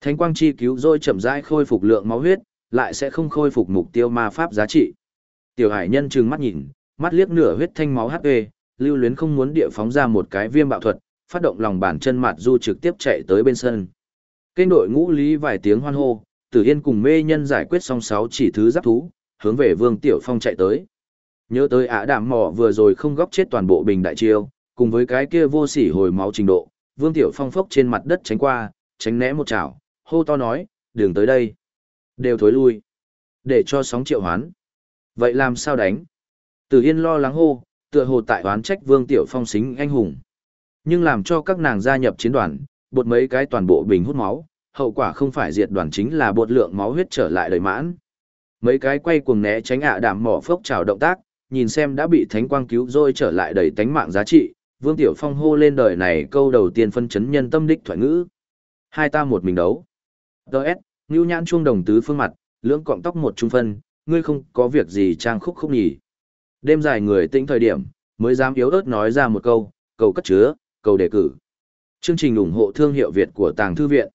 Thánh quang chi cứu rồi chậm rãi khôi phục lượng máu huyết, lại sẽ không khôi phục mục tiêu ma pháp giá trị. Tiểu Hải Nhân trừng mắt nhìn, mắt liếc nửa huyết thanh máu HP, lưu luyến không muốn địa phóng ra một cái viêm bạo thuật, phát động lòng bàn chân mặt du trực tiếp chạy tới bên sân. Kênh đội ngũ lý vài tiếng hoan hô, Tử Yên cùng mê nhân giải quyết xong sáu chỉ thứ giáp thú, hướng về Vương Tiểu Phong chạy tới. Nhớ tới ả đạm mỏ vừa rồi không góc chết toàn bộ bình đại chiêu, cùng với cái kia vô sỉ hồi máu trình độ, Vương Tiểu Phong phốc trên mặt đất tránh qua, tránh né một chảo, hô to nói, đường tới đây. Đều thối lui. Để cho sóng triệu hoán. Vậy làm sao đánh? Tử Yên lo lắng hô, tựa hồ tại hoán trách Vương Tiểu Phong xính anh hùng. Nhưng làm cho các nàng gia nhập chiến đoàn, bột mấy cái toàn bộ bình hút máu, hậu quả không phải diệt đoàn chính là bột lượng máu huyết trở lại đầy mãn. Mấy cái quay cuồng né tránh ạ đảm mỏ phốc trào động tác, nhìn xem đã bị thánh quang cứu rồi trở lại đầy tánh mạng giá trị, Vương Tiểu Phong hô lên đời này câu đầu tiên phân chấn nhân tâm đích thoại ngữ. Hai ta một mình đấu. Đợt, Ngưu nhãn chuông đồng tứ phương mặt, lưỡng cọng tóc một trung phân, ngươi không có việc gì trang khúc khúc nhỉ. Đêm dài người tĩnh thời điểm, mới dám yếu ớt nói ra một câu, cầu cất chứa, cầu đề cử. Chương trình ủng hộ thương hiệu Việt của Tàng Thư Viện.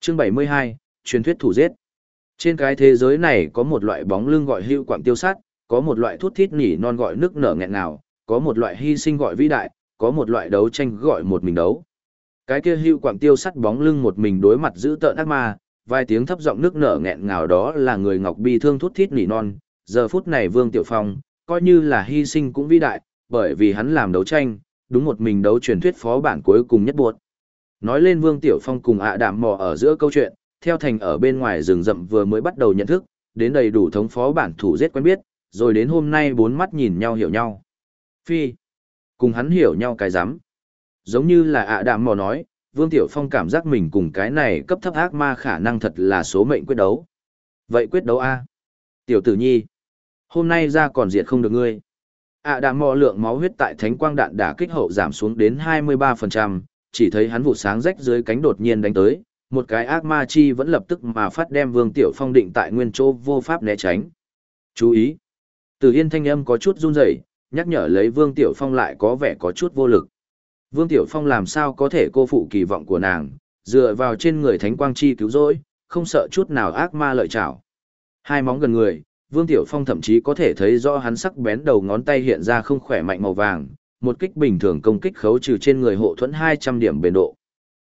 Chương 72, truyền thuyết thủ giết. Trên cái thế giới này có một loại bóng lưng gọi hưu quạng tiêu sát, có một loại thút thít nỉ non gọi nước nở nghẹn nào, có một loại hy sinh gọi vĩ đại, có một loại đấu tranh gọi một mình đấu. Cái kia hưu quạng tiêu sắt bóng lưng một mình đối mặt giữ tợn ác ma, vài tiếng thấp giọng nước nở nghẹn ngào đó là người ngọc bi thương thút thít nỉ non, giờ phút này Vương Tiểu Phong, coi như là hy sinh cũng vĩ đại, bởi vì hắn làm đấu tranh, đúng một mình đấu truyền thuyết phó bản cuối cùng nhất buộc. Nói lên Vương Tiểu Phong cùng ạ đạm mò ở giữa câu chuyện, theo thành ở bên ngoài rừng rậm vừa mới bắt đầu nhận thức, đến đầy đủ thống phó bản thủ giết quen biết, rồi đến hôm nay bốn mắt nhìn nhau hiểu nhau. Phi, cùng hắn hiểu nhau cái rắm Giống như là ạ đạm mò nói, Vương Tiểu Phong cảm giác mình cùng cái này cấp thấp ác ma khả năng thật là số mệnh quyết đấu. Vậy quyết đấu A. Tiểu tử nhi, hôm nay ra còn diệt không được ngươi. À đã mò lượng máu huyết tại thánh quang đạn đả kích hậu giảm xuống đến 23%, chỉ thấy hắn vụ sáng rách dưới cánh đột nhiên đánh tới, một cái ác ma chi vẫn lập tức mà phát đem Vương Tiểu Phong định tại nguyên chỗ vô pháp né tránh. Chú ý! Từ Yên thanh âm có chút run rẩy, nhắc nhở lấy Vương Tiểu Phong lại có vẻ có chút vô lực. Vương Tiểu Phong làm sao có thể cô phụ kỳ vọng của nàng, dựa vào trên người thánh quang chi cứu rỗi, không sợ chút nào ác ma lợi trảo. Hai móng gần người, Vương Tiểu Phong thậm chí có thể thấy rõ hắn sắc bén đầu ngón tay hiện ra không khỏe mạnh màu vàng, một kích bình thường công kích khấu trừ trên người hộ thuẫn 200 điểm bền độ.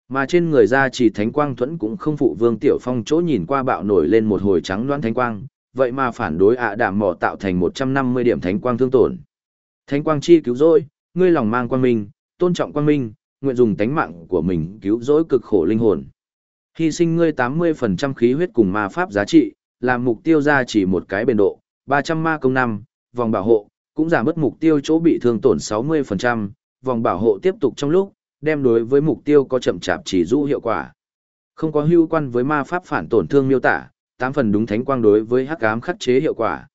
Mà trên người ra chỉ thánh quang thuẫn cũng không phụ Vương Tiểu Phong chỗ nhìn qua bạo nổi lên một hồi trắng loãng thánh quang, vậy mà phản đối ạ đảm mỏ tạo thành 150 điểm thánh quang thương tổn. Thánh quang chi cứu rỗi, ngươi lòng mang quan minh, tôn trọng quang minh, nguyện dùng tánh mạng của mình cứu rỗi cực khổ linh hồn. Hy sinh ngươi 80% khí huyết cùng ma pháp giá trị, làm mục tiêu ra chỉ một cái bền độ, 300 ma công năm, vòng bảo hộ, cũng giảm mất mục tiêu chỗ bị thương tổn 60%, vòng bảo hộ tiếp tục trong lúc, đem đối với mục tiêu có chậm chạp chỉ dụ hiệu quả. Không có hưu quan với ma pháp phản tổn thương miêu tả, tám phần đúng thánh quang đối với hắc ám khắc chế hiệu quả.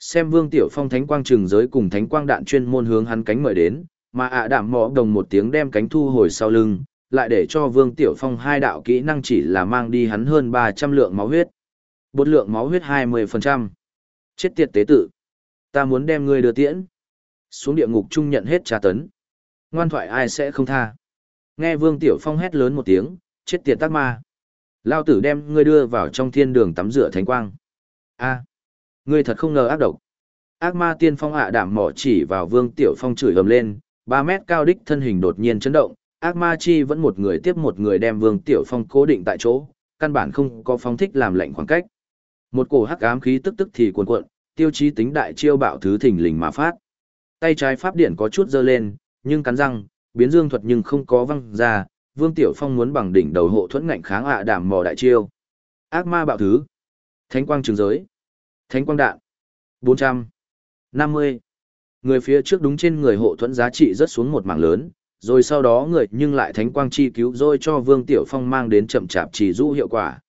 Xem Vương Tiểu Phong thánh quang trường giới cùng thánh quang đạn chuyên môn hướng hắn cánh mời đến, mà ạ đảm mỏ đồng một tiếng đem cánh thu hồi sau lưng, lại để cho Vương Tiểu Phong hai đạo kỹ năng chỉ là mang đi hắn hơn 300 lượng máu huyết. Bột lượng máu huyết 20%. Chết tiệt tế tự. Ta muốn đem ngươi đưa tiễn. Xuống địa ngục chung nhận hết tra tấn. Ngoan thoại ai sẽ không tha. Nghe Vương Tiểu Phong hét lớn một tiếng, chết tiệt tác ma. Lao tử đem ngươi đưa vào trong thiên đường tắm rửa thánh quang. a ngươi thật không ngờ ác độc. Ác ma tiên phong ạ đảm mỏ chỉ vào Vương Tiểu Phong chửi ầm lên, 3 mét cao đích thân hình đột nhiên chấn động, ác ma chi vẫn một người tiếp một người đem Vương Tiểu Phong cố định tại chỗ, căn bản không có phong thích làm lệnh khoảng cách. Một cổ hắc ám khí tức tức thì cuồn cuộn, tiêu chí tính đại chiêu bạo thứ thình lình mà phát. Tay trái pháp điện có chút dơ lên, nhưng cắn răng, biến dương thuật nhưng không có văng ra, Vương Tiểu Phong muốn bằng đỉnh đầu hộ thuẫn ngạnh kháng ạ à đảm mò đại chiêu. Ác ma bạo thứ. Thánh quang trường giới. Thánh quang đạn. 400. 50. Người phía trước đúng trên người hộ thuẫn giá trị rất xuống một mảng lớn, rồi sau đó người nhưng lại thánh quang chi cứu rồi cho Vương Tiểu Phong mang đến chậm chạp chỉ dụ hiệu quả.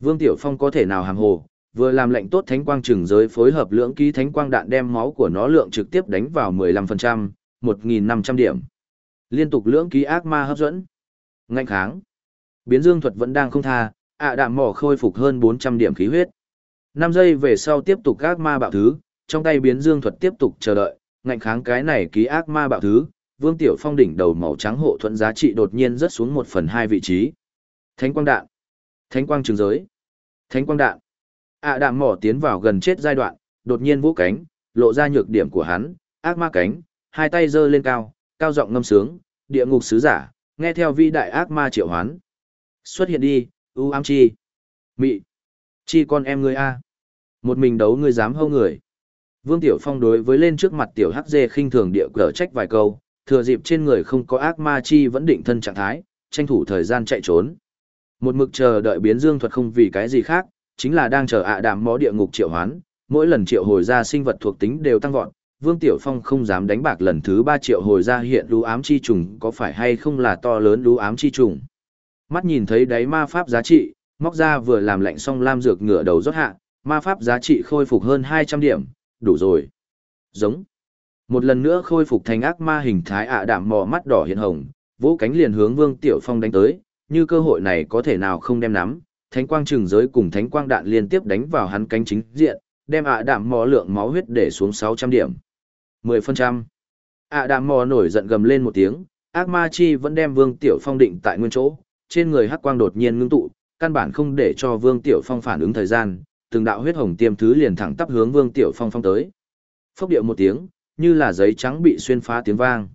Vương Tiểu Phong có thể nào hàm hồ, vừa làm lệnh tốt thánh quang trừng giới phối hợp lưỡng ký thánh quang đạn đem máu của nó lượng trực tiếp đánh vào 15%, 1.500 điểm. Liên tục lưỡng ký ác ma hấp dẫn. Ngạnh kháng. Biến dương thuật vẫn đang không tha, ạ đạm mỏ khôi phục hơn 400 điểm khí huyết. 5 giây về sau tiếp tục ác ma bạo thứ, trong tay biến dương thuật tiếp tục chờ đợi, ngạnh kháng cái này ký ác ma bạo thứ, Vương Tiểu Phong đỉnh đầu màu trắng hộ thuẫn giá trị đột nhiên rớt xuống 1 phần 2 vị trí. Thánh quang đạn. Thánh quang trường giới. Thánh quang đạn. ạ à đạm mỏ tiến vào gần chết giai đoạn, đột nhiên vũ cánh, lộ ra nhược điểm của hắn, ác ma cánh, hai tay giơ lên cao, cao giọng ngâm sướng, địa ngục sứ giả, nghe theo vi đại ác ma triệu hoán. Xuất hiện đi, ưu ám chi. Mị. Chi con em ngươi a. Một mình đấu ngươi dám hâu người. Vương Tiểu Phong đối với lên trước mặt Tiểu Hắc Dê khinh thường địa cờ trách vài câu, thừa dịp trên người không có ác ma chi vẫn định thân trạng thái, tranh thủ thời gian chạy trốn. Một mực chờ đợi biến dương thuật không vì cái gì khác, chính là đang chờ ạ đạm mó địa ngục triệu hoán, mỗi lần triệu hồi ra sinh vật thuộc tính đều tăng vọt. Vương Tiểu Phong không dám đánh bạc lần thứ ba triệu hồi ra hiện lũ ám chi trùng có phải hay không là to lớn lũ ám chi trùng. Mắt nhìn thấy đáy ma pháp giá trị, móc ra vừa làm lạnh xong lam dược ngửa đầu rót hạ, ma pháp giá trị khôi phục hơn 200 điểm, đủ rồi. Giống. Một lần nữa khôi phục thành ác ma hình thái ạ đạm mò mắt đỏ hiện hồng, vỗ cánh liền hướng Vương Tiểu Phong đánh tới, như cơ hội này có thể nào không đem nắm, thánh quang trừng giới cùng thánh quang đạn liên tiếp đánh vào hắn cánh chính diện, đem ạ đạm mò lượng máu huyết để xuống 600 điểm. 10%. ạ đạm mò nổi giận gầm lên một tiếng, ác ma chi vẫn đem Vương Tiểu Phong định tại nguyên chỗ, trên người hắc quang đột nhiên ngưng tụ, căn bản không để cho Vương Tiểu Phong phản ứng thời gian, từng đạo huyết hồng tiêm thứ liền thẳng tắp hướng Vương Tiểu Phong phong tới. Phốc điệu một tiếng, như là giấy trắng bị xuyên phá tiếng vang.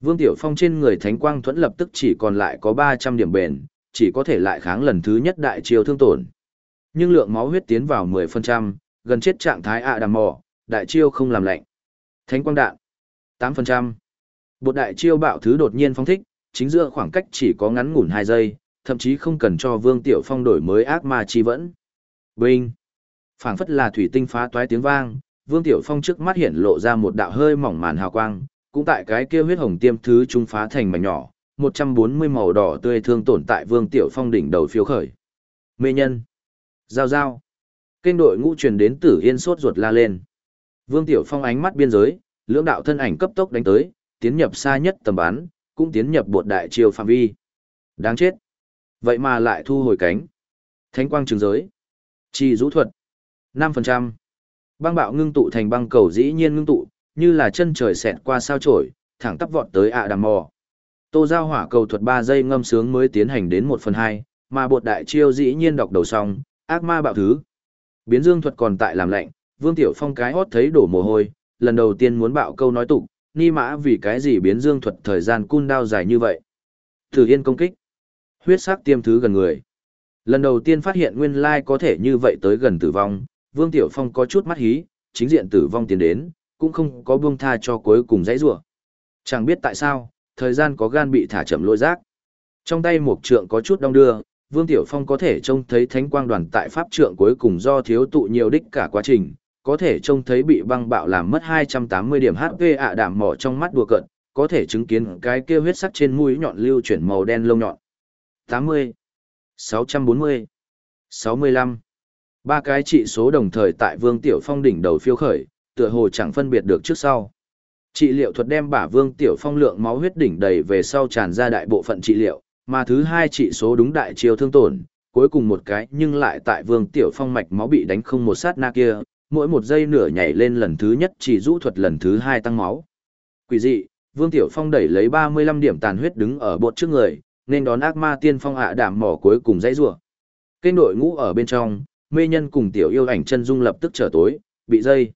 Vương Tiểu Phong trên người Thánh Quang Thuẫn lập tức chỉ còn lại có 300 điểm bền, chỉ có thể lại kháng lần thứ nhất đại chiêu thương tổn. Nhưng lượng máu huyết tiến vào 10%, gần chết trạng thái ạ đàm mò, đại chiêu không làm lạnh. Thánh Quang Đạn, 8%. Bộ đại chiêu bạo thứ đột nhiên phong thích, chính giữa khoảng cách chỉ có ngắn ngủn 2 giây, thậm chí không cần cho Vương Tiểu Phong đổi mới ác ma chi vẫn. Binh! Phảng phất là thủy tinh phá toái tiếng vang, Vương Tiểu Phong trước mắt hiện lộ ra một đạo hơi mỏng màn hào quang, cũng tại cái kia huyết hồng tiêm thứ trung phá thành mảnh nhỏ, 140 màu đỏ tươi thương tổn tại Vương Tiểu Phong đỉnh đầu phiếu khởi. Mê nhân! Giao giao! Kênh đội ngũ truyền đến Tử Yên sốt ruột la lên. Vương Tiểu Phong ánh mắt biên giới, lưỡng đạo thân ảnh cấp tốc đánh tới, tiến nhập xa nhất tầm bắn, cũng tiến nhập bột đại triều phạm vi. Đáng chết! Vậy mà lại thu hồi cánh. Thánh quang trường giới. Chi rũ thuật. 5%. Băng bạo ngưng tụ thành băng cầu dĩ nhiên ngưng tụ, như là chân trời xẹt qua sao chổi, thẳng tắp vọt tới ạ đàm mò. Tô giao hỏa cầu thuật 3 giây ngâm sướng mới tiến hành đến 1 phần 2, mà bột đại chiêu dĩ nhiên đọc đầu xong, ác ma bạo thứ. Biến dương thuật còn tại làm lạnh, Vương Tiểu Phong cái hót thấy đổ mồ hôi, lần đầu tiên muốn bạo câu nói tục, ni mã vì cái gì biến dương thuật thời gian cun đao dài như vậy. Thử yên công kích. Huyết sắc tiêm thứ gần người. Lần đầu tiên phát hiện nguyên lai có thể như vậy tới gần tử vong, Vương Tiểu Phong có chút mắt hí, chính diện tử vong tiến đến, cũng không có buông tha cho cuối cùng dãy rủa. Chẳng biết tại sao, thời gian có gan bị thả chậm lôi rác. Trong tay một trượng có chút đong đưa, Vương Tiểu Phong có thể trông thấy thánh quang đoàn tại pháp trượng cuối cùng do thiếu tụ nhiều đích cả quá trình, có thể trông thấy bị băng bạo làm mất 280 điểm HP ạ đảm mỏ trong mắt đùa cận, có thể chứng kiến cái kia huyết sắc trên mũi nhọn lưu chuyển màu đen lông nhọn. 80, 640, 65. Ba cái trị số đồng thời tại Vương Tiểu Phong đỉnh đầu phiêu khởi, tựa hồ chẳng phân biệt được trước sau. Trị liệu thuật đem bả Vương Tiểu Phong lượng máu huyết đỉnh đầy về sau tràn ra đại bộ phận trị liệu, mà thứ hai trị số đúng đại chiêu thương tổn, cuối cùng một cái nhưng lại tại Vương Tiểu Phong mạch máu bị đánh không một sát na kia, mỗi một giây nửa nhảy lên lần thứ nhất chỉ rũ thuật lần thứ hai tăng máu. Quỷ dị, Vương Tiểu Phong đẩy lấy 35 điểm tàn huyết đứng ở bột trước người, nên đón ác ma tiên phong hạ đảm mỏ cuối cùng dãy rủa. Kênh đội ngũ ở bên trong, mê nhân cùng tiểu yêu ảnh chân dung lập tức trở tối, bị dây.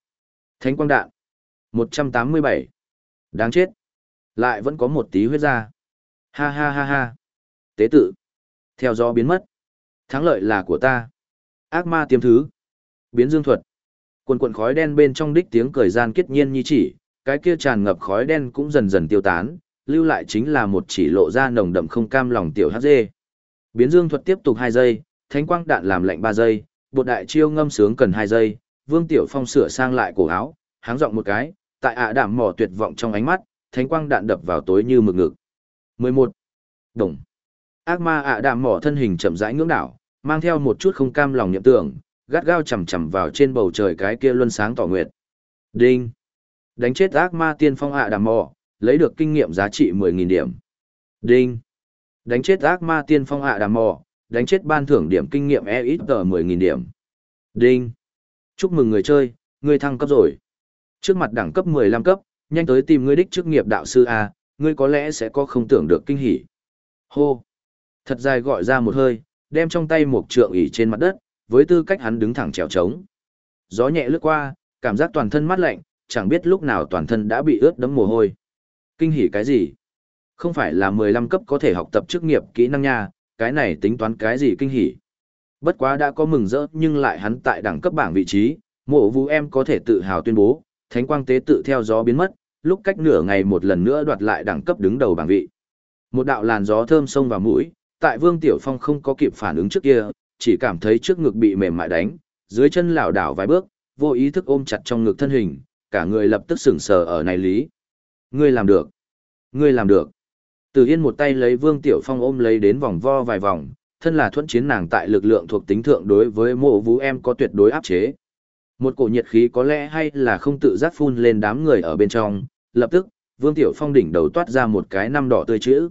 Thánh quang đạn. 187. Đáng chết. Lại vẫn có một tí huyết ra. Ha ha ha ha. Tế tự. Theo gió biến mất. Thắng lợi là của ta. Ác ma tiêm thứ. Biến dương thuật. Quần quần khói đen bên trong đích tiếng cười gian kết nhiên như chỉ, cái kia tràn ngập khói đen cũng dần dần tiêu tán, lưu lại chính là một chỉ lộ ra nồng đậm không cam lòng tiểu hát dê. Biến dương thuật tiếp tục 2 giây, thánh quang đạn làm lạnh 3 giây, bột đại chiêu ngâm sướng cần hai giây, vương tiểu phong sửa sang lại cổ áo, háng giọng một cái, tại ạ đảm mỏ tuyệt vọng trong ánh mắt, thánh quang đạn đập vào tối như mực ngực. 11. Đồng. Ác ma ạ đảm mỏ thân hình chậm rãi ngưỡng đảo, mang theo một chút không cam lòng nhậm tưởng, gắt gao chầm chầm vào trên bầu trời cái kia luân sáng tỏ nguyệt. Đinh. Đánh chết ác ma tiên phong ạ đảm mỏ, lấy được kinh nghiệm giá trị 10.000 điểm. Đinh. Đánh chết ác ma tiên phong ạ đảm mỏ đánh chết ban thưởng điểm kinh nghiệm e ít tờ 10.000 điểm. Đinh. Chúc mừng người chơi, người thăng cấp rồi. Trước mặt đẳng cấp 15 cấp, nhanh tới tìm người đích chức nghiệp đạo sư A, ngươi có lẽ sẽ có không tưởng được kinh hỉ. Hô. Thật dài gọi ra một hơi, đem trong tay một trượng ỉ trên mặt đất, với tư cách hắn đứng thẳng trèo trống. Gió nhẹ lướt qua, cảm giác toàn thân mát lạnh, chẳng biết lúc nào toàn thân đã bị ướt đẫm mồ hôi. Kinh hỉ cái gì? Không phải là 15 cấp có thể học tập chức nghiệp kỹ năng nha, cái này tính toán cái gì kinh hỉ. Bất quá đã có mừng rỡ nhưng lại hắn tại đẳng cấp bảng vị trí, mộ vũ em có thể tự hào tuyên bố, thánh quang tế tự theo gió biến mất, lúc cách nửa ngày một lần nữa đoạt lại đẳng cấp đứng đầu bảng vị. Một đạo làn gió thơm sông vào mũi, tại Vương Tiểu Phong không có kịp phản ứng trước kia, chỉ cảm thấy trước ngực bị mềm mại đánh, dưới chân lảo đảo vài bước, vô ý thức ôm chặt trong ngực thân hình, cả người lập tức sững sờ ở này lý. Ngươi làm được. Ngươi làm được. Từ Yên một tay lấy Vương Tiểu Phong ôm lấy đến vòng vo vài vòng, thân là thuẫn chiến nàng tại lực lượng thuộc tính thượng đối với mộ vũ em có tuyệt đối áp chế. Một cổ nhiệt khí có lẽ hay là không tự giác phun lên đám người ở bên trong, lập tức, Vương Tiểu Phong đỉnh đầu toát ra một cái năm đỏ tươi chữ.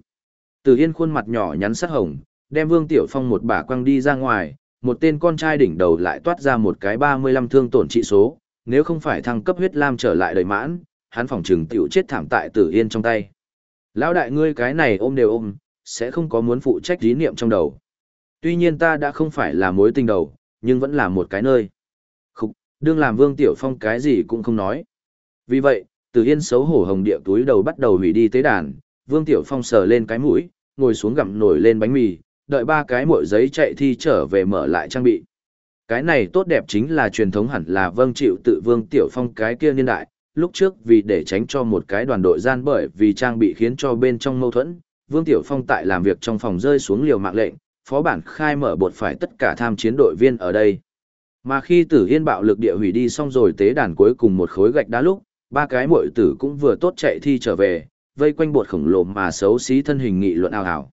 Từ Yên khuôn mặt nhỏ nhắn sắc hồng, đem Vương Tiểu Phong một bả quăng đi ra ngoài, một tên con trai đỉnh đầu lại toát ra một cái 35 thương tổn trị số, nếu không phải thăng cấp huyết lam trở lại đời mãn, hắn phòng trừng tiểu chết thảm tại Tử Yên trong tay. Lão đại ngươi cái này ôm đều ôm, sẽ không có muốn phụ trách lý niệm trong đầu. Tuy nhiên ta đã không phải là mối tình đầu, nhưng vẫn là một cái nơi. Khúc, đương làm Vương Tiểu Phong cái gì cũng không nói. Vì vậy, từ Yên xấu hổ hồng địa túi đầu bắt đầu hủy đi tế đàn, Vương Tiểu Phong sờ lên cái mũi, ngồi xuống gặm nổi lên bánh mì, đợi ba cái muội giấy chạy thi trở về mở lại trang bị. Cái này tốt đẹp chính là truyền thống hẳn là vâng chịu tự Vương Tiểu Phong cái kia niên đại, lúc trước vì để tránh cho một cái đoàn đội gian bởi vì trang bị khiến cho bên trong mâu thuẫn, Vương Tiểu Phong tại làm việc trong phòng rơi xuống liều mạng lệnh, phó bản khai mở bột phải tất cả tham chiến đội viên ở đây. Mà khi Tử Yên bạo lực địa hủy đi xong rồi tế đàn cuối cùng một khối gạch đá lúc, ba cái muội tử cũng vừa tốt chạy thi trở về, vây quanh bột khổng lồ mà xấu xí thân hình nghị luận ào ào.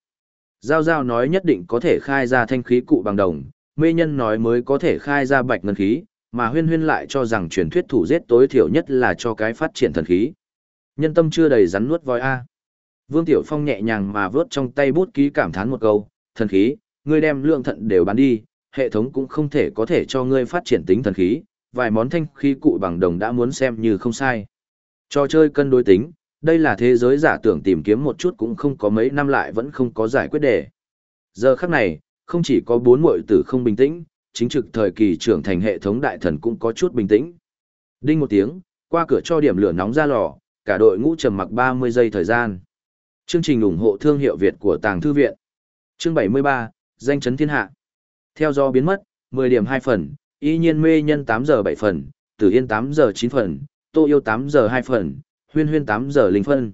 Giao Giao nói nhất định có thể khai ra thanh khí cụ bằng đồng, mê nhân nói mới có thể khai ra bạch ngân khí, mà huyên huyên lại cho rằng truyền thuyết thủ giết tối thiểu nhất là cho cái phát triển thần khí. Nhân tâm chưa đầy rắn nuốt voi A. Vương Tiểu Phong nhẹ nhàng mà vớt trong tay bút ký cảm thán một câu, thần khí, ngươi đem lượng thận đều bán đi, hệ thống cũng không thể có thể cho ngươi phát triển tính thần khí, vài món thanh khí cụ bằng đồng đã muốn xem như không sai. cho chơi cân đối tính, đây là thế giới giả tưởng tìm kiếm một chút cũng không có mấy năm lại vẫn không có giải quyết đề. Giờ khắc này, không chỉ có bốn muội tử không bình tĩnh, chính trực thời kỳ trưởng thành hệ thống đại thần cũng có chút bình tĩnh. Đinh một tiếng, qua cửa cho điểm lửa nóng ra lò, cả đội ngũ trầm mặc 30 giây thời gian. Chương trình ủng hộ thương hiệu Việt của Tàng Thư Viện. Chương 73, danh chấn thiên hạ. Theo do biến mất, 10 điểm 2 phần, y nhiên mê nhân 8 giờ 7 phần, tử yên 8 giờ 9 phần, tô yêu 8 giờ 2 phần, huyên huyên 8 giờ linh phân.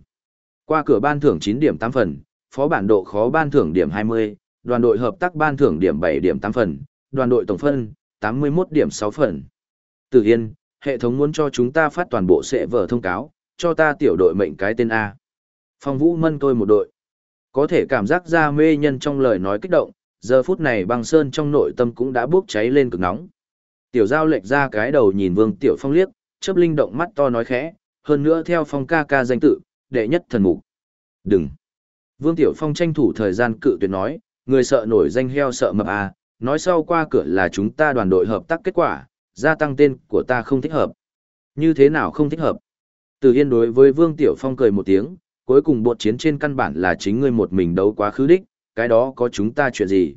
Qua cửa ban thưởng 9 điểm 8 phần, phó bản độ khó ban thưởng điểm 20, đoàn đội hợp tác ban thưởng điểm 7 điểm 8 phần, đoàn đội tổng phân 81 điểm 6 phần. Tử Yên, hệ thống muốn cho chúng ta phát toàn bộ sẽ vở thông cáo, cho ta tiểu đội mệnh cái tên A. Phong Vũ mân tôi một đội. Có thể cảm giác ra mê nhân trong lời nói kích động, giờ phút này băng sơn trong nội tâm cũng đã bốc cháy lên cực nóng. Tiểu giao lệch ra cái đầu nhìn Vương Tiểu Phong liếc, chớp linh động mắt to nói khẽ, hơn nữa theo phong ca ca danh tự, đệ nhất thần mục. Đừng. Vương Tiểu Phong tranh thủ thời gian cự tuyệt nói, người sợ nổi danh heo sợ mập à, nói sau qua cửa là chúng ta đoàn đội hợp tác kết quả, gia tăng tên của ta không thích hợp. Như thế nào không thích hợp? Từ Yên đối với Vương Tiểu Phong cười một tiếng, cuối cùng bột chiến trên căn bản là chính ngươi một mình đấu quá khứ đích, cái đó có chúng ta chuyện gì?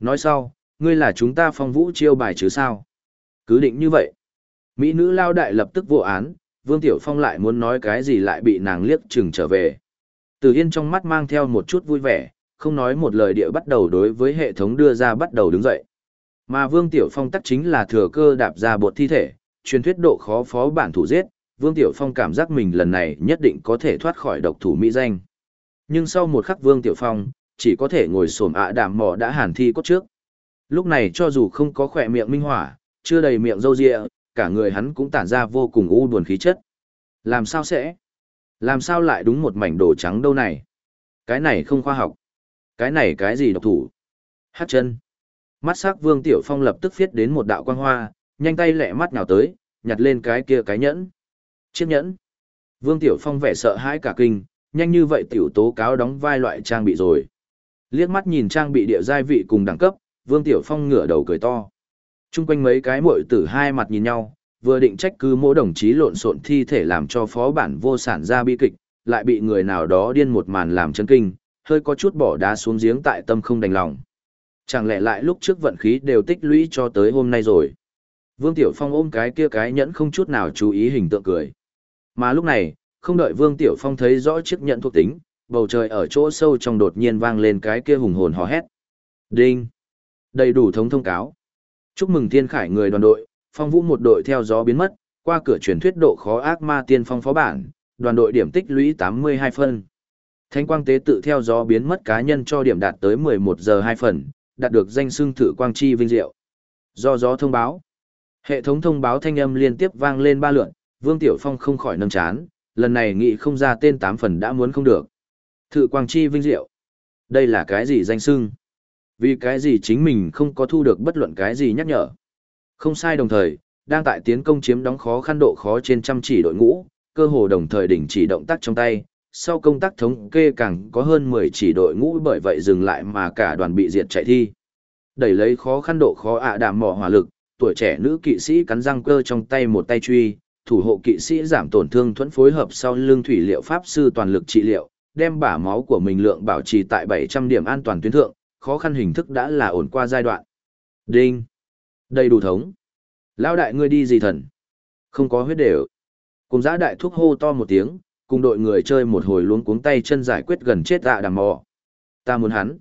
Nói sau, ngươi là chúng ta phong vũ chiêu bài chứ sao? Cứ định như vậy. Mỹ nữ lao đại lập tức vô án, Vương Tiểu Phong lại muốn nói cái gì lại bị nàng liếc chừng trở về. Từ Yên trong mắt mang theo một chút vui vẻ, không nói một lời địa bắt đầu đối với hệ thống đưa ra bắt đầu đứng dậy. Mà Vương Tiểu Phong tắc chính là thừa cơ đạp ra bột thi thể, truyền thuyết độ khó phó bản thủ giết, Vương Tiểu Phong cảm giác mình lần này nhất định có thể thoát khỏi độc thủ mỹ danh. Nhưng sau một khắc Vương Tiểu Phong, chỉ có thể ngồi xổm ạ đạm mỏ đã hàn thi cốt trước. Lúc này cho dù không có khỏe miệng minh hỏa, chưa đầy miệng râu ria, cả người hắn cũng tản ra vô cùng u buồn khí chất. Làm sao sẽ? Làm sao lại đúng một mảnh đồ trắng đâu này? Cái này không khoa học. Cái này cái gì độc thủ? Hát chân. Mắt sắc Vương Tiểu Phong lập tức viết đến một đạo quang hoa, nhanh tay lẹ mắt nhào tới, nhặt lên cái kia cái nhẫn. Chiếc nhẫn. Vương Tiểu Phong vẻ sợ hãi cả kinh, nhanh như vậy tiểu tố cáo đóng vai loại trang bị rồi. Liếc mắt nhìn trang bị địa giai vị cùng đẳng cấp, Vương Tiểu Phong ngửa đầu cười to. Trung quanh mấy cái muội tử hai mặt nhìn nhau, vừa định trách cứ mỗi đồng chí lộn xộn thi thể làm cho phó bản vô sản ra bi kịch, lại bị người nào đó điên một màn làm chân kinh, hơi có chút bỏ đá xuống giếng tại tâm không đành lòng. Chẳng lẽ lại lúc trước vận khí đều tích lũy cho tới hôm nay rồi. Vương Tiểu Phong ôm cái kia cái nhẫn không chút nào chú ý hình tượng cười. Mà lúc này, không đợi Vương Tiểu Phong thấy rõ chiếc nhẫn thuộc tính, bầu trời ở chỗ sâu trong đột nhiên vang lên cái kia hùng hồn hò hét. Đinh! Đầy đủ thống thông cáo. Chúc mừng Thiên Khải người đoàn đội, phong vũ một đội theo gió biến mất, qua cửa truyền thuyết độ khó ác ma tiên phong phó bản, đoàn đội điểm tích lũy 82 phân. Thánh quang tế tự theo gió biến mất cá nhân cho điểm đạt tới 11 giờ 2 phần, đạt được danh xưng thử quang chi vinh diệu. Do gió thông báo. Hệ thống thông báo thanh âm liên tiếp vang lên ba lượn, Vương Tiểu Phong không khỏi nâng chán, lần này nghị không ra tên 8 phần đã muốn không được. Thử quang chi vinh diệu. Đây là cái gì danh xưng? Vì cái gì chính mình không có thu được bất luận cái gì nhắc nhở. Không sai đồng thời, đang tại tiến công chiếm đóng khó khăn độ khó trên trăm chỉ đội ngũ, cơ hồ đồng thời đình chỉ động tác trong tay, sau công tác thống kê càng có hơn 10 chỉ đội ngũ bởi vậy dừng lại mà cả đoàn bị diệt chạy thi. Đẩy lấy khó khăn độ khó ạ à đảm mỏ hỏa lực, tuổi trẻ nữ kỵ sĩ cắn răng cơ trong tay một tay truy, thủ hộ kỵ sĩ giảm tổn thương thuẫn phối hợp sau lưng thủy liệu pháp sư toàn lực trị liệu, đem bả máu của mình lượng bảo trì tại 700 điểm an toàn tuyến thượng, khó khăn hình thức đã là ổn qua giai đoạn. Đinh. Đầy đủ thống. Lão đại ngươi đi gì thần? Không có huyết đều. Cùng giã đại thuốc hô to một tiếng, cùng đội người chơi một hồi luống cuống tay chân giải quyết gần chết dạ đàm mò. Ta muốn hắn.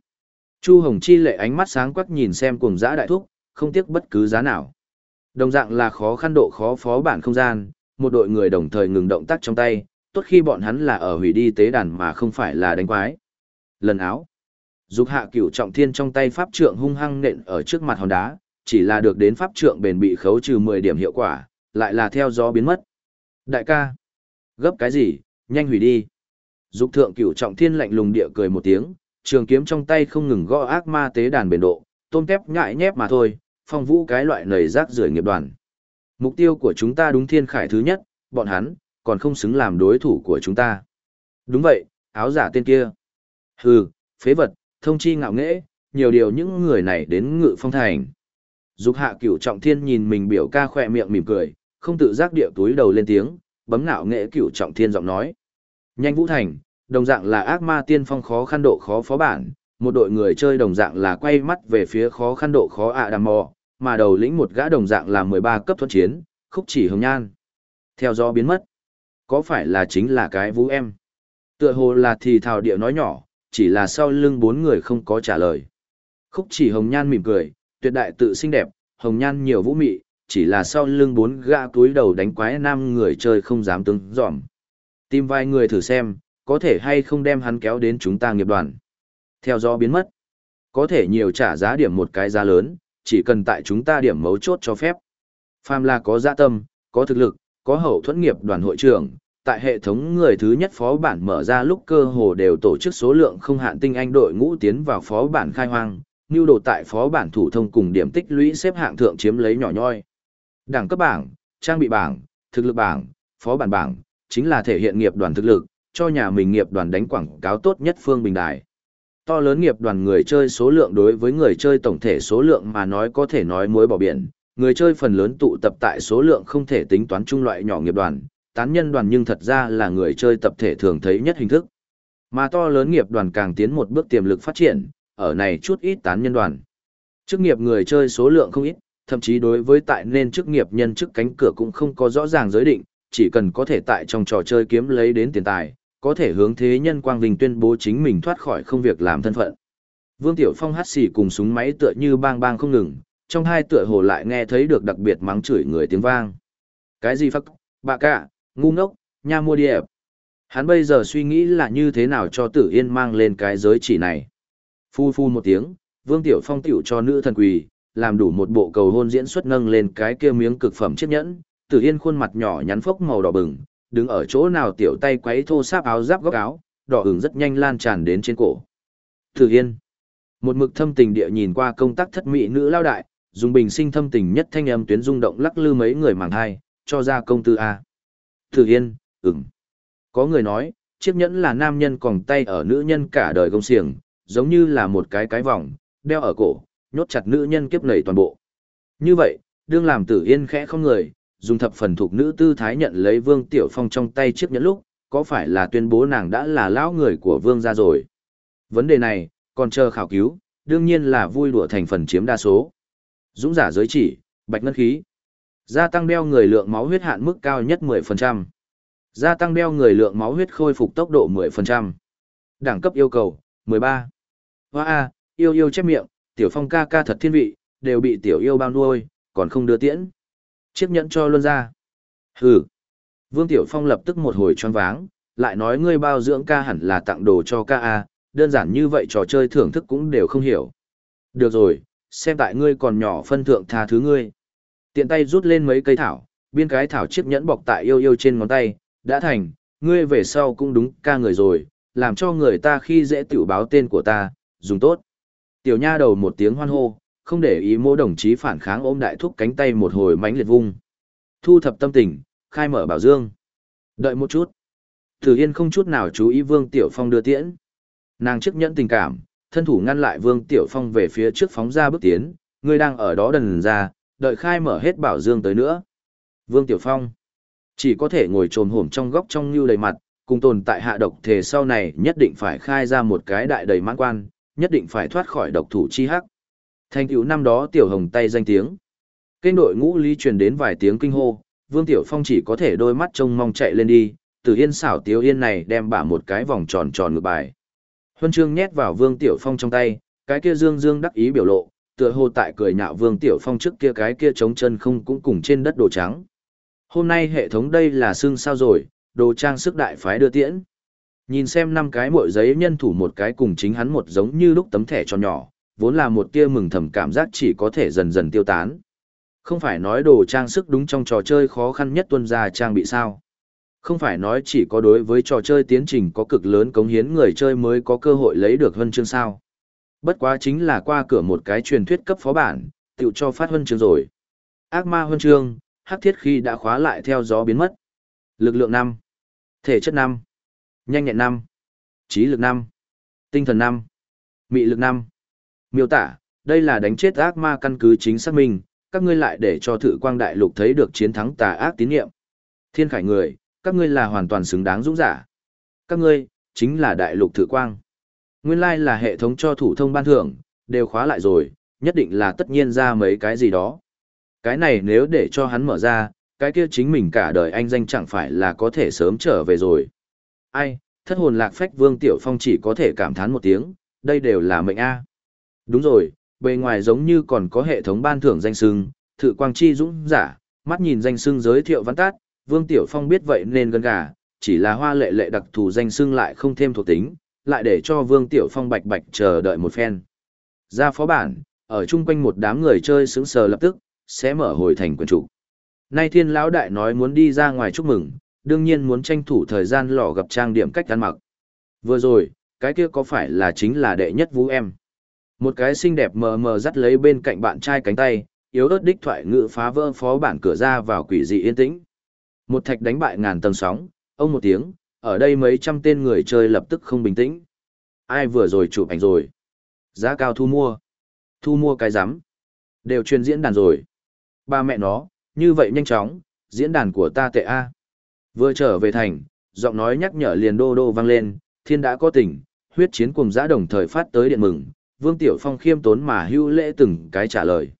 Chu Hồng Chi lệ ánh mắt sáng quắc nhìn xem cùng giã đại thuốc, không tiếc bất cứ giá nào. Đồng dạng là khó khăn độ khó phó bản không gian, một đội người đồng thời ngừng động tác trong tay, tốt khi bọn hắn là ở hủy đi tế đàn mà không phải là đánh quái. Lần áo. Dục hạ cửu trọng thiên trong tay pháp trượng hung hăng nện ở trước mặt hòn đá, chỉ là được đến pháp trượng bền bị khấu trừ 10 điểm hiệu quả, lại là theo gió biến mất. Đại ca, gấp cái gì, nhanh hủy đi. Dục thượng cửu trọng thiên lạnh lùng địa cười một tiếng, trường kiếm trong tay không ngừng gõ ác ma tế đàn bền độ, tôm tép nhại nhép mà thôi, phong vũ cái loại nầy rác rưởi nghiệp đoàn. Mục tiêu của chúng ta đúng thiên khải thứ nhất, bọn hắn, còn không xứng làm đối thủ của chúng ta. Đúng vậy, áo giả tên kia. Hừ, phế vật, thông chi ngạo nghễ, nhiều điều những người này đến ngự phong thành. Dục hạ cửu trọng thiên nhìn mình biểu ca khỏe miệng mỉm cười, không tự giác địa túi đầu lên tiếng, bấm ngạo nghệ cửu trọng thiên giọng nói. Nhanh vũ thành, đồng dạng là ác ma tiên phong khó khăn độ khó phó bản, một đội người chơi đồng dạng là quay mắt về phía khó khăn độ khó ạ đàm mò, mà đầu lĩnh một gã đồng dạng là 13 cấp thuận chiến, khúc chỉ hồng nhan. Theo gió biến mất, có phải là chính là cái vũ em? Tựa hồ là thì thào địa nói nhỏ, chỉ là sau lưng bốn người không có trả lời. Khúc chỉ hồng nhan mỉm cười, tuyệt đại tự xinh đẹp, hồng nhan nhiều vũ mị, chỉ là sau lưng bốn gã túi đầu đánh quái nam người chơi không dám tướng dòm. Tìm vài người thử xem, có thể hay không đem hắn kéo đến chúng ta nghiệp đoàn. Theo do biến mất, có thể nhiều trả giá điểm một cái giá lớn, chỉ cần tại chúng ta điểm mấu chốt cho phép. Phàm là có dạ tâm, có thực lực, có hậu thuẫn nghiệp đoàn hội trưởng, tại hệ thống người thứ nhất phó bản mở ra lúc cơ hồ đều tổ chức số lượng không hạn tinh anh đội ngũ tiến vào phó bản khai hoang, nưu đồ tại phó bản thủ thông cùng điểm tích lũy xếp hạng thượng chiếm lấy nhỏ nhoi. Đẳng cấp bảng, trang bị bảng, thực lực bảng, phó bản bảng, chính là thể hiện nghiệp đoàn thực lực, cho nhà mình nghiệp đoàn đánh quảng cáo tốt nhất phương bình đài. To lớn nghiệp đoàn người chơi số lượng đối với người chơi tổng thể số lượng mà nói có thể nói muối bỏ biển, người chơi phần lớn tụ tập tại số lượng không thể tính toán chung loại nhỏ nghiệp đoàn, tán nhân đoàn nhưng thật ra là người chơi tập thể thường thấy nhất hình thức. Mà to lớn nghiệp đoàn càng tiến một bước tiềm lực phát triển, ở này chút ít tán nhân đoàn. Chức nghiệp người chơi số lượng không ít, thậm chí đối với tại nên chức nghiệp nhân chức cánh cửa cũng không có rõ ràng giới định, chỉ cần có thể tại trong trò chơi kiếm lấy đến tiền tài, có thể hướng thế nhân quang vinh tuyên bố chính mình thoát khỏi không việc làm thân phận. Vương Tiểu Phong hát xì cùng súng máy tựa như bang bang không ngừng, trong hai tựa hồ lại nghe thấy được đặc biệt mắng chửi người tiếng vang. Cái gì phắc, bạ cả, ngu ngốc, nha mua điệp. Hắn bây giờ suy nghĩ là như thế nào cho tử yên mang lên cái giới chỉ này. Phu phu một tiếng, Vương Tiểu Phong tiểu cho nữ thần quỳ, làm đủ một bộ cầu hôn diễn xuất nâng lên cái kia miếng cực phẩm chiếc nhẫn, Tử Yên khuôn mặt nhỏ nhắn phốc màu đỏ bừng, đứng ở chỗ nào tiểu tay quấy thô sáp áo giáp góc áo, đỏ ửng rất nhanh lan tràn đến trên cổ. Tử Yên, một mực thâm tình địa nhìn qua công tác thất mỹ nữ lao đại, dùng bình sinh thâm tình nhất thanh âm tuyến rung động lắc lư mấy người màng hai, cho ra công tư a. Tử Yên, ừm. Có người nói, chiếc nhẫn là nam nhân còng tay ở nữ nhân cả đời công xiềng, giống như là một cái cái vòng, đeo ở cổ, nhốt chặt nữ nhân kiếp nảy toàn bộ. Như vậy, đương làm tử yên khẽ không người, dùng thập phần thuộc nữ tư thái nhận lấy Vương Tiểu Phong trong tay chiếc nhẫn lúc, có phải là tuyên bố nàng đã là lão người của Vương gia rồi? Vấn đề này, còn chờ khảo cứu, đương nhiên là vui đùa thành phần chiếm đa số. Dũng giả giới chỉ, bạch ngân khí. Gia tăng đeo người lượng máu huyết hạn mức cao nhất 10%. Gia tăng đeo người lượng máu huyết khôi phục tốc độ 10%. Đẳng cấp yêu cầu, 13. Hoa A, yêu yêu chép miệng, tiểu phong ca ca thật thiên vị, đều bị tiểu yêu bao nuôi, còn không đưa tiễn. Chiếc nhẫn cho luôn ra. Hừ. Vương Tiểu Phong lập tức một hồi choáng váng, lại nói ngươi bao dưỡng ca hẳn là tặng đồ cho ca A, đơn giản như vậy trò chơi thưởng thức cũng đều không hiểu. Được rồi, xem tại ngươi còn nhỏ phân thượng tha thứ ngươi. Tiện tay rút lên mấy cây thảo, biên cái thảo chiếc nhẫn bọc tại yêu yêu trên ngón tay, đã thành, ngươi về sau cũng đúng ca người rồi, làm cho người ta khi dễ tiểu báo tên của ta, dùng tốt. Tiểu nha đầu một tiếng hoan hô, không để ý mô đồng chí phản kháng ôm đại thúc cánh tay một hồi mánh liệt vung. Thu thập tâm tình, khai mở bảo dương. Đợi một chút. Thử Yên không chút nào chú ý Vương Tiểu Phong đưa tiễn. Nàng chấp nhẫn tình cảm, thân thủ ngăn lại Vương Tiểu Phong về phía trước phóng ra bước tiến, người đang ở đó đần ra, đợi khai mở hết bảo dương tới nữa. Vương Tiểu Phong chỉ có thể ngồi trồm hổm trong góc trong như đầy mặt, cùng tồn tại hạ độc thể sau này nhất định phải khai ra một cái đại đầy mãn quan, nhất định phải thoát khỏi độc thủ chi hắc. Thành tựu năm đó Tiểu Hồng tay danh tiếng. Kênh đội ngũ lý truyền đến vài tiếng kinh hô, Vương Tiểu Phong chỉ có thể đôi mắt trông mong chạy lên đi, từ yên xảo tiếu yên này đem bả một cái vòng tròn tròn ngược bài. Huân chương nhét vào Vương Tiểu Phong trong tay, cái kia dương dương đắc ý biểu lộ, tựa hồ tại cười nhạo Vương Tiểu Phong trước kia cái kia trống chân không cũng cùng trên đất đồ trắng. Hôm nay hệ thống đây là xương sao rồi, đồ trang sức đại phái đưa tiễn. Nhìn xem năm cái mỗi giấy nhân thủ một cái cùng chính hắn một giống như lúc tấm thẻ tròn nhỏ, vốn là một tia mừng thầm cảm giác chỉ có thể dần dần tiêu tán. Không phải nói đồ trang sức đúng trong trò chơi khó khăn nhất tuân ra trang bị sao. Không phải nói chỉ có đối với trò chơi tiến trình có cực lớn cống hiến người chơi mới có cơ hội lấy được huân chương sao. Bất quá chính là qua cửa một cái truyền thuyết cấp phó bản, tựu cho phát huân chương rồi. Ác ma huân chương, hắc thiết khi đã khóa lại theo gió biến mất. Lực lượng năm, Thể chất năm, Nhanh nhẹn năm, Trí lực năm, Tinh thần năm, Mị lực năm. Miêu tả, đây là đánh chết ác ma căn cứ chính xác minh, các ngươi lại để cho thử quang đại lục thấy được chiến thắng tà ác tín nhiệm. Thiên khải người, các ngươi là hoàn toàn xứng đáng dũng giả. Các ngươi, chính là đại lục thử quang. Nguyên lai là hệ thống cho thủ thông ban thưởng, đều khóa lại rồi, nhất định là tất nhiên ra mấy cái gì đó. Cái này nếu để cho hắn mở ra, cái kia chính mình cả đời anh danh chẳng phải là có thể sớm trở về rồi. Ai, thất hồn lạc phách Vương Tiểu Phong chỉ có thể cảm thán một tiếng, đây đều là mệnh A. Đúng rồi, bề ngoài giống như còn có hệ thống ban thưởng danh sưng, thự quang chi dũng giả, mắt nhìn danh sưng giới thiệu văn tát, Vương Tiểu Phong biết vậy nên gần gà, chỉ là hoa lệ lệ đặc thù danh sưng lại không thêm thuộc tính, lại để cho Vương Tiểu Phong bạch bạch chờ đợi một phen. Ra phó bản, ở chung quanh một đám người chơi sững sờ lập tức, sẽ mở hồi thành quyền chủ. Nay thiên lão đại nói muốn đi ra ngoài chúc mừng, đương nhiên muốn tranh thủ thời gian lò gặp trang điểm cách ăn mặc. Vừa rồi, cái kia có phải là chính là đệ nhất vũ em. Một cái xinh đẹp mờ mờ dắt lấy bên cạnh bạn trai cánh tay, yếu ớt đích thoại ngự phá vỡ phó bản cửa ra vào quỷ dị yên tĩnh. Một thạch đánh bại ngàn tầng sóng, ông một tiếng, ở đây mấy trăm tên người chơi lập tức không bình tĩnh. Ai vừa rồi chụp ảnh rồi? Giá cao thu mua. Thu mua cái rắm Đều chuyên diễn đàn rồi. Ba mẹ nó, như vậy nhanh chóng, diễn đàn của ta tệ A. Vừa trở về thành, giọng nói nhắc nhở liền đô đô vang lên, thiên đã có tỉnh, huyết chiến cùng giã đồng thời phát tới điện mừng, Vương Tiểu Phong khiêm tốn mà hưu lễ từng cái trả lời.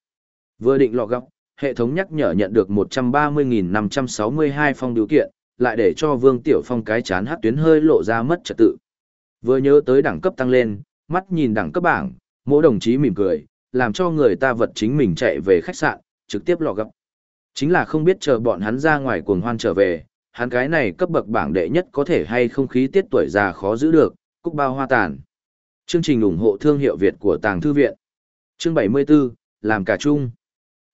Vừa định lọ góc, hệ thống nhắc nhở nhận được 130.562 phong điều kiện, lại để cho Vương Tiểu Phong cái chán hát tuyến hơi lộ ra mất trật tự. Vừa nhớ tới đẳng cấp tăng lên, mắt nhìn đẳng cấp bảng, mỗi đồng chí mỉm cười, làm cho người ta vật chính mình chạy về khách sạn, trực tiếp lọ gấp. Chính là không biết chờ bọn hắn ra ngoài cuồng hoan trở về, hắn cái này cấp bậc bảng đệ nhất có thể hay không khí tiết tuổi già khó giữ được, cúc bao hoa tàn. Chương trình ủng hộ thương hiệu Việt của Tàng Thư Viện. Chương 74, làm cả chung.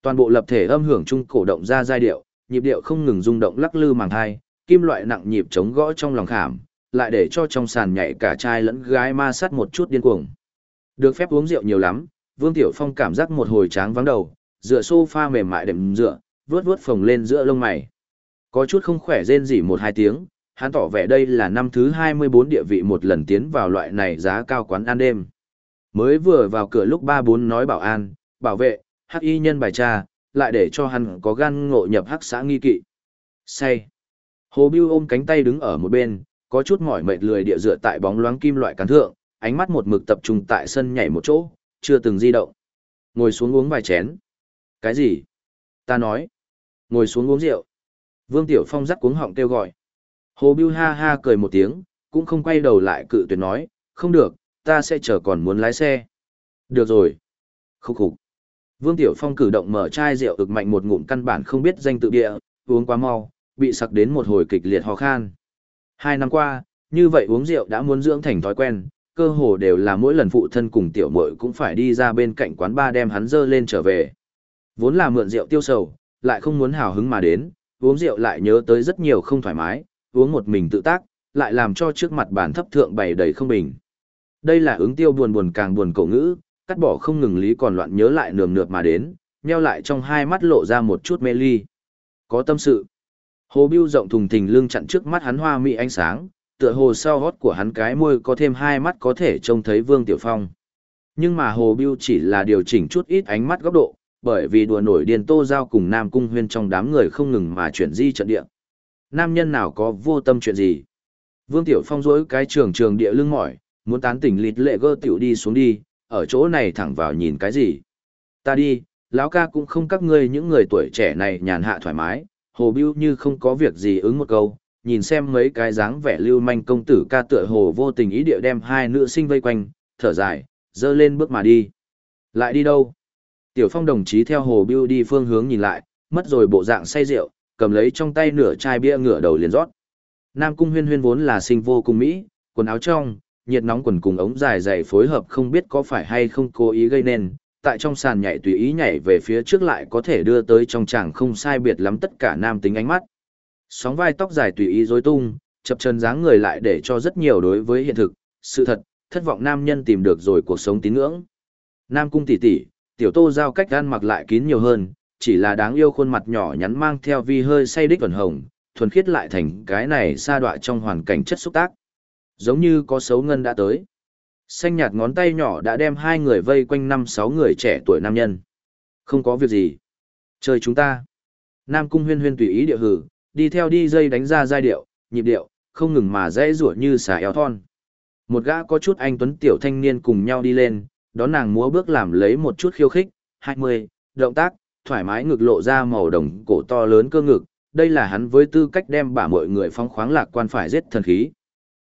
Toàn bộ lập thể âm hưởng chung cổ động ra giai điệu, nhịp điệu không ngừng rung động lắc lư màng thai, kim loại nặng nhịp chống gõ trong lòng khảm, lại để cho trong sàn nhảy cả trai lẫn gái ma sát một chút điên cuồng. Được phép uống rượu nhiều lắm, Vương Tiểu Phong cảm giác một hồi tráng vắng đầu, dựa sofa mềm mại đệm dựa, vuốt vuốt phồng lên giữa lông mày. Có chút không khỏe rên rỉ một hai tiếng, hắn tỏ vẻ đây là năm thứ 24 địa vị một lần tiến vào loại này giá cao quán ăn đêm. Mới vừa vào cửa lúc ba bốn nói bảo an, bảo vệ, hắc y nhân bài tra, lại để cho hắn có gan ngộ nhập hắc xã nghi kỵ. Say. Hồ Biêu ôm cánh tay đứng ở một bên, có chút mỏi mệt lười địa dựa tại bóng loáng kim loại cán thượng, ánh mắt một mực tập trung tại sân nhảy một chỗ, chưa từng di động. Ngồi xuống uống vài chén. Cái gì? Ta nói. Ngồi xuống uống rượu. Vương Tiểu Phong rắc cuống họng kêu gọi. Hồ Bưu ha ha cười một tiếng, cũng không quay đầu lại cự tuyệt nói, không được, ta sẽ chờ còn muốn lái xe. Được rồi. Khúc khục. Vương Tiểu Phong cử động mở chai rượu ực mạnh một ngụm căn bản không biết danh tự địa, uống quá mau, bị sặc đến một hồi kịch liệt ho khan. Hai năm qua, như vậy uống rượu đã muốn dưỡng thành thói quen, cơ hồ đều là mỗi lần phụ thân cùng tiểu muội cũng phải đi ra bên cạnh quán ba đem hắn dơ lên trở về. Vốn là mượn rượu tiêu sầu, lại không muốn hào hứng mà đến, uống rượu lại nhớ tới rất nhiều không thoải mái, uống một mình tự tác, lại làm cho trước mặt bàn thấp thượng bày đầy không bình. Đây là ứng tiêu buồn buồn càng buồn cổ ngữ, cắt bỏ không ngừng lý còn loạn nhớ lại nườm nượp mà đến, nheo lại trong hai mắt lộ ra một chút mê ly. Có tâm sự. Hồ Biêu rộng thùng thình lưng chặn trước mắt hắn hoa mỹ ánh sáng, tựa hồ sau hót của hắn cái môi có thêm hai mắt có thể trông thấy Vương Tiểu Phong. Nhưng mà Hồ Biêu chỉ là điều chỉnh chút ít ánh mắt góc độ, bởi vì đùa nổi điền tô giao cùng Nam Cung Huyên trong đám người không ngừng mà chuyển di trận địa. Nam nhân nào có vô tâm chuyện gì? Vương Tiểu Phong dỗi cái trường trường địa lưng mỏi, muốn tán tỉnh lịt lệ gơ tiểu đi xuống đi, ở chỗ này thẳng vào nhìn cái gì? Ta đi, lão ca cũng không các ngươi những người tuổi trẻ này nhàn hạ thoải mái, hồ biêu như không có việc gì ứng một câu, nhìn xem mấy cái dáng vẻ lưu manh công tử ca tựa hồ vô tình ý địa đem hai nữ sinh vây quanh, thở dài, dơ lên bước mà đi. Lại đi đâu? Tiểu phong đồng chí theo hồ biêu đi phương hướng nhìn lại, mất rồi bộ dạng say rượu, cầm lấy trong tay nửa chai bia ngửa đầu liền rót. Nam cung huyên huyên vốn là sinh vô cùng mỹ, quần áo trong, nhiệt nóng quần cùng ống dài dày phối hợp không biết có phải hay không cố ý gây nên, tại trong sàn nhảy tùy ý nhảy về phía trước lại có thể đưa tới trong chàng không sai biệt lắm tất cả nam tính ánh mắt. Sóng vai tóc dài tùy ý rối tung, chập chân dáng người lại để cho rất nhiều đối với hiện thực, sự thật, thất vọng nam nhân tìm được rồi cuộc sống tín ngưỡng. Nam cung tỷ tỷ, tiểu tô giao cách gan mặc lại kín nhiều hơn, chỉ là đáng yêu khuôn mặt nhỏ nhắn mang theo vi hơi say đích thuần hồng, thuần khiết lại thành cái này sa đọa trong hoàn cảnh chất xúc tác. Giống như có xấu ngân đã tới. Xanh nhạt ngón tay nhỏ đã đem hai người vây quanh năm sáu người trẻ tuổi nam nhân. Không có việc gì. Chơi chúng ta. Nam cung huyên huyên tùy ý địa hử, đi theo đi dây đánh ra giai điệu, nhịp điệu, không ngừng mà dễ rủa như xà eo thon. Một gã có chút anh tuấn tiểu thanh niên cùng nhau đi lên, đón nàng múa bước làm lấy một chút khiêu khích, hai mươi động tác, thoải mái ngực lộ ra màu đồng cổ to lớn cơ ngực, đây là hắn với tư cách đem bả mọi người phóng khoáng lạc quan phải giết thần khí.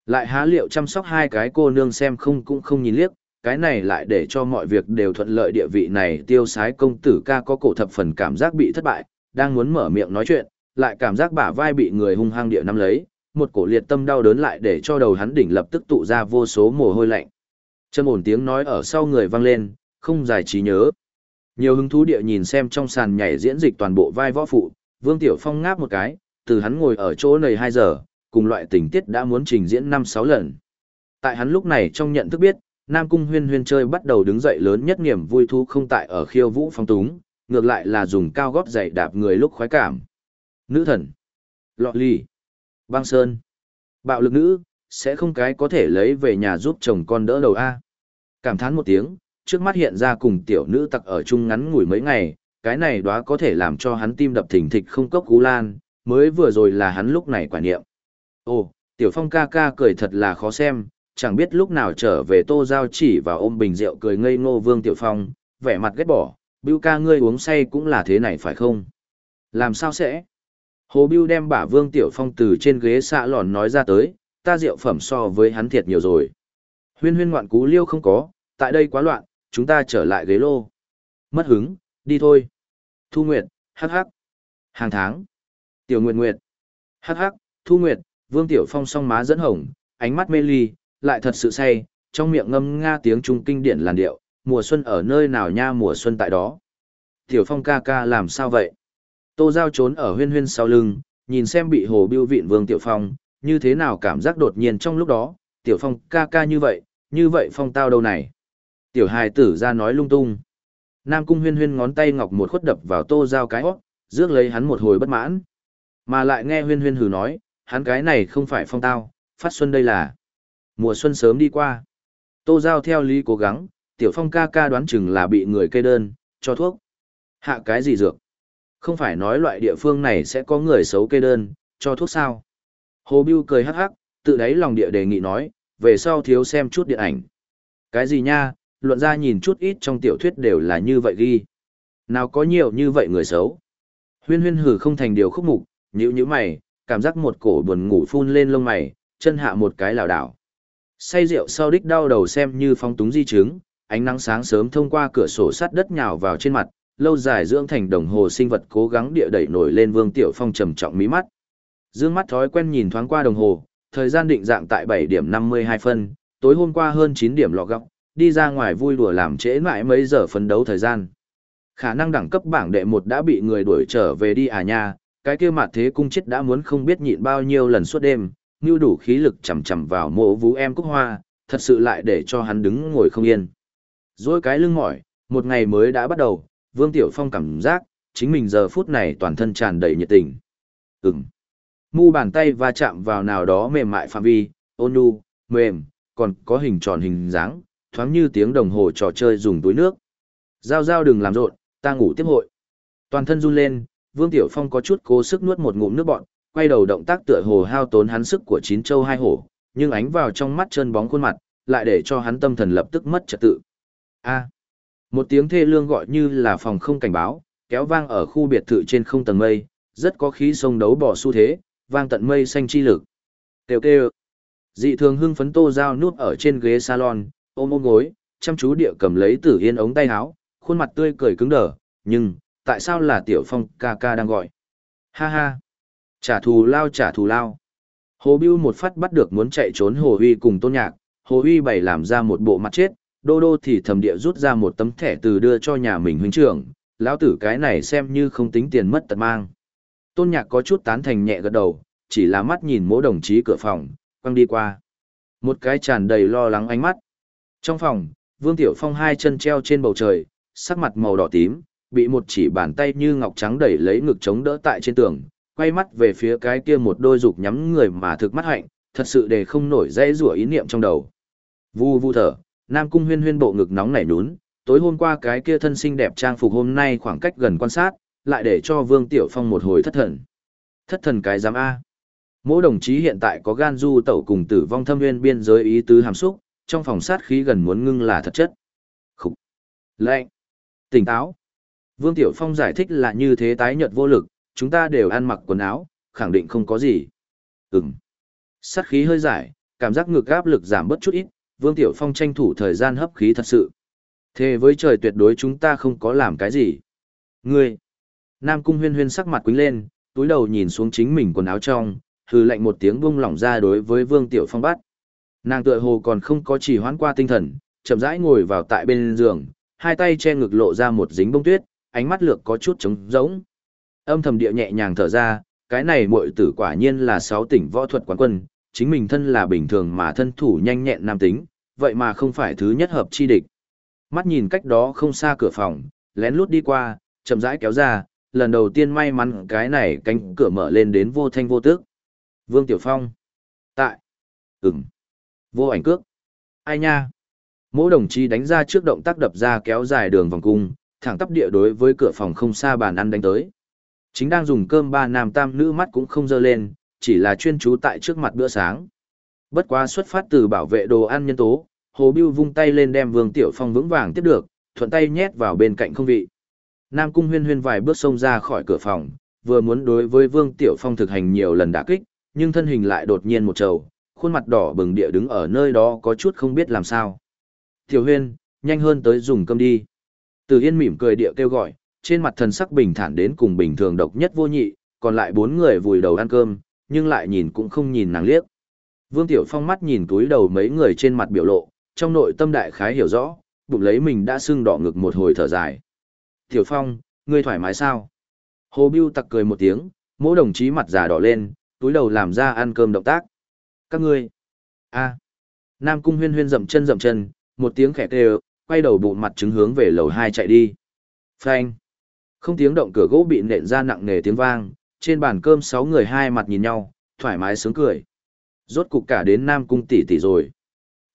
Lại há liệu chăm sóc hai cái cô nương xem không cũng không nhìn liếc, cái này lại để cho mọi việc đều thuận lợi địa vị này tiêu sái công tử ca có cổ thập phần cảm giác bị thất bại, đang muốn mở miệng nói chuyện, lại cảm giác bả vai bị người hung hăng địa nắm lấy, một cổ liệt tâm đau đớn lại để cho đầu hắn đỉnh lập tức tụ ra vô số mồ hôi lạnh. Chân ổn tiếng nói ở sau người vang lên, không giải trí nhớ. Nhiều hứng thú địa nhìn xem trong sàn nhảy diễn dịch toàn bộ vai võ phụ, Vương Tiểu Phong ngáp một cái, từ hắn ngồi ở chỗ này 2 giờ, cùng loại tình tiết đã muốn trình diễn 5-6 lần. Tại hắn lúc này trong nhận thức biết, Nam Cung huyên huyên chơi bắt đầu đứng dậy lớn nhất niềm vui thú không tại ở khiêu vũ phong túng, ngược lại là dùng cao gót giày đạp người lúc khoái cảm. Nữ thần, lọ ly, băng sơn, bạo lực nữ, sẽ không cái có thể lấy về nhà giúp chồng con đỡ đầu A. Cảm thán một tiếng, trước mắt hiện ra cùng tiểu nữ tặc ở chung ngắn ngủi mấy ngày, cái này đó có thể làm cho hắn tim đập thình thịch không cốc cú lan, mới vừa rồi là hắn lúc này quả niệm. Ồ, tiểu phong ca ca cười thật là khó xem, chẳng biết lúc nào trở về tô giao chỉ và ôm bình rượu cười ngây ngô vương tiểu phong, vẻ mặt ghét bỏ, bưu ca ngươi uống say cũng là thế này phải không? Làm sao sẽ? Hồ Bưu đem bả Vương Tiểu Phong từ trên ghế xạ lòn nói ra tới, ta rượu phẩm so với hắn thiệt nhiều rồi. Huyên huyên ngoạn cú liêu không có, tại đây quá loạn, chúng ta trở lại ghế lô. Mất hứng, đi thôi. Thu Nguyệt, hắc hắc. Hàng tháng. Tiểu Nguyệt Nguyệt. Hắc hắc, Thu Nguyệt, Vương Tiểu Phong song má dẫn hồng, ánh mắt mê ly, lại thật sự say, trong miệng ngâm nga tiếng trung kinh điển làn điệu, mùa xuân ở nơi nào nha mùa xuân tại đó. Tiểu Phong ca ca làm sao vậy? Tô Giao trốn ở huyên huyên sau lưng, nhìn xem bị hồ biêu vịn Vương Tiểu Phong, như thế nào cảm giác đột nhiên trong lúc đó, Tiểu Phong ca ca như vậy, như vậy Phong tao đâu này? Tiểu hài tử ra nói lung tung. Nam Cung huyên huyên ngón tay ngọc một khuất đập vào Tô Giao cái hót, rước lấy hắn một hồi bất mãn. Mà lại nghe huyên huyên hừ nói, hắn cái này không phải phong tao, phát xuân đây là mùa xuân sớm đi qua. Tô Giao theo lý cố gắng, tiểu phong ca ca đoán chừng là bị người kê đơn, cho thuốc. Hạ cái gì dược? Không phải nói loại địa phương này sẽ có người xấu kê đơn, cho thuốc sao? Hồ Biêu cười hắc hắc, tự đáy lòng địa đề nghị nói, về sau thiếu xem chút điện ảnh. Cái gì nha, luận ra nhìn chút ít trong tiểu thuyết đều là như vậy ghi. Nào có nhiều như vậy người xấu. Huyên huyên hử không thành điều khúc mục, nhữ nhữ mày, cảm giác một cổ buồn ngủ phun lên lông mày, chân hạ một cái lảo đảo. Say rượu sau đích đau đầu xem như phong túng di chứng, ánh nắng sáng sớm thông qua cửa sổ sắt đất nhào vào trên mặt, lâu dài dưỡng thành đồng hồ sinh vật cố gắng địa đẩy nổi lên Vương Tiểu Phong trầm trọng mí mắt. Dương mắt thói quen nhìn thoáng qua đồng hồ, thời gian định dạng tại 7 điểm 52 phân, tối hôm qua hơn 9 điểm lọ góc, đi ra ngoài vui đùa làm trễ mãi mấy giờ phấn đấu thời gian. Khả năng đẳng cấp bảng đệ một đã bị người đuổi trở về đi à nha, cái kia mặt thế cung chết đã muốn không biết nhịn bao nhiêu lần suốt đêm, như đủ khí lực chầm chầm vào mộ vũ em cúc hoa, thật sự lại để cho hắn đứng ngồi không yên. Rồi cái lưng mỏi, một ngày mới đã bắt đầu, Vương Tiểu Phong cảm giác, chính mình giờ phút này toàn thân tràn đầy nhiệt tình. Ừm. Mu bàn tay va chạm vào nào đó mềm mại phạm vi, ôn nhu, mềm, còn có hình tròn hình dáng, thoáng như tiếng đồng hồ trò chơi dùng túi nước. Giao giao đừng làm rộn, ta ngủ tiếp hội. Toàn thân run lên, Vương Tiểu Phong có chút cố sức nuốt một ngụm nước bọn, quay đầu động tác tựa hồ hao tốn hắn sức của chín châu hai hổ, nhưng ánh vào trong mắt chân bóng khuôn mặt, lại để cho hắn tâm thần lập tức mất trật tự. A. một tiếng thê lương gọi như là phòng không cảnh báo, kéo vang ở khu biệt thự trên không tầng mây, rất có khí sông đấu bỏ xu thế, vang tận mây xanh chi lực. Kêu kêu. Dị thường hưng phấn Tô Giao núp ở trên ghế salon, ôm ôm gối, chăm chú địa cầm lấy Tử Yên ống tay áo, khuôn mặt tươi cười cứng đờ, nhưng tại sao là Tiểu Phong ca ca đang gọi? Ha ha. Trả thù lao trả thù lao. Hồ Bưu một phát bắt được muốn chạy trốn Hồ Huy cùng Tôn Nhạc, Hồ Huy bày làm ra một bộ mặt chết, Đô Đô thì thầm địa rút ra một tấm thẻ từ đưa cho nhà mình huynh trưởng, lão tử cái này xem như không tính tiền mất tật mang. Tôn Nhạc có chút tán thành nhẹ gật đầu, chỉ là mắt nhìn mỗi đồng chí cửa phòng, quăng đi qua. Một cái tràn đầy lo lắng ánh mắt. Trong phòng, Vương Tiểu Phong hai chân treo trên bầu trời, sắc mặt màu đỏ tím, bị một chỉ bàn tay như ngọc trắng đẩy lấy ngực chống đỡ tại trên tường, quay mắt về phía cái kia một đôi dục nhắm người mà thực mắt hạnh, thật sự để không nổi dây rủa ý niệm trong đầu. Vu vu thở, Nam Cung Huyên Huyên bộ ngực nóng nảy nhún, tối hôm qua cái kia thân xinh đẹp trang phục hôm nay khoảng cách gần quan sát, lại để cho Vương Tiểu Phong một hồi thất thần. Thất thần cái giám A. Mỗi đồng chí hiện tại có gan du tẩu cùng tử vong thâm nguyên biên giới ý tứ hàm xúc, trong phòng sát khí gần muốn ngưng là thật chất. Khúc. Lệnh. Tỉnh táo. Vương Tiểu Phong giải thích là như thế tái nhợt vô lực, chúng ta đều ăn mặc quần áo, khẳng định không có gì. Ừm. Sát khí hơi giải, cảm giác ngược áp lực giảm bớt chút ít, Vương Tiểu Phong tranh thủ thời gian hấp khí thật sự. Thế với trời tuyệt đối chúng ta không có làm cái gì. Ngươi. Nam Cung huyên huyên sắc mặt quính lên, túi đầu nhìn xuống chính mình quần áo trong, hừ lạnh một tiếng buông lỏng ra đối với Vương Tiểu Phong bắt. Nàng tựa hồ còn không có chỉ hoãn qua tinh thần, chậm rãi ngồi vào tại bên giường, hai tay che ngực lộ ra một dính bông tuyết, ánh mắt lược có chút trống rỗng. Âm thầm địa nhẹ nhàng thở ra, cái này muội tử quả nhiên là sáu tỉnh võ thuật quán quân, chính mình thân là bình thường mà thân thủ nhanh nhẹn nam tính, vậy mà không phải thứ nhất hợp chi địch. Mắt nhìn cách đó không xa cửa phòng, lén lút đi qua, chậm rãi kéo ra, lần đầu tiên may mắn cái này cánh cửa mở lên đến vô thanh vô tước. Vương Tiểu Phong. Tại. Ừm. Vô ảnh cước. Ai nha. Mỗi đồng chí đánh ra trước động tác đập ra kéo dài đường vòng cung, thẳng tắp địa đối với cửa phòng không xa bàn ăn đánh tới. Chính đang dùng cơm ba nam tam nữ mắt cũng không dơ lên, chỉ là chuyên chú tại trước mặt bữa sáng. Bất quá xuất phát từ bảo vệ đồ ăn nhân tố, Hồ Bưu vung tay lên đem Vương Tiểu Phong vững vàng tiếp được, thuận tay nhét vào bên cạnh không vị. Nam Cung Huyên Huyên vài bước xông ra khỏi cửa phòng, vừa muốn đối với Vương Tiểu Phong thực hành nhiều lần đả kích, nhưng thân hình lại đột nhiên một trầu, khuôn mặt đỏ bừng địa đứng ở nơi đó có chút không biết làm sao. Tiểu Huyên, nhanh hơn tới dùng cơm đi. Từ Yên mỉm cười địa kêu gọi, trên mặt thần sắc bình thản đến cùng bình thường độc nhất vô nhị, còn lại bốn người vùi đầu ăn cơm, nhưng lại nhìn cũng không nhìn nàng liếc. Vương Tiểu Phong mắt nhìn túi đầu mấy người trên mặt biểu lộ, trong nội tâm đại khái hiểu rõ, bụng lấy mình đã sưng đỏ ngực một hồi thở dài. Tiểu Phong, ngươi thoải mái sao? Hồ Biêu tặc cười một tiếng, mỗi đồng chí mặt già đỏ lên, túi đầu làm ra ăn cơm động tác. Các ngươi. a Nam Cung huyên huyên dậm chân dậm chân, một tiếng khẽ kêu, quay đầu bụng mặt trứng hướng về lầu hai chạy đi. Phanh. Không tiếng động cửa gỗ bị nện ra nặng nề tiếng vang, trên bàn cơm sáu người hai mặt nhìn nhau, thoải mái sướng cười. Rốt cục cả đến Nam Cung tỷ tỷ rồi.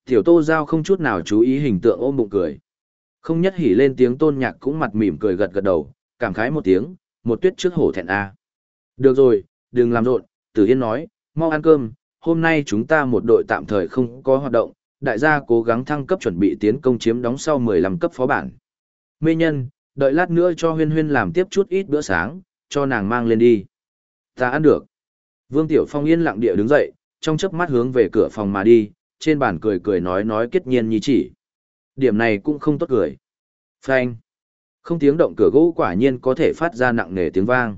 Tiểu Tô Giao không chút nào chú ý hình tượng ôm bụng cười. Không nhất hỉ lên tiếng tôn nhạc cũng mặt mỉm cười gật gật đầu, cảm khái một tiếng, một tuyết trước hổ thẹn a. Được rồi, đừng làm rộn, Tử Yên nói, mau ăn cơm, hôm nay chúng ta một đội tạm thời không có hoạt động, đại gia cố gắng thăng cấp chuẩn bị tiến công chiếm đóng sau 15 cấp phó bản. Mê nhân, đợi lát nữa cho huyên huyên làm tiếp chút ít bữa sáng, cho nàng mang lên đi. Ta ăn được. Vương Tiểu Phong yên lặng địa đứng dậy, trong chớp mắt hướng về cửa phòng mà đi, trên bàn cười cười nói nói kết nhiên như chỉ. Điểm này cũng không tốt cười. Phanh. Không tiếng động cửa gỗ quả nhiên có thể phát ra nặng nề tiếng vang.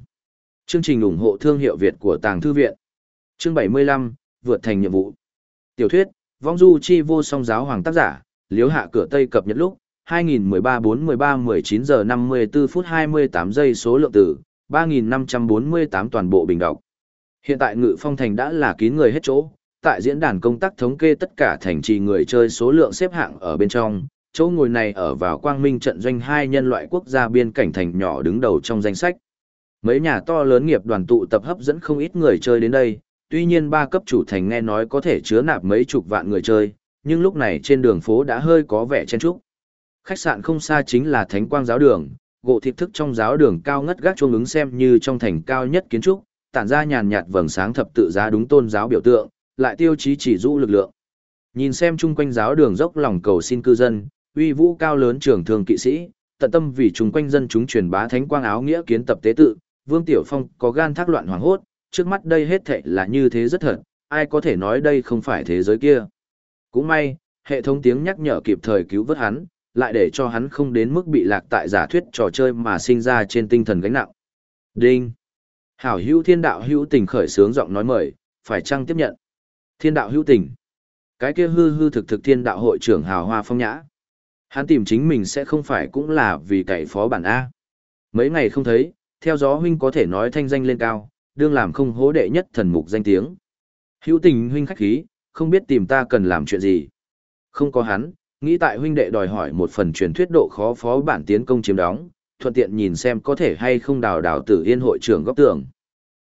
Chương trình ủng hộ thương hiệu Việt của Tàng Thư Viện. Chương 75, vượt thành nhiệm vụ. Tiểu thuyết, vong du chi vô song giáo hoàng tác giả, liếu hạ cửa Tây cập nhật lúc, 2013-4-13-19 giờ 54 phút 28 giây số lượng tử, 3.548 toàn bộ bình đọc. Hiện tại ngự phong thành đã là kín người hết chỗ, tại diễn đàn công tác thống kê tất cả thành trì người chơi số lượng xếp hạng ở bên trong, chỗ ngồi này ở vào quang minh trận doanh hai nhân loại quốc gia biên cảnh thành nhỏ đứng đầu trong danh sách. Mấy nhà to lớn nghiệp đoàn tụ tập hấp dẫn không ít người chơi đến đây, tuy nhiên ba cấp chủ thành nghe nói có thể chứa nạp mấy chục vạn người chơi, nhưng lúc này trên đường phố đã hơi có vẻ chen trúc. Khách sạn không xa chính là Thánh Quang giáo đường, gỗ thịt thức trong giáo đường cao ngất gác chuông ứng xem như trong thành cao nhất kiến trúc, tản ra nhàn nhạt vầng sáng thập tự giá đúng tôn giáo biểu tượng, lại tiêu chí chỉ dụ lực lượng. Nhìn xem chung quanh giáo đường dốc lòng cầu xin cư dân, uy vũ cao lớn trưởng thường kỵ sĩ, tận tâm vì chung quanh dân chúng truyền bá thánh quang áo nghĩa kiến tập tế tự, Vương Tiểu Phong có gan thác loạn hoàng hốt, trước mắt đây hết thệ là như thế rất thật, ai có thể nói đây không phải thế giới kia. Cũng may, hệ thống tiếng nhắc nhở kịp thời cứu vớt hắn, lại để cho hắn không đến mức bị lạc tại giả thuyết trò chơi mà sinh ra trên tinh thần gánh nặng. Đinh! Hảo hữu thiên đạo hữu tình khởi sướng giọng nói mời, phải chăng tiếp nhận? Thiên đạo hữu tình. Cái kia hư hư thực thực thiên đạo hội trưởng hào hoa phong nhã. Hắn tìm chính mình sẽ không phải cũng là vì cậy phó bản A. Mấy ngày không thấy, theo gió huynh có thể nói thanh danh lên cao, đương làm không hố đệ nhất thần mục danh tiếng. Hữu tình huynh khách khí, không biết tìm ta cần làm chuyện gì. Không có hắn, nghĩ tại huynh đệ đòi hỏi một phần truyền thuyết độ khó phó bản tiến công chiếm đóng, thuận tiện nhìn xem có thể hay không đào đào tử yên hội trưởng góc tường.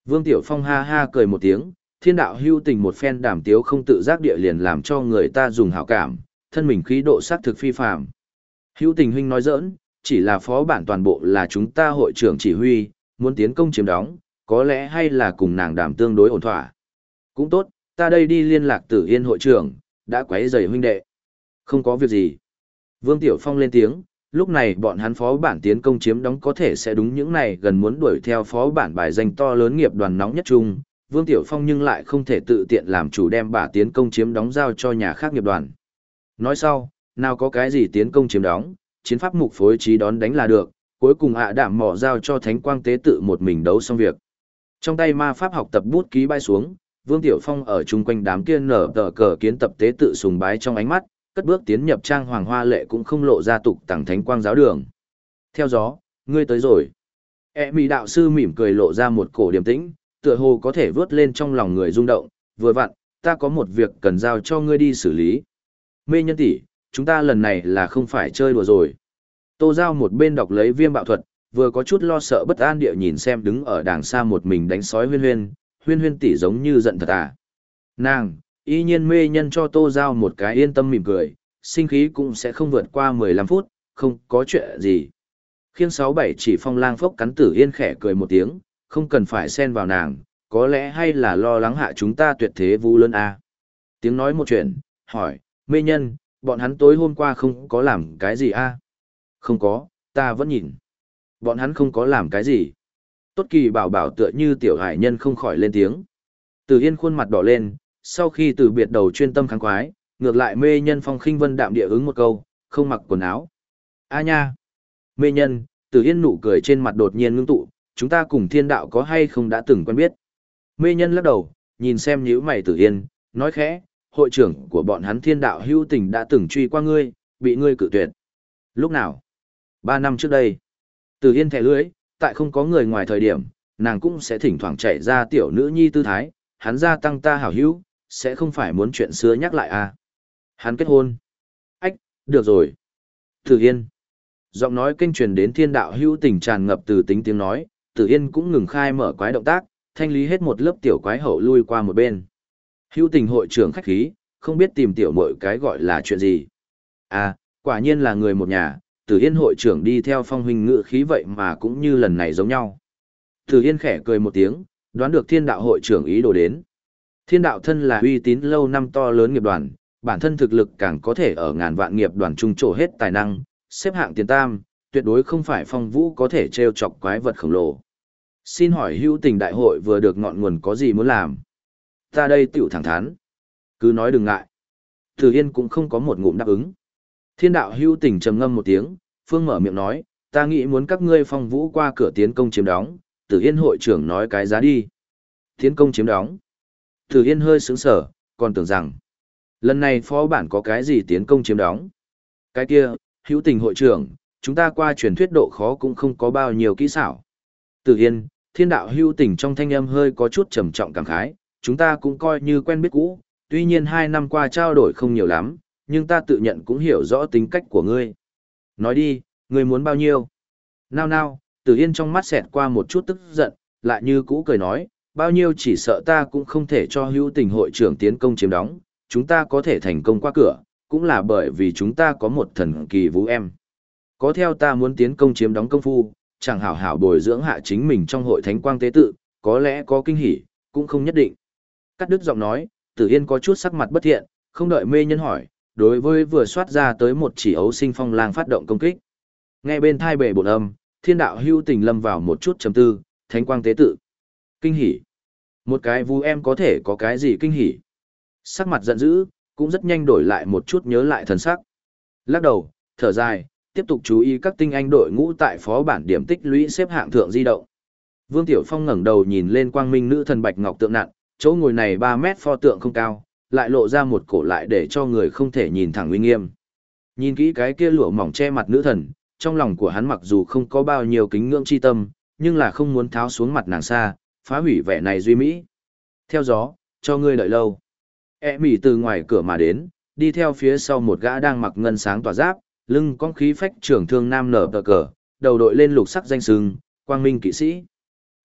Vương Tiểu Phong ha ha cười một tiếng, thiên đạo hưu tình một phen đảm tiếu không tự giác địa liền làm cho người ta dùng hảo cảm, thân mình khí độ sát thực phi phàm. Hữu tình huynh nói giỡn, chỉ là phó bản toàn bộ là chúng ta hội trưởng chỉ huy, muốn tiến công chiếm đóng, có lẽ hay là cùng nàng đảm tương đối ổn thỏa. Cũng tốt, ta đây đi liên lạc tử yên hội trưởng, đã quấy rầy huynh đệ. Không có việc gì. Vương Tiểu Phong lên tiếng, lúc này bọn hắn phó bản tiến công chiếm đóng có thể sẽ đúng những này gần muốn đuổi theo phó bản bài danh to lớn nghiệp đoàn nóng nhất chung. Vương Tiểu Phong nhưng lại không thể tự tiện làm chủ đem bà tiến công chiếm đóng giao cho nhà khác nghiệp đoàn. Nói sau, nào có cái gì tiến công chiếm đóng, chiến pháp mục phối trí đón đánh là được, cuối cùng ạ đảm mỏ giao cho thánh quang tế tự một mình đấu xong việc. Trong tay ma pháp học tập bút ký bay xuống, Vương Tiểu Phong ở chung quanh đám kia nở tờ cờ kiến tập tế tự sùng bái trong ánh mắt, cất bước tiến nhập trang hoàng hoa lệ cũng không lộ ra tục tàng thánh quang giáo đường. Theo gió, ngươi tới rồi. E mì đạo sư mỉm cười lộ ra một cổ điềm tĩnh, tựa hồ có thể vớt lên trong lòng người rung động, vừa vặn, ta có một việc cần giao cho ngươi đi xử lý. Mê nhân tỷ, chúng ta lần này là không phải chơi đùa rồi. Tô Giao một bên đọc lấy viêm bạo thuật, vừa có chút lo sợ bất an địa nhìn xem đứng ở đàng xa một mình đánh sói huyên huyên, huyên huyên tỷ giống như giận thật à. Nàng, y nhiên mê nhân cho Tô Giao một cái yên tâm mỉm cười, sinh khí cũng sẽ không vượt qua 15 phút, không có chuyện gì. Khiêng 67 chỉ phong lang phốc cắn tử yên khẽ cười một tiếng, không cần phải xen vào nàng, có lẽ hay là lo lắng hạ chúng ta tuyệt thế vu lớn à. Tiếng nói một chuyện, hỏi, mê nhân, bọn hắn tối hôm qua không có làm cái gì a Không có, ta vẫn nhìn. Bọn hắn không có làm cái gì. Tốt kỳ bảo bảo tựa như tiểu hải nhân không khỏi lên tiếng. từ Yên khuôn mặt đỏ lên, sau khi từ biệt đầu chuyên tâm kháng quái, ngược lại mê nhân phong khinh vân đạm địa ứng một câu, không mặc quần áo. A nha! Mê nhân, từ Yên nụ cười trên mặt đột nhiên ngưng tụ, chúng ta cùng thiên đạo có hay không đã từng quen biết. Mê nhân lắc đầu, nhìn xem nhíu mày từ Yên, nói khẽ, hội trưởng của bọn hắn thiên đạo hữu tình đã từng truy qua ngươi, bị ngươi cự tuyệt. Lúc nào? Ba năm trước đây. Từ yên thẻ lưới, tại không có người ngoài thời điểm, nàng cũng sẽ thỉnh thoảng chạy ra tiểu nữ nhi tư thái, hắn gia tăng ta hảo hữu, sẽ không phải muốn chuyện xưa nhắc lại à. Hắn kết hôn. Ách, được rồi. Từ yên. Giọng nói kênh truyền đến thiên đạo hữu tình tràn ngập từ tính tiếng nói, Tử Yên cũng ngừng khai mở quái động tác, thanh lý hết một lớp tiểu quái hậu lui qua một bên. Hữu tình hội trưởng khách khí, không biết tìm tiểu mội cái gọi là chuyện gì. À, quả nhiên là người một nhà, Tử Yên hội trưởng đi theo phong huynh ngự khí vậy mà cũng như lần này giống nhau. Tử Yên khẽ cười một tiếng, đoán được thiên đạo hội trưởng ý đồ đến. Thiên đạo thân là uy tín lâu năm to lớn nghiệp đoàn, bản thân thực lực càng có thể ở ngàn vạn nghiệp đoàn trung trổ hết tài năng, xếp hạng tiền tam, tuyệt đối không phải phong vũ có thể treo chọc quái vật khổng lồ. Xin hỏi hữu tình đại hội vừa được ngọn nguồn có gì muốn làm? Ta đây tiểu thẳng thắn. Cứ nói đừng ngại. Tử Yên cũng không có một ngụm đáp ứng. Thiên đạo Hưu tình trầm ngâm một tiếng, Phương mở miệng nói, ta nghĩ muốn các ngươi phong vũ qua cửa tiến công chiếm đóng, Tử Yên hội trưởng nói cái giá đi. Tiến công chiếm đóng. Tử Yên hơi sướng sở, còn tưởng rằng, lần này phó bản có cái gì tiến công chiếm đóng. Cái kia, hữu tình hội trưởng, chúng ta qua truyền thuyết độ khó cũng không có bao nhiêu kỹ xảo. Tử Yên, thiên đạo hữu tình trong thanh âm hơi có chút trầm trọng cảm khái, chúng ta cũng coi như quen biết cũ, tuy nhiên hai năm qua trao đổi không nhiều lắm, nhưng ta tự nhận cũng hiểu rõ tính cách của ngươi. Nói đi, ngươi muốn bao nhiêu? Nào nào, Tử Yên trong mắt xẹt qua một chút tức giận, lại như cũ cười nói, bao nhiêu chỉ sợ ta cũng không thể cho hữu tình hội trưởng tiến công chiếm đóng, chúng ta có thể thành công qua cửa, cũng là bởi vì chúng ta có một thần kỳ vũ em. Có theo ta muốn tiến công chiếm đóng công phu, chẳng hảo hảo bồi dưỡng hạ chính mình trong hội thánh quang tế tự, có lẽ có kinh hỉ, cũng không nhất định. Cắt đứt giọng nói, Tử Yên có chút sắc mặt bất thiện, không đợi mê nhân hỏi, đối với vừa soát ra tới một chỉ ấu sinh phong lang phát động công kích. Nghe bên thai bể bột âm, thiên đạo hưu tình lâm vào một chút trầm tư, thánh quang tế tự. Kinh hỉ. Một cái vu em có thể có cái gì kinh hỉ. Sắc mặt giận dữ, cũng rất nhanh đổi lại một chút nhớ lại thần sắc. Lắc đầu, thở dài, tiếp tục chú ý các tinh anh đội ngũ tại phó bản điểm tích lũy xếp hạng thượng di động. Vương Tiểu Phong ngẩng đầu nhìn lên quang minh nữ thần bạch ngọc tượng nặng, chỗ ngồi này 3 mét pho tượng không cao, lại lộ ra một cổ lại để cho người không thể nhìn thẳng uy nghiêm. Nhìn kỹ cái kia lụa mỏng che mặt nữ thần, trong lòng của hắn mặc dù không có bao nhiêu kính ngưỡng chi tâm, nhưng là không muốn tháo xuống mặt nàng xa, phá hủy vẻ này duy mỹ. Theo gió, cho ngươi đợi lâu. E mỉ từ ngoài cửa mà đến, đi theo phía sau một gã đang mặc ngân sáng tỏa giáp, lưng con khí phách trưởng thương nam nở tờ cờ, đầu đội lên lục sắc danh sừng, quang minh kỵ sĩ.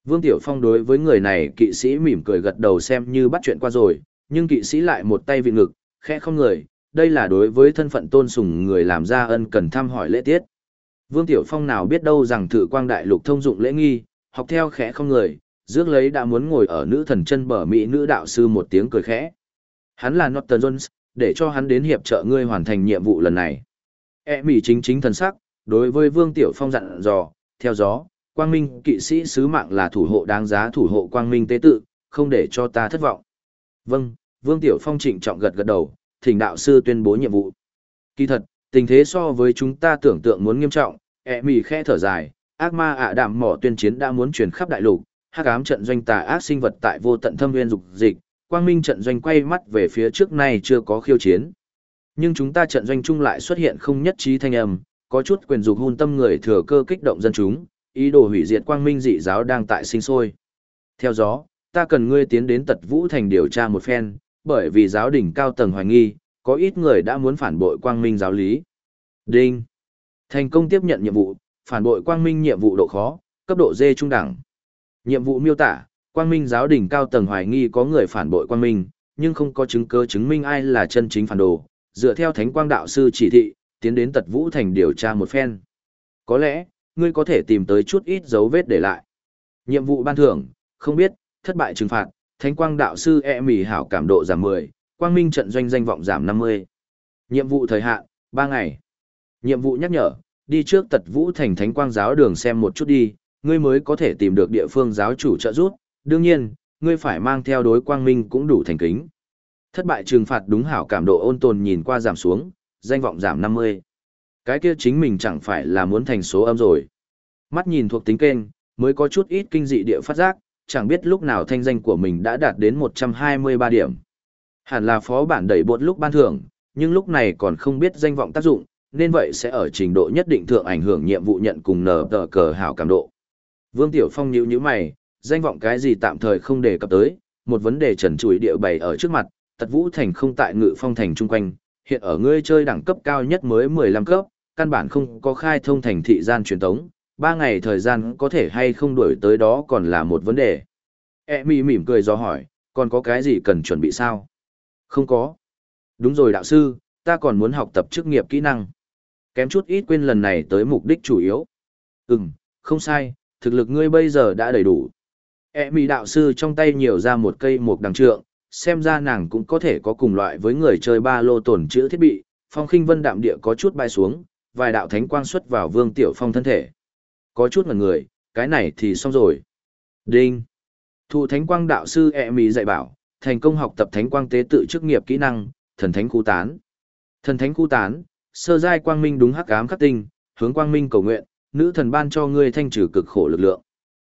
Vương Tiểu Phong đối với người này kỵ sĩ mỉm cười gật đầu xem như bắt chuyện qua rồi, nhưng kỵ sĩ lại một tay vị ngực, khẽ không người, đây là đối với thân phận tôn sùng người làm ra ân cần thăm hỏi lễ tiết. Vương Tiểu Phong nào biết đâu rằng thử quang đại lục thông dụng lễ nghi, học theo khẽ không người, dước lấy đã muốn ngồi ở nữ thần chân bờ mỹ nữ đạo sư một tiếng cười khẽ. Hắn là Norton Jones, để cho hắn đến hiệp trợ ngươi hoàn thành nhiệm vụ lần này. E mỹ chính chính thần sắc, đối với Vương Tiểu Phong dặn dò, theo gió, quang minh kỵ sĩ sứ mạng là thủ hộ đáng giá thủ hộ quang minh tế tự, không để cho ta thất vọng. Vâng, Vương Tiểu Phong trịnh trọng gật gật đầu, thỉnh đạo sư tuyên bố nhiệm vụ. Kỳ thật, tình thế so với chúng ta tưởng tượng muốn nghiêm trọng, ẹ mì khe thở dài, ác ma ạ đạm mỏ tuyên chiến đã muốn truyền khắp đại lục, hắc ám trận doanh tà ác sinh vật tại vô tận thâm nguyên dục dịch, quang minh trận doanh quay mắt về phía trước này chưa có khiêu chiến. Nhưng chúng ta trận doanh chung lại xuất hiện không nhất trí thanh âm, có chút quyền dục hôn tâm người thừa cơ kích động dân chúng, ý đồ hủy diệt quang minh dị giáo đang tại sinh sôi. Theo gió, ta cần ngươi tiến đến tật vũ thành điều tra một phen, bởi vì giáo đỉnh cao tầng hoài nghi, có ít người đã muốn phản bội quang minh giáo lý. Đinh. Thành công tiếp nhận nhiệm vụ, phản bội quang minh nhiệm vụ độ khó, cấp độ D trung đẳng. Nhiệm vụ miêu tả, quang minh giáo đỉnh cao tầng hoài nghi có người phản bội quang minh, nhưng không có chứng cứ chứng minh ai là chân chính phản đồ, dựa theo thánh quang đạo sư chỉ thị, tiến đến tật vũ thành điều tra một phen. Có lẽ, ngươi có thể tìm tới chút ít dấu vết để lại. Nhiệm vụ ban thưởng, không biết, thất bại trừng phạt, thánh quang đạo sư e mỉ hảo cảm độ giảm 10, quang minh trận doanh danh vọng giảm 50. Nhiệm vụ thời hạn, 3 ngày. Nhiệm vụ nhắc nhở, đi trước tật vũ thành thánh quang giáo đường xem một chút đi, ngươi mới có thể tìm được địa phương giáo chủ trợ giúp, đương nhiên, ngươi phải mang theo đối quang minh cũng đủ thành kính. Thất bại trừng phạt đúng hảo cảm độ ôn tồn nhìn qua giảm xuống, danh vọng giảm 50. Cái kia chính mình chẳng phải là muốn thành số âm rồi. Mắt nhìn thuộc tính kênh, mới có chút ít kinh dị địa phát giác, chẳng biết lúc nào thanh danh của mình đã đạt đến 123 điểm. Hẳn là phó bản đẩy bột lúc ban thưởng, nhưng lúc này còn không biết danh vọng tác dụng, nên vậy sẽ ở trình độ nhất định thượng ảnh hưởng nhiệm vụ nhận cùng nở tờ cờ hảo cảm độ. Vương Tiểu Phong nhíu nhíu mày, danh vọng cái gì tạm thời không đề cập tới, một vấn đề trần trụi địa bày ở trước mặt, tật vũ thành không tại ngự phong thành chung quanh, hiện ở ngươi chơi đẳng cấp cao nhất mới 15 cấp, căn bản không có khai thông thành thị gian truyền tống, ba ngày thời gian có thể hay không đuổi tới đó còn là một vấn đề. E mỉ mỉm cười do hỏi, còn có cái gì cần chuẩn bị sao? Không có. Đúng rồi đạo sư, ta còn muốn học tập chức nghiệp kỹ năng. Kém chút ít quên lần này tới mục đích chủ yếu. Ừm, không sai, thực lực ngươi bây giờ đã đầy đủ. E mỉ đạo sư trong tay nhiều ra một cây một đằng trượng, xem ra nàng cũng có thể có cùng loại với người chơi ba lô tổn chữa thiết bị, phong khinh vân đạm địa có chút bay xuống, vài đạo thánh quang xuất vào Vương Tiểu Phong thân thể. Có chút ngần người, cái này thì xong rồi. Đinh. Thụ thánh quang đạo sư e ẹ mì dạy bảo, thành công học tập thánh quang tế tự chức nghiệp kỹ năng, thần thánh khu tán. Thần thánh khu tán, sơ giai quang minh đúng hắc ám khắc tinh, hướng quang minh cầu nguyện, nữ thần ban cho ngươi thanh trừ cực khổ lực lượng.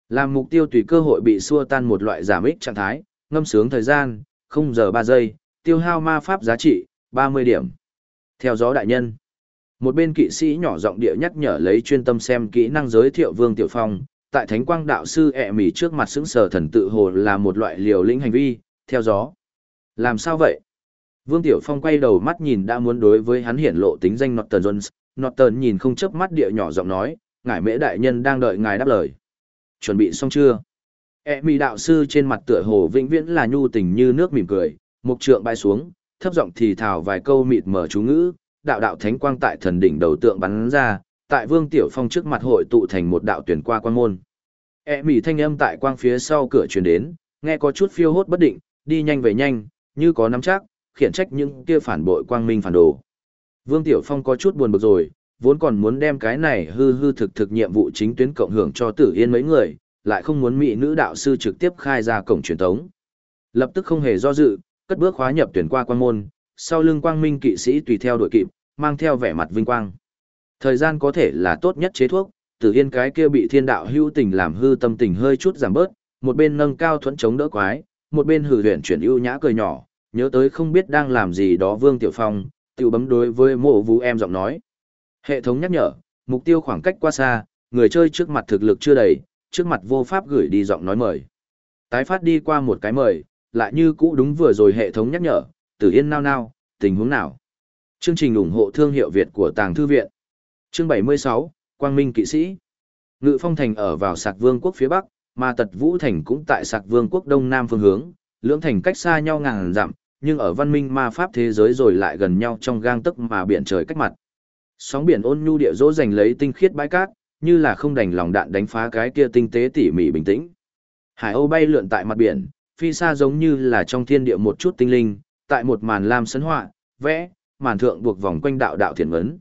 Làm mục tiêu tùy cơ hội bị xua tan một loại giảm ích trạng thái, ngâm sướng thời gian, 0 giờ 3 giây, tiêu hao ma pháp giá trị, 30 điểm. Theo gió đại nhân. Một bên kỵ sĩ nhỏ giọng địa nhắc nhở lấy chuyên tâm xem kỹ năng giới thiệu Vương Tiểu Phong, tại Thánh Quang đạo sư ẹ mỉ trước mặt xứng sở thần tự hồ là một loại liều lĩnh hành vi, theo gió. Làm sao vậy? Vương Tiểu Phong quay đầu mắt nhìn đã muốn đối với hắn hiển lộ tính danh Norton Jones, Norton nhìn không chớp mắt địa nhỏ giọng nói, ngài mễ đại nhân đang đợi ngài đáp lời. Chuẩn bị xong chưa? E mì đạo sư trên mặt tựa hồ vĩnh viễn là nhu tình như nước mỉm cười, mục trượng bay xuống, thấp giọng thì thào vài câu mịt mở chú ngữ, đạo đạo thánh quang tại thần đỉnh đầu tượng bắn ra, tại Vương Tiểu Phong trước mặt hội tụ thành một đạo tuyển qua quan môn. E mỉ thanh âm tại quang phía sau cửa truyền đến, nghe có chút phiêu hốt bất định, đi nhanh về nhanh, như có nắm chắc, khiển trách những kia phản bội quang minh phản đồ. Vương Tiểu Phong có chút buồn bực rồi, vốn còn muốn đem cái này hư hư thực thực nhiệm vụ chính tuyến cộng hưởng cho Tử Yên mấy người, lại không muốn mỹ nữ đạo sư trực tiếp khai ra cổng truyền thống. Lập tức không hề do dự, cất bước khóa nhập tuyển qua quan môn, sau lưng quang minh kỵ sĩ tùy theo đuổi kịp, mang theo vẻ mặt vinh quang. Thời gian có thể là tốt nhất chế thuốc, Tử Yên cái kia bị thiên đạo hưu tình làm hư tâm tình hơi chút giảm bớt, một bên nâng cao thuẫn chống đỡ quái, một bên hử huyền chuyển ưu nhã cười nhỏ, nhớ tới không biết đang làm gì đó Vương Tiểu Phong, tiểu bấm đối với mộ vũ em giọng nói. Hệ thống nhắc nhở, mục tiêu khoảng cách quá xa, người chơi trước mặt thực lực chưa đầy, trước mặt vô pháp gửi đi giọng nói mời. Tái phát đi qua một cái mời, lại như cũ đúng vừa rồi hệ thống nhắc nhở, Tử Yên nao nao, tình huống nào? Chương trình ủng hộ thương hiệu Việt của Tàng Thư Viện. Chương 76, Quang Minh Kỵ Sĩ. Ngự Phong Thành ở vào Sạc Vương quốc phía Bắc, mà Tật Vũ Thành cũng tại Sạc Vương quốc Đông Nam phương hướng, lưỡng thành cách xa nhau ngàn dặm, nhưng ở văn minh ma pháp thế giới rồi lại gần nhau trong gang tấc mà biển trời cách mặt. Sóng biển ôn nhu địa dỗ dành lấy tinh khiết bãi cát, như là không đành lòng đạn đánh phá cái kia tinh tế tỉ mỉ bình tĩnh. Hải Âu bay lượn tại mặt biển, phi xa giống như là trong thiên địa một chút tinh linh, tại một màn lam sấn họa, vẽ, màn thượng buộc vòng quanh đạo đạo thiền vấn.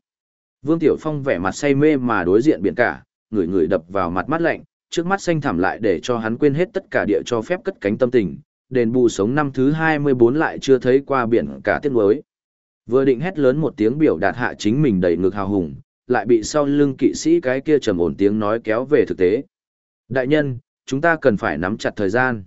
Vương Tiểu Phong vẻ mặt say mê mà đối diện biển cả, người người đập vào mặt mắt lạnh, trước mắt xanh thẳm lại để cho hắn quên hết tất cả địa cho phép cất cánh tâm tình, đền bù sống năm thứ 24 lại chưa thấy qua biển cả tiếc nuối. Vừa định hét lớn một tiếng biểu đạt hạ chính mình đầy ngực hào hùng, lại bị sau lưng kỵ sĩ cái kia trầm ổn tiếng nói kéo về thực tế. Đại nhân, chúng ta cần phải nắm chặt thời gian.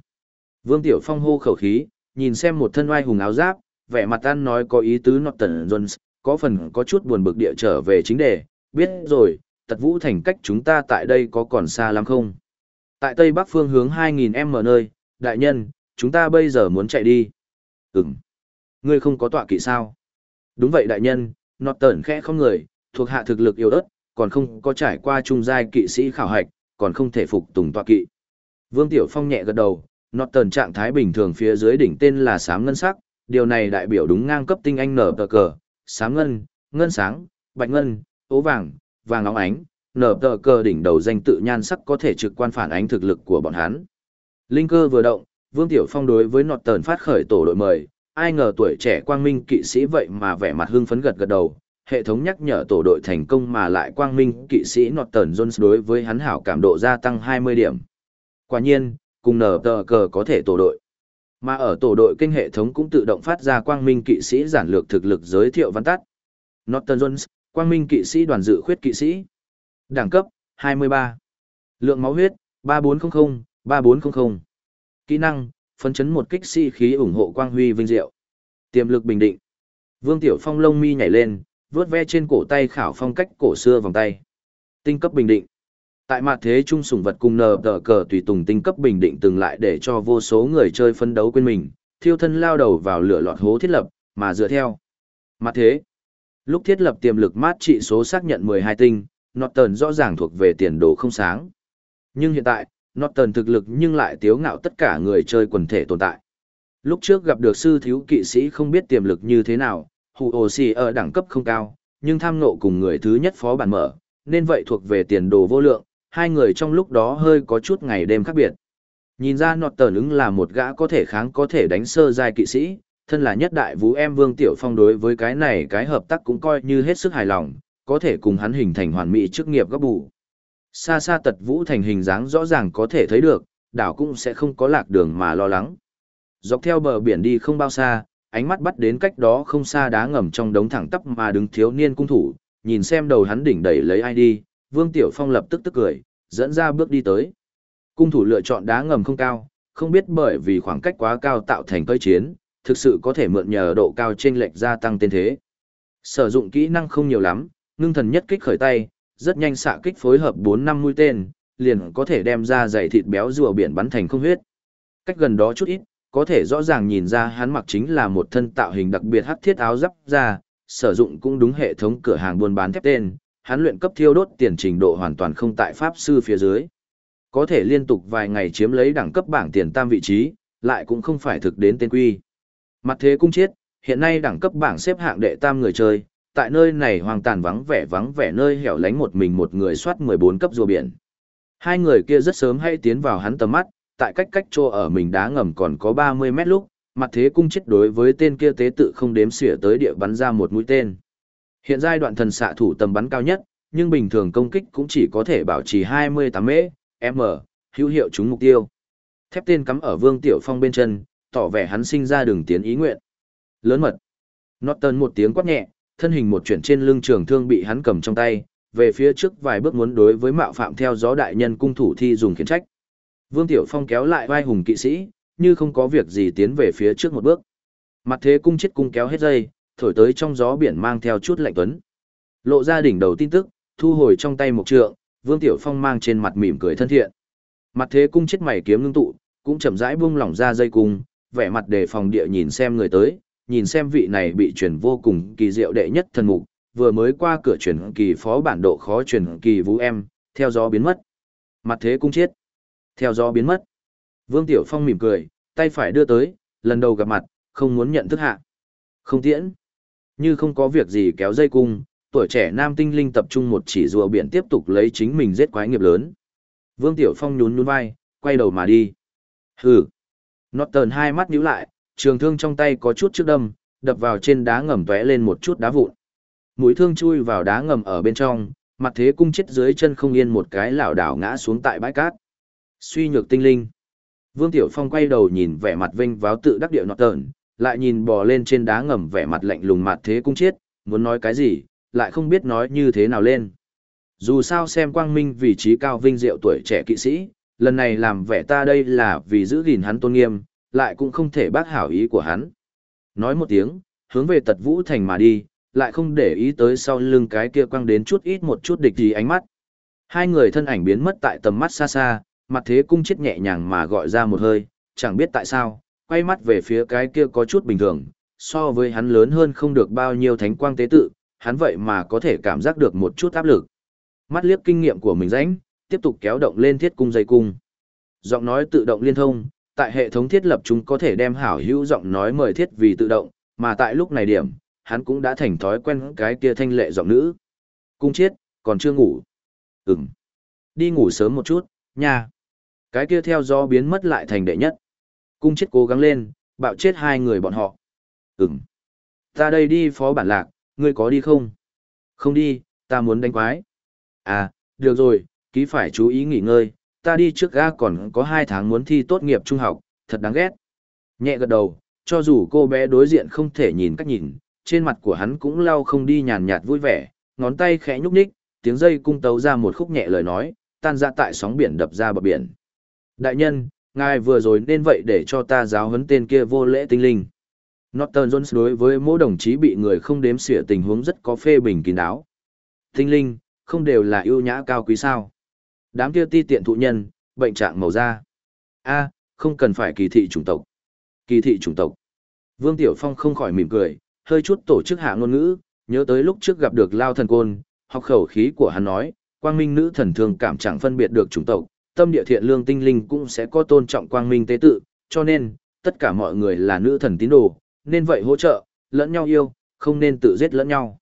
Vương Tiểu Phong hô khẩu khí, nhìn xem một thân oai hùng áo giáp, vẻ mặt ăn nói có ý tứ Norton Jones, có phần có chút buồn bực địa trở về chính đề, biết rồi, tật vũ thành cách chúng ta tại đây có còn xa lắm không? Tại tây bắc phương hướng 2.000 m nơi, đại nhân, chúng ta bây giờ muốn chạy đi. Ừm. Ngươi không có tọa kỵ sao? Đúng vậy đại nhân, Norton khẽ không người, thuộc hạ thực lực yếu ớt, còn không có trải qua trung giai kỵ sĩ khảo hạch, còn không thể phục tùng tọa kỵ. Vương Tiểu Phong nhẹ gật đầu, Norton trạng thái bình thường phía dưới đỉnh tên là sám ngân sắc, điều này đại biểu đúng ngang cấp tinh anh nở tờ cờ, sáng ngân, ngân sáng, bạch ngân, ố vàng, vàng óng ánh, nở tờ cờ đỉnh đầu danh tự nhan sắc có thể trực quan phản ánh thực lực của bọn hắn. Linh cơ vừa động, Vương Tiểu Phong đối với nọt tờn phát khởi tổ đội mời, ai ngờ tuổi trẻ quang minh kỵ sĩ vậy mà vẻ mặt hưng phấn gật gật đầu, hệ thống nhắc nhở tổ đội thành công mà lại quang minh kỵ sĩ nọt tờn Jones đối với hắn hảo cảm độ gia tăng 20 điểm. Quả nhiên, cùng nở tờ cờ có thể tổ đội. Mà ở tổ đội kênh hệ thống cũng tự động phát ra quang minh kỵ sĩ giản lược thực lực giới thiệu văn tắt. Norton Jones, quang minh kỵ sĩ đoàn dự khuyết kỵ sĩ. Đẳng cấp, 23. Lượng máu huyết, 3400, 3400. Kỹ năng, phấn chấn một kích sĩ khí ủng hộ quang huy vinh diệu. Tiềm lực bình định. Vương Tiểu Phong lông mi nhảy lên, vướt ve trên cổ tay khảo phong cách cổ xưa vòng tay. Tinh cấp bình định. Tại mặt thế trung sủng vật cùng nờ tờ cờ tùy tùng tinh cấp bình định từng lại để cho vô số người chơi phân đấu quên mình, thiêu thân lao đầu vào lửa lọt hố thiết lập, mà dựa theo. Mặt thế. Lúc thiết lập tiềm lực mát trị số xác nhận 12 tinh, Norton rõ ràng thuộc về tiền đồ không sáng. Nhưng hiện tại, Norton thực lực nhưng lại tiếu ngạo tất cả người chơi quần thể tồn tại. Lúc trước gặp được sư thiếu kỵ sĩ không biết tiềm lực như thế nào, hù ồ xì ở đẳng cấp không cao, nhưng tham nộ cùng người thứ nhất phó bản mở, nên vậy thuộc về tiền đồ vô lượng, hai người trong lúc đó hơi có chút ngày đêm khác biệt. Nhìn ra nọt tờn ứng là một gã có thể kháng có thể đánh sơ giai kỵ sĩ, thân là nhất đại vũ em Vương Tiểu Phong đối với cái này cái hợp tác cũng coi như hết sức hài lòng, có thể cùng hắn hình thành hoàn mỹ chức nghiệp gấp bù. Xa xa tật vũ thành hình dáng rõ ràng có thể thấy được, đảo cũng sẽ không có lạc đường mà lo lắng. Dọc theo bờ biển đi không bao xa, ánh mắt bắt đến cách đó không xa đá ngầm trong đống thẳng tắp mà đứng thiếu niên cung thủ, nhìn xem đầu hắn đỉnh đẩy lấy ai đi, Vương Tiểu Phong lập tức tức cười, dẫn ra bước đi tới. Cung thủ lựa chọn đá ngầm không cao, không biết bởi vì khoảng cách quá cao tạo thành cơi chiến, thực sự có thể mượn nhờ độ cao chênh lệch gia tăng tên thế. Sử dụng kỹ năng không nhiều lắm, ngưng thần nhất kích khởi tay, rất nhanh xạ kích phối hợp 4 năm mũi tên, liền có thể đem ra dày thịt béo rùa biển bắn thành không huyết. Cách gần đó chút ít, có thể rõ ràng nhìn ra hắn mặc chính là một thân tạo hình đặc biệt hắc thiết áo giáp ra, sử dụng cũng đúng hệ thống cửa hàng buôn bán thép tên, hắn luyện cấp thiêu đốt tiền trình độ hoàn toàn không tại pháp sư phía dưới. Có thể liên tục vài ngày chiếm lấy đẳng cấp bảng tiền tam vị trí, lại cũng không phải thực đến tên quy. Mặt thế cung chết, hiện nay đẳng cấp bảng xếp hạng đệ tam người chơi, tại nơi này hoang tàn vắng vẻ vắng vẻ nơi hẻo lánh một mình một người soát 14 cấp rùa biển. Hai người kia rất sớm hay tiến vào hắn tầm mắt, tại cách cách trô ở mình đá ngầm còn có 30 mét lúc, mặt thế cung chết đối với tên kia tế tự không đếm xỉa tới địa bắn ra một mũi tên. Hiện giai đoạn thần xạ thủ tầm bắn cao nhất, nhưng bình thường công kích cũng chỉ có thể bảo trì 28 m, m, hữu hiệu trúng mục tiêu. Thép tên cắm ở Vương Tiểu Phong bên chân, tỏ vẻ hắn sinh ra đường tiến ý nguyện. Lớn mật. Norton một tiếng quát nhẹ, thân hình một chuyển trên lưng trường thương bị hắn cầm trong tay, về phía trước vài bước muốn đối với mạo phạm theo gió đại nhân cung thủ thi dùng khiển trách. Vương Tiểu Phong kéo lại vai hùng kỵ sĩ, như không có việc gì tiến về phía trước một bước. Mặt thế cung chết cung kéo hết dây, thổi tới trong gió biển mang theo chút lạnh tuấn. Lộ ra đỉnh đầu tin tức, thu hồi trong tay một trượng, Vương Tiểu Phong mang trên mặt mỉm cười thân thiện. Mặt thế cung chết mày kiếm ngưng tụ, cũng chậm rãi buông lỏng ra dây cung, vẻ mặt đề phòng địa nhìn xem người tới, nhìn xem vị này bị truyền vô cùng kỳ diệu đệ nhất thần mục, vừa mới qua cửa truyền kỳ phó bản độ khó truyền kỳ vũ em, theo gió biến mất. Mặt thế cung chết. Theo gió biến mất. Vương Tiểu Phong mỉm cười, tay phải đưa tới, lần đầu gặp mặt, không muốn nhận thức hạ. Không tiễn. Như không có việc gì kéo dây cung, tuổi trẻ nam tinh linh tập trung một chỉ rùa biển tiếp tục lấy chính mình giết quái nghiệp lớn. Vương Tiểu Phong nhún nhún vai, quay đầu mà đi. Hừ. Norton hai mắt nhíu lại, trường thương trong tay có chút trước đâm, đập vào trên đá ngầm tóe lên một chút đá vụn. Mũi thương chui vào đá ngầm ở bên trong, mặt thế cung chết dưới chân không yên một cái lảo đảo ngã xuống tại bãi cát. Suy nhược tinh linh. Vương Tiểu Phong quay đầu nhìn vẻ mặt vinh váo tự đắc điệu nọt tợn, lại nhìn bò lên trên đá ngầm vẻ mặt lạnh lùng mặt thế cung chết, muốn nói cái gì, lại không biết nói như thế nào lên. Dù sao xem quang minh vị trí cao vinh diệu tuổi trẻ kỵ sĩ, lần này làm vẻ ta đây là vì giữ gìn hắn tôn nghiêm, lại cũng không thể bác hảo ý của hắn. Nói một tiếng, hướng về tật vũ thành mà đi, lại không để ý tới sau lưng cái kia quăng đến chút ít một chút địch gì ánh mắt. Hai người thân ảnh biến mất tại tầm mắt xa xa, mặt thế cung chết nhẹ nhàng mà gọi ra một hơi, chẳng biết tại sao, quay mắt về phía cái kia có chút bình thường, so với hắn lớn hơn không được bao nhiêu thánh quang tế tự, hắn vậy mà có thể cảm giác được một chút áp lực. Mắt liếc kinh nghiệm của mình rãnh, tiếp tục kéo động lên thiết cung dây cung. Giọng nói tự động liên thông, tại hệ thống thiết lập chúng có thể đem hảo hữu giọng nói mời thiết vì tự động, mà tại lúc này điểm, hắn cũng đã thành thói quen cái kia thanh lệ giọng nữ. Cung chết, còn chưa ngủ. Ừm. Đi ngủ sớm một chút, nha. Cái kia theo gió biến mất lại thành đệ nhất. Cung chết cố gắng lên, bạo chết hai người bọn họ. Ừm. Ta đây đi phó bản lạc, ngươi có đi không? Không đi, ta muốn đánh quái. À, được rồi, ký phải chú ý nghỉ ngơi, ta đi trước ga còn có hai tháng muốn thi tốt nghiệp trung học, thật đáng ghét. Nhẹ gật đầu, cho dù cô bé đối diện không thể nhìn cách nhìn, trên mặt của hắn cũng lau không đi nhàn nhạt vui vẻ, ngón tay khẽ nhúc nhích, tiếng dây cung tấu ra một khúc nhẹ lời nói, tan ra tại sóng biển đập ra bờ biển. Đại nhân, ngài vừa rồi nên vậy để cho ta giáo huấn tên kia vô lễ tinh linh. Norton Jones đối với mỗi đồng chí bị người không đếm xỉa tình huống rất có phê bình kín đáo. Tinh linh, không đều là ưu nhã cao quý sao. Đám kia ti tiện thụ nhân, bệnh trạng màu da. a không cần phải kỳ thị chủng tộc. Kỳ thị chủng tộc. Vương Tiểu Phong không khỏi mỉm cười, hơi chút tổ chức hạ ngôn ngữ, nhớ tới lúc trước gặp được Lao Thần Côn, học khẩu khí của hắn nói, quang minh nữ thần thường cảm chẳng phân biệt được chủng tộc, tâm địa thiện lương tinh linh cũng sẽ có tôn trọng quang minh tế tự, cho nên, tất cả mọi người là nữ thần tín đồ, nên vậy hỗ trợ, lẫn nhau yêu, không nên tự giết lẫn nhau.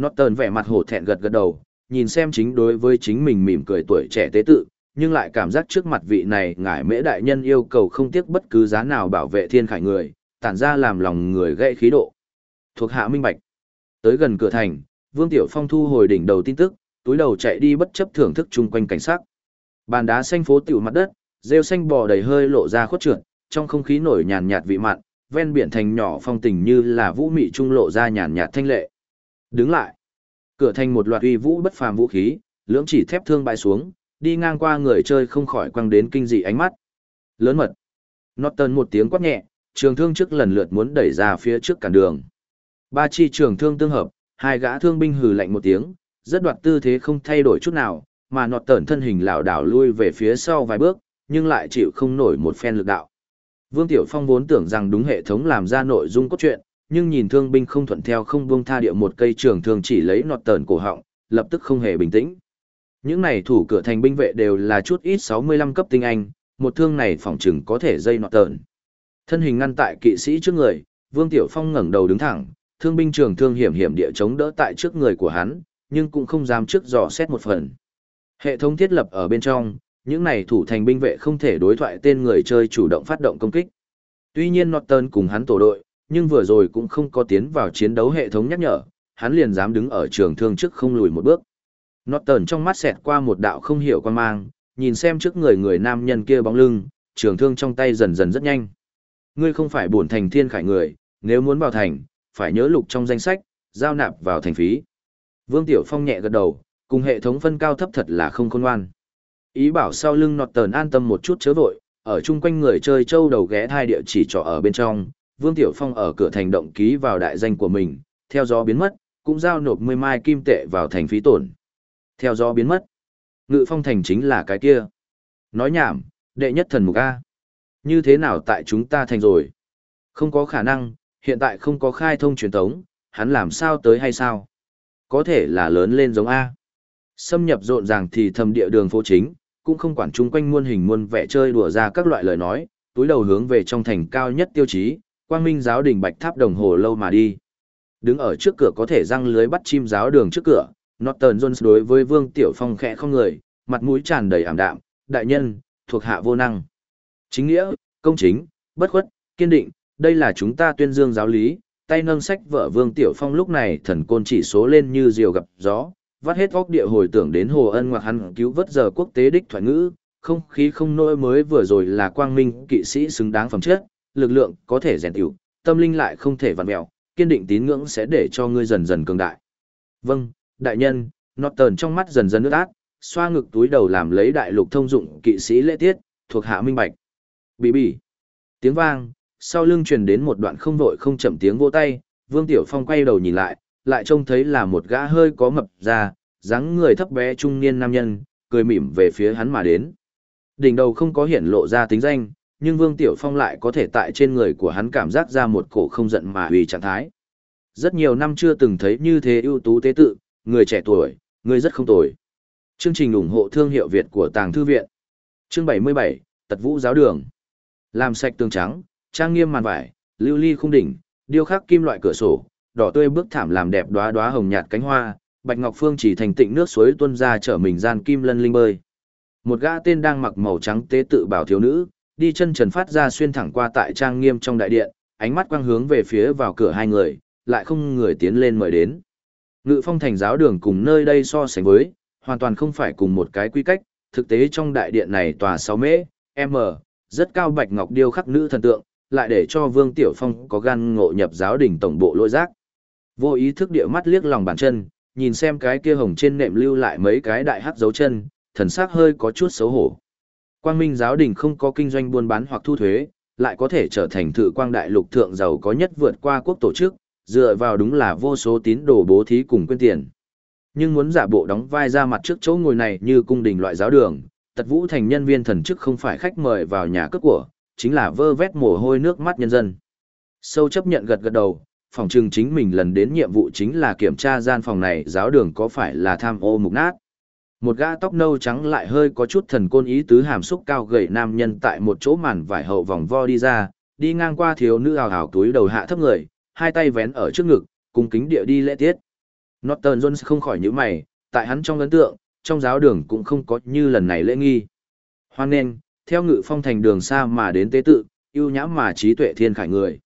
Norton vẻ mặt hổ thẹn gật gật đầu, nhìn xem chính đối với chính mình mỉm cười tuổi trẻ tế tự, nhưng lại cảm giác trước mặt vị này ngải mễ đại nhân yêu cầu không tiếc bất cứ giá nào bảo vệ thiên khải người, tản ra làm lòng người gây khí độ. Thuộc hạ minh bạch. Tới gần cửa thành, Vương Tiểu Phong thu hồi đỉnh đầu tin tức, túi đầu chạy đi bất chấp thưởng thức chung quanh cảnh sắc. Bàn đá xanh phố tiểu mặt đất, rêu xanh bò đầy hơi lộ ra khuất trượt, trong không khí nổi nhàn nhạt vị mặn, ven biển thành nhỏ phong tình như là vũ mị trung lộ ra nhàn nhạt thanh lệ. Đứng lại. Cửa thành một loạt uy vũ bất phàm vũ khí, lưỡng chỉ thép thương bại xuống, đi ngang qua người chơi không khỏi quăng đến kinh dị ánh mắt. Lớn mật. Norton một tiếng quát nhẹ, trường thương trước lần lượt muốn đẩy ra phía trước cản đường. Ba chi trường thương tương hợp, hai gã thương binh hừ lạnh một tiếng, rất đoạt tư thế không thay đổi chút nào, mà nọt tẩn thân hình lảo đảo lui về phía sau vài bước, nhưng lại chịu không nổi một phen lực đạo. Vương Tiểu Phong vốn tưởng rằng đúng hệ thống làm ra nội dung cốt truyện, nhưng nhìn thương binh không thuận theo không buông tha địa một cây trường thường chỉ lấy nọt tẩn cổ họng, lập tức không hề bình tĩnh. Những này thủ cửa thành binh vệ đều là chút ít 65 cấp tinh anh, một thương này phòng chừng có thể dây nọt tẩn. Thân hình ngăn tại kỵ sĩ trước người, Vương Tiểu Phong ngẩng đầu đứng thẳng, thương binh trường thương hiểm hiểm địa chống đỡ tại trước người của hắn, nhưng cũng không dám trước dò xét một phần. Hệ thống thiết lập ở bên trong, những này thủ thành binh vệ không thể đối thoại tên người chơi chủ động phát động công kích. Tuy nhiên Norton cùng hắn tổ đội, nhưng vừa rồi cũng không có tiến vào chiến đấu hệ thống nhắc nhở, hắn liền dám đứng ở trường thương trước không lùi một bước. Norton trong mắt xẹt qua một đạo không hiểu quan mang, nhìn xem trước người người nam nhân kia bóng lưng, trường thương trong tay dần dần rất nhanh. Ngươi không phải bổn thành thiên khải người, nếu muốn vào thành, phải nhớ lục trong danh sách, giao nạp vào thành phí. Vương Tiểu Phong nhẹ gật đầu, cùng hệ thống phân cao thấp thật là không khôn ngoan. Ý bảo sau lưng nọt tờn an tâm một chút chớ vội, ở chung quanh người chơi châu đầu ghé thai địa chỉ trọ ở bên trong, Vương Tiểu Phong ở cửa thành động ký vào đại danh của mình, theo gió biến mất, cũng giao nộp 10 mai kim tệ vào thành phí tổn. Theo gió biến mất. Ngự phong thành chính là cái kia. Nói nhảm, đệ nhất thần mục A. Như thế nào tại chúng ta thành rồi? Không có khả năng, hiện tại không có khai thông truyền thống, hắn làm sao tới hay sao? Có thể là lớn lên giống A. Xâm nhập rộn ràng thì thầm địa đường phố chính, cũng không quản chung quanh muôn hình muôn vẻ chơi đùa ra các loại lời nói, túi đầu hướng về trong thành cao nhất tiêu chí, quang minh giáo đình bạch tháp đồng hồ lâu mà đi. Đứng ở trước cửa có thể răng lưới bắt chim giáo đường trước cửa, Norton Jones đối với Vương Tiểu Phong khẽ không người, mặt mũi tràn đầy ảm đạm, đại nhân, thuộc hạ vô năng. Chính nghĩa, công chính, bất khuất, kiên định, đây là chúng ta tuyên dương giáo lý, tay nâng sách vợ Vương Tiểu Phong lúc này thần côn chỉ số lên như diều gặp gió, vắt hết óc địa hồi tưởng đến Hồ Ân ngoặc hắn cứu vớt giờ quốc tế đích thoại ngữ, không khí không nỗi mới vừa rồi là quang minh kỵ sĩ xứng đáng phẩm chất, lực lượng có thể rèn tiểu, tâm linh lại không thể vặn mẹo, kiên định tín ngưỡng sẽ để cho ngươi dần dần cường đại. Vâng, đại nhân, Norton trong mắt dần dần nước át, xoa ngực túi đầu làm lấy đại lục thông dụng kỵ sĩ lễ tiết, thuộc hạ minh bạch. Bì bì. Tiếng vang, sau lưng truyền đến một đoạn không vội không chậm tiếng vô tay, Vương Tiểu Phong quay đầu nhìn lại, lại trông thấy là một gã hơi có mập ra, dáng người thấp bé trung niên nam nhân, cười mỉm về phía hắn mà đến. Đỉnh đầu không có hiển lộ ra tính danh, nhưng Vương Tiểu Phong lại có thể tại trên người của hắn cảm giác ra một cổ không giận mà hủy trạng thái. Rất nhiều năm chưa từng thấy như thế ưu tú tế tự, người trẻ tuổi, người rất không tồi. Chương trình ủng hộ thương hiệu Việt của Tàng Thư Viện. Chương 77, Tật Vũ Giáo Đường. Làm sạch tường trắng, trang nghiêm màn vải, lưu ly khung đỉnh, điêu khắc kim loại cửa sổ, đỏ tươi bước thảm làm đẹp đóa đóa hồng nhạt cánh hoa, bạch ngọc phương chỉ thành tịnh nước suối tuôn ra trở mình gian kim lân linh bơi. Một gã tên đang mặc màu trắng tế tự bảo thiếu nữ, đi chân trần phát ra xuyên thẳng qua tại trang nghiêm trong đại điện, ánh mắt quang hướng về phía vào cửa hai người, lại không người tiến lên mời đến. Ngự phong thành giáo đường cùng nơi đây so sánh với, hoàn toàn không phải cùng một cái quy cách, thực tế trong đại điện này tòa 6 mễ, m, rất cao bạch ngọc điêu khắc nữ thần tượng, lại để cho Vương Tiểu Phong có gan ngộ nhập giáo đình tổng bộ lôi giác. Vô ý thức địa mắt liếc lòng bàn chân, nhìn xem cái kia hồng trên nệm lưu lại mấy cái đại hắc dấu chân, thần sắc hơi có chút xấu hổ. Quang Minh giáo đình không có kinh doanh buôn bán hoặc thu thuế, lại có thể trở thành thự quang đại lục thượng giàu có nhất vượt qua quốc tổ chức, dựa vào đúng là vô số tín đồ bố thí cùng quyên tiền. Nhưng muốn giả bộ đóng vai ra mặt trước chỗ ngồi này như cung đình loại giáo đường, tật vũ thành nhân viên thần chức không phải khách mời vào nhà cướp của, chính là vơ vét mồ hôi nước mắt nhân dân. Sâu chấp nhận gật gật đầu, phòng trừng chính mình lần đến nhiệm vụ chính là kiểm tra gian phòng này giáo đường có phải là tham ô mục nát. Một gã tóc nâu trắng lại hơi có chút thần côn ý tứ hàm xúc cao gầy nam nhân tại một chỗ màn vải hậu vòng vo đi ra, đi ngang qua thiếu nữ ảo ảo túi đầu hạ thấp người, hai tay vén ở trước ngực, cùng kính địa đi lễ tiết. Norton Jones không khỏi nhíu mày, tại hắn trong ấn tượng, trong giáo đường cũng không có như lần này lễ nghi. Hoan nghênh, theo ngự phong thành đường xa mà đến tế tự, ưu nhãm mà trí tuệ thiên khải người.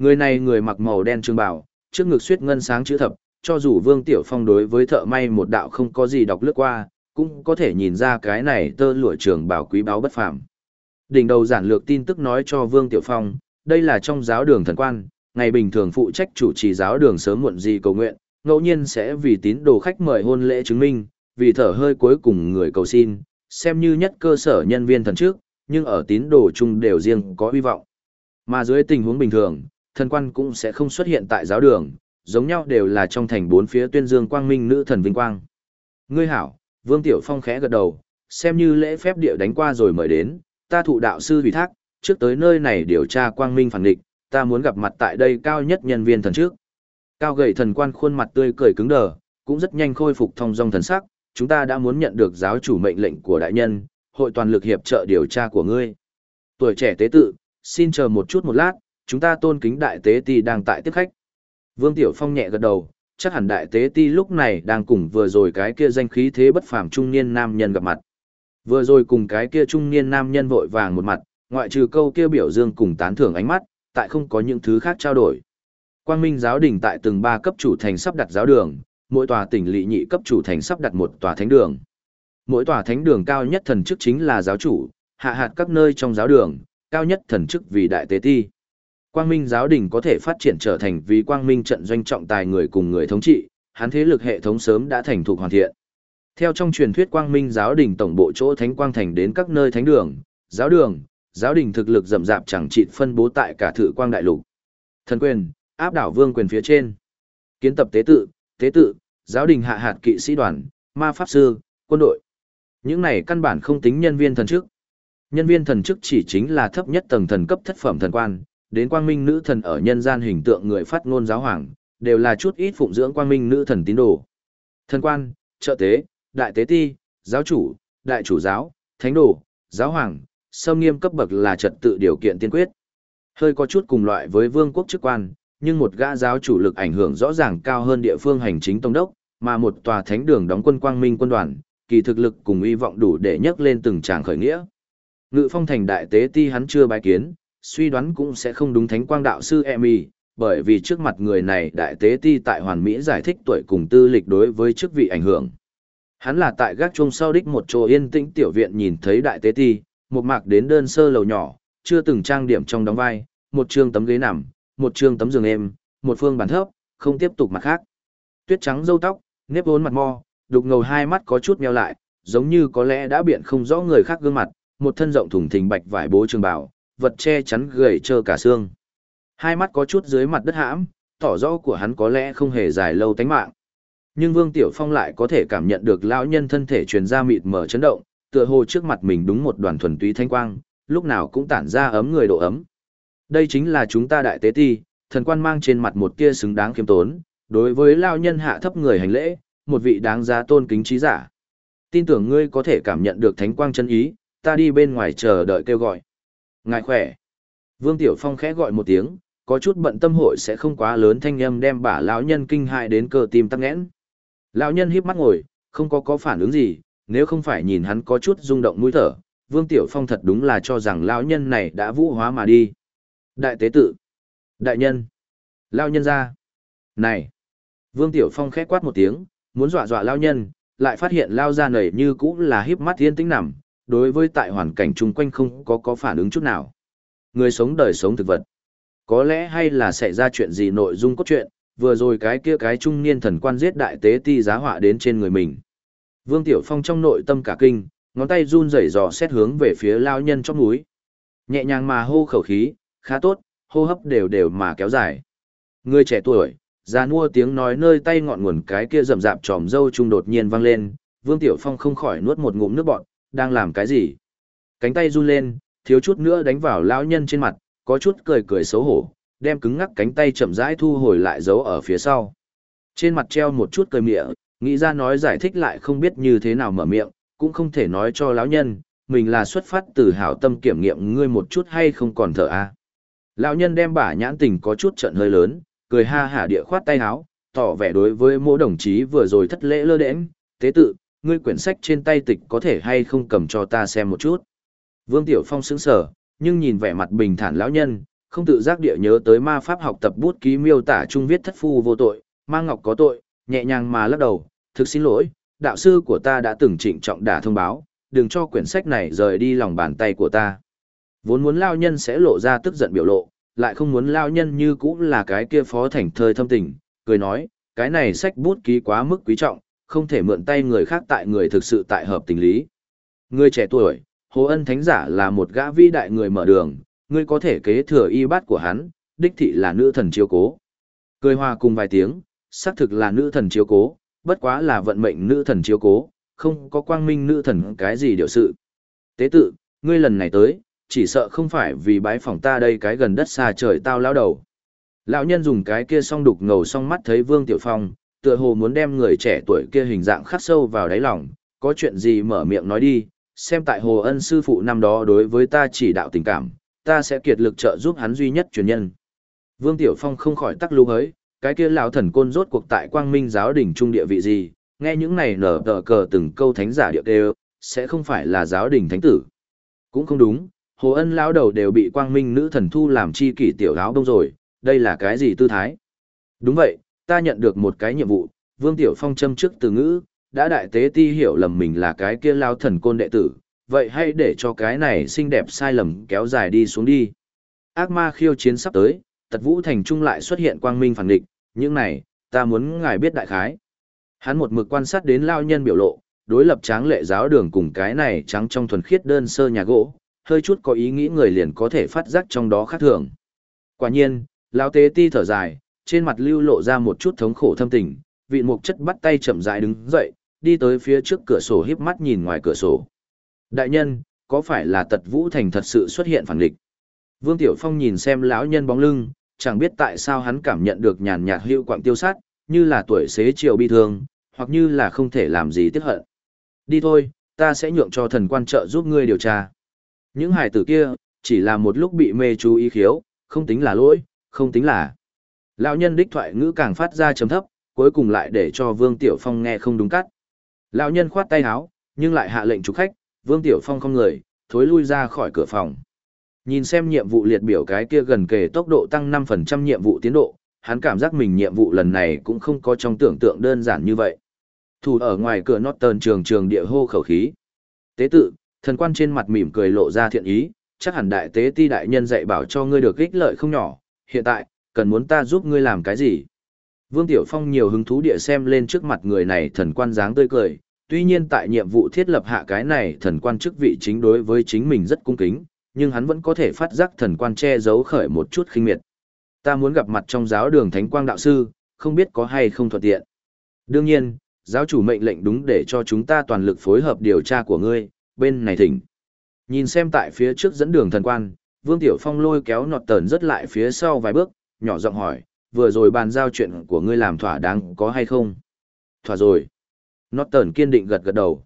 Người này người mặc màu đen trường bào, trước ngực suyết ngân sáng chữ thập, cho dù Vương Tiểu Phong đối với thợ may một đạo không có gì đọc lướt qua, cũng có thể nhìn ra cái này tơ lụa trường bảo quý báu bất phàm. Đỉnh đầu giản lược tin tức nói cho Vương Tiểu Phong, đây là trong giáo đường thần quan, ngày bình thường phụ trách chủ trì giáo đường sớm muộn gì cầu nguyện, ngẫu nhiên sẽ vì tín đồ khách mời hôn lễ chứng minh, vì thở hơi cuối cùng người cầu xin, xem như nhất cơ sở nhân viên thần trước, nhưng ở tín đồ chung đều riêng có hy vọng. Mà dưới tình huống bình thường, thần quan cũng sẽ không xuất hiện tại giáo đường, giống nhau đều là trong thành bốn phía tuyên dương quang minh nữ thần vinh quang. Ngươi hảo, Vương Tiểu Phong khẽ gật đầu, xem như lễ phép địa đánh qua rồi mời đến, ta thụ đạo sư ủy thác, trước tới nơi này điều tra quang minh phản địch, ta muốn gặp mặt tại đây cao nhất nhân viên thần trước. Cao gầy thần quan khuôn mặt tươi cười cứng đờ, cũng rất nhanh khôi phục thông dong thần sắc, chúng ta đã muốn nhận được giáo chủ mệnh lệnh của đại nhân, hội toàn lực hiệp trợ điều tra của ngươi. Tuổi trẻ tế tự, xin chờ một chút một lát, chúng ta tôn kính đại tế ti đang tại tiếp khách. Vương Tiểu Phong nhẹ gật đầu, chắc hẳn đại tế ti lúc này đang cùng vừa rồi cái kia danh khí thế bất phàm trung niên nam nhân gặp mặt. Vừa rồi cùng cái kia trung niên nam nhân vội vàng một mặt, ngoại trừ câu kia biểu dương cùng tán thưởng ánh mắt, tại không có những thứ khác trao đổi. Quang Minh giáo đình tại từng ba cấp chủ thành sắp đặt giáo đường, mỗi tòa tỉnh lỵ nhị cấp chủ thành sắp đặt một tòa thánh đường. Mỗi tòa thánh đường cao nhất thần chức chính là giáo chủ, hạ hạt các nơi trong giáo đường, cao nhất thần chức vì đại tế ti. Quang Minh giáo đình có thể phát triển trở thành vì Quang Minh trận doanh trọng tài người cùng người thống trị, hắn thế lực hệ thống sớm đã thành thục hoàn thiện. Theo trong truyền thuyết Quang Minh giáo đình tổng bộ chỗ Thánh Quang Thành đến các nơi thánh đường, giáo đường, giáo đình thực lực rậm rạp chẳng trị phân bố tại cả thự quang đại lục. Thần quyền, áp đảo vương quyền phía trên. Kiến tập tế tự, tế tự, giáo đình hạ hạt kỵ sĩ đoàn, ma pháp sư, quân đội. Những này căn bản không tính nhân viên thần chức. Nhân viên thần chức chỉ chính là thấp nhất tầng thần cấp thất phẩm thần quan, đến quang minh nữ thần ở nhân gian hình tượng người phát ngôn giáo hoàng, đều là chút ít phụng dưỡng quang minh nữ thần tín đồ. Thần quan, trợ tế, đại tế ti, giáo chủ, đại chủ giáo, thánh đồ, giáo hoàng, sâm nghiêm cấp bậc là trật tự điều kiện tiên quyết. Hơi có chút cùng loại với vương quốc chức quan, nhưng một gã giáo chủ lực ảnh hưởng rõ ràng cao hơn địa phương hành chính tông đốc, mà một tòa thánh đường đóng quân quang minh quân đoàn, kỳ thực lực cùng uy vọng đủ để nhấc lên từng tràng khởi nghĩa. Ngự phong thành đại tế ti hắn chưa bái kiến, suy đoán cũng sẽ không đúng thánh quang đạo sư Emi, bởi vì trước mặt người này đại tế ti tại hoàn mỹ giải thích tuổi cùng tư lịch đối với chức vị ảnh hưởng. Hắn là tại gác chuông sau đích một chỗ yên tĩnh tiểu viện nhìn thấy đại tế ti, một mạc đến đơn sơ lầu nhỏ, chưa từng trang điểm trong đóng vai, một trường tấm ghế nằm, một trường tấm giường êm, một phương bàn thấp, không tiếp tục mặt khác. Tuyết trắng râu tóc, nếp vốn mặt mo, đục ngầu hai mắt có chút meo lại, giống như có lẽ đã biện không rõ người khác gương mặt, một thân rộng thùng thình bạch vải bố trường bảo, vật che chắn gầy trơ cả xương. Hai mắt có chút dưới mặt đất hãm, tỏ rõ của hắn có lẽ không hề dài lâu tánh mạng. Nhưng Vương Tiểu Phong lại có thể cảm nhận được lão nhân thân thể truyền ra mịt mở chấn động, tựa hồ trước mặt mình đúng một đoàn thuần túy thanh quang, lúc nào cũng tản ra ấm người độ ấm. Đây chính là chúng ta đại tế ti, thần quan mang trên mặt một tia xứng đáng khiêm tốn, đối với lão nhân hạ thấp người hành lễ, một vị đáng giá tôn kính trí giả. Tin tưởng ngươi có thể cảm nhận được thánh quang chân ý, ta đi bên ngoài chờ đợi kêu gọi. Ngài khỏe. Vương Tiểu Phong khẽ gọi một tiếng, có chút bận tâm hội sẽ không quá lớn thanh âm đem bà lão nhân kinh hại đến cơ tim tắc nghẽn. Lão nhân híp mắt ngồi, không có có phản ứng gì, nếu không phải nhìn hắn có chút rung động mũi thở, Vương Tiểu Phong thật đúng là cho rằng lão nhân này đã vũ hóa mà đi. Đại tế tự. Đại nhân. Lão nhân ra. Này. Vương Tiểu Phong khẽ quát một tiếng, muốn dọa dọa lão nhân, lại phát hiện lao ra nảy như cũ là híp mắt thiên tĩnh nằm, đối với tại hoàn cảnh chung quanh không có có phản ứng chút nào. Người sống đời sống thực vật. Có lẽ hay là xảy ra chuyện gì nội dung cốt truyện, vừa rồi cái kia cái trung niên thần quan giết đại tế ti giá họa đến trên người mình. Vương Tiểu Phong trong nội tâm cả kinh, ngón tay run rẩy dò xét hướng về phía lao nhân trong núi. Nhẹ nhàng mà hô khẩu khí, khá tốt, hô hấp đều đều mà kéo dài. Người trẻ tuổi, già nua tiếng nói nơi tay ngọn nguồn cái kia rầm rạp tròm dâu trung đột nhiên vang lên, Vương Tiểu Phong không khỏi nuốt một ngụm nước bọt, đang làm cái gì? Cánh tay run lên, thiếu chút nữa đánh vào lão nhân trên mặt, có chút cười cười xấu hổ, đem cứng ngắc cánh tay chậm rãi thu hồi lại giấu ở phía sau. Trên mặt treo một chút cười mỉa, nghĩ ra nói giải thích lại không biết như thế nào mở miệng, cũng không thể nói cho lão nhân, mình là xuất phát từ hảo tâm kiểm nghiệm ngươi một chút hay không còn thở a. À. Lão nhân đem bả nhãn tình có chút trận hơi lớn, cười ha hả địa khoát tay áo, tỏ vẻ đối với mỗi đồng chí vừa rồi thất lễ lơ đễnh, tế tự, ngươi quyển sách trên tay tịch có thể hay không cầm cho ta xem một chút. Vương Tiểu Phong sững sờ, nhưng nhìn vẻ mặt bình thản lão nhân, không tự giác địa nhớ tới ma pháp học tập bút ký miêu tả trung viết thất phu vô tội, ma ngọc có tội, nhẹ nhàng mà lắc đầu, thực xin lỗi, đạo sư của ta đã từng trịnh trọng đả thông báo, đừng cho quyển sách này rời đi lòng bàn tay của ta. Vốn muốn lao nhân sẽ lộ ra tức giận biểu lộ, lại không muốn lao nhân như cũng là cái kia phó thành thơi thâm tình, cười nói, cái này sách bút ký quá mức quý trọng, không thể mượn tay người khác tại người thực sự tại hợp tình lý. Người trẻ tuổi, Hồ Ân Thánh Giả là một gã vĩ đại người mở đường, ngươi có thể kế thừa y bát của hắn, đích thị là nữ thần chiếu cố. Cười hòa cùng vài tiếng, xác thực là nữ thần chiếu cố, bất quá là vận mệnh nữ thần chiếu cố, không có quang minh nữ thần cái gì điều sự. Tế tự, ngươi lần này tới, chỉ sợ không phải vì bái phòng ta đây cái gần đất xa trời tao lao đầu. Lão nhân dùng cái kia song đục ngầu song mắt thấy Vương Tiểu Phong, tựa hồ muốn đem người trẻ tuổi kia hình dạng khắc sâu vào đáy lòng, có chuyện gì mở miệng nói đi, xem tại Hồ Ân sư phụ năm đó đối với ta chỉ đạo tình cảm, ta sẽ kiệt lực trợ giúp hắn duy nhất truyền nhân. Vương Tiểu Phong không khỏi tắc lưu hới, cái kia lão thần côn rốt cuộc tại Quang Minh giáo đỉnh trung địa vị gì, nghe những này nở tờ cờ từng câu thánh giả điệu đều, sẽ không phải là giáo đỉnh thánh tử. Cũng không đúng, Hồ Ân lão đầu đều bị Quang Minh nữ thần thu làm chi kỷ tiểu áo đông rồi, đây là cái gì tư thái? Đúng vậy, ta nhận được một cái nhiệm vụ, Vương Tiểu Phong châm trước từ ngữ, đã đại tế ti hiểu lầm mình là cái kia lao thần côn đệ tử, vậy hãy để cho cái này xinh đẹp sai lầm kéo dài đi xuống đi. Ác ma khiêu chiến sắp tới, tật vũ thành trung lại xuất hiện quang minh phản địch, những này, ta muốn ngài biết đại khái. Hắn một mực quan sát đến lao nhân biểu lộ, đối lập tráng lệ giáo đường cùng cái này trắng trong thuần khiết đơn sơ nhà gỗ, hơi chút có ý nghĩ người liền có thể phát giác trong đó khác thường. Quả nhiên, lao tế ti thở dài, trên mặt lưu lộ ra một chút thống khổ thâm tình, vị mục chất bắt tay chậm rãi đứng dậy, đi tới phía trước cửa sổ híp mắt nhìn ngoài cửa sổ. Đại nhân, có phải là tật vũ thành thật sự xuất hiện phản địch? Vương Tiểu Phong nhìn xem lão nhân bóng lưng, chẳng biết tại sao hắn cảm nhận được nhàn nhạt hữu quạng tiêu sát, như là tuổi xế chiều bi thương, hoặc như là không thể làm gì tiếc hận. Đi thôi, ta sẽ nhượng cho thần quan trợ giúp ngươi điều tra. Những hải tử kia, chỉ là một lúc bị mê chú ý khiếu, không tính là lỗi, không tính là. Lão nhân đích thoại ngữ càng phát ra chấm thấp, cuối cùng lại để cho Vương Tiểu Phong nghe không đúng cắt. Lão nhân khoát tay áo, nhưng lại hạ lệnh chủ khách, Vương Tiểu Phong không người, thối lui ra khỏi cửa phòng. Nhìn xem nhiệm vụ liệt biểu cái kia gần kề tốc độ tăng 5% nhiệm vụ tiến độ, hắn cảm giác mình nhiệm vụ lần này cũng không có trong tưởng tượng đơn giản như vậy. Thủ ở ngoài cửa Norton trường trường địa hô khẩu khí. Tế tự, thần quan trên mặt mỉm cười lộ ra thiện ý, chắc hẳn đại tế ti đại nhân dạy bảo cho ngươi được ích lợi không nhỏ, hiện tại, cần muốn ta giúp ngươi làm cái gì? Vương Tiểu Phong nhiều hứng thú địa xem lên trước mặt người này thần quan dáng tươi cười, tuy nhiên tại nhiệm vụ thiết lập hạ cái này thần quan chức vị chính đối với chính mình rất cung kính, nhưng hắn vẫn có thể phát giác thần quan che giấu khởi một chút khinh miệt. Ta muốn gặp mặt trong giáo đường thánh quang đạo sư, không biết có hay không thuận tiện. Đương nhiên, giáo chủ mệnh lệnh đúng để cho chúng ta toàn lực phối hợp điều tra của ngươi, bên này thỉnh. Nhìn xem tại phía trước dẫn đường thần quan, Vương Tiểu Phong lôi kéo nọt tờn rất lại phía sau vài bước, nhỏ giọng hỏi, vừa rồi bàn giao chuyện của ngươi làm thỏa đáng có hay không? Thỏa rồi. Nọt tờn kiên định gật gật đầu.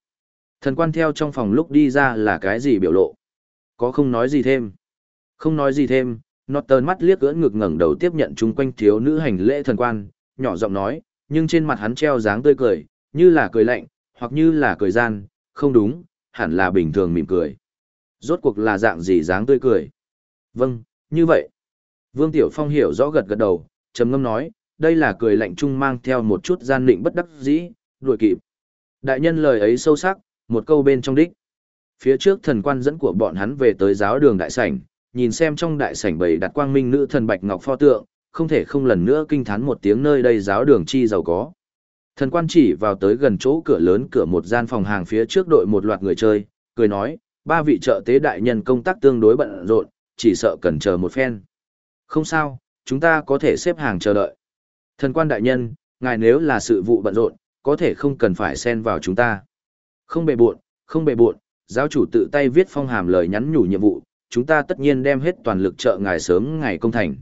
Thần quan theo trong phòng lúc đi ra là cái gì biểu lộ? Có không nói gì thêm? Không nói gì thêm, nọt tờn mắt liếc ưỡn ngực ngẩng đầu tiếp nhận chung quanh thiếu nữ hành lễ thần quan, nhỏ giọng nói, nhưng trên mặt hắn treo dáng tươi cười, như là cười lạnh, hoặc như là cười gian, không đúng, hẳn là bình thường mỉm cười. Rốt cuộc là dạng gì dáng tươi cười? Vâng, như vậy. Vương Tiểu Phong hiểu rõ gật gật đầu, trầm ngâm nói, đây là cười lạnh chung mang theo một chút gian định bất đắc dĩ, đuổi kịp. Đại nhân lời ấy sâu sắc, một câu bên trong đích. Phía trước thần quan dẫn của bọn hắn về tới giáo đường đại sảnh, nhìn xem trong đại sảnh bày đặt quang minh nữ thần bạch ngọc pho tượng, không thể không lần nữa kinh thán một tiếng nơi đây giáo đường chi giàu có. Thần quan chỉ vào tới gần chỗ cửa lớn cửa một gian phòng hàng phía trước đội một loạt người chơi, cười nói, ba vị trợ tế đại nhân công tác tương đối bận rộn, chỉ sợ cần chờ một phen. Không sao, chúng ta có thể xếp hàng chờ đợi. Thần quan đại nhân, ngài nếu là sự vụ bận rộn, có thể không cần phải xen vào chúng ta. Không bề buộn, không bề buộn, giáo chủ tự tay viết phong hàm lời nhắn nhủ nhiệm vụ, chúng ta tất nhiên đem hết toàn lực trợ ngài sớm ngày công thành.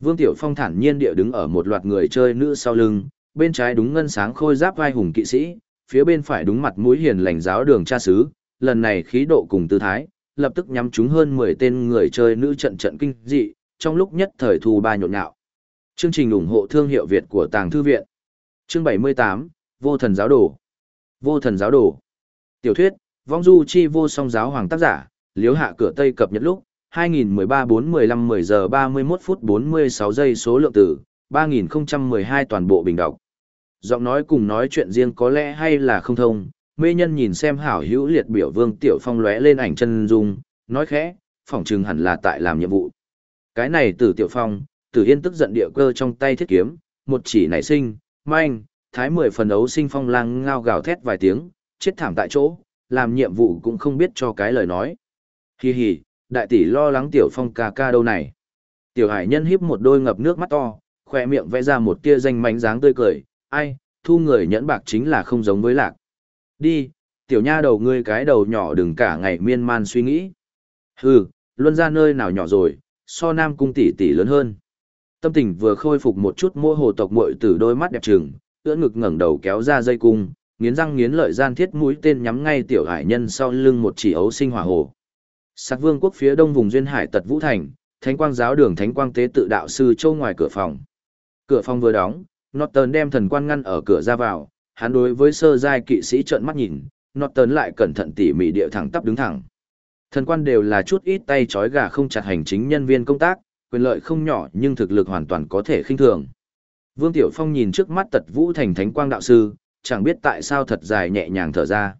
Vương Tiểu Phong thản nhiên địa đứng ở một loạt người chơi nữ sau lưng, bên trái đúng ngân sáng khôi giáp vai hùng kỵ sĩ, phía bên phải đúng mặt mũi hiền lành giáo đường cha xứ, lần này khí độ cùng tư thái, lập tức nhắm chúng hơn 10 tên người chơi nữ trận trận kinh dị, trong lúc nhất thời thu ba nhộn nhạo. Chương trình ủng hộ thương hiệu Việt của Tàng Thư Viện. Chương 78, Vô Thần Giáo Đồ. Vô Thần Giáo Đồ. Tiểu thuyết, vong du chi vô song giáo hoàng tác giả, liếu hạ cửa Tây cập nhật lúc, 2013-4-15-10 giờ 31 phút 46 giây số lượng tử, 3012 toàn bộ bình đọc. Giọng nói cùng nói chuyện riêng có lẽ hay là không thông, mê nhân nhìn xem hảo hữu liệt biểu vương tiểu phong lóe lên ảnh chân dung, nói khẽ, phỏng chừng hẳn là tại làm nhiệm vụ. Cái này từ tiểu phong, tử yên tức giận địa cơ trong tay thiết kiếm, một chỉ nảy sinh, manh, thái mười phần ấu sinh phong lang ngao gào thét vài tiếng, chết thảm tại chỗ, làm nhiệm vụ cũng không biết cho cái lời nói. hì hì đại tỷ lo lắng tiểu phong ca ca đâu này. Tiểu hải nhân híp một đôi ngập nước mắt to, khoe miệng vẽ ra một tia danh mánh dáng tươi cười, ai, thu người nhẫn bạc chính là không giống với lạc. Đi, tiểu nha đầu ngươi cái đầu nhỏ đừng cả ngày miên man suy nghĩ. Hừ, luân ra nơi nào nhỏ rồi, so nam cung tỷ tỷ lớn hơn. Tâm tình vừa khôi phục một chút mô hồ tộc muội từ đôi mắt đẹp trừng, ưỡn ngực ngẩng đầu kéo ra dây cung, nghiến răng nghiến lợi gian thiết mũi tên nhắm ngay tiểu hải nhân sau lưng một chỉ ấu sinh hỏa hồ. Sát vương quốc phía đông vùng duyên hải tật vũ thành, thánh quang giáo đường thánh quang tế tự đạo sư châu ngoài cửa phòng. Cửa phòng vừa đóng, Norton đem thần quan ngăn ở cửa ra vào, hắn đối với sơ giai kỵ sĩ trợn mắt nhìn, Norton lại cẩn thận tỉ mỉ địa thẳng tắp đứng thẳng. Thần quan đều là chút ít tay trói gà không chặt hành chính nhân viên công tác, quyền lợi không nhỏ nhưng thực lực hoàn toàn có thể khinh thường. Vương Tiểu Phong nhìn trước mắt tật vũ thành thánh quang đạo sư, chẳng biết tại sao thật dài nhẹ nhàng thở ra.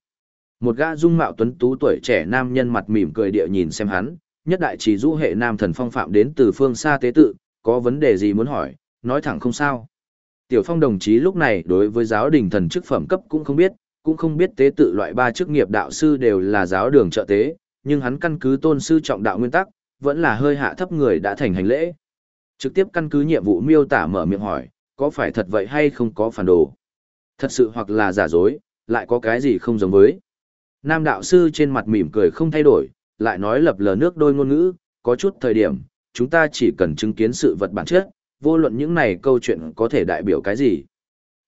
Một gã dung mạo tuấn tú tuổi trẻ nam nhân mặt mỉm cười địa nhìn xem hắn, nhất đại chỉ du hệ nam thần phong phạm đến từ phương xa tế tự, có vấn đề gì muốn hỏi, nói thẳng không sao. Tiểu Phong đồng chí lúc này đối với giáo đình thần chức phẩm cấp cũng không biết, cũng không biết tế tự loại ba chức nghiệp đạo sư đều là giáo đường trợ tế, nhưng hắn căn cứ tôn sư trọng đạo nguyên tắc, vẫn là hơi hạ thấp người đã thành hành lễ. Trực tiếp căn cứ nhiệm vụ miêu tả mở miệng hỏi, có phải thật vậy hay không có phản đồ? Thật sự hoặc là giả dối, lại có cái gì không giống với? Nam đạo sư trên mặt mỉm cười không thay đổi, lại nói lập lờ nước đôi ngôn ngữ, có chút thời điểm, chúng ta chỉ cần chứng kiến sự vật bản chất, vô luận những này câu chuyện có thể đại biểu cái gì.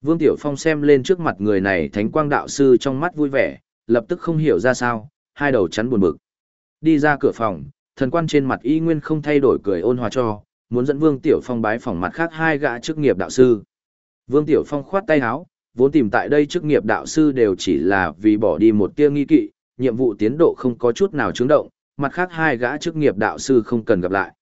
Vương Tiểu Phong xem lên trước mặt người này thánh quang đạo sư trong mắt vui vẻ, lập tức không hiểu ra sao, hai đầu chắn buồn bực. Đi ra cửa phòng, thần quan trên mặt y nguyên không thay đổi cười ôn hòa cho, muốn dẫn Vương Tiểu Phong bái phòng mặt khác hai gã chức nghiệp đạo sư. Vương Tiểu Phong khoát tay áo, vốn tìm tại đây chức nghiệp đạo sư đều chỉ là vì bỏ đi một tia nghi kỵ, nhiệm vụ tiến độ không có chút nào chứng động, mặt khác hai gã chức nghiệp đạo sư không cần gặp lại.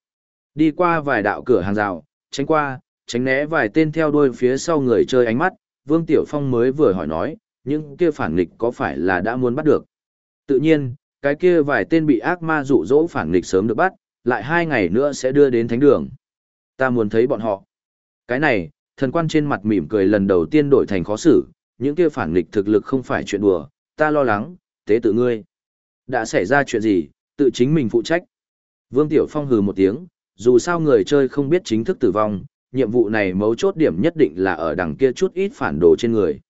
Đi qua vài đạo cửa hàng rào, tránh qua, tránh né vài tên theo đuôi phía sau người chơi ánh mắt, Vương Tiểu Phong mới vừa hỏi nói, những kia phản nghịch có phải là đã muốn bắt được. Tự nhiên, cái kia vài tên bị ác ma dụ dỗ phản nghịch sớm được bắt, lại hai ngày nữa sẽ đưa đến thánh đường. Ta muốn thấy bọn họ. Cái này, thần quan trên mặt mỉm cười lần đầu tiên đổi thành khó xử, những kia phản nghịch thực lực không phải chuyện đùa, ta lo lắng, tế tự ngươi. Đã xảy ra chuyện gì, tự chính mình phụ trách. Vương Tiểu Phong hừ một tiếng, dù sao người chơi không biết chính thức tử vong, nhiệm vụ này mấu chốt điểm nhất định là ở đằng kia chút ít phản đồ trên người.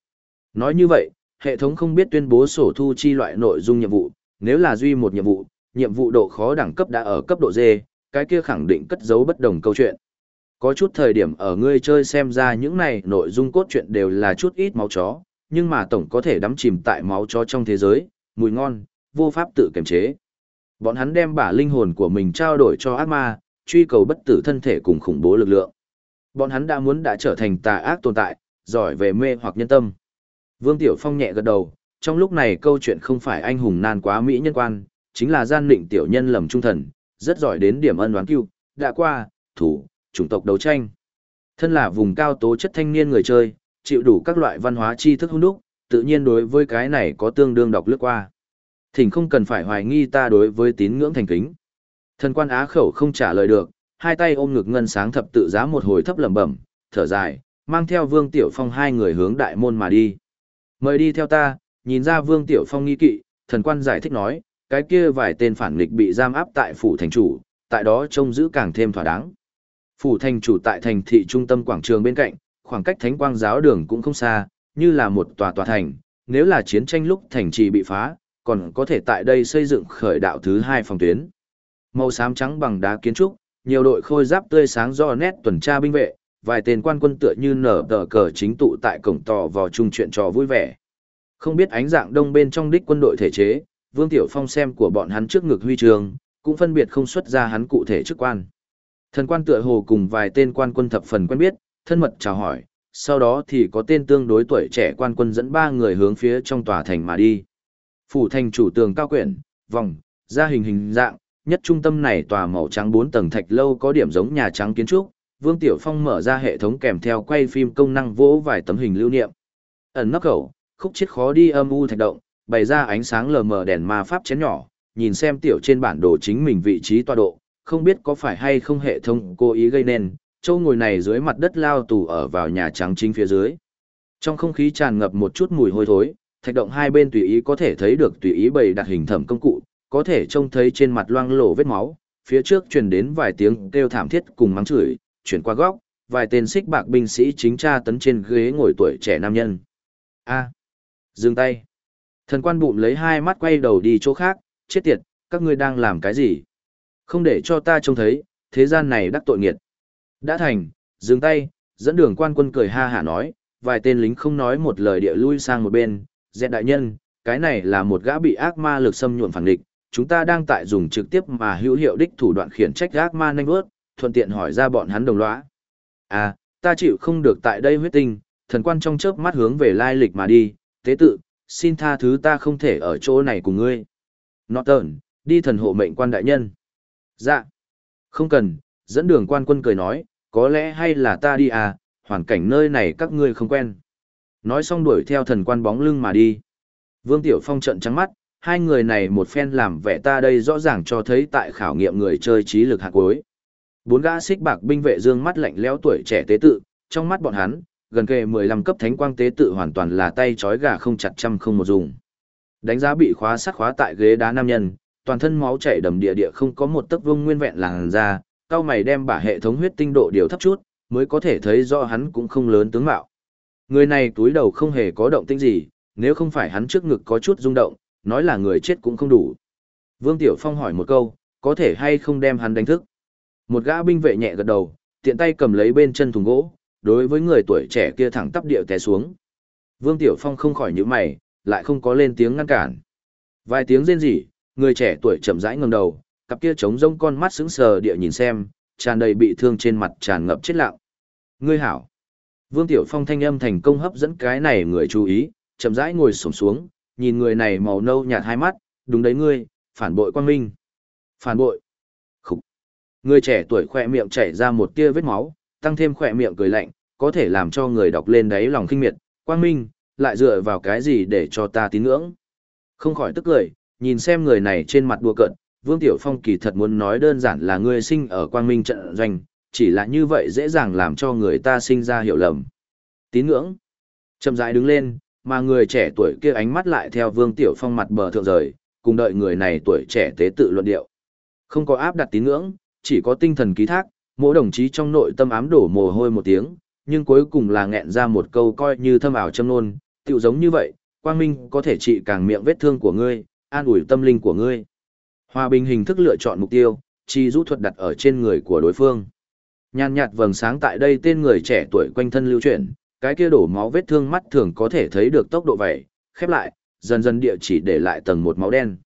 Nói như vậy, hệ thống không biết tuyên bố sổ thu chi loại nội dung nhiệm vụ, nếu là duy một nhiệm vụ, nhiệm vụ độ khó đẳng cấp đã ở cấp độ D, cái kia khẳng định cất giấu bất đồng câu chuyện. Có chút thời điểm ở ngươi chơi xem ra những này nội dung cốt truyện đều là chút ít máu chó, nhưng mà tổng có thể đắm chìm tại máu chó trong thế giới, mùi ngon, vô pháp tự kiềm chế. Bọn hắn đem bả linh hồn của mình trao đổi cho ác ma, truy cầu bất tử thân thể cùng khủng bố lực lượng. Bọn hắn đã muốn đã trở thành tà ác tồn tại, giỏi về mê hoặc nhân tâm. Vương Tiểu Phong nhẹ gật đầu, trong lúc này câu chuyện không phải anh hùng nan quá mỹ nhân quan, chính là gian định tiểu nhân lầm trung thần, rất giỏi đến điểm ân đoán cứu, đã qua, thủ, chủng tộc đấu tranh. Thân là vùng cao tố chất thanh niên người chơi, chịu đủ các loại văn hóa tri thức hung đúc, tự nhiên đối với cái này có tương đương đọc lướt qua. Thỉnh không cần phải hoài nghi ta đối với tín ngưỡng thành kính. Thần quan á khẩu không trả lời được, hai tay ôm ngực ngân sáng thập tự giá một hồi thấp lẩm bẩm, thở dài, mang theo Vương Tiểu Phong hai người hướng đại môn mà đi. Mời đi theo ta, nhìn ra Vương Tiểu Phong nghi kỵ, thần quan giải thích nói, cái kia vài tên phản nghịch bị giam áp tại phủ thành chủ, tại đó trông giữ càng thêm thỏa đáng. Phủ thành chủ tại thành thị trung tâm quảng trường bên cạnh, khoảng cách thánh quang giáo đường cũng không xa, như là một tòa tòa thành, nếu là chiến tranh lúc thành trì bị phá, còn có thể tại đây xây dựng khởi đạo thứ hai phòng tuyến. Màu xám trắng bằng đá kiến trúc, nhiều đội khôi giáp tươi sáng do nét tuần tra binh vệ, vài tên quan quân tựa như nở tờ cờ chính tụ tại cổng tò vò chung chuyện trò vui vẻ. Không biết ánh dạng đông bên trong đích quân đội thể chế, Vương Tiểu Phong xem của bọn hắn trước ngực huy trường, cũng phân biệt không xuất ra hắn cụ thể chức quan. Thần quan tựa hồ cùng vài tên quan quân thập phần quen biết, thân mật chào hỏi, sau đó thì có tên tương đối tuổi trẻ quan quân dẫn ba người hướng phía trong tòa thành mà đi. Phủ thành chủ tường cao quyển, vòng, ra hình hình dạng, nhất trung tâm này tòa màu trắng 4 tầng thạch lâu có điểm giống nhà trắng kiến trúc, Vương Tiểu Phong mở ra hệ thống kèm theo quay phim công năng vỗ vài tấm hình lưu niệm. Ẩn nắp khẩu, khúc chết khó đi âm u thạch động, bày ra ánh sáng lờ mờ đèn ma pháp chén nhỏ, nhìn xem tiểu trên bản đồ chính mình vị trí tọa độ, không biết có phải hay không hệ thống cố ý gây nên, châu ngồi này dưới mặt đất lao tù ở vào nhà trắng chính phía dưới. Trong không khí tràn ngập một chút mùi hôi thối, thạch động hai bên tùy ý có thể thấy được tùy ý bày đặt hình thẩm công cụ, có thể trông thấy trên mặt loang lổ vết máu, phía trước truyền đến vài tiếng kêu thảm thiết cùng mắng chửi, chuyển qua góc, vài tên xích bạc binh sĩ chính tra tấn trên ghế ngồi tuổi trẻ nam nhân. A. dừng tay. Thần quan bụng lấy hai mắt quay đầu đi chỗ khác, chết tiệt, các ngươi đang làm cái gì? Không để cho ta trông thấy, thế gian này đắc tội nghiệt. Đã thành, dừng tay, dẫn đường quan quân cười ha hả nói, vài tên lính không nói một lời địa lui sang một bên, dẹn đại nhân, cái này là một gã bị ác ma lực xâm nhuộm phản địch, chúng ta đang tại dùng trực tiếp mà hữu hiệu đích thủ đoạn khiển trách ác ma nhanh bước, thuận tiện hỏi ra bọn hắn đồng lõa. À, ta chịu không được tại đây huyết tinh, thần quan trong chớp mắt hướng về lai lịch mà đi, tế tự, xin tha thứ ta không thể ở chỗ này cùng ngươi. Nọ tờn, đi thần hộ mệnh quan đại nhân. Dạ. Không cần, dẫn đường quan quân cười nói, có lẽ hay là ta đi à, hoàn cảnh nơi này các ngươi không quen. Nói xong đuổi theo thần quan bóng lưng mà đi. Vương Tiểu Phong trận trắng mắt, hai người này một phen làm vẻ ta đây rõ ràng cho thấy tại khảo nghiệm người chơi trí lực hạt cuối. Bốn gã xích bạc binh vệ dương mắt lạnh lẽo tuổi trẻ tế tự, trong mắt bọn hắn, gần kề 15 cấp thánh quang tế tự hoàn toàn là tay chói gà không chặt trăm không một dùng. Đánh giá bị khóa sắt khóa tại ghế đá nam nhân, toàn thân máu chảy đầm địa địa không có một tấc vương nguyên vẹn làn ra cao mày đem bả hệ thống huyết tinh độ điều thấp chút, mới có thể thấy rõ hắn cũng không lớn tướng mạo. Người này túi đầu không hề có động tĩnh gì, nếu không phải hắn trước ngực có chút rung động, nói là người chết cũng không đủ. Vương Tiểu Phong hỏi một câu, có thể hay không đem hắn đánh thức? Một gã binh vệ nhẹ gật đầu, tiện tay cầm lấy bên chân thùng gỗ, đối với người tuổi trẻ kia thẳng tắp điệu té xuống. Vương Tiểu Phong không khỏi nhíu mày, lại không có lên tiếng ngăn cản. Vài tiếng rên rỉ, người trẻ tuổi chậm rãi ngẩng đầu, cặp kia trống rỗng con mắt sững sờ địa nhìn xem, tràn đầy bị thương trên mặt tràn ngập chết lặng. Ngươi hảo. Vương Tiểu Phong thanh âm thành công hấp dẫn cái này người chú ý, chậm rãi ngồi xổm xuống, nhìn người này màu nâu nhạt hai mắt, đúng đấy ngươi, phản bội quan minh. Phản bội. Người trẻ tuổi khỏe miệng chảy ra một tia vết máu, tăng thêm khỏe miệng cười lạnh, có thể làm cho người đọc lên đáy lòng kinh miệt, quang minh, lại dựa vào cái gì để cho ta tín ngưỡng. Không khỏi tức cười, nhìn xem người này trên mặt đùa cợt, Vương Tiểu Phong kỳ thật muốn nói đơn giản là ngươi sinh ở quang minh trận doanh, chỉ là như vậy dễ dàng làm cho người ta sinh ra hiểu lầm. Tín ngưỡng. Chậm rãi đứng lên, mà người trẻ tuổi kia ánh mắt lại theo Vương Tiểu Phong mặt bờ thượng rời, cùng đợi người này tuổi trẻ tế tự luận điệu. Không có áp đặt tín ngưỡng, chỉ có tinh thần ký thác, mỗi đồng chí trong nội tâm ám đổ mồ hôi một tiếng, nhưng cuối cùng là nghẹn ra một câu coi như thâm ảo châm nôn, tựu giống như vậy, quang minh có thể trị càng miệng vết thương của ngươi, an ủi tâm linh của ngươi. Hòa bình hình thức lựa chọn mục tiêu, chi rũ thuật đặt ở trên người của đối phương. Nhàn nhạt vầng sáng tại đây tên người trẻ tuổi quanh thân lưu chuyển, cái kia đổ máu vết thương mắt thường có thể thấy được tốc độ vậy, khép lại, dần dần địa chỉ để lại tầng một máu đen.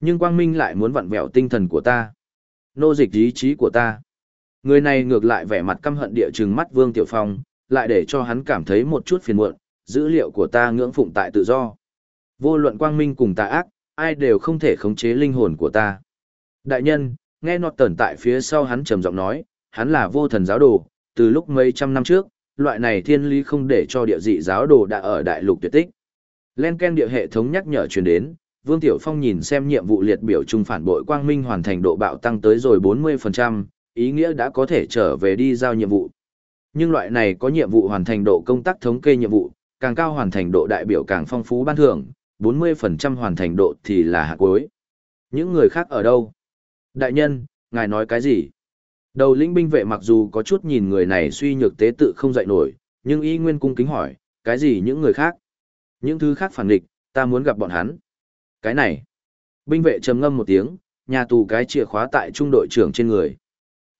Nhưng quang minh lại muốn vặn vẹo tinh thần của ta. Nô dịch ý chí của ta. Người này ngược lại vẻ mặt căm hận địa trừng mắt Vương Tiểu Phong, lại để cho hắn cảm thấy một chút phiền muộn, dữ liệu của ta ngưỡng phụng tại tự do. Vô luận quang minh cùng tà ác, ai đều không thể khống chế linh hồn của ta. Đại nhân, nghe nọt tẩn tại phía sau hắn trầm giọng nói, hắn là vô thần giáo đồ, từ lúc mấy trăm năm trước, loại này thiên lý không để cho địa dị giáo đồ đã ở đại lục tuyệt tích. Len Ken địa hệ thống nhắc nhở truyền đến, Vương Tiểu Phong nhìn xem nhiệm vụ liệt biểu trung phản bội quang minh hoàn thành độ bạo tăng tới rồi 40%, ý nghĩa đã có thể trở về đi giao nhiệm vụ. Nhưng loại này có nhiệm vụ hoàn thành độ công tác thống kê nhiệm vụ, càng cao hoàn thành độ đại biểu càng phong phú ban thưởng, 40% hoàn thành độ thì là hạ cuối. Những người khác ở đâu? Đại nhân, ngài nói cái gì? Đầu lĩnh binh vệ mặc dù có chút nhìn người này suy nhược tế tự không dậy nổi, nhưng y nguyên cung kính hỏi, cái gì những người khác? Những thứ khác phản địch, ta muốn gặp bọn hắn. Cái này. Binh vệ trầm ngâm một tiếng, nhà tù cái chìa khóa tại trung đội trưởng trên người.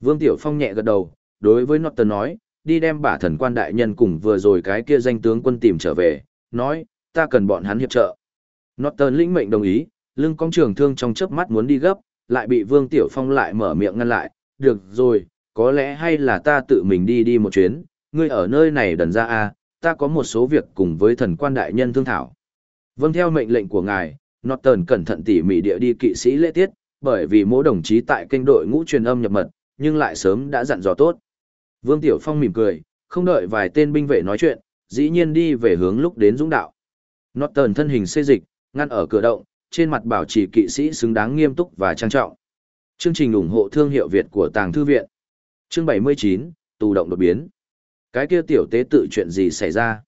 Vương Tiểu Phong nhẹ gật đầu, đối với Norton nói, đi đem bả thần quan đại nhân cùng vừa rồi cái kia danh tướng quân tìm trở về, nói, ta cần bọn hắn hiệp trợ. Norton lĩnh mệnh đồng ý, lưng công trường thương trong chớp mắt muốn đi gấp, lại bị Vương Tiểu Phong lại mở miệng ngăn lại, được rồi, có lẽ hay là ta tự mình đi đi một chuyến, ngươi ở nơi này đần ra a, ta có một số việc cùng với thần quan đại nhân thương thảo. Vâng theo mệnh lệnh của ngài, Norton cẩn thận tỉ mỉ địa đi kỵ sĩ lễ tiết, bởi vì mỗi đồng chí tại kênh đội ngũ truyền âm nhập mật, nhưng lại sớm đã dặn dò tốt. Vương Tiểu Phong mỉm cười, không đợi vài tên binh vệ nói chuyện, dĩ nhiên đi về hướng lúc đến dũng đạo. Norton thân hình xê dịch, ngăn ở cửa động, trên mặt bảo trì kỵ sĩ xứng đáng nghiêm túc và trang trọng. Chương trình ủng hộ thương hiệu Việt của Tàng Thư Viện. Chương 79, tù động đột biến. Cái kia tiểu tế tự chuyện gì xảy ra?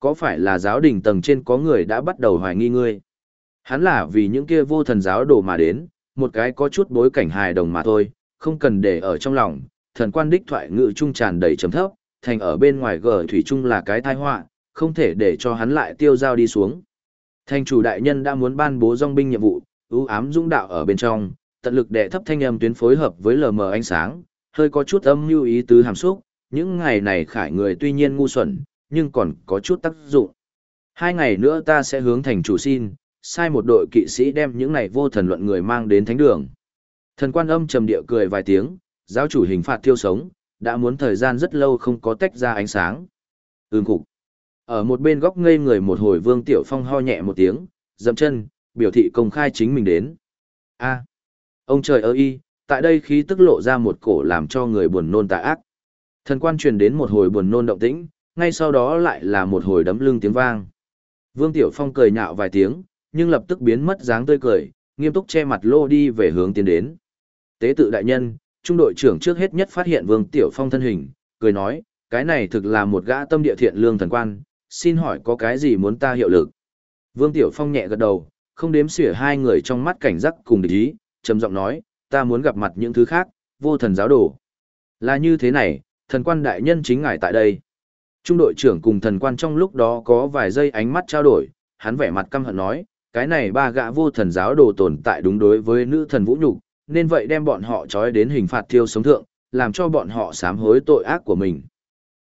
Có phải là giáo đình tầng trên có người đã bắt đầu hoài nghi ngươi? Hắn là vì những kia vô thần giáo đồ mà đến, một cái có chút bối cảnh hài đồng mà thôi, không cần để ở trong lòng. Thần quan đích thoại ngự trung tràn đầy chấm thấp, thành ở bên ngoài gờ thủy trung là cái tai họa, không thể để cho hắn lại tiêu dao đi xuống. Thành chủ đại nhân đã muốn ban bố dòng binh nhiệm vụ, ưu ám dũng đạo ở bên trong, tận lực để thấp thanh âm tuyến phối hợp với lờ mờ ánh sáng, hơi có chút âm lưu ý tứ hàm xúc, những ngày này khải người tuy nhiên ngu xuẩn, nhưng còn có chút tác dụng. Hai ngày nữa ta sẽ hướng thành chủ xin, sai một đội kỵ sĩ đem những này vô thần luận người mang đến thánh đường. Thần quan âm trầm địa cười vài tiếng, giáo chủ hình phạt thiêu sống, đã muốn thời gian rất lâu không có tách ra ánh sáng. Ừm cục. Ở một bên góc ngây người một hồi Vương Tiểu Phong ho nhẹ một tiếng, dậm chân, biểu thị công khai chính mình đến. A. ông trời ơi, tại đây khí tức lộ ra một cổ làm cho người buồn nôn tà ác. Thần quan truyền đến một hồi buồn nôn động tĩnh, ngay sau đó lại là một hồi đấm lưng tiếng vang. Vương Tiểu Phong cười nhạo vài tiếng, nhưng lập tức biến mất dáng tươi cười, nghiêm túc che mặt lô đi về hướng tiến đến. Tế tự đại nhân, trung đội trưởng trước hết nhất phát hiện Vương Tiểu Phong thân hình, cười nói, cái này thực là một gã tâm địa thiện lương thần quan, xin hỏi có cái gì muốn ta hiệu lực. Vương Tiểu Phong nhẹ gật đầu, không đếm xỉa hai người trong mắt cảnh giác cùng địch ý, trầm giọng nói, ta muốn gặp mặt những thứ khác, vô thần giáo đồ. Là như thế này, thần quan đại nhân chính ngài tại đây. Trung đội trưởng cùng thần quan trong lúc đó có vài giây ánh mắt trao đổi, hắn vẻ mặt căm hận nói, cái này ba gã vô thần giáo đồ tồn tại đúng đối với nữ thần vũ nhục, nên vậy đem bọn họ trói đến hình phạt thiêu sống thượng, làm cho bọn họ sám hối tội ác của mình.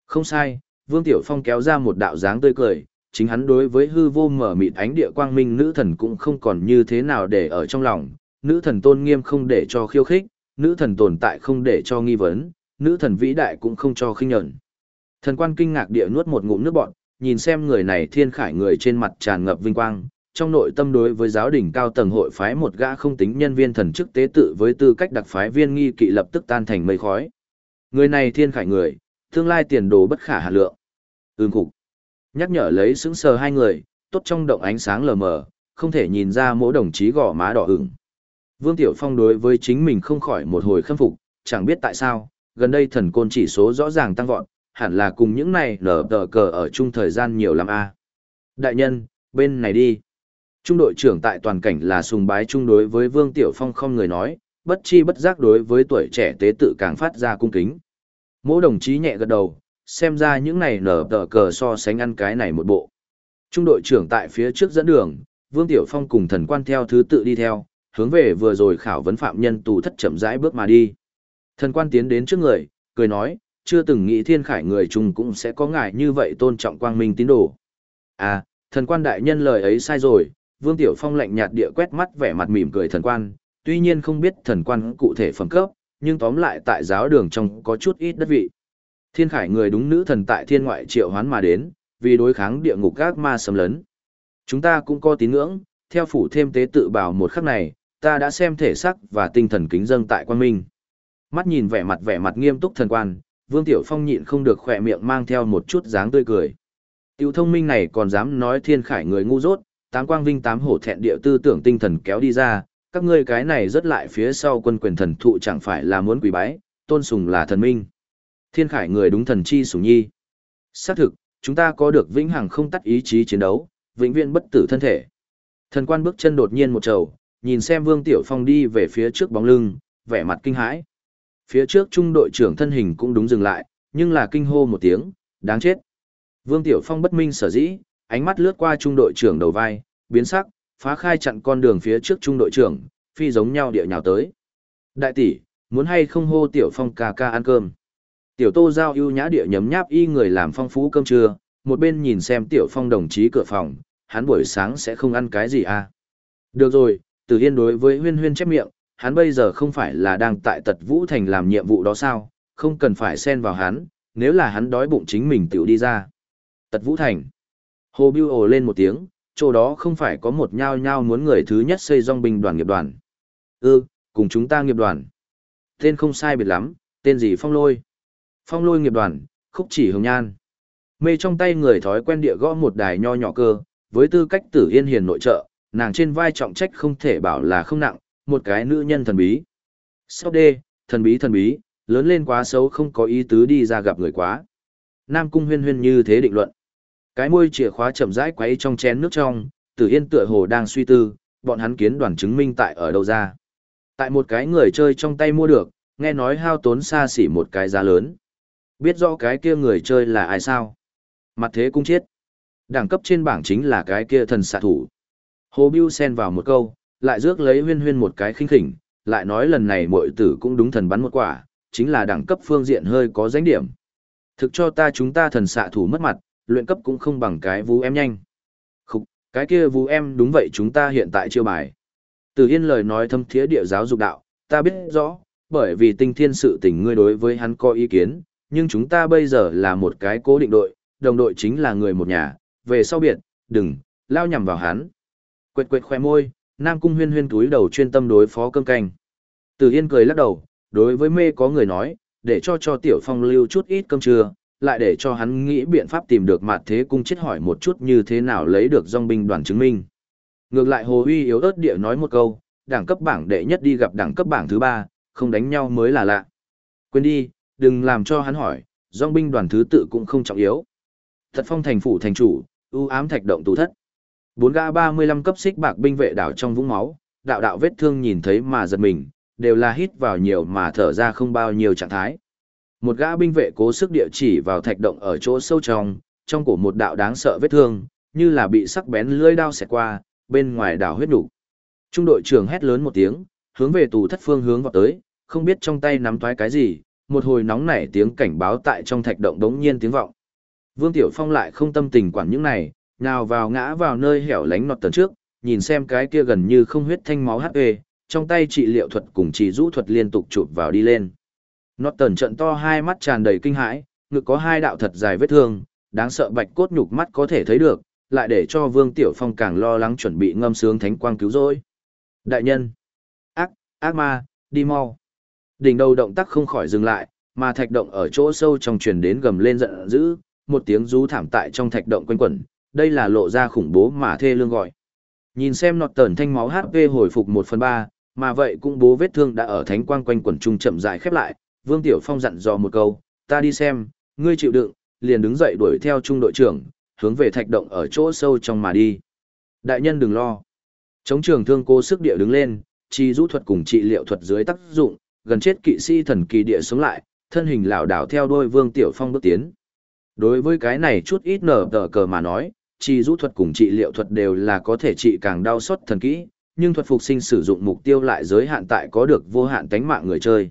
Không sai, Vương Tiểu Phong kéo ra một đạo dáng tươi cười, chính hắn đối với hư vô mở mịt ánh địa quang minh nữ thần cũng không còn như thế nào để ở trong lòng, nữ thần tôn nghiêm không để cho khiêu khích, nữ thần tồn tại không để cho nghi vấn, nữ thần vĩ đại cũng không cho khinh nhẫn. Thần quan kinh ngạc địa nuốt một ngụm nước bọt, nhìn xem người này thiên khải người trên mặt tràn ngập vinh quang, trong nội tâm đối với giáo đình cao tầng hội phái một gã không tính nhân viên thần chức tế tự với tư cách đặc phái viên nghi kỵ lập tức tan thành mây khói. Người này thiên khải người, tương lai tiền đồ bất khả hà lượng. Ừm cục. Nhắc nhở lấy sững sờ hai người, tốt trong động ánh sáng lờ mờ, không thể nhìn ra mỗi đồng chí gò má đỏ ửng. Vương Tiểu Phong đối với chính mình không khỏi một hồi khâm phục, chẳng biết tại sao, gần đây thần côn chỉ số rõ ràng tăng vọt, hẳn là cùng những này nở tờ cờ ở chung thời gian nhiều lắm a. Đại nhân, bên này đi. Trung đội trưởng tại toàn cảnh là sùng bái chung đối với Vương Tiểu Phong không người nói, bất chi bất giác đối với tuổi trẻ tế tự càng phát ra cung kính. Mỗi đồng chí nhẹ gật đầu, xem ra những này nở tờ cờ so sánh ăn cái này một bộ. Trung đội trưởng tại phía trước dẫn đường, Vương Tiểu Phong cùng thần quan theo thứ tự đi theo, hướng về vừa rồi khảo vấn phạm nhân tù thất chậm rãi bước mà đi. Thần quan tiến đến trước người, cười nói, chưa từng nghĩ thiên khải người chung cũng sẽ có ngại như vậy tôn trọng quang minh tín đồ. À, thần quan đại nhân lời ấy sai rồi, Vương Tiểu Phong lạnh nhạt địa quét mắt vẻ mặt mỉm cười thần quan, tuy nhiên không biết thần quan cụ thể phẩm cấp, nhưng tóm lại tại giáo đường trong có chút ít đất vị. Thiên khải người đúng nữ thần tại thiên ngoại triệu hoán mà đến, vì đối kháng địa ngục các ma xâm lấn. Chúng ta cũng có tín ngưỡng, theo phủ thêm tế tự bảo một khắc này, ta đã xem thể sắc và tinh thần kính dâng tại quan minh. Mắt nhìn vẻ mặt vẻ mặt nghiêm túc thần quan, Vương Tiểu Phong nhịn không được khỏe miệng mang theo một chút dáng tươi cười. Tiểu thông minh này còn dám nói thiên khải người ngu dốt, tám quang vinh tám hổ thẹn địa tư tưởng tinh thần kéo đi ra, các ngươi cái này rất lại phía sau quân quyền thần thụ chẳng phải là muốn quỳ bái, tôn sùng là thần minh. Thiên khải người đúng thần chi sủng nhi. Xác thực, chúng ta có được vĩnh hằng không tắt ý chí chiến đấu, vĩnh viễn bất tử thân thể. Thần quan bước chân đột nhiên một trầu, nhìn xem Vương Tiểu Phong đi về phía trước bóng lưng, vẻ mặt kinh hãi. Phía trước trung đội trưởng thân hình cũng đúng dừng lại, nhưng là kinh hô một tiếng, đáng chết. Vương Tiểu Phong bất minh sở dĩ, ánh mắt lướt qua trung đội trưởng đầu vai, biến sắc, phá khai chặn con đường phía trước trung đội trưởng, phi giống nhau địa nhào tới. Đại tỷ, muốn hay không hô Tiểu Phong ca ca ăn cơm. Tiểu Tô giao ưu nhã địa nhấm nháp y người làm phong phú cơm trưa, một bên nhìn xem Tiểu Phong đồng chí cửa phòng, hắn buổi sáng sẽ không ăn cái gì à. Được rồi, từ Yên đối với huyên huyên chép miệng, hắn bây giờ không phải là đang tại tật vũ thành làm nhiệm vụ đó sao, không cần phải xen vào hắn, nếu là hắn đói bụng chính mình tiểu đi ra. Tật vũ thành. Hồ Biêu ồ lên một tiếng, chỗ đó không phải có một nhao nhao muốn người thứ nhất xây dòng binh đoàn nghiệp đoàn. Ư, cùng chúng ta nghiệp đoàn. Tên không sai biệt lắm, tên gì Phong Lôi. Phong Lôi nghiệp đoàn, khúc chỉ hồng nhan. Mê trong tay người thói quen địa gõ một đài nho nhỏ cơ, với tư cách tử yên hiền nội trợ, nàng trên vai trọng trách không thể bảo là không nặng, một cái nữ nhân thần bí. Sau đê, thần bí thần bí, lớn lên quá xấu không có ý tứ đi ra gặp người quá. Nam cung huyên huyên như thế định luận. Cái môi chìa khóa chậm rãi quấy trong chén nước trong, tử yên tựa hồ đang suy tư, bọn hắn kiến đoàn chứng minh tại ở đâu ra. Tại một cái người chơi trong tay mua được, nghe nói hao tốn xa xỉ một cái giá lớn. Biết rõ cái kia người chơi là ai sao? Mặt thế cung chết. Đẳng cấp trên bảng chính là cái kia thần xạ thủ. Hồ Biêu xen vào một câu, lại rước lấy huyên huyên một cái khinh khỉnh, lại nói lần này muội tử cũng đúng thần bắn một quả, chính là đẳng cấp phương diện hơi có danh điểm. Thực cho ta chúng ta thần xạ thủ mất mặt, luyện cấp cũng không bằng cái vú em nhanh. Khục, cái kia vú em đúng vậy chúng ta hiện tại chiêu bài. Từ Yên lời nói thâm thiế địa giáo dục đạo, ta biết rõ, bởi vì tinh thiên sự tình ngươi đối với hắn có ý kiến, nhưng chúng ta bây giờ là một cái cố định đội, đồng đội chính là người một nhà, về sau biệt, đừng, lao nhằm vào hắn. Quệt quệt khoe môi, Nam Cung huyên huyên túi đầu chuyên tâm đối phó cơm canh. Từ Yên cười lắc đầu, đối với mê có người nói, để cho cho Tiểu Phong lưu chút ít cơm trưa, lại để cho hắn nghĩ biện pháp tìm được mặt thế cung chết hỏi một chút như thế nào lấy được dòng binh đoàn chứng minh. Ngược lại Hồ Uy yếu ớt địa nói một câu, đẳng cấp bảng đệ nhất đi gặp đẳng cấp bảng thứ ba, không đánh nhau mới là lạ. Quên đi, đừng làm cho hắn hỏi, dòng binh đoàn thứ tự cũng không trọng yếu. Thật phong thành phủ thành chủ, ưu ám thạch động tù thất. Bốn gã 35 cấp xích bạc binh vệ đảo trong vũng máu, đạo đạo vết thương nhìn thấy mà giật mình, đều là hít vào nhiều mà thở ra không bao nhiêu trạng thái. Một gã binh vệ cố sức địa chỉ vào thạch động ở chỗ sâu trong, trong cổ một đạo đáng sợ vết thương, như là bị sắc bén lưỡi đao xẹt qua, bên ngoài đảo huyết đủ. Trung đội trưởng hét lớn một tiếng, hướng về tù thất phương hướng vào tới, không biết trong tay nắm toái cái gì, một hồi nóng nảy tiếng cảnh báo tại trong thạch động đống nhiên tiếng vọng. Vương Tiểu Phong lại không tâm tình quản những này, nào vào ngã vào nơi hẻo lánh nọt tần trước, nhìn xem cái kia gần như không huyết thanh máu HP, trong tay trị liệu thuật cùng chỉ rũ thuật liên tục chụp vào đi lên. Nọt tần trận to hai mắt tràn đầy kinh hãi, ngực có hai đạo thật dài vết thương, đáng sợ bạch cốt nhục mắt có thể thấy được, lại để cho Vương Tiểu Phong càng lo lắng chuẩn bị ngâm sướng thánh quang cứu rỗi. Đại nhân! Ác, ác ma, đi mau! Đỉnh đầu động tác không khỏi dừng lại, mà thạch động ở chỗ sâu trong truyền đến gầm lên giận dữ, một tiếng rú thảm tại trong thạch động quanh quẩn, đây là lộ ra khủng bố mà thê lương gọi. Nhìn xem nọt tờn thanh máu HP hồi phục 1 phần 3, mà vậy cũng bố vết thương đã ở thánh quang quanh quẩn trung chậm rãi khép lại, Vương Tiểu Phong dặn dò một câu, ta đi xem, ngươi chịu đựng, liền đứng dậy đuổi theo trung đội trưởng, hướng về thạch động ở chỗ sâu trong mà đi. Đại nhân đừng lo. Chống trường thương cố sức địa đứng lên, chi rũ thuật cùng trị liệu thuật dưới tác dụng, gần chết kỵ sĩ thần kỳ địa sống lại, thân hình lảo đảo theo đôi Vương Tiểu Phong bước tiến. Đối với cái này chút ít nở tờ cờ mà nói, chi rũ thuật cùng trị liệu thuật đều là có thể trị càng đau xót thần kỹ, nhưng thuật phục sinh sử dụng mục tiêu lại giới hạn tại có được vô hạn tánh mạng người chơi.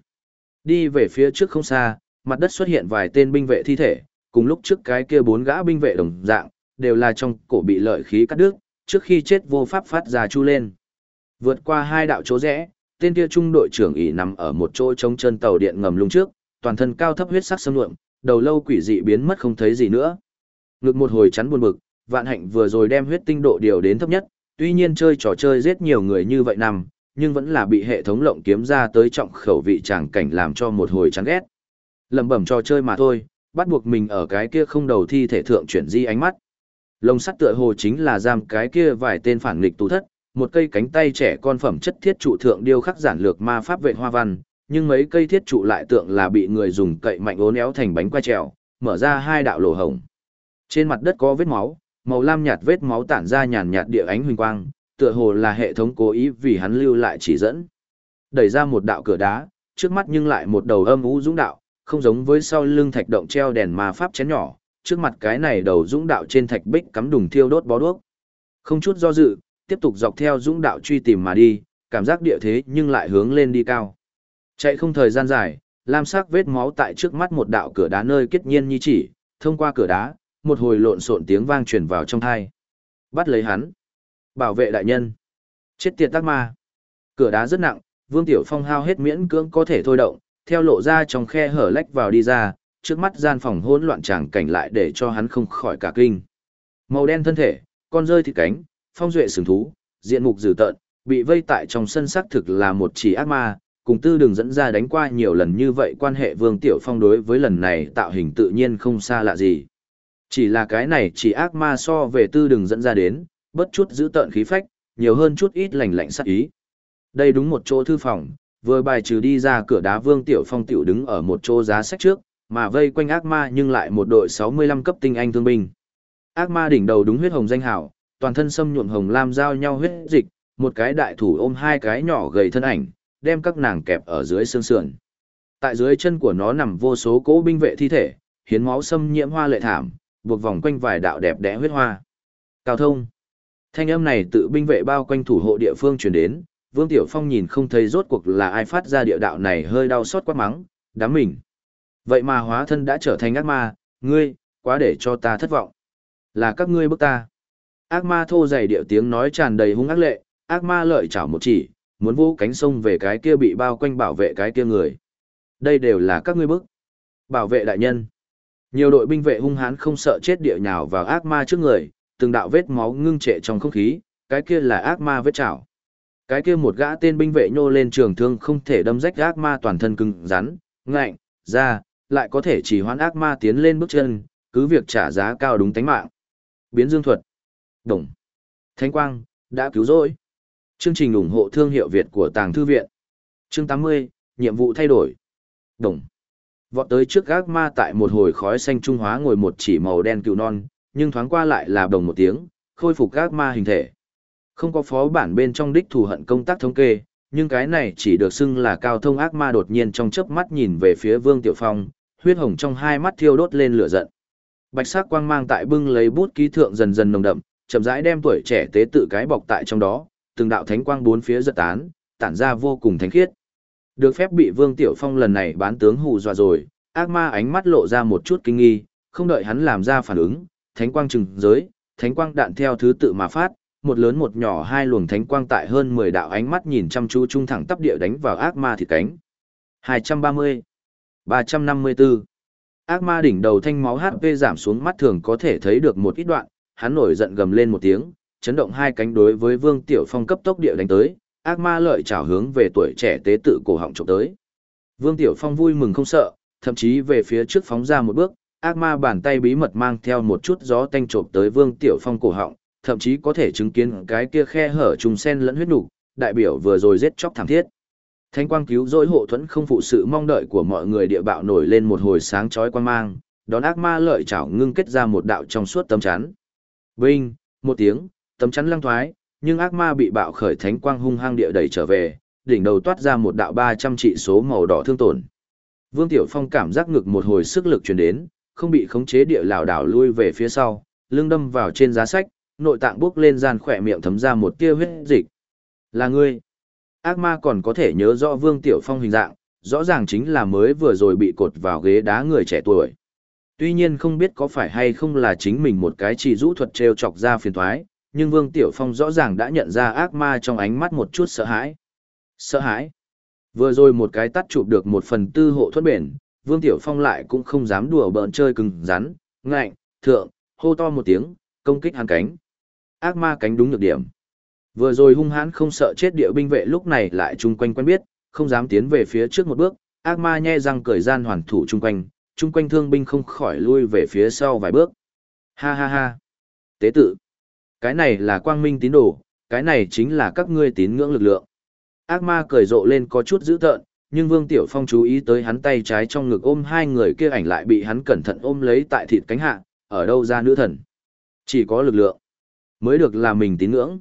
Đi về phía trước không xa, mặt đất xuất hiện vài tên binh vệ thi thể, cùng lúc trước cái kia bốn gã binh vệ đồng dạng, đều là trong cổ bị lợi khí cắt đứt, trước khi chết vô pháp phát ra chu lên. Vượt qua hai đạo chỗ rẽ, tên kia trung đội trưởng ỉ nằm ở một chỗ trống chân tàu điện ngầm lung trước, toàn thân cao thấp huyết sắc xâm lượng, đầu lâu quỷ dị biến mất không thấy gì nữa. Ngực một hồi chắn buồn bực, vạn hạnh vừa rồi đem huyết tinh độ điều đến thấp nhất, tuy nhiên chơi trò chơi giết nhiều người như vậy nằm, nhưng vẫn là bị hệ thống lộng kiếm ra tới trọng khẩu vị tràng cảnh làm cho một hồi chán ghét. Lầm bẩm trò chơi mà thôi, bắt buộc mình ở cái kia không đầu thi thể thượng chuyển di ánh mắt. Lồng sắt tựa hồ chính là giam cái kia vài tên phản nghịch tù thất, một cây cánh tay trẻ con phẩm chất thiết trụ thượng điêu khắc giản lược ma pháp vệ hoa văn, nhưng mấy cây thiết trụ lại tượng là bị người dùng cậy mạnh ố néo thành bánh quay trèo, mở ra hai đạo lỗ hổng. Trên mặt đất có vết máu, màu lam nhạt vết máu tản ra nhàn nhạt địa ánh huỳnh quang, tựa hồ là hệ thống cố ý vì hắn lưu lại chỉ dẫn. Đẩy ra một đạo cửa đá, trước mắt nhưng lại một đầu âm u dũng đạo, không giống với sau lưng thạch động treo đèn ma pháp chén nhỏ, trước mặt cái này đầu dũng đạo trên thạch bích cắm đùng thiêu đốt bó đuốc. Không chút do dự, tiếp tục dọc theo dũng đạo truy tìm mà đi, cảm giác địa thế nhưng lại hướng lên đi cao. Chạy không thời gian dài, lam sắc vết máu tại trước mắt một đạo cửa đá nơi kết nhiên như chỉ, thông qua cửa đá, một hồi lộn xộn tiếng vang truyền vào trong tai. Bắt lấy hắn. Bảo vệ đại nhân. Chết tiệt tắc ma. Cửa đá rất nặng, Vương Tiểu Phong hao hết miễn cưỡng có thể thôi động, theo lộ ra trong khe hở lách vào đi ra, trước mắt gian phòng hỗn loạn tràng cảnh lại để cho hắn không khỏi cả kinh. Màu đen thân thể, con rơi thịt cánh, phong duệ sừng thú, diện mục dữ tợn, bị vây tại trong sân xác thực là một chỉ ác ma, cùng tư đường dẫn ra đánh qua nhiều lần như vậy quan hệ Vương Tiểu Phong đối với lần này tạo hình tự nhiên không xa lạ gì. Chỉ là cái này chỉ ác ma so về tư đường dẫn ra đến, bất chút giữ tợn khí phách, nhiều hơn chút ít lành lạnh sát ý. Đây đúng một chỗ thư phòng, vừa bài trừ đi ra cửa đá Vương Tiểu Phong tiểu đứng ở một chỗ giá sách trước, mà vây quanh ác ma nhưng lại một đội 65 cấp tinh anh thương binh. Ác ma đỉnh đầu đúng huyết hồng danh hảo, toàn thân xâm nhuộm hồng lam giao nhau huyết dịch, một cái đại thủ ôm hai cái nhỏ gầy thân ảnh, đem các nàng kẹp ở dưới xương sườn. Tại dưới chân của nó nằm vô số cỗ binh vệ thi thể, hiến máu xâm nhiễm hoa lệ thảm, buộc vòng quanh vài đạo đẹp đẽ huyết hoa. Cao thông. Thanh âm này tự binh vệ bao quanh thủ hộ địa phương truyền đến, Vương Tiểu Phong nhìn không thấy rốt cuộc là ai phát ra địa đạo này hơi đau xót quá mắng, đám mình. Vậy mà hóa thân đã trở thành ác ma, ngươi, quá để cho ta thất vọng. Là các ngươi bức ta. Ác ma thô dày điệu tiếng nói tràn đầy hung ác lệ, ác ma lợi chảo một chỉ, muốn vũ cánh sông về cái kia bị bao quanh bảo vệ cái kia người. Đây đều là các ngươi bức. Bảo vệ đại nhân. Nhiều đội binh vệ hung hãn không sợ chết địa nhào vào ác ma trước người, từng đạo vết máu ngưng trệ trong không khí, cái kia là ác ma vết chảo. Cái kia một gã tên binh vệ nhô lên trường thương không thể đâm rách ác ma toàn thân cứng rắn, ngạnh, ra, lại có thể chỉ hoãn ác ma tiến lên bước chân, cứ việc trả giá cao đúng tánh mạng. Biến dương thuật. Đồng. Thánh quang, đã cứu rỗi. Chương trình ủng hộ thương hiệu Việt của Tàng Thư Viện. Chương 80, nhiệm vụ thay đổi. Đồng. Vọt tới trước ác ma tại một hồi khói xanh trung hóa ngồi một chỉ màu đen cừu non, nhưng thoáng qua lại là đồng một tiếng, khôi phục ác ma hình thể. Không có phó bản bên trong đích thù hận công tác thống kê, nhưng cái này chỉ được xưng là cao thông ác ma đột nhiên trong chớp mắt nhìn về phía Vương Tiểu Phong, huyết hồng trong hai mắt thiêu đốt lên lửa giận. Bạch sắc quang mang tại bưng lấy bút ký thượng dần dần nồng đậm, chậm rãi đem tuổi trẻ tế tự cái bọc tại trong đó, từng đạo thánh quang bốn phía giật tán, tản ra vô cùng thánh khiết. Được phép bị Vương Tiểu Phong lần này bán tướng hù dọa rồi, ác ma ánh mắt lộ ra một chút kinh nghi, không đợi hắn làm ra phản ứng, thánh quang trừng giới, thánh quang đạn theo thứ tự mà phát, một lớn một nhỏ hai luồng thánh quang tại hơn 10 đạo ánh mắt nhìn chăm chú trung thẳng tắp địa đánh vào ác ma thịt cánh. 230, 354. Ác ma đỉnh đầu thanh máu HP giảm xuống mắt thường có thể thấy được một ít đoạn, hắn nổi giận gầm lên một tiếng, chấn động hai cánh đối với Vương Tiểu Phong cấp tốc địa đánh tới, ác ma lợi trảo hướng về tuổi trẻ tế tự cổ họng chụp tới. Vương Tiểu Phong vui mừng không sợ, thậm chí về phía trước phóng ra một bước, ác ma bàn tay bí mật mang theo một chút gió tanh trộm tới Vương Tiểu Phong cổ họng, thậm chí có thể chứng kiến cái kia khe hở trùng sen lẫn huyết nục, đại biểu vừa rồi giết chóc thảm thiết. Thanh quang cứu rỗi hộ thuẫn không phụ sự mong đợi của mọi người địa bạo nổi lên một hồi sáng chói quang mang, đón ác ma lợi chảo ngưng kết ra một đạo trong suốt tấm chắn. Vinh, một tiếng, tấm chắn lăng thoái, nhưng ác ma bị bạo khởi thánh quang hung hăng địa đẩy trở về, đỉnh đầu toát ra một đạo 300 trị số màu đỏ thương tổn. Vương Tiểu Phong cảm giác ngực một hồi sức lực truyền đến, không bị khống chế địa lảo đảo lui về phía sau, lưng đâm vào trên giá sách, nội tạng bước lên gian khỏe miệng thấm ra một tia huyết dịch. Là ngươi. Ác ma còn có thể nhớ rõ Vương Tiểu Phong hình dạng, rõ ràng chính là mới vừa rồi bị cột vào ghế đá người trẻ tuổi. Tuy nhiên không biết có phải hay không là chính mình một cái chỉ rũ thuật treo chọc ra phiền thoái, nhưng Vương Tiểu Phong rõ ràng đã nhận ra ác ma trong ánh mắt một chút sợ hãi. Sợ hãi. Vừa rồi một cái tắt chụp được một phần tư hộ thuất bền, Vương Tiểu Phong lại cũng không dám đùa bỡn chơi cứng rắn, ngạnh, thượng, hô to một tiếng, công kích hắn cánh. Ác ma cánh đúng được điểm. Vừa rồi hung hãn không sợ chết địa binh vệ lúc này lại chung quanh quen biết, không dám tiến về phía trước một bước, ác ma nhe răng cười gian hoàn thủ chung quanh, chung quanh thương binh không khỏi lui về phía sau vài bước. Ha ha ha. Tế tự. Cái này là quang minh tín đồ, cái này chính là các ngươi tín ngưỡng lực lượng. Ác ma cười rộ lên có chút dữ tợn, nhưng Vương Tiểu Phong chú ý tới hắn tay trái trong ngực ôm hai người kia ảnh lại bị hắn cẩn thận ôm lấy tại thịt cánh hạ, ở đâu ra nữ thần. Chỉ có lực lượng, mới được là mình tín ngưỡng.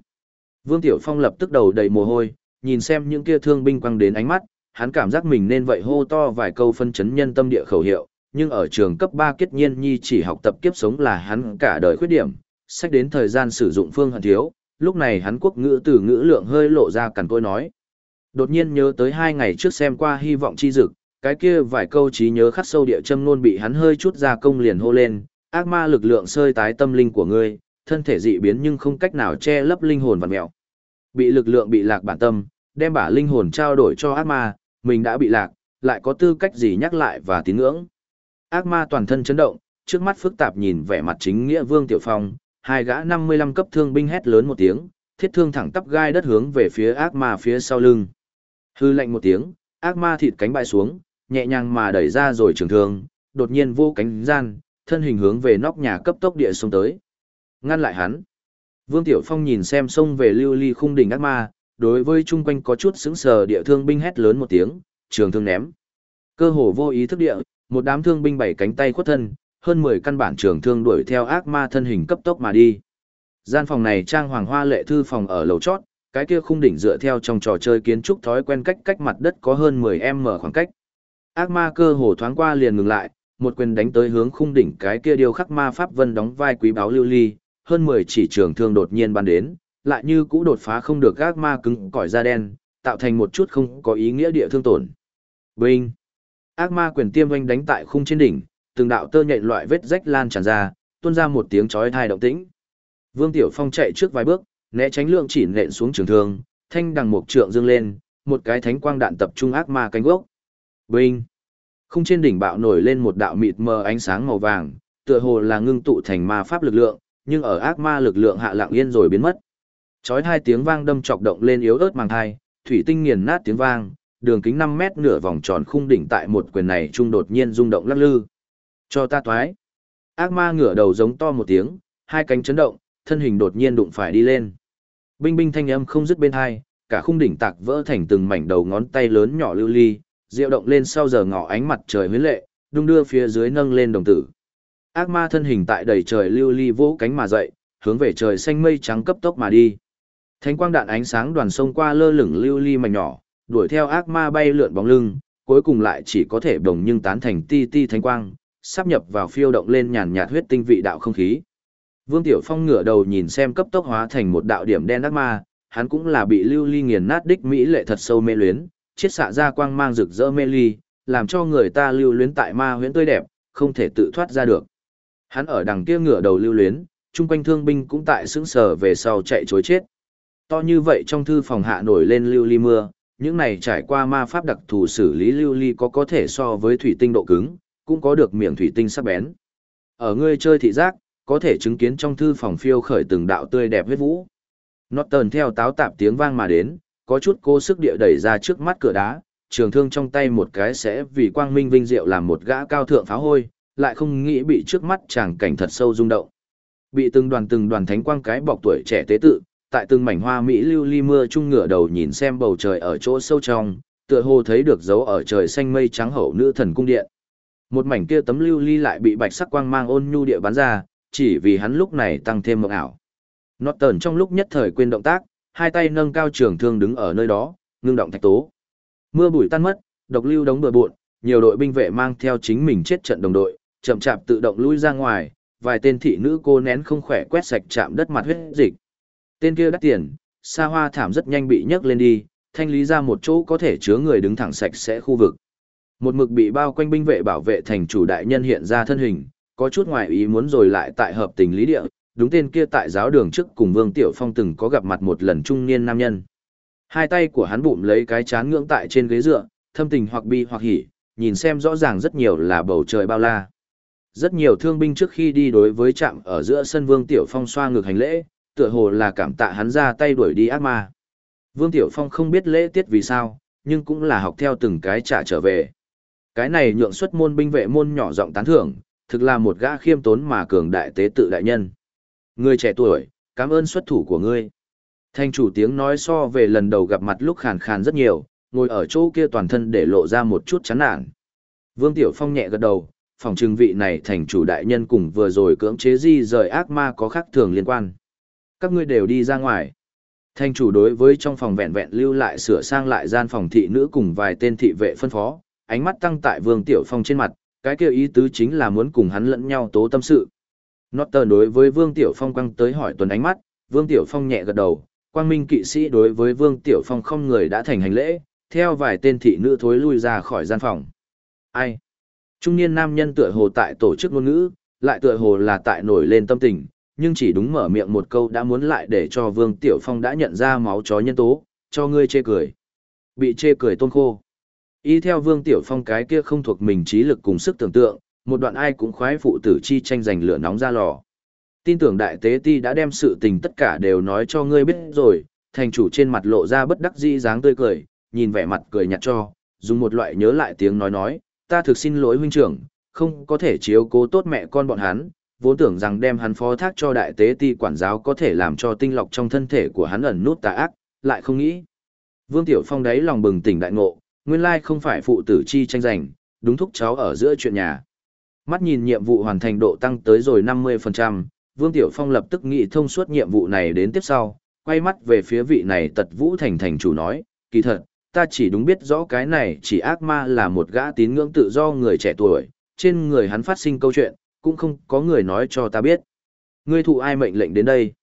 Vương Tiểu Phong lập tức đầu đầy mồ hôi, nhìn xem những kia thương binh quăng đến ánh mắt, hắn cảm giác mình nên vậy hô to vài câu phân chấn nhân tâm địa khẩu hiệu, nhưng ở trường cấp 3 kết nhiên nhi chỉ học tập kiếp sống là hắn cả đời khuyết điểm, sách đến thời gian sử dụng phương hận thiếu, lúc này hắn quốc ngữ từ ngữ lượng hơi lộ ra cằn côi nói. Đột nhiên nhớ tới hai ngày trước xem qua hy vọng chi dực, cái kia vài câu trí nhớ khắc sâu địa châm luôn bị hắn hơi chút ra công liền hô lên, ác ma lực lượng sơi tái tâm linh của ngươi, thân thể dị biến nhưng không cách nào che lấp linh hồn vật mẹo. Bị lực lượng bị lạc bản tâm, đem bả linh hồn trao đổi cho ác ma, mình đã bị lạc, lại có tư cách gì nhắc lại và tín ngưỡng. Ác ma toàn thân chấn động, trước mắt phức tạp nhìn vẻ mặt chính nghĩa Vương Tiểu Phong, hai gã 55 cấp thương binh hét lớn một tiếng, thiết thương thẳng tắp gai đất hướng về phía ác ma phía sau lưng. Hư lạnh một tiếng, ác ma thịt cánh bại xuống, nhẹ nhàng mà đẩy ra rồi trường thương, đột nhiên vô cánh gian, thân hình hướng về nóc nhà cấp tốc địa xông tới. Ngăn lại hắn. Vương Tiểu Phong nhìn xem xông về lưu ly khung đỉnh ác ma, đối với chung quanh có chút sững sờ địa thương binh hét lớn một tiếng, trường thương ném. Cơ hồ vô ý thức địa, một đám thương binh bảy cánh tay khuất thân, hơn 10 căn bản trường thương đuổi theo ác ma thân hình cấp tốc mà đi. Gian phòng này trang hoàng hoa lệ thư phòng ở lầu chót, cái kia khung đỉnh dựa theo trong trò chơi kiến trúc thói quen cách cách mặt đất có hơn 10m khoảng cách. Ác ma cơ hồ thoáng qua liền ngừng lại, một quyền đánh tới hướng khung đỉnh cái kia điều khắc ma pháp vân đóng vai quý báo lưu ly, hơn 10 chỉ trường thương đột nhiên ban đến, lại như cũ đột phá không được ác ma cứng cỏi da đen, tạo thành một chút không có ý nghĩa địa thương tổn. Binh! Ác ma quyền tiêm oanh đánh tại khung trên đỉnh, từng đạo tơ nhện loại vết rách lan tràn ra, tuôn ra một tiếng chói tai động tĩnh. Vương Tiểu Phong chạy trước vài bước, né tránh lượng chỉ nện xuống trường thương, thanh đằng một trượng dương lên, một cái thánh quang đạn tập trung ác ma cánh gốc. Binh! không trên đỉnh bạo nổi lên một đạo mịt mờ ánh sáng màu vàng, tựa hồ là ngưng tụ thành ma pháp lực lượng, nhưng ở ác ma lực lượng hạ lặng yên rồi biến mất. Chói hai tiếng vang đâm chọc động lên yếu ớt màng thai, thủy tinh nghiền nát tiếng vang, đường kính 5 mét nửa vòng tròn khung đỉnh tại một quyền này trung đột nhiên rung động lắc lư. Cho ta toái. Ác ma ngửa đầu giống to một tiếng, hai cánh chấn động, thân hình đột nhiên đụng phải đi lên. Binh binh thanh âm không dứt bên hai, cả khung đỉnh tạc vỡ thành từng mảnh đầu ngón tay lớn nhỏ lưu ly, diệu động lên sau giờ ngỏ ánh mặt trời huyến lệ, đung đưa phía dưới nâng lên đồng tử. Ác ma thân hình tại đầy trời lưu ly vỗ cánh mà dậy, hướng về trời xanh mây trắng cấp tốc mà đi. Thánh quang đạn ánh sáng đoàn sông qua lơ lửng lưu ly mảnh nhỏ, đuổi theo ác ma bay lượn bóng lưng, cuối cùng lại chỉ có thể đồng nhưng tán thành ti ti thánh quang, sắp nhập vào phiêu động lên nhàn nhạt huyết tinh vị đạo không khí. Vương Tiểu Phong ngửa đầu nhìn xem cấp tốc hóa thành một đạo điểm đen ác ma, hắn cũng là bị lưu ly nghiền nát đích mỹ lệ thật sâu mê luyến, chiết xạ ra quang mang rực rỡ mê ly, làm cho người ta lưu luyến tại ma huyễn tươi đẹp, không thể tự thoát ra được. Hắn ở đằng kia ngửa đầu lưu luyến, chung quanh thương binh cũng tại sững sờ về sau chạy chối chết. To như vậy trong thư phòng hạ nổi lên lưu ly mưa, những này trải qua ma pháp đặc thù xử lý lưu ly có có thể so với thủy tinh độ cứng, cũng có được miệng thủy tinh sắc bén. Ở ngươi chơi thị giác, có thể chứng kiến trong thư phòng phiêu khởi từng đạo tươi đẹp huyết vũ. Norton theo táo tạp tiếng vang mà đến, có chút cô sức địa đẩy ra trước mắt cửa đá, trường thương trong tay một cái sẽ vì quang minh vinh diệu làm một gã cao thượng pháo hôi, lại không nghĩ bị trước mắt chàng cảnh thật sâu rung động. Bị từng đoàn từng đoàn thánh quang cái bọc tuổi trẻ tế tự, tại từng mảnh hoa mỹ lưu ly mưa trung ngửa đầu nhìn xem bầu trời ở chỗ sâu trong, tựa hồ thấy được dấu ở trời xanh mây trắng hậu nữ thần cung điện. Một mảnh kia tấm lưu ly lại bị bạch sắc quang mang ôn nhu địa bắn ra, chỉ vì hắn lúc này tăng thêm mộng ảo. Nọt tờn trong lúc nhất thời quên động tác, hai tay nâng cao trường thương đứng ở nơi đó, ngưng động thạch tố. Mưa bụi tan mất, độc lưu đóng bừa bộn, nhiều đội binh vệ mang theo chính mình chết trận đồng đội, chậm chạp tự động lui ra ngoài, vài tên thị nữ cô nén không khỏe quét sạch chạm đất mặt huyết dịch. Tên kia đắt tiền, xa hoa thảm rất nhanh bị nhấc lên đi, thanh lý ra một chỗ có thể chứa người đứng thẳng sạch sẽ khu vực. Một mực bị bao quanh binh vệ bảo vệ thành chủ đại nhân hiện ra thân hình, có chút ngoài ý muốn rồi lại tại hợp tình lý địa, đúng tên kia tại giáo đường trước cùng Vương Tiểu Phong từng có gặp mặt một lần trung niên nam nhân. Hai tay của hắn bụm lấy cái chán ngưỡng tại trên ghế dựa, thâm tình hoặc bi hoặc hỉ, nhìn xem rõ ràng rất nhiều là bầu trời bao la. Rất nhiều thương binh trước khi đi đối với trạm ở giữa sân Vương Tiểu Phong xoa ngược hành lễ, tựa hồ là cảm tạ hắn ra tay đuổi đi ác ma. Vương Tiểu Phong không biết lễ tiết vì sao, nhưng cũng là học theo từng cái trả trở về. Cái này nhượng xuất môn binh vệ môn nhỏ giọng tán thưởng, thực là một gã khiêm tốn mà cường đại tế tự đại nhân. Người trẻ tuổi, cảm ơn xuất thủ của ngươi. Thanh chủ tiếng nói so về lần đầu gặp mặt lúc khàn khàn rất nhiều, ngồi ở chỗ kia toàn thân để lộ ra một chút chán nản. Vương Tiểu Phong nhẹ gật đầu, phòng trừng vị này thành chủ đại nhân cùng vừa rồi cưỡng chế di rời ác ma có khác thường liên quan. Các ngươi đều đi ra ngoài. thanh chủ đối với trong phòng vẹn vẹn lưu lại sửa sang lại gian phòng thị nữ cùng vài tên thị vệ phân phó, ánh mắt tăng tại Vương Tiểu Phong trên mặt, cái kia ý tứ chính là muốn cùng hắn lẫn nhau tố tâm sự. Norton đối với Vương Tiểu Phong quăng tới hỏi tuần ánh mắt, Vương Tiểu Phong nhẹ gật đầu, quang minh kỵ sĩ đối với Vương Tiểu Phong không người đã thành hành lễ, theo vài tên thị nữ thối lui ra khỏi gian phòng. Ai? Trung niên nam nhân tựa hồ tại tổ chức ngôn ngữ, lại tựa hồ là tại nổi lên tâm tình, nhưng chỉ đúng mở miệng một câu đã muốn lại để cho Vương Tiểu Phong đã nhận ra máu chó nhân tố, cho ngươi chê cười. Bị chê cười tôn khô. Y theo Vương Tiểu Phong cái kia không thuộc mình trí lực cùng sức tưởng tượng, một đoạn ai cũng khoái phụ tử chi tranh giành lửa nóng ra lò. Tin tưởng đại tế ti đã đem sự tình tất cả đều nói cho ngươi biết rồi, thành chủ trên mặt lộ ra bất đắc dĩ dáng tươi cười, nhìn vẻ mặt cười nhạt cho, dùng một loại nhớ lại tiếng nói nói, ta thực xin lỗi huynh trưởng, không có thể chiếu cố tốt mẹ con bọn hắn, vốn tưởng rằng đem hắn phó thác cho đại tế ti quản giáo có thể làm cho tinh lọc trong thân thể của hắn ẩn nút tà ác, lại không nghĩ. Vương Tiểu Phong đấy lòng bừng tỉnh đại ngộ, nguyên lai không phải phụ tử chi tranh giành, đúng thúc cháu ở giữa chuyện nhà. Mắt nhìn nhiệm vụ hoàn thành độ tăng tới rồi 50%, Vương Tiểu Phong lập tức nghĩ thông suốt nhiệm vụ này đến tiếp sau, quay mắt về phía vị này tật vũ thành thành chủ nói, kỳ thật, ta chỉ đúng biết rõ cái này chỉ ác ma là một gã tín ngưỡng tự do người trẻ tuổi, trên người hắn phát sinh câu chuyện, cũng không có người nói cho ta biết. Ngươi thụ ai mệnh lệnh đến đây?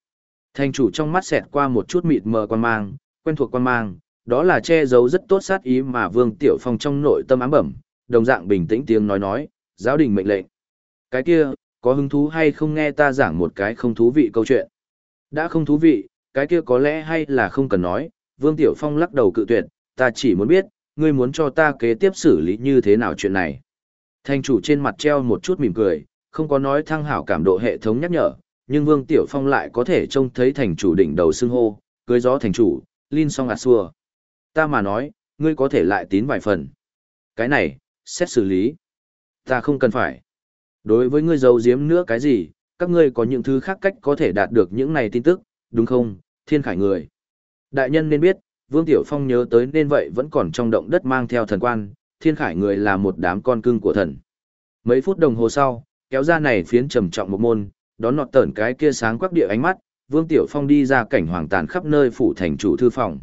Thành chủ trong mắt xẹt qua một chút mịt mờ quan mang, quen thuộc quan mang, đó là che giấu rất tốt sát ý mà Vương Tiểu Phong trong nội tâm ám bẩm, đồng dạng bình tĩnh tiếng nói nói, giáo đình mệnh lệnh. Cái kia, có hứng thú hay không nghe ta giảng một cái không thú vị câu chuyện? Đã không thú vị, cái kia có lẽ hay là không cần nói, Vương Tiểu Phong lắc đầu cự tuyệt, ta chỉ muốn biết, ngươi muốn cho ta kế tiếp xử lý như thế nào chuyện này. Thành chủ trên mặt treo một chút mỉm cười, không có nói thăng hảo cảm độ hệ thống nhắc nhở, nhưng Vương Tiểu Phong lại có thể trông thấy thành chủ đỉnh đầu xưng hô, cưới gió thành chủ, Linh song ạt xua. Ta mà nói, ngươi có thể lại tín vài phần. Cái này, xét xử lý. Ta không cần phải. Đối với ngươi giấu giếm nữa cái gì, các ngươi có những thứ khác cách có thể đạt được những này tin tức, đúng không, thiên khải người. Đại nhân nên biết, Vương Tiểu Phong nhớ tới nên vậy vẫn còn trong động đất mang theo thần quan, thiên khải người là một đám con cưng của thần. Mấy phút đồng hồ sau, kéo ra này phiến trầm trọng một môn, đón nọt tẩn cái kia sáng quắc địa ánh mắt, Vương Tiểu Phong đi ra cảnh hoàng tàn khắp nơi phủ thành chủ thư phòng.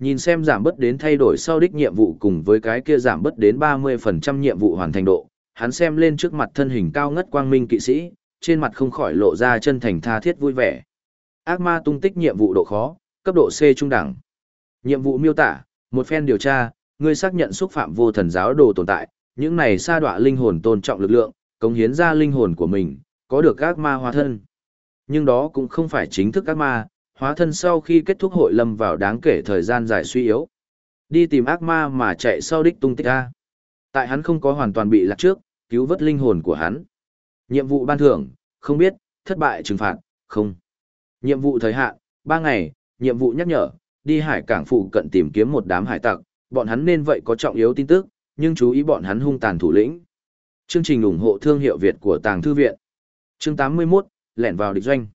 Nhìn xem giảm bớt đến thay đổi sau đích nhiệm vụ cùng với cái kia giảm bớt đến 30% nhiệm vụ hoàn thành độ, hắn xem lên trước mặt thân hình cao ngất quang minh kỵ sĩ, trên mặt không khỏi lộ ra chân thành tha thiết vui vẻ. Ác ma tung tích nhiệm vụ độ khó, cấp độ C trung đẳng. Nhiệm vụ miêu tả, một phen điều tra, ngươi xác nhận xúc phạm vô thần giáo đồ tồn tại, những này sa đọa linh hồn tôn trọng lực lượng, cống hiến ra linh hồn của mình, có được ác ma hóa thân. Nhưng đó cũng không phải chính thức ác ma, hóa thân sau khi kết thúc hội lâm vào đáng kể thời gian dài suy yếu. Đi tìm ác ma mà chạy sau đích tung tích ra. Tại hắn không có hoàn toàn bị lạc trước, cứu vớt linh hồn của hắn. Nhiệm vụ ban thưởng, không biết, thất bại trừng phạt, không. Nhiệm vụ thời hạn, 3 ngày, nhiệm vụ nhắc nhở, đi hải cảng phụ cận tìm kiếm một đám hải tặc, bọn hắn nên vậy có trọng yếu tin tức, nhưng chú ý bọn hắn hung tàn thủ lĩnh. Chương trình ủng hộ thương hiệu Việt của Tàng Thư Viện. Chương 81, lẻn vào địch doanh.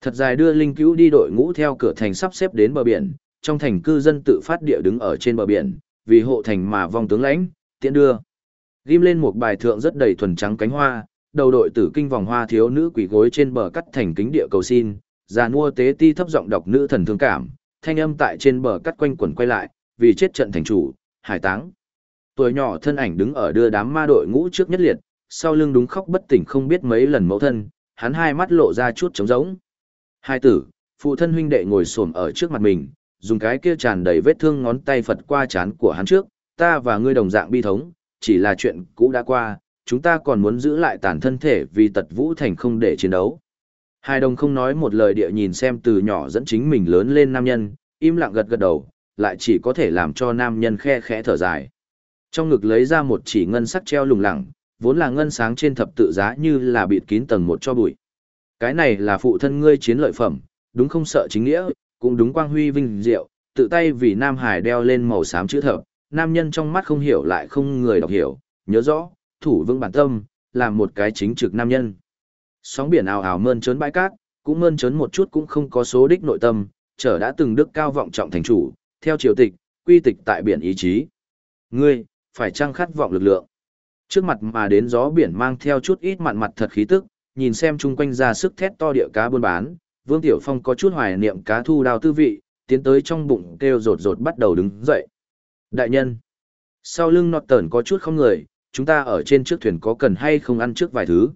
Thật dài đưa linh cứu đi đội ngũ theo cửa thành sắp xếp đến bờ biển, trong thành cư dân tự phát địa đứng ở trên bờ biển, vì hộ thành mà vong tướng lãnh, tiện đưa. Ghim lên một bài thượng rất đầy thuần trắng cánh hoa, đầu đội tử kinh vòng hoa thiếu nữ quỷ gối trên bờ cắt thành kính địa cầu xin, già nua tế ti thấp giọng đọc nữ thần thương cảm, thanh âm tại trên bờ cắt quanh quẩn quay lại, vì chết trận thành chủ, hải táng. Tuổi nhỏ thân ảnh đứng ở đưa đám ma đội ngũ trước nhất liệt, sau lưng đúng khóc bất tỉnh không biết mấy lần mẫu thân, hắn hai mắt lộ ra chút trống rỗng. Hai tử, phụ thân huynh đệ ngồi xổm ở trước mặt mình, dùng cái kia tràn đầy vết thương ngón tay phật qua chán của hắn trước, ta và ngươi đồng dạng bi thống, chỉ là chuyện cũ đã qua, chúng ta còn muốn giữ lại tàn thân thể vì tật vũ thành không để chiến đấu. Hai đồng không nói một lời địa nhìn xem từ nhỏ dẫn chính mình lớn lên nam nhân, im lặng gật gật đầu, lại chỉ có thể làm cho nam nhân khe khẽ thở dài. Trong ngực lấy ra một chỉ ngân sắc treo lủng lẳng, vốn là ngân sáng trên thập tự giá như là bịt kín tầng một cho bụi. Cái này là phụ thân ngươi chiến lợi phẩm, đúng không sợ chính nghĩa, cũng đúng quang huy vinh diệu, tự tay vì Nam Hải đeo lên màu xám chữ thập, nam nhân trong mắt không hiểu lại không người đọc hiểu, nhớ rõ, thủ vững bản tâm, làm một cái chính trực nam nhân. Sóng biển ào ào mơn trớn bãi cát, cũng mơn trớn một chút cũng không có số đích nội tâm, trở đã từng đức cao vọng trọng thành chủ, theo triều tịch, quy tịch tại biển ý chí. Ngươi, phải chăng khát vọng lực lượng. Trước mặt mà đến gió biển mang theo chút ít mặn mặt thật khí tức, nhìn xem chung quanh ra sức thét to địa cá buôn bán, Vương Tiểu Phong có chút hoài niệm cá thu đào tư vị, tiến tới trong bụng kêu rột rột bắt đầu đứng dậy. Đại nhân, sau lưng nọt tẩn có chút không người, chúng ta ở trên trước thuyền có cần hay không ăn trước vài thứ?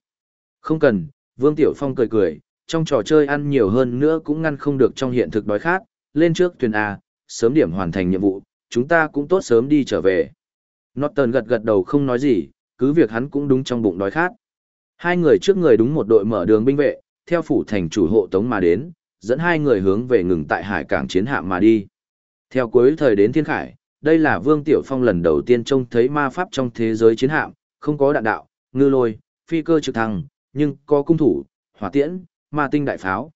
Không cần, Vương Tiểu Phong cười cười, trong trò chơi ăn nhiều hơn nữa cũng ngăn không được trong hiện thực đói khát, lên trước thuyền A, sớm điểm hoàn thành nhiệm vụ, chúng ta cũng tốt sớm đi trở về. Norton gật gật đầu không nói gì, cứ việc hắn cũng đúng trong bụng đói khát. Hai người trước người đúng một đội mở đường binh vệ, theo phủ thành chủ hộ tống mà đến, dẫn hai người hướng về ngừng tại hải cảng chiến hạm mà đi. Theo cuối thời đến thiên khải, đây là Vương Tiểu Phong lần đầu tiên trông thấy ma pháp trong thế giới chiến hạm, không có đạn đạo, ngư lôi, phi cơ trực thăng, nhưng có cung thủ, hỏa tiễn, ma tinh đại pháo.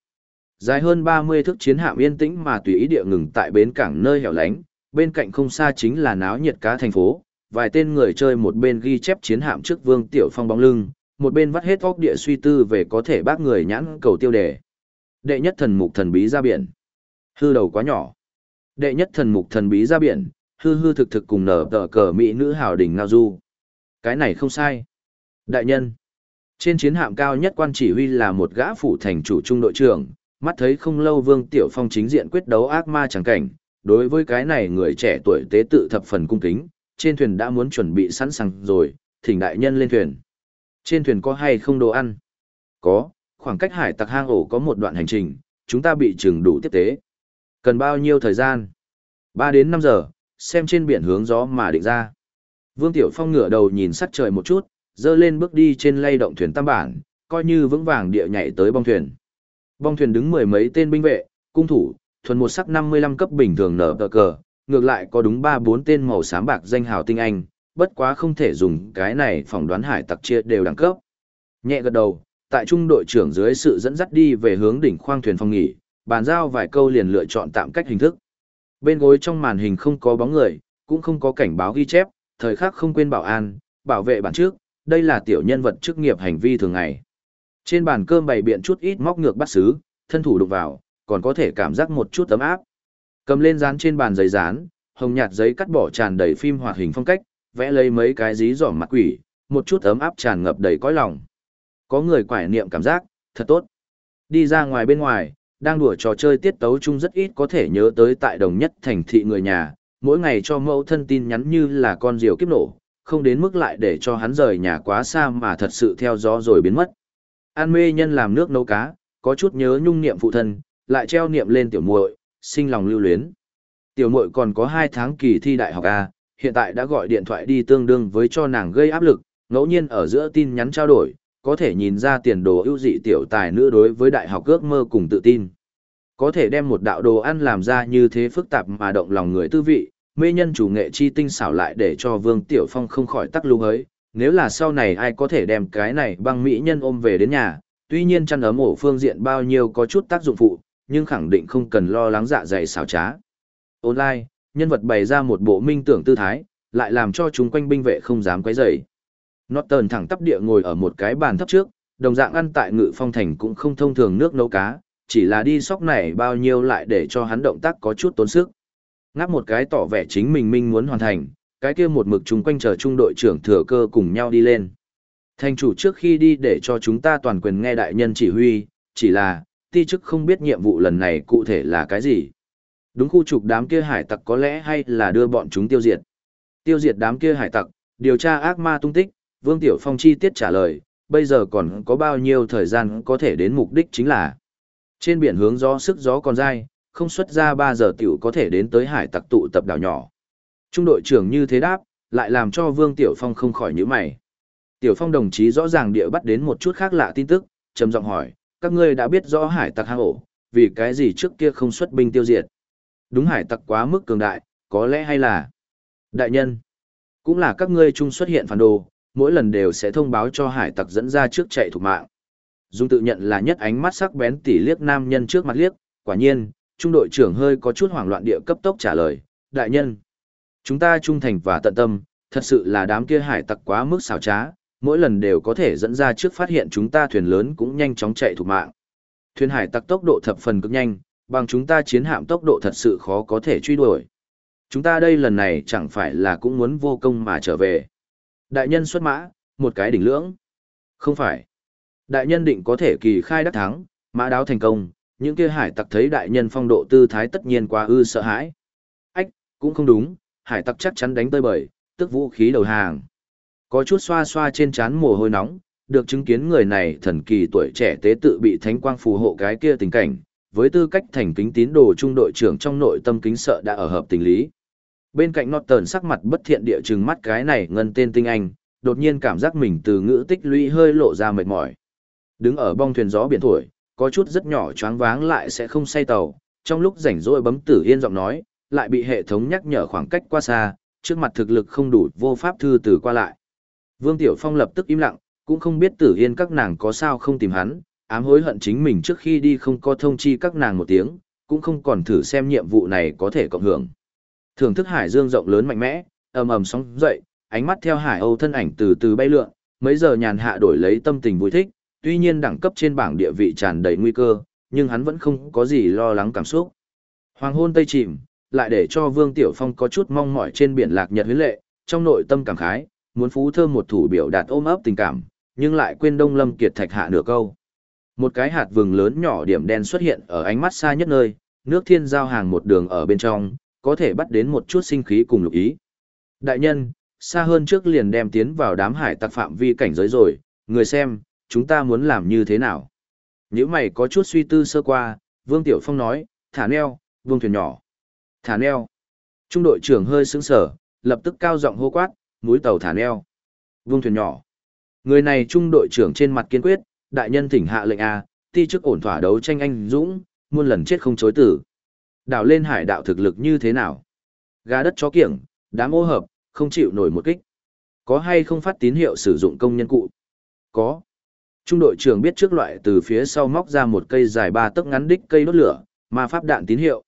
Dài hơn 30 thước chiến hạm yên tĩnh mà tùy ý địa ngừng tại bến cảng nơi hẻo lánh, bên cạnh không xa chính là náo nhiệt cá thành phố, vài tên người chơi một bên ghi chép chiến hạm trước Vương Tiểu Phong bóng lưng, một bên vắt hết óc địa suy tư về có thể bác người nhãn cầu tiêu đề. Đệ nhất thần mục thần bí ra biển. Hư đầu quá nhỏ. Đệ nhất thần mục thần bí ra biển, hư hư thực thực cùng nở tờ cờ mỹ nữ hào đỉnh ngao du. Cái này không sai. Đại nhân. Trên chiến hạm cao nhất quan chỉ huy là một gã phủ thành chủ trung đội trưởng, mắt thấy không lâu Vương Tiểu Phong chính diện quyết đấu ác ma chẳng cảnh, đối với cái này người trẻ tuổi tế tự thập phần cung kính, trên thuyền đã muốn chuẩn bị sẵn sàng rồi, thỉnh đại nhân lên thuyền. Trên thuyền có hay không đồ ăn? Có, khoảng cách hải tặc hang ổ có một đoạn hành trình, chúng ta bị chừng đủ tiếp tế. Cần bao nhiêu thời gian? 3 đến 5 giờ, xem trên biển hướng gió mà định ra. Vương Tiểu Phong ngửa đầu nhìn sắt trời một chút, dơ lên bước đi trên lay động thuyền tam bản, coi như vững vàng địa nhảy tới bong thuyền. Bong thuyền đứng mười mấy tên binh vệ, cung thủ, thuần một sắc 55 cấp bình thường nở cờ, ngược lại có đúng 3-4 tên màu xám bạc danh hào tinh anh, bất quá không thể dùng cái này phỏng đoán hải tặc chia đều đẳng cấp. Nhẹ gật đầu, tại trung đội trưởng dưới sự dẫn dắt đi về hướng đỉnh khoang thuyền phòng nghỉ, bàn giao vài câu liền lựa chọn tạm cách hình thức. Bên gối trong màn hình không có bóng người, cũng không có cảnh báo ghi chép, thời khắc không quên bảo an, bảo vệ bản trước, đây là tiểu nhân vật chức nghiệp hành vi thường ngày. Trên bàn cơm bày biện chút ít móc ngược bắt xứ, thân thủ đụng vào, còn có thể cảm giác một chút tấm áp. Cầm lên dán trên bàn giấy dán, hồng nhạt giấy cắt bỏ tràn đầy phim hoạt hình phong cách, vẽ lấy mấy cái dí dỏm mặt quỷ, một chút ấm áp tràn ngập đầy cõi lòng. Có người quải niệm cảm giác, thật tốt. Đi ra ngoài bên ngoài, đang đùa trò chơi tiết tấu chung rất ít có thể nhớ tới tại đồng nhất thành thị người nhà, mỗi ngày cho mẫu thân tin nhắn như là con diều kiếp nổ, không đến mức lại để cho hắn rời nhà quá xa mà thật sự theo gió rồi biến mất. An mê nhân làm nước nấu cá, có chút nhớ nhung niệm phụ thân, lại treo niệm lên tiểu muội, sinh lòng lưu luyến. Tiểu muội còn có 2 tháng kỳ thi đại học A, hiện tại đã gọi điện thoại đi tương đương với cho nàng gây áp lực, ngẫu nhiên ở giữa tin nhắn trao đổi, có thể nhìn ra tiền đồ ưu dị tiểu tài nữ đối với đại học ước mơ cùng tự tin. Có thể đem một đạo đồ ăn làm ra như thế phức tạp mà động lòng người tư vị, mê nhân chủ nghệ chi tinh xảo lại để cho Vương Tiểu Phong không khỏi tắc lưu ấy, Nếu là sau này ai có thể đem cái này băng mỹ nhân ôm về đến nhà, tuy nhiên chăn ấm ổ phương diện bao nhiêu có chút tác dụng phụ, nhưng khẳng định không cần lo lắng dạ dày xảo trá. Online, nhân vật bày ra một bộ minh tưởng tư thái, lại làm cho chúng quanh binh vệ không dám quấy rầy. Norton thẳng tắp địa ngồi ở một cái bàn thấp trước, đồng dạng ăn tại ngự phong thành cũng không thông thường nước nấu cá, chỉ là đi sóc này bao nhiêu lại để cho hắn động tác có chút tốn sức. Ngáp một cái tỏ vẻ chính mình minh muốn hoàn thành, cái kia một mực chúng quanh chờ trung đội trưởng thừa cơ cùng nhau đi lên. Thành chủ trước khi đi để cho chúng ta toàn quyền nghe đại nhân chỉ huy, chỉ là, ti chức không biết nhiệm vụ lần này cụ thể là cái gì. Đúng khu trục đám kia hải tặc có lẽ hay là đưa bọn chúng tiêu diệt. Tiêu diệt đám kia hải tặc, điều tra ác ma tung tích, Vương Tiểu Phong chi tiết trả lời, bây giờ còn có bao nhiêu thời gian có thể đến mục đích chính là trên biển hướng gió sức gió còn dai, không xuất ra ba giờ tiểu có thể đến tới hải tặc tụ tập đảo nhỏ. Trung đội trưởng như thế đáp, lại làm cho Vương Tiểu Phong không khỏi nhíu mày. Tiểu Phong đồng chí rõ ràng địa bắt đến một chút khác lạ tin tức, trầm giọng hỏi, các ngươi đã biết rõ hải tặc hang ổ, vì cái gì trước kia không xuất binh tiêu diệt. Đúng hải tặc quá mức cường đại, có lẽ hay là đại nhân. Cũng là các ngươi chung xuất hiện phản đồ, mỗi lần đều sẽ thông báo cho hải tặc dẫn ra trước chạy thủ mạng. Dung tự nhận là nhất ánh mắt sắc bén tỉ liếc nam nhân trước mặt liếc, quả nhiên, trung đội trưởng hơi có chút hoảng loạn địa cấp tốc trả lời, đại nhân. Chúng ta trung thành và tận tâm, thật sự là đám kia hải tặc quá mức xảo trá, mỗi lần đều có thể dẫn ra trước phát hiện chúng ta thuyền lớn cũng nhanh chóng chạy thủ mạng. Thuyền hải tặc tốc độ thập phần cực nhanh, bằng chúng ta chiến hạm tốc độ thật sự khó có thể truy đuổi. Chúng ta đây lần này chẳng phải là cũng muốn vô công mà trở về. Đại nhân xuất mã, một cái đỉnh lưỡng. Không phải. Đại nhân định có thể kỳ khai đắc thắng, mã đáo thành công, những kia hải tặc thấy đại nhân phong độ tư thái tất nhiên quá ư sợ hãi. Ách, cũng không đúng, hải tặc chắc chắn đánh tơi bời, tức vũ khí đầu hàng. Có chút xoa xoa trên trán mồ hôi nóng, được chứng kiến người này thần kỳ tuổi trẻ tế tự bị thánh quang phù hộ cái kia tình cảnh, với tư cách thành kính tín đồ trung đội trưởng trong nội tâm kính sợ đã ở hợp tình lý. Bên cạnh Norton sắc mặt bất thiện địa chừng mắt cái này ngân tên tinh anh, đột nhiên cảm giác mình từ ngữ tích lũy hơi lộ ra mệt mỏi. Đứng ở bong thuyền gió biển thổi, có chút rất nhỏ choáng váng lại sẽ không say tàu, trong lúc rảnh rỗi bấm tử yên giọng nói, lại bị hệ thống nhắc nhở khoảng cách qua xa, trước mặt thực lực không đủ vô pháp thư từ qua lại. Vương Tiểu Phong lập tức im lặng, cũng không biết tử yên các nàng có sao không tìm hắn, ám hối hận chính mình trước khi đi không có thông chi các nàng một tiếng, cũng không còn thử xem nhiệm vụ này có thể cộng hưởng. Thưởng thức hải dương rộng lớn mạnh mẽ, ầm ầm sóng dậy, ánh mắt theo hải âu thân ảnh từ từ bay lượn, mấy giờ nhàn hạ đổi lấy tâm tình vui thích, tuy nhiên đẳng cấp trên bảng địa vị tràn đầy nguy cơ, nhưng hắn vẫn không có gì lo lắng cảm xúc. Hoàng hôn tây chìm, lại để cho Vương Tiểu Phong có chút mong mỏi trên biển lạc nhật huyến lệ, trong nội tâm cảm khái, muốn phú thơm một thủ biểu đạt ôm ấp tình cảm, nhưng lại quên Đông Lâm Kiệt thạch hạ nửa câu. Một cái hạt vừng lớn nhỏ điểm đen xuất hiện ở ánh mắt xa nhất nơi, nước thiên giao hàng một đường ở bên trong, có thể bắt đến một chút sinh khí cùng lục ý. Đại nhân, xa hơn trước liền đem tiến vào đám hải tặc phạm vi cảnh giới rồi, người xem, chúng ta muốn làm như thế nào? Nếu mày có chút suy tư sơ qua, Vương Tiểu Phong nói, thả neo, vương thuyền nhỏ. Thả neo. Trung đội trưởng hơi sững sở, lập tức cao giọng hô quát, mũi tàu thả neo. Vương thuyền nhỏ. Người này trung đội trưởng trên mặt kiên quyết, đại nhân thỉnh hạ lệnh A, ti chức ổn thỏa đấu tranh anh dũng, muôn lần chết không chối tử. Đảo lên hải đạo thực lực như thế nào? Gà đất chó kiểng, đám ô hợp, không chịu nổi một kích. Có hay không phát tín hiệu sử dụng công nhân cụ? Có. Trung đội trưởng biết trước loại từ phía sau móc ra một cây dài ba tấc ngắn đích cây đốt lửa, ma pháp đạn tín hiệu.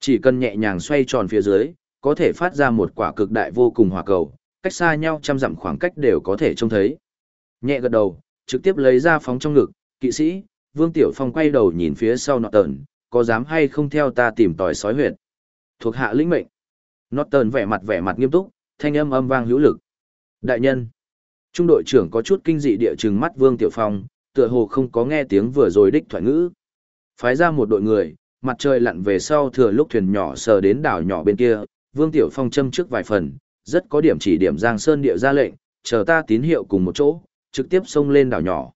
Chỉ cần nhẹ nhàng xoay tròn phía dưới, có thể phát ra một quả cực đại vô cùng hỏa cầu, cách xa nhau trăm dặm khoảng cách đều có thể trông thấy. Nhẹ gật đầu, trực tiếp lấy ra phóng trong ngực, kỵ sĩ, Vương Tiểu Phong quay đầu nhìn phía sau nọ tờn, có dám hay không theo ta tìm tòi sói huyệt. Thuộc hạ lĩnh mệnh. Nọ tờn vẻ mặt vẻ mặt nghiêm túc, thanh âm âm vang hữu lực. Đại nhân. Trung đội trưởng có chút kinh dị địa trừng mắt Vương Tiểu Phong, tựa hồ không có nghe tiếng vừa rồi đích thoại ngữ. Phái ra một đội người, mặt trời lặn về sau thừa lúc thuyền nhỏ sờ đến đảo nhỏ bên kia, Vương Tiểu Phong châm trước vài phần, rất có điểm chỉ điểm Giang Sơn địa ra lệnh, chờ ta tín hiệu cùng một chỗ, trực tiếp xông lên đảo nhỏ.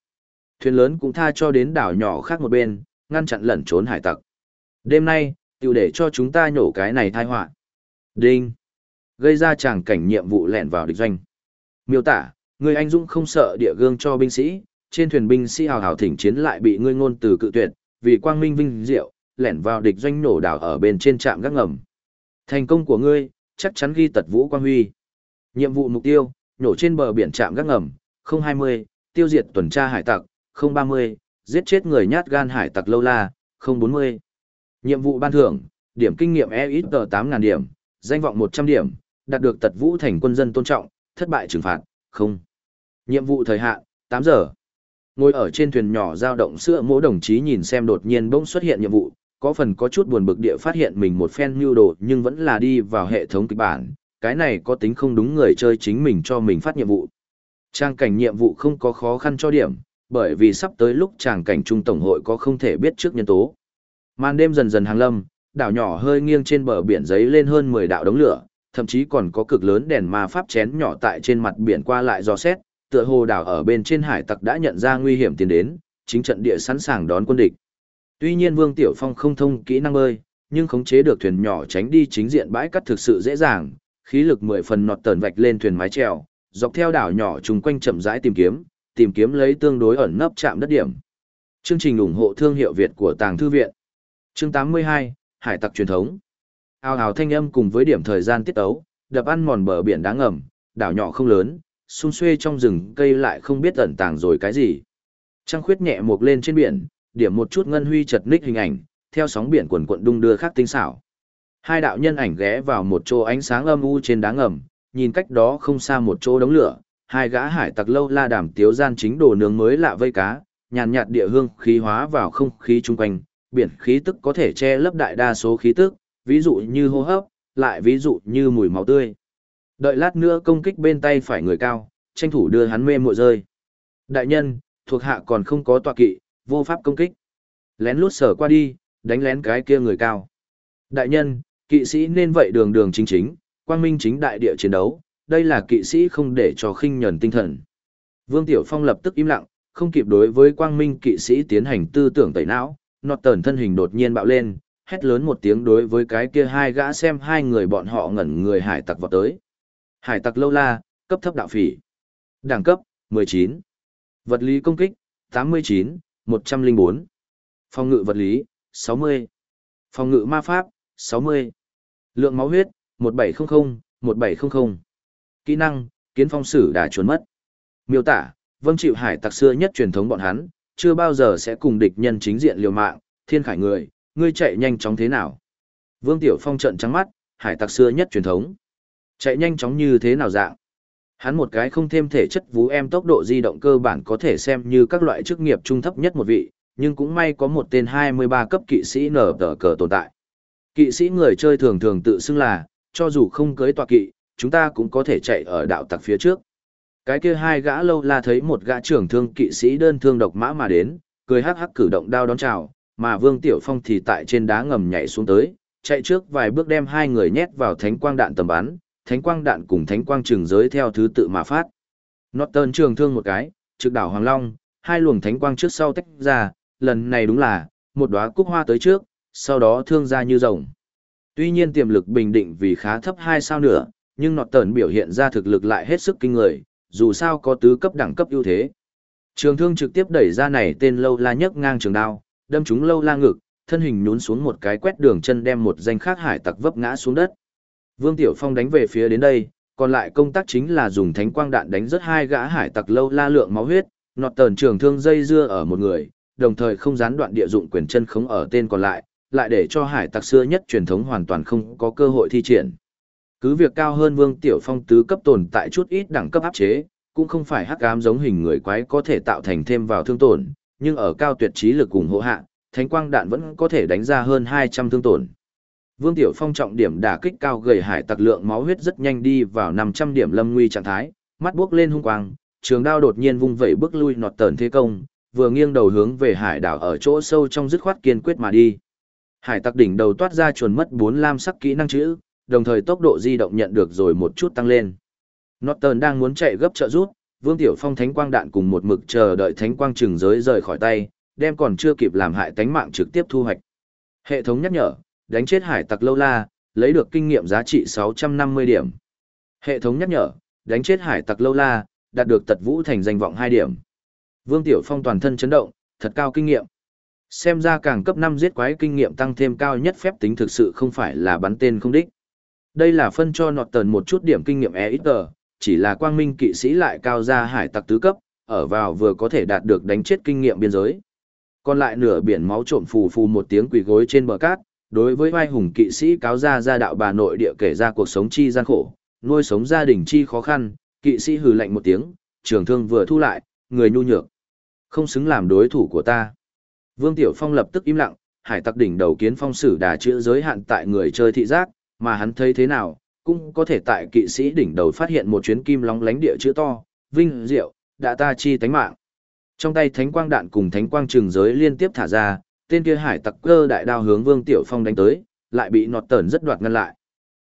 Thuyền lớn cũng tha cho đến đảo nhỏ khác một bên, ngăn chặn lẩn trốn hải tặc. Đêm nay, tiêu để cho chúng ta nhổ cái này thai họa. Đinh. Gây ra tràng cảnh nhiệm vụ lẻn vào địch doanh. Miêu tả, người anh dũng không sợ địa gương cho binh sĩ, trên thuyền binh sĩ hào hào thỉnh chiến lại bị ngươi ngôn từ cự tuyệt, vì quang minh vinh diệu, lẻn vào địch doanh nổ đảo ở bên trên trạm gác ngầm. Thành công của ngươi, chắc chắn ghi tật vũ quang huy. Nhiệm vụ mục tiêu, nổ trên bờ biển trạm gác ngầm, 020, tiêu diệt tuần tra hải tặc, 030, giết chết người nhát gan hải tặc lâu la, 040. Nhiệm vụ ban thưởng, điểm kinh nghiệm EXP 8.000 điểm, danh vọng 100 điểm, đạt được tật vũ thành quân dân tôn trọng, thất bại trừng phạt, không. Nhiệm vụ thời hạn, 8 giờ. Ngồi ở trên thuyền nhỏ giao động sữa mỗi đồng chí nhìn xem đột nhiên bỗng xuất hiện nhiệm vụ, có phần có chút buồn bực địa phát hiện mình một phen mưu đồ nhưng vẫn là đi vào hệ thống kịch bản, cái này có tính không đúng người chơi chính mình cho mình phát nhiệm vụ. Trang cảnh nhiệm vụ không có khó khăn cho điểm, bởi vì sắp tới lúc tràng cảnh trung tổng hội có không thể biết trước nhân tố. Màn đêm dần dần hàng lâm, đảo nhỏ hơi nghiêng trên bờ biển giấy lên hơn 10 đạo đống lửa, thậm chí còn có cực lớn đèn ma pháp chén nhỏ tại trên mặt biển qua lại dò xét, tựa hồ đảo ở bên trên hải tặc đã nhận ra nguy hiểm tiến đến, chính trận địa sẵn sàng đón quân địch. Tuy nhiên Vương Tiểu Phong không thông kỹ năng bơi, nhưng khống chế được thuyền nhỏ tránh đi chính diện bãi cắt thực sự dễ dàng, khí lực mười phần nọt tờn vạch lên thuyền mái chèo, dọc theo đảo nhỏ chung quanh chậm rãi tìm kiếm, tìm kiếm lấy tương đối ẩn nấp chạm đất điểm. Chương trình ủng hộ thương hiệu Việt của Tàng Thư Viện. Chương 82, Hải tặc truyền thống. Ao ào thanh âm cùng với điểm thời gian tiết ấu, đập ăn mòn bờ biển đá ngầm, đảo nhỏ không lớn, xung xuê trong rừng cây lại không biết ẩn tàng rồi cái gì. Trăng khuyết nhẹ mục lên trên biển, điểm một chút ngân huy chật ních hình ảnh, theo sóng biển quần quận đung đưa khác tinh xảo. Hai đạo nhân ảnh ghé vào một chỗ ánh sáng âm u trên đá ngầm, nhìn cách đó không xa một chỗ đống lửa, hai gã hải tặc lâu la đảm tiếu gian chính đồ nướng mới lạ vây cá, nhàn nhạt địa hương khí hóa vào không khí chung quanh, biển khí tức có thể che lấp đại đa số khí tức, ví dụ như hô hấp, lại ví dụ như mùi máu tươi. Đợi lát nữa công kích bên tay phải người cao, tranh thủ đưa hắn mê muội rơi. Đại nhân, thuộc hạ còn không có tọa kỵ, vô pháp công kích. Lén lút sở qua đi, đánh lén cái kia người cao. Đại nhân, kỵ sĩ nên vậy đường đường chính chính, quang minh chính đại địa chiến đấu, đây là kỵ sĩ không để cho khinh nhẫn tinh thần. Vương Tiểu Phong lập tức im lặng, không kịp đối với quang minh kỵ sĩ tiến hành tư tưởng tẩy não, nọt tờn thân hình đột nhiên bạo lên, hét lớn một tiếng đối với cái kia hai gã xem hai người bọn họ ngẩn người hải tặc vào tới. Hải tặc lâu la, cấp thấp đạo phỉ. Đẳng cấp, 19. Vật lý công kích, 89, 104. Phòng ngự vật lý, 60. Phòng ngự ma pháp, 60. Lượng máu huyết, 1700, 1700. Kỹ năng, kiến phong sử đã trốn mất. Miêu tả, vâng chịu hải tặc xưa nhất truyền thống bọn hắn, chưa bao giờ sẽ cùng địch nhân chính diện liều mạng, thiên khải người, ngươi chạy nhanh chóng thế nào? Vương Tiểu Phong trợn trắng mắt, hải tặc xưa nhất truyền thống. Chạy nhanh chóng như thế nào dạng? Hắn một cái không thêm thể chất vú em tốc độ di động cơ bản có thể xem như các loại chức nghiệp trung thấp nhất một vị, nhưng cũng may có một tên 23 cấp kỵ sĩ nở tờ cờ tồn tại. Kỵ sĩ người chơi thường thường tự xưng là, cho dù không cưới tọa kỵ, chúng ta cũng có thể chạy ở đạo tặc phía trước. Cái kia hai gã lâu la thấy một gã trưởng thương kỵ sĩ đơn thương độc mã mà đến, cười hắc hắc cử động đao đón chào, mà Vương Tiểu Phong thì tại trên đá ngầm nhảy xuống tới, chạy trước vài bước đem hai người nhét vào thánh quang đạn tầm bắn, thánh quang đạn cùng thánh quang trường giới theo thứ tự mà phát. Norton trường thương một cái, trực đảo Hoàng Long, hai luồng thánh quang trước sau tách ra, lần này đúng là, một đóa cúc hoa tới trước, sau đó thương ra như rồng. Tuy nhiên tiềm lực bình định vì khá thấp hai sao nữa, nhưng Norton biểu hiện ra thực lực lại hết sức kinh người, dù sao có tứ cấp đẳng cấp ưu thế. Trường thương trực tiếp đẩy ra này tên lâu la nhấc ngang trường đao, đâm trúng lâu la ngực, thân hình nhún xuống một cái quét đường chân đem một danh khác hải tặc vấp ngã xuống đất. Vương Tiểu Phong đánh về phía đến đây, còn lại công tác chính là dùng thánh quang đạn đánh rất hai gã hải tặc lâu la lượng máu huyết, nọt tờn trường thương dây dưa ở một người, đồng thời không gián đoạn địa dụng quyền chân khống ở tên còn lại, lại để cho hải tặc xưa nhất truyền thống hoàn toàn không có cơ hội thi triển. Cứ việc cao hơn Vương Tiểu Phong tứ cấp tồn tại chút ít đẳng cấp áp chế, cũng không phải hắc ám giống hình người quái có thể tạo thành thêm vào thương tổn, nhưng ở cao tuyệt trí lực cùng hộ hạ, thánh quang đạn vẫn có thể đánh ra hơn 200 thương tổn. Vương Tiểu Phong trọng điểm đả kích cao gầy hải tặc lượng máu huyết rất nhanh đi vào 500 điểm lâm nguy trạng thái, mắt buốc lên hung quang, trường đao đột nhiên vung vẩy bước lui nọt tờn thế công, vừa nghiêng đầu hướng về hải đảo ở chỗ sâu trong dứt khoát kiên quyết mà đi. Hải tặc đỉnh đầu toát ra chuồn mất bốn lam sắc kỹ năng chữ, đồng thời tốc độ di động nhận được rồi một chút tăng lên. Norton đang muốn chạy gấp trợ rút, Vương Tiểu Phong thánh quang đạn cùng một mực chờ đợi thánh quang trừng giới rời khỏi tay, đem còn chưa kịp làm hại tánh mạng trực tiếp thu hoạch. Hệ thống nhắc nhở, đánh chết hải tặc lâu la, lấy được kinh nghiệm giá trị 650 điểm. Hệ thống nhắc nhở, đánh chết hải tặc lâu la, đạt được tật vũ thành danh vọng 2 điểm. Vương Tiểu Phong toàn thân chấn động, thật cao kinh nghiệm. Xem ra càng cấp 5 giết quái kinh nghiệm tăng thêm cao nhất phép tính thực sự không phải là bắn tên không đích. Đây là phân cho nọt tần một chút điểm kinh nghiệm e ít tờ, chỉ là quang minh kỵ sĩ lại cao ra hải tặc tứ cấp, ở vào vừa có thể đạt được đánh chết kinh nghiệm biên giới. Còn lại nửa biển máu trộm phù phù một tiếng quỳ gối trên bờ cát, đối với vai hùng kỵ sĩ cáo ra gia đạo bà nội địa kể ra cuộc sống chi gian khổ, nuôi sống gia đình chi khó khăn, kỵ sĩ hừ lạnh một tiếng, trường thương vừa thu lại, người nhu nhược. Không xứng làm đối thủ của ta. Vương Tiểu Phong lập tức im lặng, hải tặc đỉnh đầu kiến phong sử đà chữa giới hạn tại người chơi thị giác, mà hắn thấy thế nào, cũng có thể tại kỵ sĩ đỉnh đầu phát hiện một chuyến kim lóng lánh địa chữ to, vinh diệu, đã ta chi tánh mạng. Trong tay thánh quang đạn cùng thánh quang trường giới liên tiếp thả ra, tên kia hải tặc cơ đại đao hướng Vương Tiểu Phong đánh tới, lại bị nọt tẩn rất đoạt ngăn lại.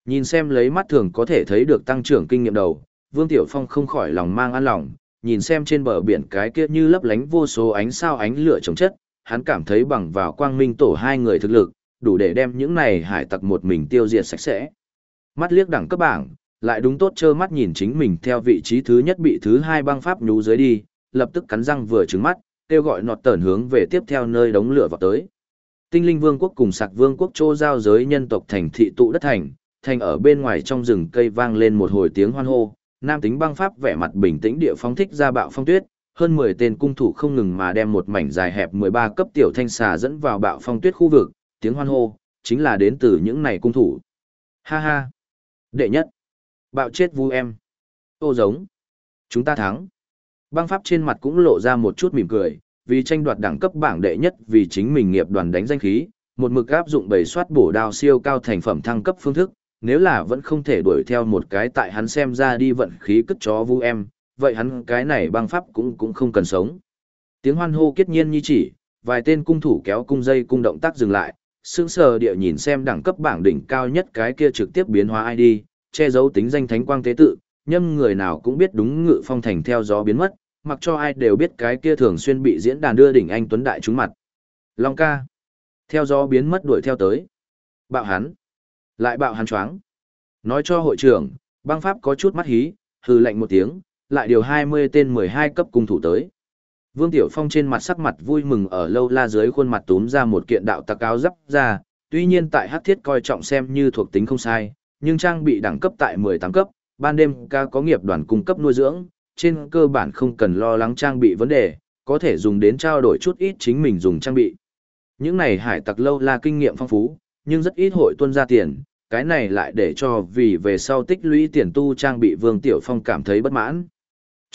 Nhìn xem lấy mắt thường có thể thấy được tăng trưởng kinh nghiệm đầu, Vương Tiểu Phong không khỏi lòng mang an lòng, nhìn xem trên bờ biển cái kia như lấp lánh vô số ánh sao ánh lửa chống chất, hắn cảm thấy bằng vào quang minh tổ hai người thực lực, đủ để đem những này hải tặc một mình tiêu diệt sạch sẽ. Mắt liếc đẳng cấp bảng, lại đúng tốt trơ mắt nhìn chính mình theo vị trí thứ nhất bị thứ hai băng pháp nhú dưới đi, lập tức cắn răng vừa trứng mắt, kêu gọi nọt tẩn hướng về tiếp theo nơi đống lửa vào tới. Tinh linh vương quốc cùng sạc vương quốc chô giao giới nhân tộc thành thị tụ đất thành, thành ở bên ngoài trong rừng cây vang lên một hồi tiếng hoan hô, nam tính băng pháp vẻ mặt bình tĩnh địa phóng thích ra bạo phong tuyết, hơn 10 tên cung thủ không ngừng mà đem một mảnh dài hẹp 13 cấp tiểu thanh xà dẫn vào bạo phong tuyết khu vực, tiếng hoan hô, chính là đến từ những này cung thủ. Ha ha! Đệ nhất! Bạo chết vu em! Ô giống! Chúng ta thắng! Băng pháp trên mặt cũng lộ ra một chút mỉm cười, vì tranh đoạt đẳng cấp bảng đệ nhất vì chính mình nghiệp đoàn đánh danh khí, một mực áp dụng bầy soát bổ đao siêu cao thành phẩm thăng cấp phương thức, nếu là vẫn không thể đuổi theo một cái tại hắn xem ra đi vận khí cất chó vu em, vậy hắn cái này băng pháp cũng cũng không cần sống. Tiếng hoan hô kết nhiên như chỉ, vài tên cung thủ kéo cung dây cung động tác dừng lại, sững sờ địa nhìn xem đẳng cấp bảng đỉnh cao nhất cái kia trực tiếp biến hóa ID, che giấu tính danh thánh quang tế tự, nhưng người nào cũng biết đúng ngự phong thành theo gió biến mất, mặc cho ai đều biết cái kia thường xuyên bị diễn đàn đưa đỉnh anh tuấn đại trúng mặt. Long ca. Theo gió biến mất đuổi theo tới. Bạo hắn. Lại bạo hắn choáng. Nói cho hội trưởng, băng pháp có chút mắt hí, hừ lạnh một tiếng, lại điều 20 tên 12 cấp cung thủ tới. Vương Tiểu Phong trên mặt sắc mặt vui mừng ở lâu la dưới khuôn mặt túm ra một kiện đạo tặc áo giáp ra, tuy nhiên tại hắc thiết coi trọng xem như thuộc tính không sai, nhưng trang bị đẳng cấp tại 18 cấp, ban đêm ca có nghiệp đoàn cung cấp nuôi dưỡng, trên cơ bản không cần lo lắng trang bị vấn đề, có thể dùng đến trao đổi chút ít chính mình dùng trang bị. Những này hải tặc lâu la kinh nghiệm phong phú, nhưng rất ít hội tuân ra tiền, cái này lại để cho vì về sau tích lũy tiền tu trang bị Vương Tiểu Phong cảm thấy bất mãn.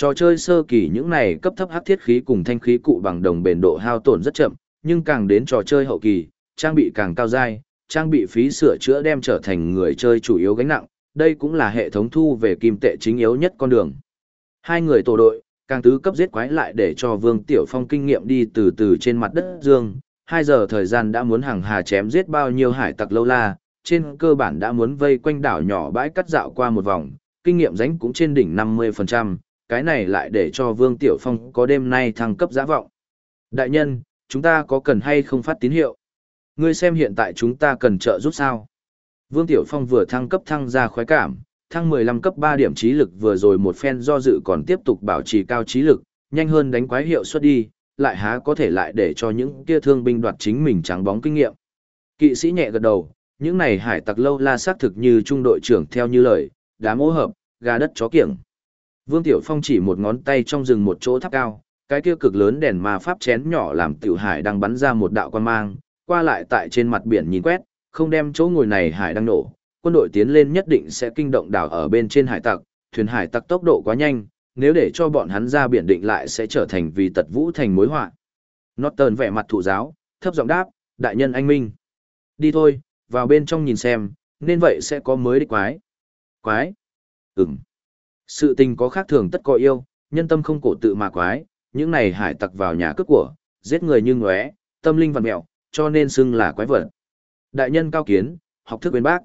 Trò chơi sơ kỳ những này cấp thấp hắc thiết khí cùng thanh khí cụ bằng đồng bền độ hao tổn rất chậm, nhưng càng đến trò chơi hậu kỳ, trang bị càng cao dai, trang bị phí sửa chữa đem trở thành người chơi chủ yếu gánh nặng, đây cũng là hệ thống thu về kim tệ chính yếu nhất con đường. Hai người tổ đội, càng tứ cấp giết quái lại để cho Vương Tiểu Phong kinh nghiệm đi từ từ trên mặt đất dương, 2 giờ thời gian đã muốn hàng hà chém giết bao nhiêu hải tặc lâu la, trên cơ bản đã muốn vây quanh đảo nhỏ bãi cắt dạo qua một vòng, kinh nghiệm ránh cũng trên đỉnh 50%, cái này lại để cho Vương Tiểu Phong có đêm nay thăng cấp giã vọng. Đại nhân, chúng ta có cần hay không phát tín hiệu? Ngươi xem hiện tại chúng ta cần trợ giúp sao? Vương Tiểu Phong vừa thăng cấp thăng ra khoái cảm, thăng 15 cấp 3 điểm trí lực vừa rồi một phen do dự còn tiếp tục bảo trì cao trí lực, nhanh hơn đánh quái hiệu suất đi, lại há có thể lại để cho những kia thương binh đoạt chính mình trắng bóng kinh nghiệm. Kỵ sĩ nhẹ gật đầu, những này hải tặc lâu la xác thực như trung đội trưởng theo như lời, đám ô hợp, gà đất chó kiểng. Vương Tiểu Phong chỉ một ngón tay trong rừng một chỗ tháp cao, cái kia cực lớn đèn ma pháp chén nhỏ làm tiểu hải đang bắn ra một đạo quan mang, qua lại tại trên mặt biển nhìn quét, không đem chỗ ngồi này hải đang nổ, quân đội tiến lên nhất định sẽ kinh động đảo ở bên trên hải tặc, thuyền hải tặc tốc độ quá nhanh, nếu để cho bọn hắn ra biển định lại sẽ trở thành vì tật vũ thành mối họa. Norton vẻ mặt thụ giáo, thấp giọng đáp, đại nhân anh minh. Đi thôi, vào bên trong nhìn xem, nên vậy sẽ có mới đi quái. Quái? Ừm. Sự tình có khác thường tất có yêu, nhân tâm không cổ tự mà quái, những này hải tặc vào nhà cướp của, giết người như ngóe, tâm linh vằn mẹo, cho nên xưng là quái vật. Đại nhân cao kiến, học thức bên bác.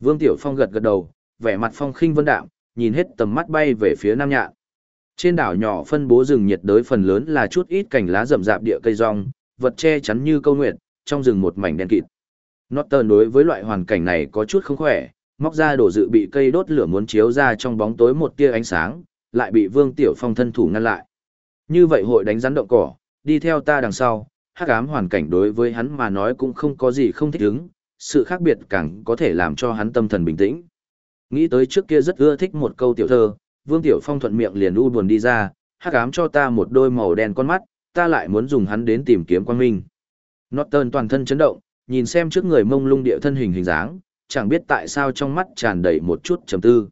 Vương Tiểu Phong gật gật đầu, vẻ mặt phong khinh vân đạm, nhìn hết tầm mắt bay về phía Nam Nhạn. Trên đảo nhỏ phân bố rừng nhiệt đới phần lớn là chút ít cành lá rậm rạp địa cây rong, vật che chắn như câu nguyện, trong rừng một mảnh đen kịt. Norton đối với loại hoàn cảnh này có chút không khỏe, móc ra đổ dự bị cây đốt lửa muốn chiếu ra trong bóng tối một tia ánh sáng, lại bị Vương Tiểu Phong thân thủ ngăn lại. Như vậy hội đánh rắn động cỏ, đi theo ta đằng sau, hắc ám hoàn cảnh đối với hắn mà nói cũng không có gì không thích ứng, sự khác biệt càng có thể làm cho hắn tâm thần bình tĩnh. Nghĩ tới trước kia rất ưa thích một câu tiểu thơ, Vương Tiểu Phong thuận miệng liền u buồn đi ra, hắc ám cho ta một đôi màu đen con mắt, ta lại muốn dùng hắn đến tìm kiếm quang minh. Norton toàn thân chấn động, nhìn xem trước người mông lung địa thân hình hình dáng, chẳng biết tại sao trong mắt tràn đầy một chút trầm tư.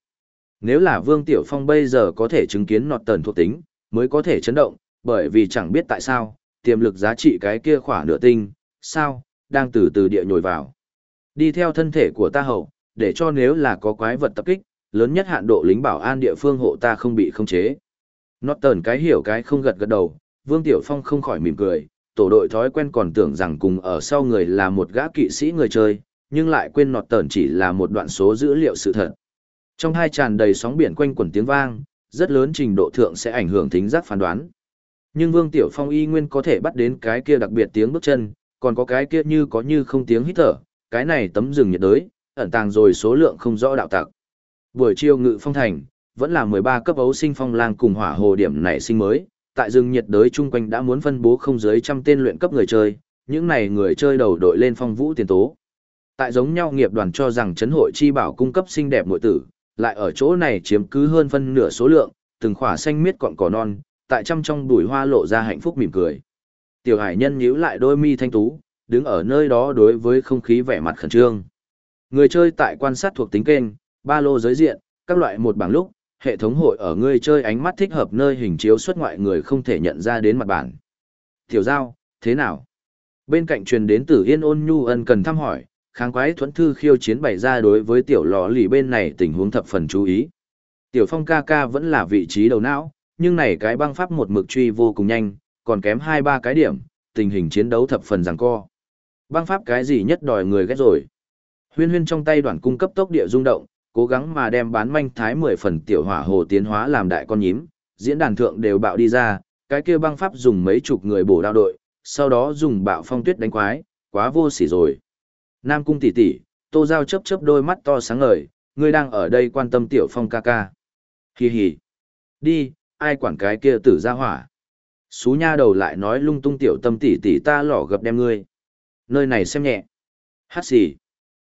Nếu là Vương Tiểu Phong bây giờ có thể chứng kiến nọt tần thuộc tính, mới có thể chấn động, bởi vì chẳng biết tại sao, tiềm lực giá trị cái kia khỏa nửa tinh, sao, đang từ từ địa nhồi vào. Đi theo thân thể của ta hậu, để cho nếu là có quái vật tập kích, lớn nhất hạn độ lính bảo an địa phương hộ ta không bị khống chế. Nọt tần cái hiểu cái không gật gật đầu, Vương Tiểu Phong không khỏi mỉm cười, tổ đội thói quen còn tưởng rằng cùng ở sau người là một gã kỵ sĩ người chơi, nhưng lại quên nọt tờn chỉ là một đoạn số dữ liệu sự thật. Trong hai tràn đầy sóng biển quanh quẩn tiếng vang, rất lớn trình độ thượng sẽ ảnh hưởng thính giác phán đoán. Nhưng Vương Tiểu Phong y nguyên có thể bắt đến cái kia đặc biệt tiếng bước chân, còn có cái kia như có như không tiếng hít thở, cái này tấm rừng nhiệt đới, ẩn tàng rồi số lượng không rõ đạo tặc. Buổi chiều ngự phong thành, vẫn là 13 cấp ấu sinh phong lang cùng hỏa hồ điểm nảy sinh mới, tại rừng nhiệt đới chung quanh đã muốn phân bố không dưới trăm tên luyện cấp người chơi, những này người chơi đầu đội lên phong vũ tiền tố. Tại giống nhau nghiệp đoàn cho rằng chấn hội chi bảo cung cấp xinh đẹp muội tử, lại ở chỗ này chiếm cứ hơn phân nửa số lượng, từng khỏa xanh miết cọn cỏ non, tại trăm trong bụi hoa lộ ra hạnh phúc mỉm cười. Tiểu Hải Nhân nhíu lại đôi mi thanh tú, đứng ở nơi đó đối với không khí vẻ mặt khẩn trương. Người chơi tại quan sát thuộc tính kênh, ba lô giới diện, các loại một bảng lúc, hệ thống hội ở người chơi ánh mắt thích hợp nơi hình chiếu xuất ngoại người không thể nhận ra đến mặt bản. Tiểu Giao, thế nào? Bên cạnh truyền đến từ Yên Ôn Nhu ân cần thăm hỏi, kháng quái thuẫn thư khiêu chiến bày ra đối với tiểu lò lì bên này tình huống thập phần chú ý. Tiểu Phong ca ca vẫn là vị trí đầu não, nhưng này cái băng pháp một mực truy vô cùng nhanh, còn kém 2-3 cái điểm, tình hình chiến đấu thập phần giằng co. Băng pháp cái gì nhất đòi người ghét rồi. Huyên huyên trong tay đoàn cung cấp tốc địa rung động, cố gắng mà đem bán manh thái 10 phần tiểu hỏa hồ tiến hóa làm đại con nhím, diễn đàn thượng đều bạo đi ra, cái kia băng pháp dùng mấy chục người bổ đao đội, sau đó dùng bạo phong tuyết đánh quái, quá vô sỉ rồi. Nam cung tỷ tỷ, Tô Giao chớp chớp đôi mắt to sáng ngời, ngươi đang ở đây quan tâm tiểu phong ca ca. Hì hì. Đi, ai quản cái kia tử ra hỏa. Xú nha đầu lại nói lung tung tiểu tâm tỷ tỷ ta lỏ gập đem ngươi. Nơi này xem nhẹ. Hát xì.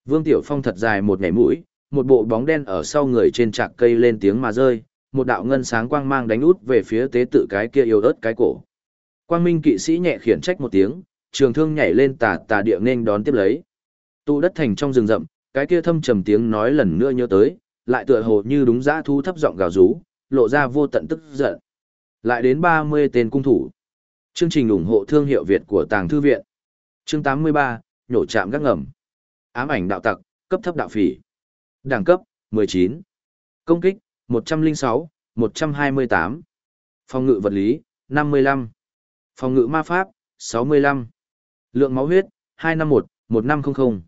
Vương Tiểu Phong thật dài một nhảy mũi, một bộ bóng đen ở sau người trên trạc cây lên tiếng mà rơi, một đạo ngân sáng quang mang đánh út về phía tế tự cái kia yếu ớt cái cổ. Quang Minh kỵ sĩ nhẹ khiển trách một tiếng, trường thương nhảy lên tà tà địa nên đón tiếp lấy. Tụ đất thành trong rừng rậm, cái kia thâm trầm tiếng nói lần nữa nhớ tới, lại tựa hồ như đúng dã thu thấp giọng gào rú, lộ ra vô tận tức giận. Lại đến 30 tên cung thủ. Chương trình ủng hộ thương hiệu Việt của Tàng Thư Viện. Chương 83, nhổ chạm gác ngầm. Ám ảnh đạo tặc, cấp thấp đạo phỉ. Đẳng cấp, 19. Công kích, 106, 128. Phòng ngự vật lý, 55. Phòng ngự ma pháp, 65. Lượng máu huyết, 251, 1500.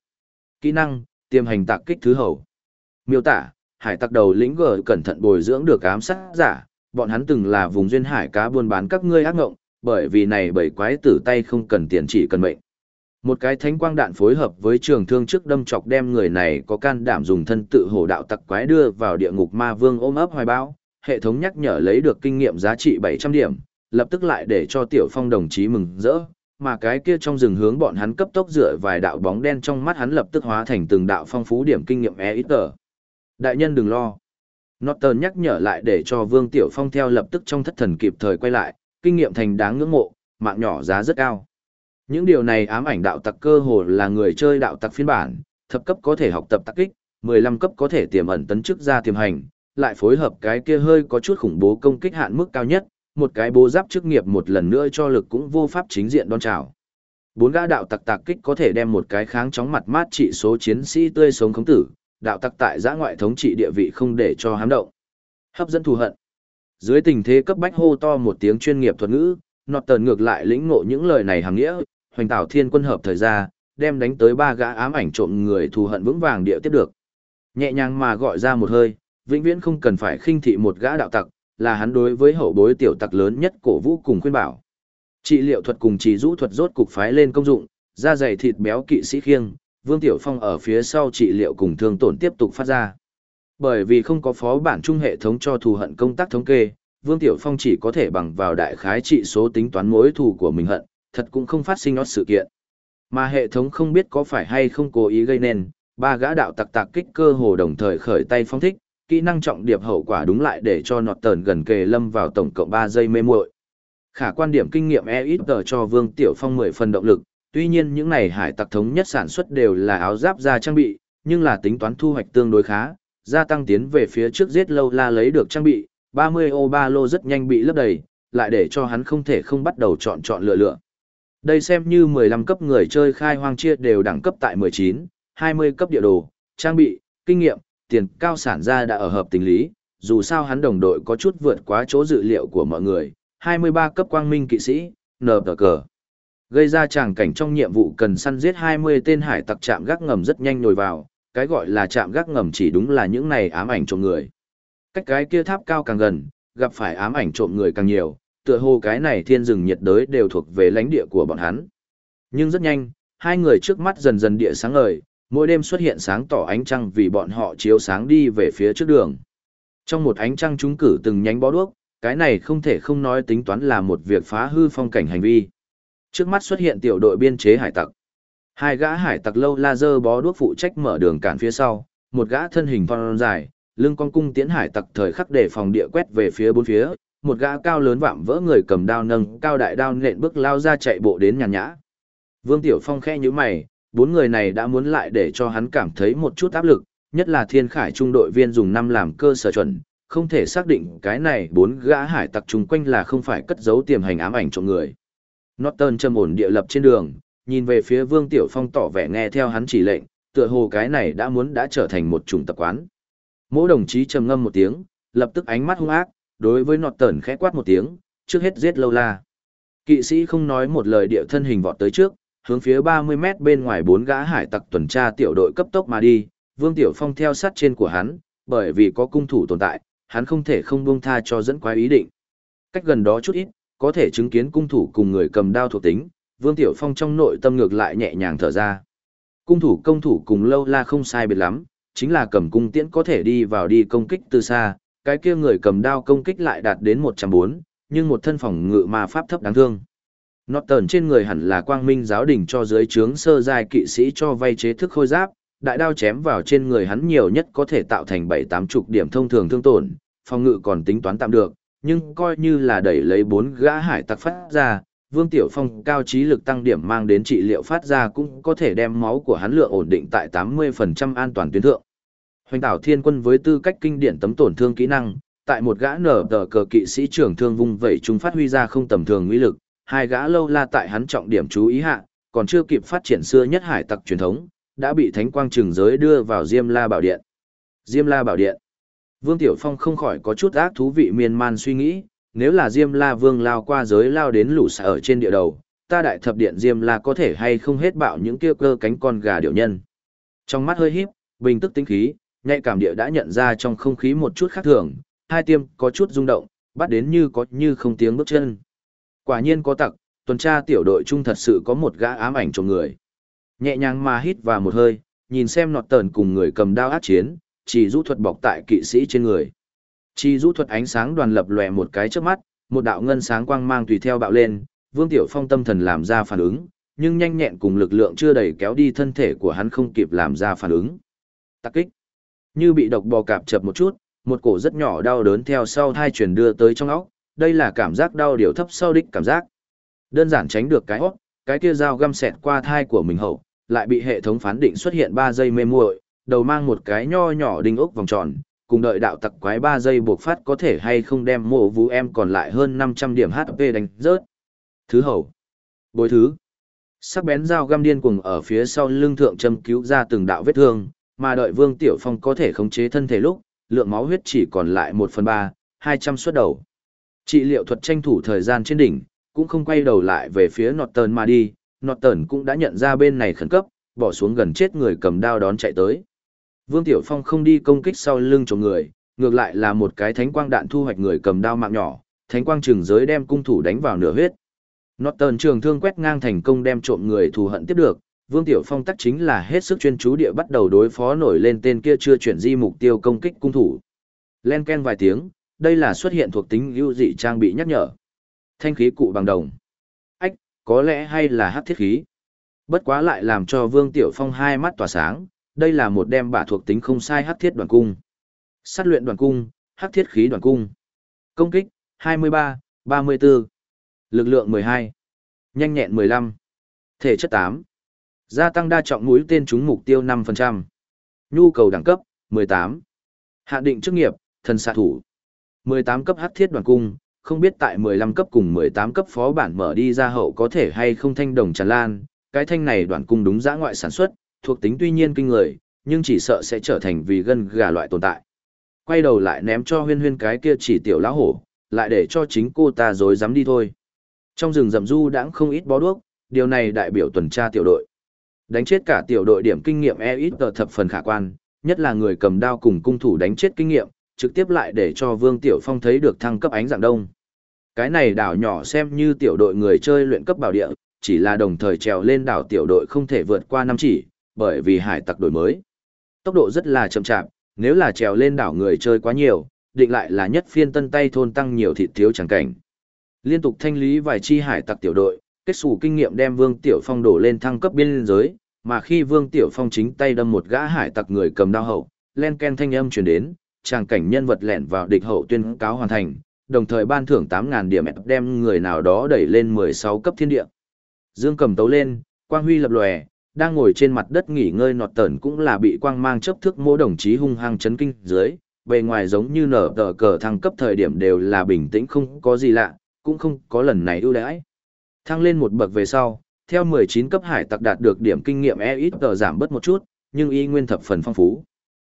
Kỹ năng, tiềm hành tạc kích thứ hầu. Miêu tả, hải tặc đầu lĩnh gờ cẩn thận bồi dưỡng được ám sát giả, bọn hắn từng là vùng duyên hải cá buôn bán các ngươi ác ngộng, bởi vì này bảy quái tử tay không cần tiền chỉ cần mệnh. Một cái thánh quang đạn phối hợp với trường thương trước đâm chọc đem người này có can đảm dùng thân tự hổ đạo tặc quái đưa vào địa ngục ma vương ôm ấp hoài bão, hệ thống nhắc nhở lấy được kinh nghiệm giá trị 700 điểm, lập tức lại để cho tiểu phong đồng chí mừng rỡ, mà cái kia trong rừng hướng bọn hắn cấp tốc dựa vài đạo bóng đen trong mắt hắn lập tức hóa thành từng đạo phong phú điểm kinh nghiệm e ít tờ. Đại nhân đừng lo. Norton nhắc nhở lại để cho Vương Tiểu Phong theo lập tức trong thất thần kịp thời quay lại, kinh nghiệm thành đáng ngưỡng mộ, mạng nhỏ giá rất cao. Những điều này ám ảnh đạo tặc cơ hồ là người chơi đạo tặc phiên bản, thập cấp có thể học tập tác kích, 15 cấp có thể tiềm ẩn tấn chức ra tiềm hành, lại phối hợp cái kia hơi có chút khủng bố công kích hạn mức cao nhất, một cái bố giáp chức nghiệp một lần nữa cho lực cũng vô pháp chính diện đón chào. Bốn gã đạo tặc tạc kích có thể đem một cái kháng chóng mặt mát trị số chiến sĩ tươi sống khống tử, đạo tặc tại giã ngoại thống trị địa vị không để cho hám động. Hấp dẫn thù hận. Dưới tình thế cấp bách hô to một tiếng chuyên nghiệp thuật ngữ, nọt tờn ngược lại lĩnh ngộ những lời này hàng nghĩa, hoành tảo thiên quân hợp thời ra, đem đánh tới ba gã ám ảnh trộm người thù hận vững vàng địa tiếp được. Nhẹ nhàng mà gọi ra một hơi, vĩnh viễn không cần phải khinh thị một gã đạo tặc, là hắn đối với hậu bối tiểu tặc lớn nhất cổ vũ cùng khuyên bảo. Trị liệu thuật cùng chỉ rũ thuật rốt cục phái lên công dụng, da dày thịt béo kỵ sĩ khiêng, Vương Tiểu Phong ở phía sau trị liệu cùng thương tổn tiếp tục phát ra. Bởi vì không có phó bản chung hệ thống cho thù hận công tác thống kê, Vương Tiểu Phong chỉ có thể bằng vào đại khái trị số tính toán mối thù của mình hận, thật cũng không phát sinh nó sự kiện. Mà hệ thống không biết có phải hay không cố ý gây nên, ba gã đạo tặc tặc kích cơ hồ đồng thời khởi tay phong thích, kỹ năng trọng điệp hậu quả đúng lại để cho nọt tờn gần kề lâm vào tổng cộng 3 giây mê muội. Khả quan điểm kinh nghiệm e ít tờ cho Vương Tiểu Phong 10 phần động lực, tuy nhiên những này hải tặc thống nhất sản xuất đều là áo giáp ra trang bị, nhưng là tính toán thu hoạch tương đối khá, gia tăng tiến về phía trước giết lâu la lấy được trang bị, 30 ô ba lô rất nhanh bị lấp đầy, lại để cho hắn không thể không bắt đầu chọn chọn lựa lựa. Đây xem như 15 cấp người chơi khai hoang chia đều đẳng cấp tại 19, 20 cấp địa đồ, trang bị, kinh nghiệm, tiền cao sản ra đã ở hợp tình lý, dù sao hắn đồng đội có chút vượt quá chỗ dự liệu của mọi người, 23 cấp quang minh kỵ sĩ, nờ tờ cờ. Gây ra tràng cảnh trong nhiệm vụ cần săn giết 20 tên hải tặc chạm gác ngầm rất nhanh nổi vào, cái gọi là chạm gác ngầm chỉ đúng là những này ám ảnh trộm người. Cách cái kia tháp cao càng gần, gặp phải ám ảnh trộm người càng nhiều, tựa hồ cái này thiên rừng nhiệt đới đều thuộc về lãnh địa của bọn hắn. Nhưng rất nhanh, hai người trước mắt dần dần địa sáng ngời, mỗi đêm xuất hiện sáng tỏ ánh trăng vì bọn họ chiếu sáng đi về phía trước đường. Trong một ánh trăng chúng cử từng nhánh bó đuốc, cái này không thể không nói tính toán là một việc phá hư phong cảnh hành vi. Trước mắt xuất hiện tiểu đội biên chế hải tặc. Hai gã hải tặc lâu laser bó đuốc phụ trách mở đường cản phía sau, một gã thân hình phong dài, lưng con cung tiến hải tặc thời khắc để phòng địa quét về phía bốn phía, một gã cao lớn vạm vỡ người cầm đao nâng cao đại đao nện bước lao ra chạy bộ đến nhàn nhã. Vương Tiểu Phong khe như mày, bốn người này đã muốn lại để cho hắn cảm thấy một chút áp lực, nhất là thiên khải trung đội viên dùng năm làm cơ sở chuẩn, không thể xác định cái này bốn gã hải tặc chung quanh là không phải cất giấu tiềm hành ám ảnh cho người. Norton trầm ổn địa lập trên đường, nhìn về phía Vương Tiểu Phong tỏ vẻ nghe theo hắn chỉ lệnh, tựa hồ cái này đã muốn đã trở thành một chủng tập quán. Mỗi đồng chí trầm ngâm một tiếng, lập tức ánh mắt hung ác, đối với Norton khẽ quát một tiếng, trước hết giết lâu la. Kỵ sĩ không nói một lời địa thân hình vọt tới trước, hướng phía 30 mét bên ngoài bốn gã hải tặc tuần tra tiểu đội cấp tốc mà đi, Vương Tiểu Phong theo sát trên của hắn, bởi vì có cung thủ tồn tại, hắn không thể không buông tha cho dẫn quái ý định. Cách gần đó chút ít, có thể chứng kiến cung thủ cùng người cầm đao thuộc tính, Vương Tiểu Phong trong nội tâm ngược lại nhẹ nhàng thở ra. Cung thủ công thủ cùng lâu la không sai biệt lắm, chính là cầm cung tiễn có thể đi vào đi công kích từ xa, cái kia người cầm đao công kích lại đạt đến 104, nhưng một thân phòng ngự ma pháp thấp đáng thương. Norton trên người hẳn là quang minh giáo đình cho dưới trướng sơ giai kỵ sĩ cho vay chế thức khôi giáp, đại đao chém vào trên người hắn nhiều nhất có thể tạo thành 7-8 chục điểm thông thường thương tổn, phòng ngự còn tính toán tạm được, nhưng coi như là đẩy lấy bốn gã hải tặc phát ra, Vương Tiểu Phong cao trí lực tăng điểm mang đến trị liệu phát ra cũng có thể đem máu của hắn lượng ổn định tại 80% an toàn tuyến thượng. Hoành Tảo Thiên Quân với tư cách kinh điển tấm tổn thương kỹ năng, tại một gã nở tờ cờ kỵ sĩ trưởng thương vung vẩy chúng phát huy ra không tầm thường uy lực, hai gã lâu la tại hắn trọng điểm chú ý hạ, còn chưa kịp phát triển xưa nhất hải tặc truyền thống, đã bị thánh quang trừng giới đưa vào Diêm La Bảo Điện. Diêm La Bảo Điện. Vương Tiểu Phong không khỏi có chút ác thú vị miên man suy nghĩ, nếu là Diêm La Vương lao qua giới lao đến lũ xả ở trên địa đầu, ta đại thập điện Diêm La có thể hay không hết bạo những kia cơ cánh con gà điệu nhân. Trong mắt hơi híp, bình tức tính khí, nhạy cảm địa đã nhận ra trong không khí một chút khác thường, hai tiêm có chút rung động, bắt đến như có như không tiếng bước chân. Quả nhiên có tặc, tuần tra tiểu đội chung thật sự có một gã ám ảnh trong người. Nhẹ nhàng mà hít vào một hơi, nhìn xem nọt tờn cùng người cầm đao át chiến, chỉ rũ thuật bọc tại kỵ sĩ trên người. Chỉ rũ thuật ánh sáng đoàn lập lòe một cái trước mắt, một đạo ngân sáng quang mang tùy theo bạo lên, Vương Tiểu Phong tâm thần làm ra phản ứng, nhưng nhanh nhẹn cùng lực lượng chưa đầy kéo đi thân thể của hắn không kịp làm ra phản ứng. Tắc kích. Như bị độc bò cạp chập một chút, một cổ rất nhỏ đau đớn theo sau thai truyền đưa tới trong óc, đây là cảm giác đau điều thấp sau đích cảm giác. Đơn giản tránh được cái óc, cái kia dao găm xẹt qua thai của mình hậu, lại bị hệ thống phán định xuất hiện 3 giây mê muội, đầu mang một cái nho nhỏ đinh ốc vòng tròn, cùng đợi đạo tặc quái 3 giây buộc phát có thể hay không đem mộ vũ em còn lại hơn 500 điểm HP đánh rớt. Thứ hậu. Bối thứ. Sắc bén dao găm điên cuồng ở phía sau lưng thượng châm cứu ra từng đạo vết thương, mà đợi Vương Tiểu Phong có thể khống chế thân thể lúc, lượng máu huyết chỉ còn lại 1 phần 3, 200 suất đầu. Trị liệu thuật tranh thủ thời gian trên đỉnh, cũng không quay đầu lại về phía Norton mà đi, Norton cũng đã nhận ra bên này khẩn cấp, bỏ xuống gần chết người cầm đao đón chạy tới. Vương Tiểu Phong không đi công kích sau lưng cho người, ngược lại là một cái thánh quang đạn thu hoạch người cầm đao mạng nhỏ, thánh quang trường giới đem cung thủ đánh vào nửa huyết. Norton trường thương quét ngang thành công đem trộm người thù hận tiếp được, Vương Tiểu Phong tắc chính là hết sức chuyên chú địa bắt đầu đối phó nổi lên tên kia chưa chuyển di mục tiêu công kích cung thủ. Len ken vài tiếng, đây là xuất hiện thuộc tính ưu dị trang bị nhắc nhở. Thanh khí cụ bằng đồng. Ách, có lẽ hay là hắc thiết khí. Bất quá lại làm cho Vương Tiểu Phong hai mắt tỏa sáng, đây là một đem bả thuộc tính không sai hắc thiết đoàn cung. Sát luyện đoàn cung, hắc thiết khí đoàn cung. Công kích, 23, 34. Lực lượng 12. Nhanh nhẹn 15. Thể chất 8. Gia tăng đa trọng mũi tên trúng mục tiêu 5%. Nhu cầu đẳng cấp, 18. Hạ định chức nghiệp, thần xạ thủ. 18 cấp hắc thiết đoàn cung, không biết tại 15 cấp cùng 18 cấp phó bản mở đi ra hậu có thể hay không thanh đồng tràn lan, cái thanh này đoàn cung đúng giã ngoại sản xuất, thuộc tính tuy nhiên kinh người, nhưng chỉ sợ sẽ trở thành vì gân gà loại tồn tại. Quay đầu lại ném cho huyên huyên cái kia chỉ tiểu lão hổ, lại để cho chính cô ta dối dám đi thôi. Trong rừng rậm du đãng không ít bó đuốc, điều này đại biểu tuần tra tiểu đội. Đánh chết cả tiểu đội điểm kinh nghiệm e ít tờ thập phần khả quan, nhất là người cầm đao cùng cung thủ đánh chết kinh nghiệm, trực tiếp lại để cho Vương Tiểu Phong thấy được thăng cấp ánh dạng đông. Cái này đảo nhỏ xem như tiểu đội người chơi luyện cấp bảo địa, chỉ là đồng thời trèo lên đảo tiểu đội không thể vượt qua năm chỉ, bởi vì hải tặc đổi mới. Tốc độ rất là chậm chạp, nếu là trèo lên đảo người chơi quá nhiều, định lại là nhất phiên tân tay thôn tăng nhiều thịt thiếu chẳng cảnh. Liên tục thanh lý vài chi hải tặc tiểu đội, kết xù kinh nghiệm đem Vương Tiểu Phong đổ lên thăng cấp biên giới, mà khi Vương Tiểu Phong chính tay đâm một gã hải tặc người cầm đao hậu, len ken thanh âm truyền đến, tràng cảnh nhân vật lẻn vào địch hậu tuyên cáo hoàn thành, đồng thời ban thưởng 8.000 điểm đem người nào đó đẩy lên 16 cấp thiên địa. Dương cầm tấu lên, quang huy lập lòe, đang ngồi trên mặt đất nghỉ ngơi nọt tẩn cũng là bị quang mang chấp thức mỗi đồng chí hung hăng chấn kinh dưới, bề ngoài giống như nở tờ cờ thăng cấp thời điểm đều là bình tĩnh không có gì lạ, cũng không có lần này ưu đãi. Thăng lên một bậc về sau, theo 19 cấp hải tặc đạt được điểm kinh nghiệm e ít tờ giảm bớt một chút, nhưng y nguyên thập phần phong phú.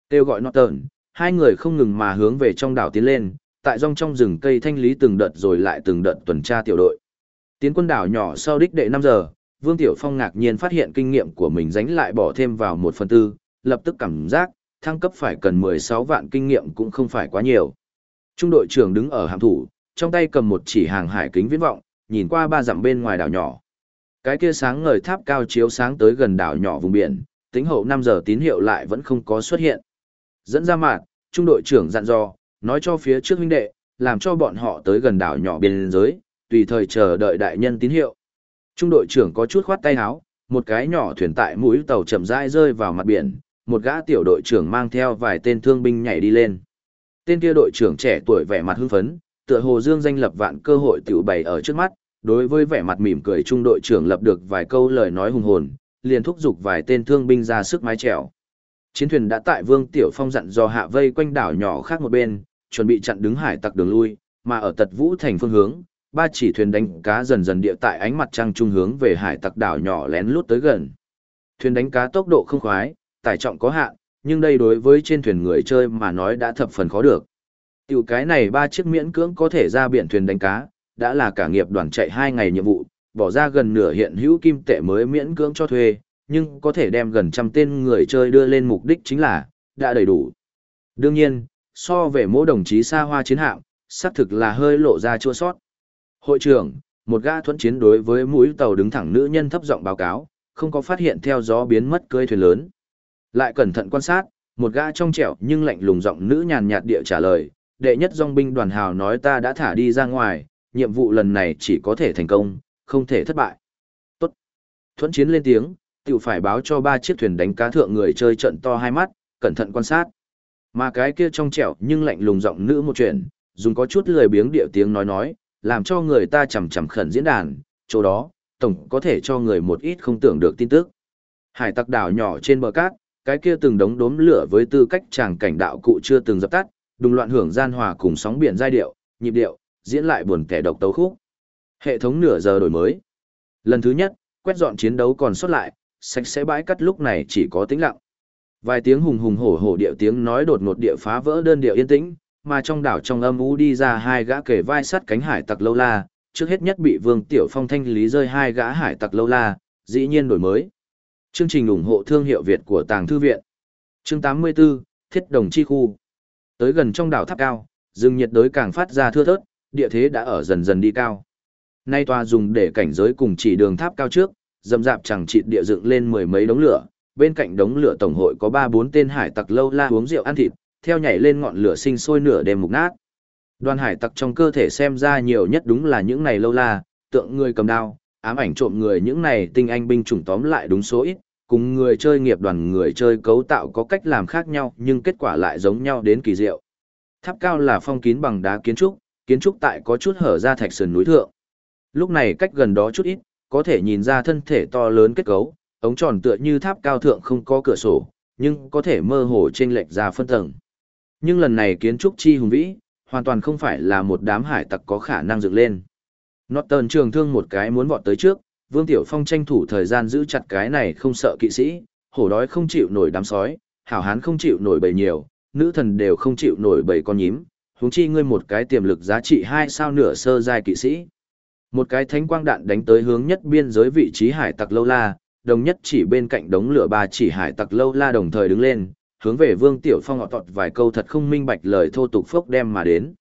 Kêu gọi Norton, hai người không ngừng mà hướng về trong đảo tiến lên, tại rong trong rừng cây thanh lý từng đợt rồi lại từng đợt tuần tra tiểu đội. Tiến quân đảo nhỏ sau đích đệ 5 giờ, Vương Tiểu Phong ngạc nhiên phát hiện kinh nghiệm của mình dánh lại bỏ thêm vào 1 phần tư, lập tức cảm giác, thăng cấp phải cần 16 vạn kinh nghiệm cũng không phải quá nhiều. Trung đội trưởng đứng ở hạm thủ, trong tay cầm một chỉ hàng hải kính viễn vọng, nhìn qua ba dặm bên ngoài đảo nhỏ. Cái kia sáng ngời tháp cao chiếu sáng tới gần đảo nhỏ vùng biển, tính hậu 5 giờ tín hiệu lại vẫn không có xuất hiện. Dẫn ra mạn, trung đội trưởng dặn dò, nói cho phía trước huynh đệ, làm cho bọn họ tới gần đảo nhỏ biên giới, tùy thời chờ đợi đại nhân tín hiệu. Trung đội trưởng có chút khoát tay áo, một cái nhỏ thuyền tại mũi tàu chậm rãi rơi vào mặt biển, một gã tiểu đội trưởng mang theo vài tên thương binh nhảy đi lên. Tên kia đội trưởng trẻ tuổi vẻ mặt hưng phấn, tựa hồ dương danh lập vạn cơ hội tiểu bày ở trước mắt, Đối với vẻ mặt mỉm cười trung đội trưởng lập được vài câu lời nói hùng hồn, liền thúc giục vài tên thương binh ra sức mái chèo. Chiến thuyền đã tại Vương Tiểu Phong dặn dò hạ vây quanh đảo nhỏ khác một bên, chuẩn bị chặn đứng hải tặc đường lui, mà ở Tật Vũ thành phương hướng, ba chỉ thuyền đánh cá dần dần địa tại ánh mặt trăng trung hướng về hải tặc đảo nhỏ lén lút tới gần. Thuyền đánh cá tốc độ không khoái, tải trọng có hạn, nhưng đây đối với trên thuyền người chơi mà nói đã thập phần khó được. Tiểu cái này ba chiếc miễn cưỡng có thể ra biển thuyền đánh cá, đã là cả nghiệp đoàn chạy hai ngày nhiệm vụ, bỏ ra gần nửa hiện hữu kim tệ mới miễn cưỡng cho thuê, nhưng có thể đem gần trăm tên người chơi đưa lên mục đích chính là, đã đầy đủ. Đương nhiên, so về mỗi đồng chí xa hoa chiến hạm, xác thực là hơi lộ ra chua sót. Hội trưởng, một gã thuẫn chiến đối với mũi tàu đứng thẳng nữ nhân thấp giọng báo cáo, không có phát hiện theo gió biến mất cơi thuyền lớn. Lại cẩn thận quan sát, một gã trong trẻo nhưng lạnh lùng giọng nữ nhàn nhạt địa trả lời, đệ nhất dòng binh đoàn hào nói ta đã thả đi ra ngoài, nhiệm vụ lần này chỉ có thể thành công, không thể thất bại. Tốt. Thuẫn chiến lên tiếng, tiểu phải báo cho ba chiếc thuyền đánh cá thượng người chơi trận to hai mắt, cẩn thận quan sát. Mà cái kia trong trẻo nhưng lạnh lùng giọng nữ một chuyện, dùng có chút lười biếng điệu tiếng nói nói, làm cho người ta chầm chầm khẩn diễn đàn, chỗ đó, tổng có thể cho người một ít không tưởng được tin tức. Hải tặc đảo nhỏ trên bờ cát, cái kia từng đống đốm lửa với tư cách chàng cảnh đạo cụ chưa từng dập tắt, đùng loạn hưởng gian hòa cùng sóng biển giai điệu, nhịp điệu, diễn lại buồn kẻ độc tấu khúc. Hệ thống nửa giờ đổi mới. Lần thứ nhất, quét dọn chiến đấu còn sót lại, sạch sẽ bãi cắt lúc này chỉ có tĩnh lặng. Vài tiếng hùng hùng hổ hổ điệu tiếng nói đột ngột địa phá vỡ đơn điệu yên tĩnh, mà trong đảo trong âm u đi ra hai gã kể vai sắt cánh hải tặc lâu la, trước hết nhất bị Vương Tiểu Phong thanh lý rơi hai gã hải tặc lâu la, dĩ nhiên đổi mới. Chương trình ủng hộ thương hiệu Việt của Tàng Thư Viện. Chương 84, Thiết Đồng Chi Khu. Tới gần trong đảo tháp cao, rừng nhiệt đới càng phát ra thưa thớt, địa thế đã ở dần dần đi cao. Nay tòa dùng để cảnh giới cùng chỉ đường tháp cao trước, dầm dạp chẳng chịt địa dựng lên mười mấy đống lửa, bên cạnh đống lửa tổng hội có ba bốn tên hải tặc lâu la uống rượu ăn thịt, theo nhảy lên ngọn lửa sinh sôi nửa đêm mục nát. Đoàn hải tặc trong cơ thể xem ra nhiều nhất đúng là những này lâu la, tượng người cầm đao, ám ảnh trộm người những này tinh anh binh chủng tóm lại đúng số ít, cùng người chơi nghiệp đoàn người chơi cấu tạo có cách làm khác nhau nhưng kết quả lại giống nhau đến kỳ diệu. Tháp cao là phong kín bằng đá kiến trúc, kiến trúc tại có chút hở ra thạch sườn núi thượng. Lúc này cách gần đó chút ít, có thể nhìn ra thân thể to lớn kết cấu, ống tròn tựa như tháp cao thượng không có cửa sổ, nhưng có thể mơ hồ trên lệch ra phân tầng. Nhưng lần này kiến trúc chi hùng vĩ, hoàn toàn không phải là một đám hải tặc có khả năng dựng lên. Norton trường thương một cái muốn vọt tới trước, Vương Tiểu Phong tranh thủ thời gian giữ chặt cái này không sợ kỵ sĩ, hổ đói không chịu nổi đám sói, hảo hán không chịu nổi bầy nhiều, nữ thần đều không chịu nổi bầy con nhím, huống chi ngươi một cái tiềm lực giá trị hai sao nửa sơ giai kỵ sĩ. Một cái thánh quang đạn đánh tới hướng nhất biên giới vị trí hải tặc lâu la, đồng nhất chỉ bên cạnh đống lửa ba chỉ hải tặc lâu la đồng thời đứng lên, hướng về Vương Tiểu Phong họ tọt vài câu thật không minh bạch lời thô tục phốc đem mà đến.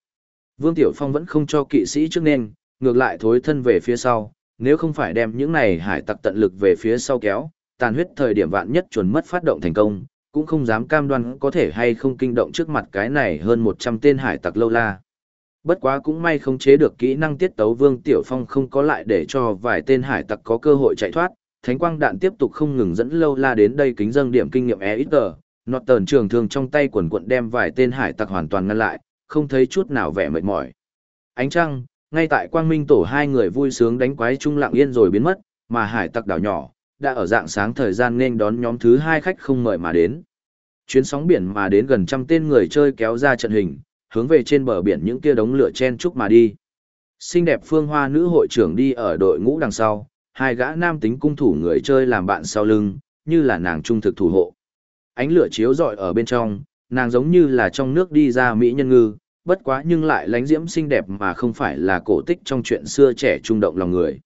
Vương Tiểu Phong vẫn không cho kỵ sĩ trước nên, ngược lại thối thân về phía sau, nếu không phải đem những này hải tặc tận lực về phía sau kéo, tàn huyết thời điểm vạn nhất chuẩn mất phát động thành công, cũng không dám cam đoan có thể hay không kinh động trước mặt cái này hơn 100 tên hải tặc lâu la. Bất quá cũng may không chế được kỹ năng tiết tấu Vương Tiểu Phong không có lại để cho vài tên hải tặc có cơ hội chạy thoát, thánh quang đạn tiếp tục không ngừng dẫn lâu la đến đây kính dâng điểm kinh nghiệm e ít tờ, nọt tờn trường thường trong tay quần quận đem vài tên hải tặc hoàn toàn ngăn lại, không thấy chút nào vẻ mệt mỏi. Ánh trăng, ngay tại quang minh tổ hai người vui sướng đánh quái trung lặng yên rồi biến mất, mà hải tặc đảo nhỏ, đã ở dạng sáng thời gian nên đón nhóm thứ hai khách không mời mà đến. Chuyến sóng biển mà đến gần trăm tên người chơi kéo ra trận hình, hướng về trên bờ biển những kia đống lửa chen chúc mà đi. Xinh đẹp phương hoa nữ hội trưởng đi ở đội ngũ đằng sau, hai gã nam tính cung thủ người chơi làm bạn sau lưng, như là nàng trung thực thủ hộ. Ánh lửa chiếu rọi ở bên trong, nàng giống như là trong nước đi ra mỹ nhân ngư, bất quá nhưng lại lánh diễm xinh đẹp mà không phải là cổ tích trong chuyện xưa trẻ trung động lòng người.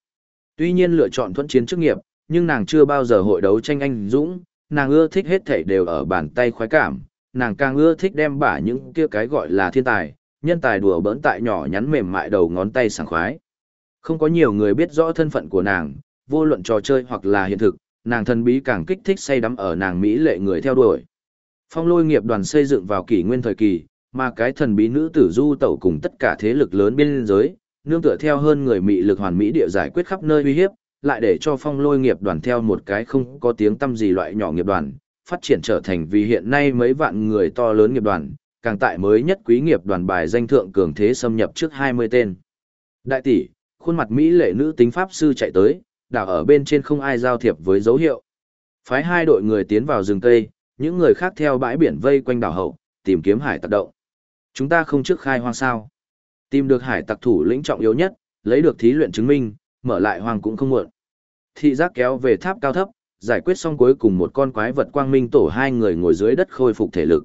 Tuy nhiên lựa chọn thuận chiến chức nghiệp, nhưng nàng chưa bao giờ hội đấu tranh anh dũng, nàng ưa thích hết thảy đều ở bàn tay khoái cảm, nàng càng ưa thích đem bả những kia cái gọi là thiên tài, nhân tài đùa bỡn tại nhỏ nhắn mềm mại đầu ngón tay sảng khoái. Không có nhiều người biết rõ thân phận của nàng, vô luận trò chơi hoặc là hiện thực, nàng thần bí càng kích thích say đắm ở nàng mỹ lệ người theo đuổi. Phong lôi nghiệp đoàn xây dựng vào kỷ nguyên thời kỳ, mà cái thần bí nữ tử du tẩu cùng tất cả thế lực lớn biên giới, nương tựa theo hơn người mỹ lực hoàn mỹ địa giải quyết khắp nơi uy hiếp, lại để cho phong lôi nghiệp đoàn theo một cái không có tiếng tâm gì loại nhỏ nghiệp đoàn, phát triển trở thành vì hiện nay mấy vạn người to lớn nghiệp đoàn, càng tại mới nhất quý nghiệp đoàn bài danh thượng cường thế xâm nhập trước 20 tên. Đại tỷ, khuôn mặt Mỹ lệ nữ tính pháp sư chạy tới, đảo ở bên trên không ai giao thiệp với dấu hiệu. Phái hai đội người tiến vào rừng cây, những người khác theo bãi biển vây quanh đảo hậu, tìm kiếm hải tặc động. Chúng ta không trước khai hoang sao. Tìm được hải tặc thủ lĩnh trọng yếu nhất, lấy được thí luyện chứng minh, mở lại hoang cũng không muộn. Thị giác kéo về tháp cao thấp, giải quyết xong cuối cùng một con quái vật quang minh tổ hai người ngồi dưới đất khôi phục thể lực.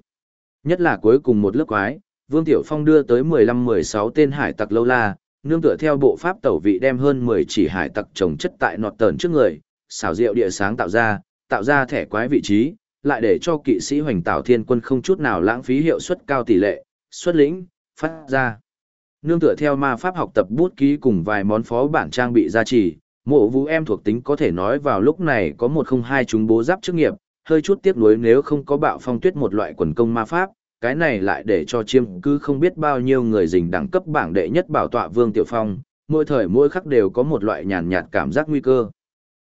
Nhất là cuối cùng một lớp quái, Vương Tiểu Phong đưa tới 15-16 tên hải tặc lâu la, nương tựa theo bộ pháp tẩu vị đem hơn 10 chỉ hải tặc trồng chất tại nọt tờn trước người, xảo diệu địa sáng tạo ra, tạo ra thẻ quái vị trí, lại để cho kỵ sĩ hoành tạo thiên quân không chút nào lãng phí hiệu suất cao tỷ lệ, xuất lĩnh, phát ra. Nương tựa theo ma pháp học tập bút ký cùng vài món phó bản trang bị gia trì, mộ vũ em thuộc tính có thể nói vào lúc này có một không hai chúng bố giáp chức nghiệp, hơi chút tiếc nuối nếu không có bạo phong tuyết một loại quần công ma pháp, cái này lại để cho chiêm cứ không biết bao nhiêu người dình đẳng cấp bảng đệ nhất bảo tọa Vương Tiểu Phong, mỗi thời mỗi khắc đều có một loại nhàn nhạt cảm giác nguy cơ.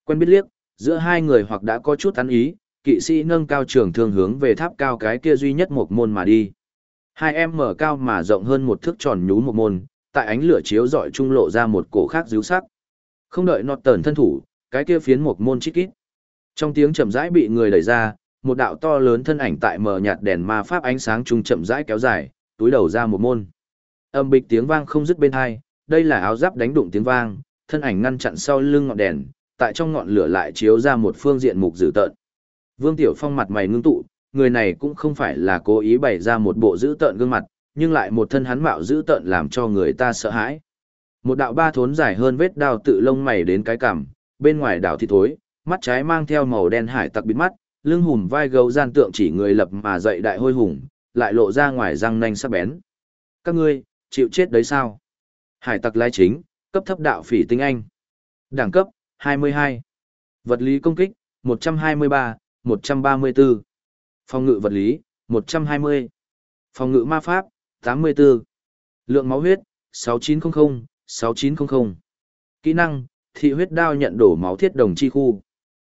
Quen biết liếc, giữa hai người hoặc đã có chút ăn ý, kỵ sĩ nâng cao trường thương hướng về tháp cao cái kia duy nhất một môn mà đi. Hai em mở cao mà rộng hơn một thước tròn nhú một môn, tại ánh lửa chiếu dọi trung lộ ra một cổ khác díu sắc. Không đợi nọt tờn thân thủ, cái kia phiến một môn chít kít. Trong tiếng chậm rãi bị người đẩy ra, một đạo to lớn thân ảnh tại mờ nhạt đèn ma pháp ánh sáng trung chậm rãi kéo dài, túi đầu ra một môn. Âm bịch tiếng vang không dứt bên hai, đây là áo giáp đánh đụng tiếng vang, thân ảnh ngăn chặn sau lưng ngọn đèn, tại trong ngọn lửa lại chiếu ra một phương diện mục dữ tợn. Vương Tiểu Phong mặt mày ngưng tụ, người này cũng không phải là cố ý bày ra một bộ dữ tợn gương mặt, nhưng lại một thân hắn mạo dữ tợn làm cho người ta sợ hãi. Một đạo ba thốn dài hơn vết đao tự lông mày đến cái cằm, bên ngoài đảo thì thối, mắt trái mang theo màu đen hải tặc bịt mắt, lưng hùm vai gấu gian tượng chỉ người lập mà dậy đại hôi hùng, lại lộ ra ngoài răng nanh sắc bén. Các ngươi, chịu chết đấy sao? Hải tặc lai chính, cấp thấp đạo phỉ tinh anh. Đẳng cấp, 22. Vật lý công kích, 123, 134. Phòng ngự vật lý, 120. Phòng ngự ma pháp, 84. Lượng máu huyết, 6900, 6900. Kỹ năng, thị huyết đao nhận đổ máu thiết đồng chi khu.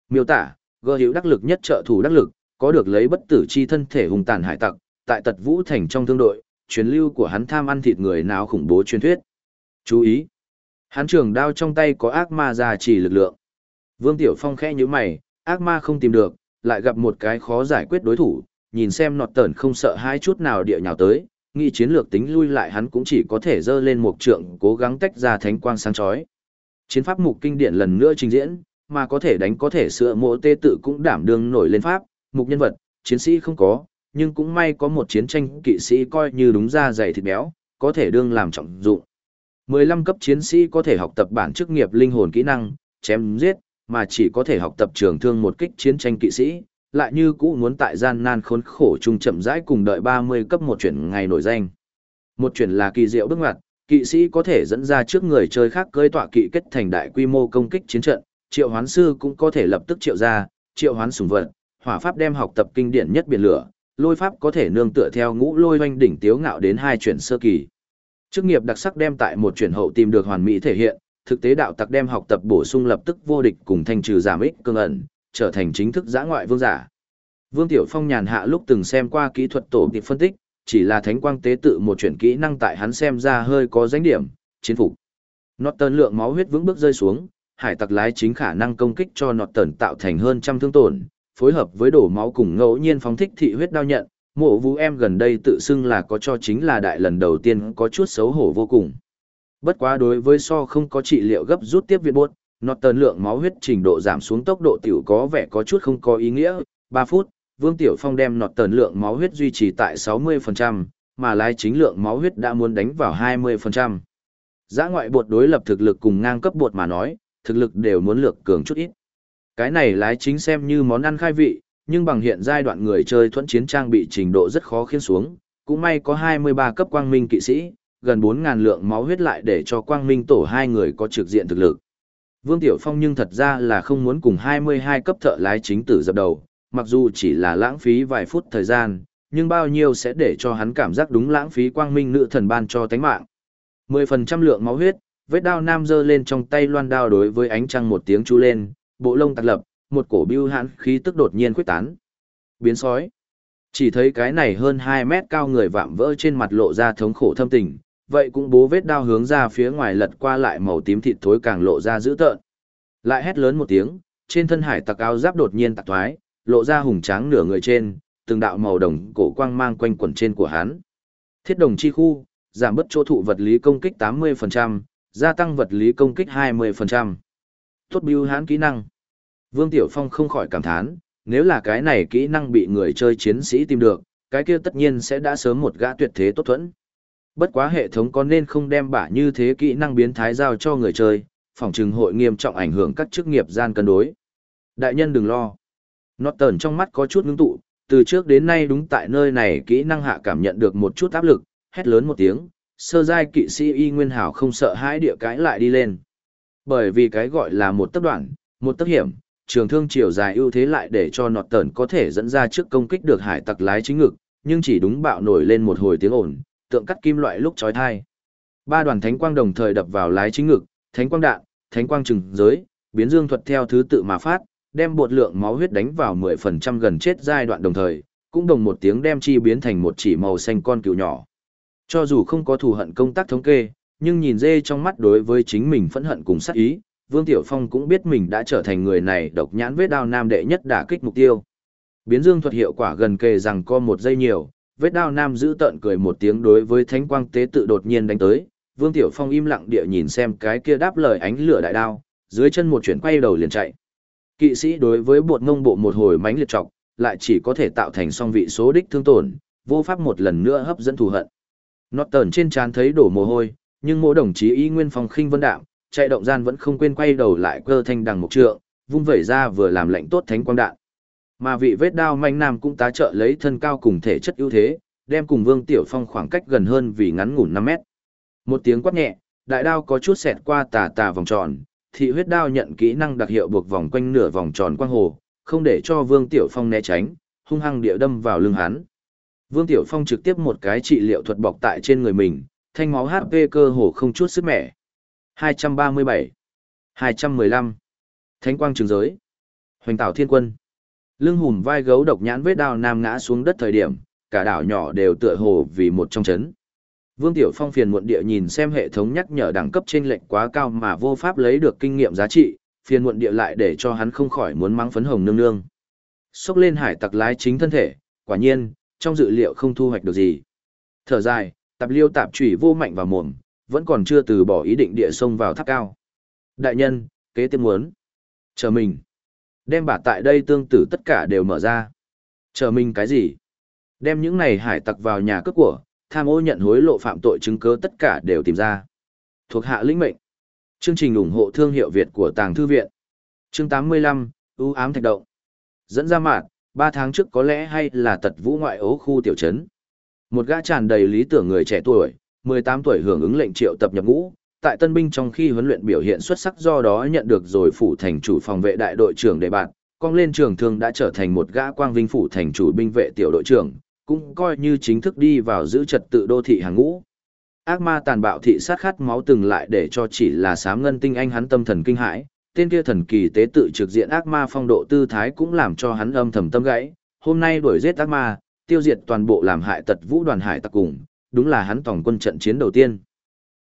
Miêu tả, gơ hữu đắc lực nhất trợ thủ đắc lực, có được lấy bất tử chi thân thể hùng tàn hải tặc, tại tật vũ thành trong thương đội, truyền lưu của hắn tham ăn thịt người nào khủng bố truyền thuyết. Chú ý! Hắn trường đao trong tay có ác ma gia trì lực lượng. Vương Tiểu Phong khẽ như mày, ác ma không tìm được, lại gặp một cái khó giải quyết đối thủ, nhìn xem nọt tẩn không sợ hai chút nào địa nhào tới, nghĩ chiến lược tính lui lại hắn cũng chỉ có thể dơ lên một trượng cố gắng tách ra thánh quang sáng chói. Chiến pháp mục kinh điển lần nữa trình diễn, mà có thể đánh có thể sửa mộ tê tự cũng đảm đương nổi lên pháp, mục nhân vật, chiến sĩ không có, nhưng cũng may có một chiến tranh kỵ sĩ coi như đúng ra dày thịt béo, có thể đương làm trọng dụng. 15 cấp chiến sĩ có thể học tập bản chức nghiệp linh hồn kỹ năng, chém giết, mà chỉ có thể học tập trường thương một kích chiến tranh kỵ sĩ, lại như cũ muốn tại gian nan khốn khổ chung chậm rãi cùng đợi 30 cấp một chuyển ngày nổi danh. Một chuyển là kỳ diệu bước ngoặt, kỵ sĩ có thể dẫn ra trước người chơi khác cơi tọa kỵ kết thành đại quy mô công kích chiến trận, triệu hoán sư cũng có thể lập tức triệu ra, triệu hoán sùng vật, hỏa pháp đem học tập kinh điển nhất biển lửa, lôi pháp có thể nương tựa theo ngũ lôi hoanh đỉnh tiếu ngạo đến hai chuyển sơ kỳ. Chức nghiệp đặc sắc đem tại một chuyển hậu tìm được hoàn mỹ thể hiện, thực tế đạo tặc đem học tập bổ sung lập tức vô địch cùng thanh trừ giảm ích cương ẩn, trở thành chính thức giã ngoại vương giả. Vương Tiểu Phong nhàn hạ lúc từng xem qua kỹ thuật tổ tiệp phân tích, chỉ là thánh quang tế tự một chuyển kỹ năng tại hắn xem ra hơi có danh điểm, chiến phục. Nọt tần lượng máu huyết vững bước rơi xuống, hải tặc lái chính khả năng công kích cho nọt tần tạo thành hơn trăm thương tổn, phối hợp với đổ máu cùng ngẫu nhiên phóng thích thị huyết đao nhận, mộ vũ em gần đây tự xưng là có cho chính là đại lần đầu tiên có chút xấu hổ vô cùng. Bất quá đối với so không có trị liệu gấp rút tiếp viện buốt, nọt tần lượng máu huyết trình độ giảm xuống tốc độ tiểu có vẻ có chút không có ý nghĩa, 3 phút, Vương Tiểu Phong đem nọt tần lượng máu huyết duy trì tại 60%, mà lái chính lượng máu huyết đã muốn đánh vào 20%. Giã ngoại bột đối lập thực lực cùng ngang cấp bột mà nói, thực lực đều muốn lược cường chút ít. Cái này lái chính xem như món ăn khai vị, nhưng bằng hiện giai đoạn người chơi thuẫn chiến trang bị trình độ rất khó khiến xuống, cũng may có 23 cấp quang minh kỵ sĩ, gần 4.000 lượng máu huyết lại để cho quang minh tổ hai người có trực diện thực lực. Vương Tiểu Phong nhưng thật ra là không muốn cùng 22 cấp thợ lái chính tử dập đầu, mặc dù chỉ là lãng phí vài phút thời gian, nhưng bao nhiêu sẽ để cho hắn cảm giác đúng lãng phí quang minh nữ thần ban cho tánh mạng. 10% lượng máu huyết, vết đao nam giơ lên trong tay loan đao đối với ánh trăng một tiếng chú lên, bộ lông tạc lập, một cổ bưu hãn khí tức đột nhiên khuếch tán. Biến sói. Chỉ thấy cái này hơn 2 mét cao người vạm vỡ trên mặt lộ ra thống khổ thâm tình, vậy cũng bố vết đao hướng ra phía ngoài lật qua lại màu tím thịt thối càng lộ ra dữ tợn. Lại hét lớn một tiếng, trên thân hải tặc áo giáp đột nhiên tạc thoái, lộ ra hùng tráng nửa người trên, từng đạo màu đồng cổ quang mang quanh quẩn trên của hắn. Thiết đồng chi khu, giảm bất chỗ thụ vật lý công kích 80%, gia tăng vật lý công kích 20%. Tốt biêu hán kỹ năng. Vương Tiểu Phong không khỏi cảm thán, nếu là cái này kỹ năng bị người chơi chiến sĩ tìm được, cái kia tất nhiên sẽ đã sớm một gã tuyệt thế tốt thuẫn. Bất quá hệ thống có nên không đem bả như thế kỹ năng biến thái giao cho người chơi, phòng trừng hội nghiêm trọng ảnh hưởng các chức nghiệp gian cân đối. Đại nhân đừng lo. Norton trong mắt có chút ngưng tụ, từ trước đến nay đúng tại nơi này kỹ năng hạ cảm nhận được một chút áp lực, hét lớn một tiếng, sơ giai kỵ sĩ y nguyên hảo không sợ hãi địa cãi lại đi lên. Bởi vì cái gọi là một tấc đoạn, một tấc hiểm, trường thương chiều dài ưu thế lại để cho nọt tờn có thể dẫn ra trước công kích được hải tặc lái chính ngực, nhưng chỉ đúng bạo nổi lên một hồi tiếng ồn, tượng cắt kim loại lúc chói thai. Ba đoàn thánh quang đồng thời đập vào lái chính ngực, thánh quang đạn, thánh quang trừng giới, biến dương thuật theo thứ tự mà phát, đem bột lượng máu huyết đánh vào 10% gần chết giai đoạn đồng thời, cũng đồng một tiếng đem chi biến thành một chỉ màu xanh con cừu nhỏ. Cho dù không có thù hận công tác thống kê, nhưng nhìn dê trong mắt đối với chính mình phẫn hận cùng sát ý, Vương Tiểu Phong cũng biết mình đã trở thành người này độc nhãn vết đao nam đệ nhất đả kích mục tiêu. Biến dương thuật hiệu quả gần kề rằng co một giây nhiều, vết đao nam giữ tợn cười một tiếng đối với thánh quang tế tự đột nhiên đánh tới. Vương Tiểu Phong im lặng địa nhìn xem cái kia đáp lời ánh lửa đại đao, dưới chân một chuyển quay đầu liền chạy. Kỵ sĩ đối với bột ngông bộ một hồi mánh liệt trọc, lại chỉ có thể tạo thành song vị số đích thương tổn, vô pháp một lần nữa hấp dẫn thù hận. Norton trên trán thấy đổ mồ hôi, nhưng mỗi đồng chí y nguyên phong khinh vân đạm, chạy động gian vẫn không quên quay đầu lại cơ thanh đằng một trượng, vung vẩy ra vừa làm lệnh tốt thánh quang đạn. Mà vị vết đao manh nam cũng tá trợ lấy thân cao cùng thể chất ưu thế, đem cùng Vương Tiểu Phong khoảng cách gần hơn vì ngắn ngủn 5 mét. Một tiếng quát nhẹ, đại đao có chút xẹt qua tà tà vòng tròn, thị huyết đao nhận kỹ năng đặc hiệu buộc vòng quanh nửa vòng tròn quang hồ, không để cho Vương Tiểu Phong né tránh, hung hăng địa đâm vào lưng hắn. Vương Tiểu Phong trực tiếp một cái trị liệu thuật bọc tại trên người mình, thanh máu HP cơ hồ không chút sức mẻ. 237, 215, Thánh quang trường giới, Hoành Tảo Thiên Quân. Lưng hùm vai gấu độc nhãn vết đao nam ngã xuống đất thời điểm, cả đảo nhỏ đều tựa hồ vì một trong chấn. Vương Tiểu Phong phiền muộn địa nhìn xem hệ thống nhắc nhở đẳng cấp trên lệnh quá cao mà vô pháp lấy được kinh nghiệm giá trị, phiền muộn địa lại để cho hắn không khỏi muốn mắng phấn hồng nương nương. Xốc lên hải tặc lái chính thân thể, quả nhiên, trong dự liệu không thu hoạch được gì. Thở dài, tạp liêu tạp chủy vô mạnh vào mồm, vẫn còn chưa từ bỏ ý định địa sông vào tháp cao. Đại nhân, kế tiếp muốn. Chờ mình. Đem bả tại đây tương tử tất cả đều mở ra. Chờ mình cái gì? Đem những này hải tặc vào nhà cướp của, tham ô nhận hối lộ phạm tội chứng cứ tất cả đều tìm ra. Thuộc hạ lĩnh mệnh. Chương trình ủng hộ thương hiệu Việt của Tàng Thư Viện. Chương 85, ưu ám thạch động. Dẫn ra mạng, 3 tháng trước có lẽ hay là tật vũ ngoại ố khu tiểu trấn. Một gã tràn đầy lý tưởng người trẻ tuổi, 18 tuổi hưởng ứng lệnh triệu tập nhập ngũ, tại tân binh trong khi huấn luyện biểu hiện xuất sắc do đó nhận được rồi phủ thành chủ phòng vệ đại đội trưởng đề bạt, cong lên trường thương đã trở thành một gã quang vinh phủ thành chủ binh vệ tiểu đội trưởng, cũng coi như chính thức đi vào giữ trật tự đô thị hàng ngũ. Ác ma tàn bạo thị sát khát máu từng lại để cho chỉ là sám ngân tinh anh hắn tâm thần kinh hãi, tên kia thần kỳ tế tự trực diện ác ma phong độ tư thái cũng làm cho hắn âm thầm tâm gãy, hôm nay đuổi giết ác ma, tiêu diệt toàn bộ làm hại tật vũ đoàn hải tặc cùng, đúng là hắn tổng quân trận chiến đầu tiên.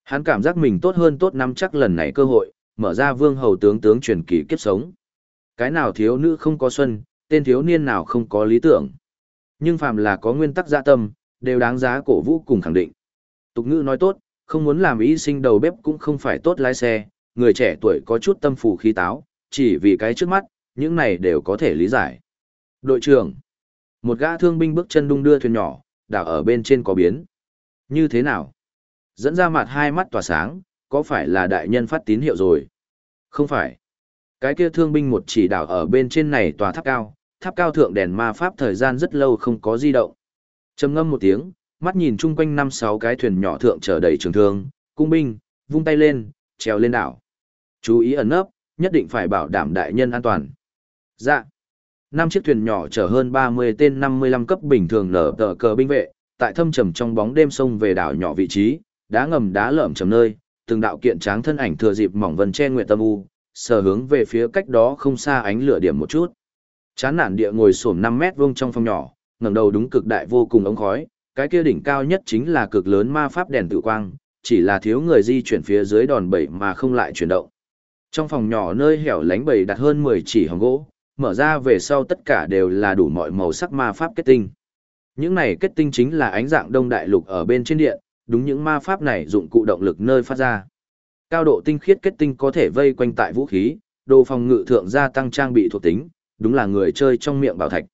Hắn cảm giác mình tốt hơn tốt năm chắc lần này cơ hội, mở ra vương hầu tướng tướng truyền kỳ kiếp sống. Cái nào thiếu nữ không có xuân, tên thiếu niên nào không có lý tưởng. Nhưng phàm là có nguyên tắc dạ tâm, đều đáng giá cổ vũ cùng khẳng định. Tục ngữ nói tốt, không muốn làm ý sinh đầu bếp cũng không phải tốt lái xe, người trẻ tuổi có chút tâm phù khí táo, chỉ vì cái trước mắt, những này đều có thể lý giải. Đội trưởng, một gã thương binh bước chân đung đưa thuyền nhỏ, đảo ở bên trên có biến. Như thế nào? Dẫn ra mặt hai mắt tỏa sáng, có phải là đại nhân phát tín hiệu rồi? Không phải. Cái kia thương binh một chỉ đảo ở bên trên này tòa tháp cao, tháp cao thượng đèn ma pháp thời gian rất lâu không có di động. Trầm ngâm một tiếng, mắt nhìn chung quanh năm sáu cái thuyền nhỏ thượng chở đầy trường thương, cung binh, vung tay lên, trèo lên đảo. Chú ý ẩn nấp, nhất định phải bảo đảm đại nhân an toàn. Dạ. Năm chiếc thuyền nhỏ chở hơn 30 tên 55 cấp bình thường nở tờ cờ binh vệ, tại thâm trầm trong bóng đêm sông về đảo nhỏ vị trí, đá ngầm đá lởm chầm nơi, từng đạo kiện tráng thân ảnh thừa dịp mỏng vân che nguyện tâm u, sờ hướng về phía cách đó không xa ánh lửa điểm một chút. Chán nản địa ngồi xổm 5 mét vuông trong phòng nhỏ, ngẩng đầu đúng cực đại vô cùng ống khói, cái kia đỉnh cao nhất chính là cực lớn ma pháp đèn tự quang, chỉ là thiếu người di chuyển phía dưới đòn bẩy mà không lại chuyển động. Trong phòng nhỏ nơi hẻo lánh bầy đặt hơn 10 chỉ hồng gỗ, mở ra về sau tất cả đều là đủ mọi màu sắc ma pháp kết tinh. Những này kết tinh chính là ánh dạng đông đại lục ở bên trên điện, đúng những ma pháp này dụng cụ động lực nơi phát ra. Cao độ tinh khiết kết tinh có thể vây quanh tại vũ khí, đồ phòng ngự thượng gia tăng trang bị thuộc tính, đúng là người chơi trong miệng bảo thạch.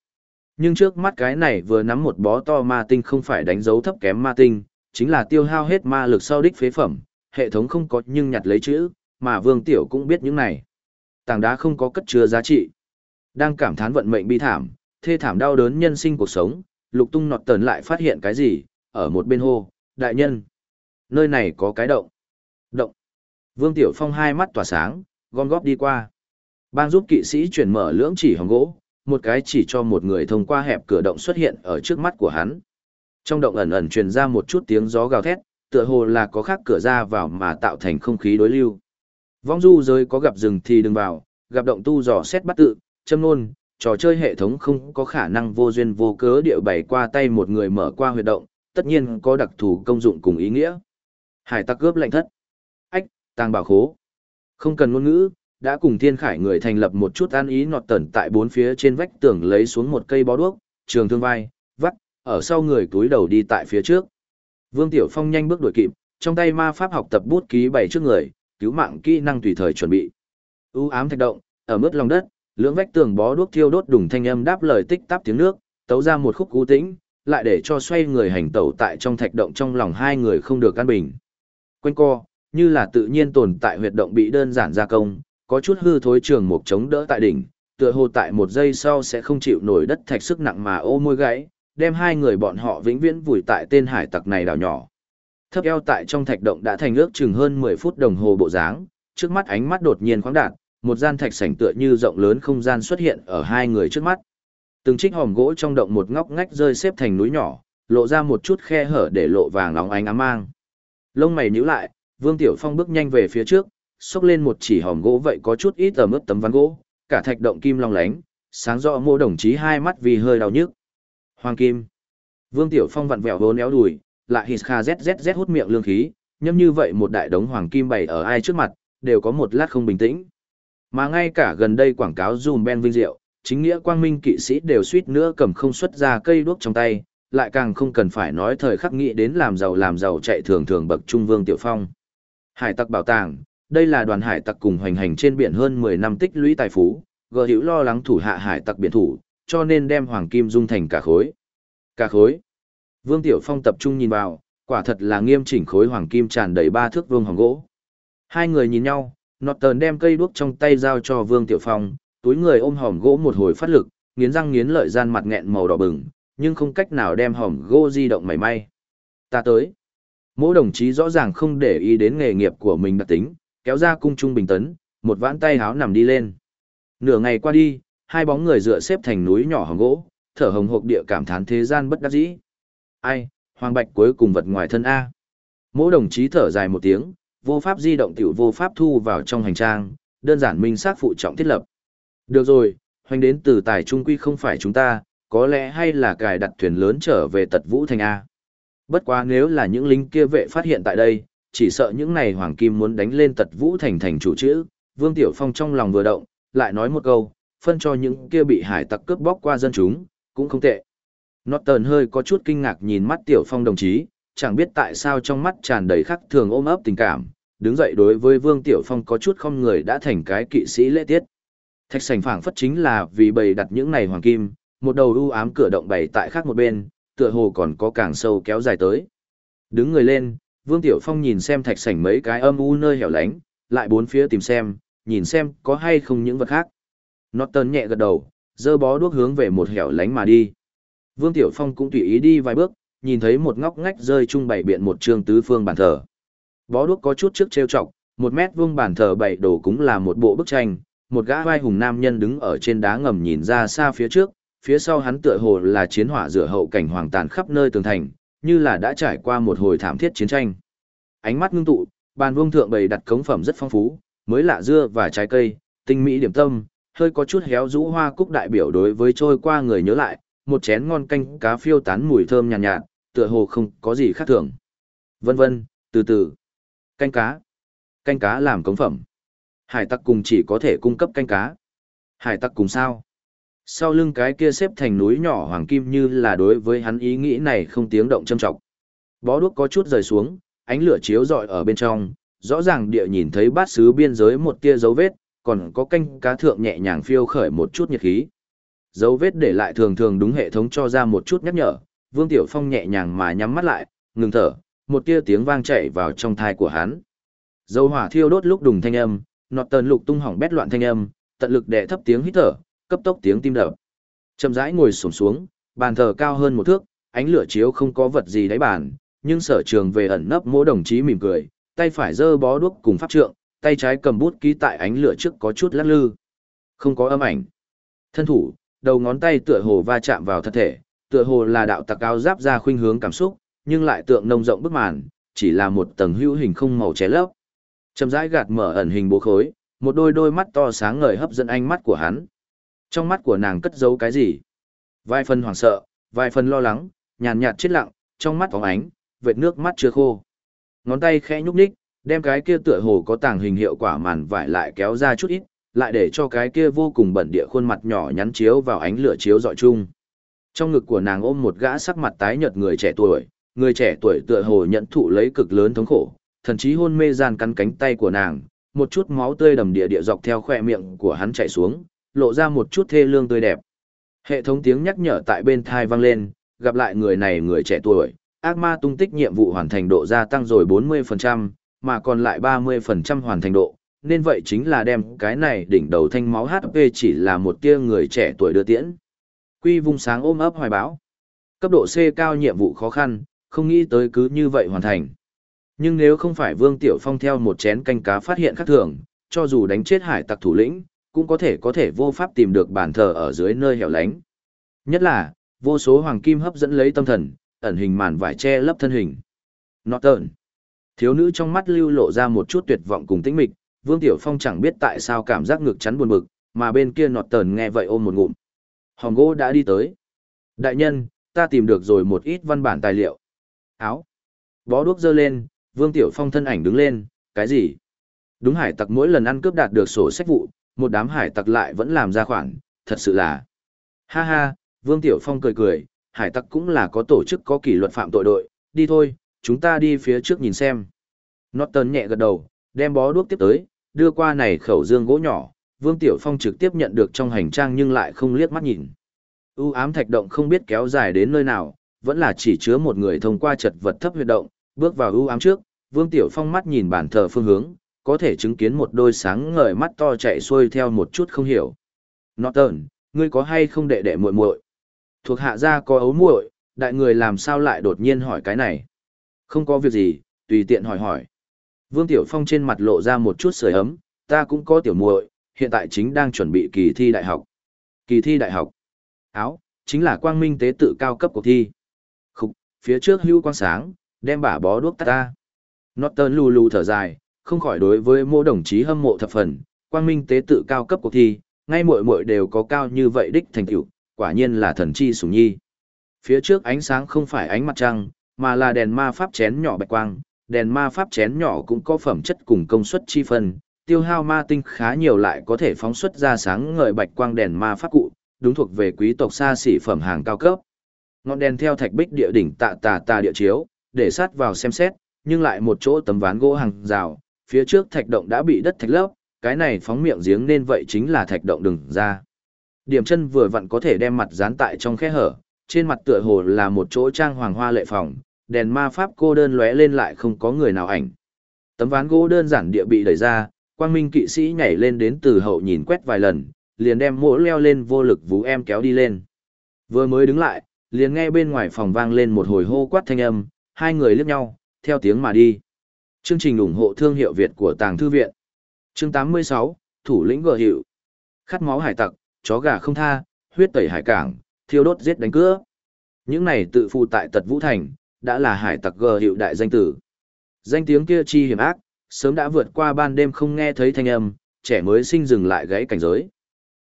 Nhưng trước mắt cái này vừa nắm một bó to ma tinh không phải đánh dấu thấp kém ma tinh, chính là tiêu hao hết ma lực sau đích phế phẩm, hệ thống không có nhưng nhặt lấy chữ, mà Vương Tiểu cũng biết những này. Tảng đá không có cất chứa giá trị. Đang cảm thán vận mệnh bi thảm, thê thảm đau đớn nhân sinh cuộc sống, lục tung nọt tần lại phát hiện cái gì, ở một bên hô, đại nhân. Nơi này có cái động. Động. Vương Tiểu Phong hai mắt tỏa sáng, gom góp đi qua. Bang giúp kỵ sĩ chuyển mở lưỡng chỉ hồng gỗ, một cái chỉ cho một người thông qua hẹp cửa động xuất hiện ở trước mắt của hắn. Trong động ẩn ẩn truyền ra một chút tiếng gió gào thét, tựa hồ là có khác cửa ra vào mà tạo thành không khí đối lưu. Vong du giới có gặp rừng thì đừng vào, gặp động tu dò xét bắt tự, châm nôn, trò chơi hệ thống không có khả năng vô duyên vô cớ điệu bày qua tay một người mở qua huyệt động, tất nhiên có đặc thù công dụng cùng ý nghĩa. Hải tặc cướp lệnh thất. Ách, tàng bảo khố. Không cần ngôn ngữ, đã cùng thiên khải người thành lập một chút an ý nọt tẩn tại bốn phía trên vách tường lấy xuống một cây bó đuốc, trường thương vai, vắt, ở sau người túi đầu đi tại phía trước. Vương Tiểu Phong nhanh bước đuổi kịp, trong tay ma pháp học tập bút ký bày trước người, cứu mạng kỹ năng tùy thời chuẩn bị. U ám thạch động, ở mức lòng đất, lưỡng vách tường bó đuốc thiêu đốt đùng thanh âm đáp lời tích tắp tiếng nước, tấu ra một khúc cú tĩnh, lại để cho xoay người hành tẩu tại trong thạch động trong lòng hai người không được căn bình. Quanh co, như là tự nhiên tồn tại huyệt động bị đơn giản gia công, có chút hư thối trường mục chống đỡ tại đỉnh, tựa hồ tại một giây sau sẽ không chịu nổi đất thạch sức nặng mà ô môi gãy, đem hai người bọn họ vĩnh viễn vùi tại tên hải tặc này đảo nhỏ. Thấp eo tại trong thạch động đã thành ước chừng hơn 10 phút đồng hồ bộ dáng, trước mắt ánh mắt đột nhiên khoáng đạt, một gian thạch sảnh tựa như rộng lớn không gian xuất hiện ở hai người trước mắt. Từng trích hòm gỗ trong động một ngóc ngách rơi xếp thành núi nhỏ, lộ ra một chút khe hở để lộ vàng óng ánh ám mang. Lông mày nhíu lại, Vương Tiểu Phong bước nhanh về phía trước, xốc lên một chỉ hòm gỗ vậy có chút ít ẩm ướt tấm ván gỗ, cả thạch động kim long lánh, sáng rõ mô đồng chí hai mắt vì hơi đau nhức. Hoàng kim. Vương Tiểu Phong vặn vẹo vốn éo đùi, lại hít kha zzz hút miệng lương khí, nhâm như vậy một đại đống hoàng kim bày ở ai trước mặt, đều có một lát không bình tĩnh. Mà ngay cả gần đây quảng cáo dùm ben vinh diệu, chính nghĩa quang minh kỵ sĩ đều suýt nữa cầm không xuất ra cây đuốc trong tay, lại càng không cần phải nói thời khắc nghĩ đến làm giàu làm giàu chạy thường thường bậc trung vương tiểu phong. Hải tặc bảo tàng, đây là đoàn hải tặc cùng hoành hành trên biển hơn 10 năm tích lũy tài phú, gờ hữu lo lắng thủ hạ hải tặc biển thủ, cho nên đem hoàng kim dung thành cả khối. Cả khối. Vương Tiểu Phong tập trung nhìn vào, quả thật là nghiêm chỉnh khối hoàng kim tràn đầy ba thước vương hồng gỗ. Hai người nhìn nhau, nọt tờn đem cây đuốc trong tay giao cho Vương Tiểu Phong, túi người ôm hòm gỗ một hồi phát lực, nghiến răng nghiến lợi gian mặt nghẹn màu đỏ bừng, nhưng không cách nào đem hòm gỗ di động mảy may. Ta tới. Mỗi đồng chí rõ ràng không để ý đến nghề nghiệp của mình đặc tính, kéo ra cung trung bình tấn, một vãn tay háo nằm đi lên. Nửa ngày qua đi, hai bóng người dựa xếp thành núi nhỏ hòm gỗ, thở hồng hộc địa cảm thán thế gian bất đắc dĩ. Ai, hoàng bạch cuối cùng vật ngoài thân A. Mỗi đồng chí thở dài một tiếng, vô pháp di động tiểu vô pháp thu vào trong hành trang, đơn giản minh xác phụ trọng thiết lập. Được rồi, hoành đến từ tài trung quy không phải chúng ta, có lẽ hay là cài đặt thuyền lớn trở về tật vũ thành A. Bất quá nếu là những lính kia vệ phát hiện tại đây, chỉ sợ những này hoàng kim muốn đánh lên tật vũ thành thành chủ chữ, Vương Tiểu Phong trong lòng vừa động, lại nói một câu, phân cho những kia bị hải tặc cướp bóc qua dân chúng, cũng không tệ. Norton hơi có chút kinh ngạc nhìn mắt Tiểu Phong đồng chí, chẳng biết tại sao trong mắt tràn đầy khắc thường ôm ấp tình cảm, đứng dậy đối với Vương Tiểu Phong có chút không người đã thành cái kỵ sĩ lễ tiết. Thạch sành phảng phất chính là vì bày đặt những này hoàng kim, một đầu u ám cửa động bày tại khác một bên, tựa hồ còn có càng sâu kéo dài tới. Đứng người lên, Vương Tiểu Phong nhìn xem thạch sảnh mấy cái âm u nơi hẻo lánh, lại bốn phía tìm xem, nhìn xem có hay không những vật khác. Norton nhẹ gật đầu, dơ bó đuốc hướng về một hẻo lánh mà đi. Vương Tiểu Phong cũng tùy ý đi vài bước, nhìn thấy một ngóc ngách rơi trung bày biện một trương tứ phương bàn thờ. Bó đuốc có chút trước trêu chọc, một mét vuông bàn thờ bày đồ cũng là một bộ bức tranh, một gã vai hùng nam nhân đứng ở trên đá ngầm nhìn ra xa phía trước, phía sau hắn tựa hồ là chiến hỏa rửa hậu cảnh hoàng tàn khắp nơi tường thành, như là đã trải qua một hồi thảm thiết chiến tranh. Ánh mắt ngưng tụ, bàn vuông thượng bày đặt cống phẩm rất phong phú, mới lạ dưa và trái cây, tinh mỹ điểm tâm, hơi có chút héo rũ hoa cúc đại biểu đối với trôi qua người nhớ lại, một chén ngon canh cá phiêu tán mùi thơm nhàn nhạt, nhạt, tựa hồ không có gì khác thường. Vân vân, từ từ. Canh cá. Canh cá làm cống phẩm. Hải tặc cùng chỉ có thể cung cấp canh cá. Hải tặc cùng sao? Sau lưng cái kia xếp thành núi nhỏ hoàng kim như là đối với hắn ý nghĩ này không tiếng động châm trọng. Bó đuốc có chút rời xuống, ánh lửa chiếu rọi ở bên trong, rõ ràng địa nhìn thấy bát sứ biên giới một tia dấu vết, còn có canh cá thượng nhẹ nhàng phiêu khởi một chút nhiệt khí. Dấu vết để lại thường thường đúng hệ thống cho ra một chút nhắc nhở, Vương Tiểu Phong nhẹ nhàng mà nhắm mắt lại, ngừng thở, một tia tiếng vang chạy vào trong thai của hắn. Dầu hỏa thiêu đốt lúc đùng thanh âm, nọt tần lục tung hỏng bét loạn thanh âm, tận lực đè thấp tiếng hít thở, cấp tốc tiếng tim đập. Chậm rãi ngồi xổm xuống, bàn thờ cao hơn một thước, ánh lửa chiếu không có vật gì đáy bàn, nhưng sở trường về ẩn nấp mỗi đồng chí mỉm cười, tay phải giơ bó đuốc cùng pháp trượng, tay trái cầm bút ký tại ánh lửa trước có chút lắc lư. Không có âm ảnh. Thân thủ, đầu ngón tay tựa hồ va chạm vào thân thể, tựa hồ là đạo tặc áo giáp ra khuynh hướng cảm xúc, nhưng lại tượng nông rộng bức màn, chỉ là một tầng hữu hình không màu ché lấp. Chậm rãi gạt mở ẩn hình bố khối, một đôi đôi mắt to sáng ngời hấp dẫn ánh mắt của hắn. Trong mắt của nàng cất giấu cái gì? Vài phần hoảng sợ, vài phần lo lắng, nhàn nhạt chết lặng, trong mắt phóng ánh, vệt nước mắt chưa khô. Ngón tay khẽ nhúc nhích, đem cái kia tựa hồ có tàng hình hiệu quả màn vải lại kéo ra chút ít, lại để cho cái kia vô cùng bẩn địa khuôn mặt nhỏ nhắn chiếu vào ánh lửa chiếu dọi chung. Trong ngực của nàng ôm một gã sắc mặt tái nhợt người trẻ tuổi, người trẻ tuổi tựa hồ nhận thụ lấy cực lớn thống khổ, thần chí hôn mê gian cắn cánh tay của nàng, một chút máu tươi đầm địa địa dọc theo khỏe miệng của hắn chảy xuống, lộ ra một chút thê lương tươi đẹp. Hệ thống tiếng nhắc nhở tại bên thai vang lên, gặp lại người này người trẻ tuổi, ác ma tung tích nhiệm vụ hoàn thành độ gia tăng rồi 40%, mà còn lại 30% hoàn thành độ, nên vậy chính là đem cái này đỉnh đầu thanh máu HP chỉ là một tia người trẻ tuổi đưa tiễn. Quy vùng sáng ôm ấp hoài báo. Cấp độ C cao nhiệm vụ khó khăn, không nghĩ tới cứ như vậy hoàn thành. Nhưng nếu không phải Vương Tiểu Phong theo một chén canh cá phát hiện khác thường, cho dù đánh chết hải tặc thủ lĩnh, cũng có thể có thể vô pháp tìm được bàn thờ ở dưới nơi hẻo lánh. Nhất là, vô số hoàng kim hấp dẫn lấy tâm thần, ẩn hình màn vải che lấp thân hình. Norton. Thiếu nữ trong mắt lưu lộ ra một chút tuyệt vọng cùng tĩnh mịch, Vương Tiểu Phong chẳng biết tại sao cảm giác ngực chắn buồn bực, mà bên kia Norton nghe vậy ôm một ngụm. Hồng gỗ đã đi tới. Đại nhân, ta tìm được rồi một ít văn bản tài liệu. Áo. Bó đuốc dơ lên, Vương Tiểu Phong thân ảnh đứng lên, cái gì? Đúng hải tặc mỗi lần ăn cướp đạt được sổ sách vụ, một đám hải tặc lại vẫn làm ra khoản, thật sự là. Ha ha, Vương Tiểu Phong cười cười, hải tặc cũng là có tổ chức có kỷ luật phạm tội đội, đi thôi, chúng ta đi phía trước nhìn xem. Norton nhẹ gật đầu, đem bó đuốc tiếp tới, đưa qua này khẩu dương gỗ nhỏ, Vương Tiểu Phong trực tiếp nhận được trong hành trang nhưng lại không liếc mắt nhìn. U ám thạch động không biết kéo dài đến nơi nào, vẫn là chỉ chứa một người thông qua chật vật thấp huyệt động, bước vào ưu ám trước, Vương Tiểu Phong mắt nhìn bản thờ phương hướng, có thể chứng kiến một đôi sáng ngời mắt to chạy xuôi theo một chút không hiểu. Norton, ngươi có hay không đệ đệ muội muội? Thuộc hạ gia có ấu muội, đại người làm sao lại đột nhiên hỏi cái này? Không có việc gì, tùy tiện hỏi hỏi. Vương Tiểu Phong trên mặt lộ ra một chút sưởi ấm, ta cũng có tiểu muội, hiện tại chính đang chuẩn bị kỳ thi đại học. Kỳ thi đại học. Áo, chính là quang minh tế tự cao cấp cuộc thi. Khục, phía trước hưu quang sáng, đem bả bó đuốc tắt ta. Norton lù lù thở dài, không khỏi đối với mô đồng chí hâm mộ thập phần, quang minh tế tự cao cấp cuộc thi, ngay muội muội đều có cao như vậy đích thành tựu, quả nhiên là thần chi sủng nhi. Phía trước ánh sáng không phải ánh mặt trăng, mà là đèn ma pháp chén nhỏ bạch quang, đèn ma pháp chén nhỏ cũng có phẩm chất cùng công suất chi phần, tiêu hao ma tinh khá nhiều lại có thể phóng xuất ra sáng ngời bạch quang đèn ma pháp cụ, đúng thuộc về quý tộc xa xỉ phẩm hàng cao cấp. Ngọn đèn theo thạch bích địa đỉnh tạ tà tà địa chiếu, để sát vào xem xét, nhưng lại một chỗ tấm ván gỗ hàng rào, phía trước thạch động đã bị đất thạch lấp, cái này phóng miệng giếng nên vậy chính là thạch động đừng ra. Điểm chân vừa vặn có thể đem mặt dán tại trong khe hở, trên mặt tựa hồ là một chỗ trang hoàng hoa lệ phòng, đèn ma pháp cô đơn lóe lên lại không có người nào ảnh. Tấm ván gỗ đơn giản địa bị đẩy ra, quang minh kỵ sĩ nhảy lên đến từ hậu nhìn quét vài lần, liền đem mỗ leo lên vô lực vú em kéo đi lên. Vừa mới đứng lại, liền nghe bên ngoài phòng vang lên một hồi hô quát thanh âm, hai người liếc nhau, theo tiếng mà đi. Chương trình ủng hộ thương hiệu Việt của Tàng Thư Viện. Chương 86, Thủ lĩnh gờ hiệu. Khát máu hải tặc, chó gà không tha, huyết tẩy hải cảng, thiêu đốt giết đánh cướp. Những này tự phụ tại tật Vũ Thành, đã là hải tặc gờ hiệu đại danh tử. Danh tiếng kia chi hiểm ác, sớm đã vượt qua ban đêm không nghe thấy thanh âm, trẻ mới sinh dừng lại gãy cảnh giới.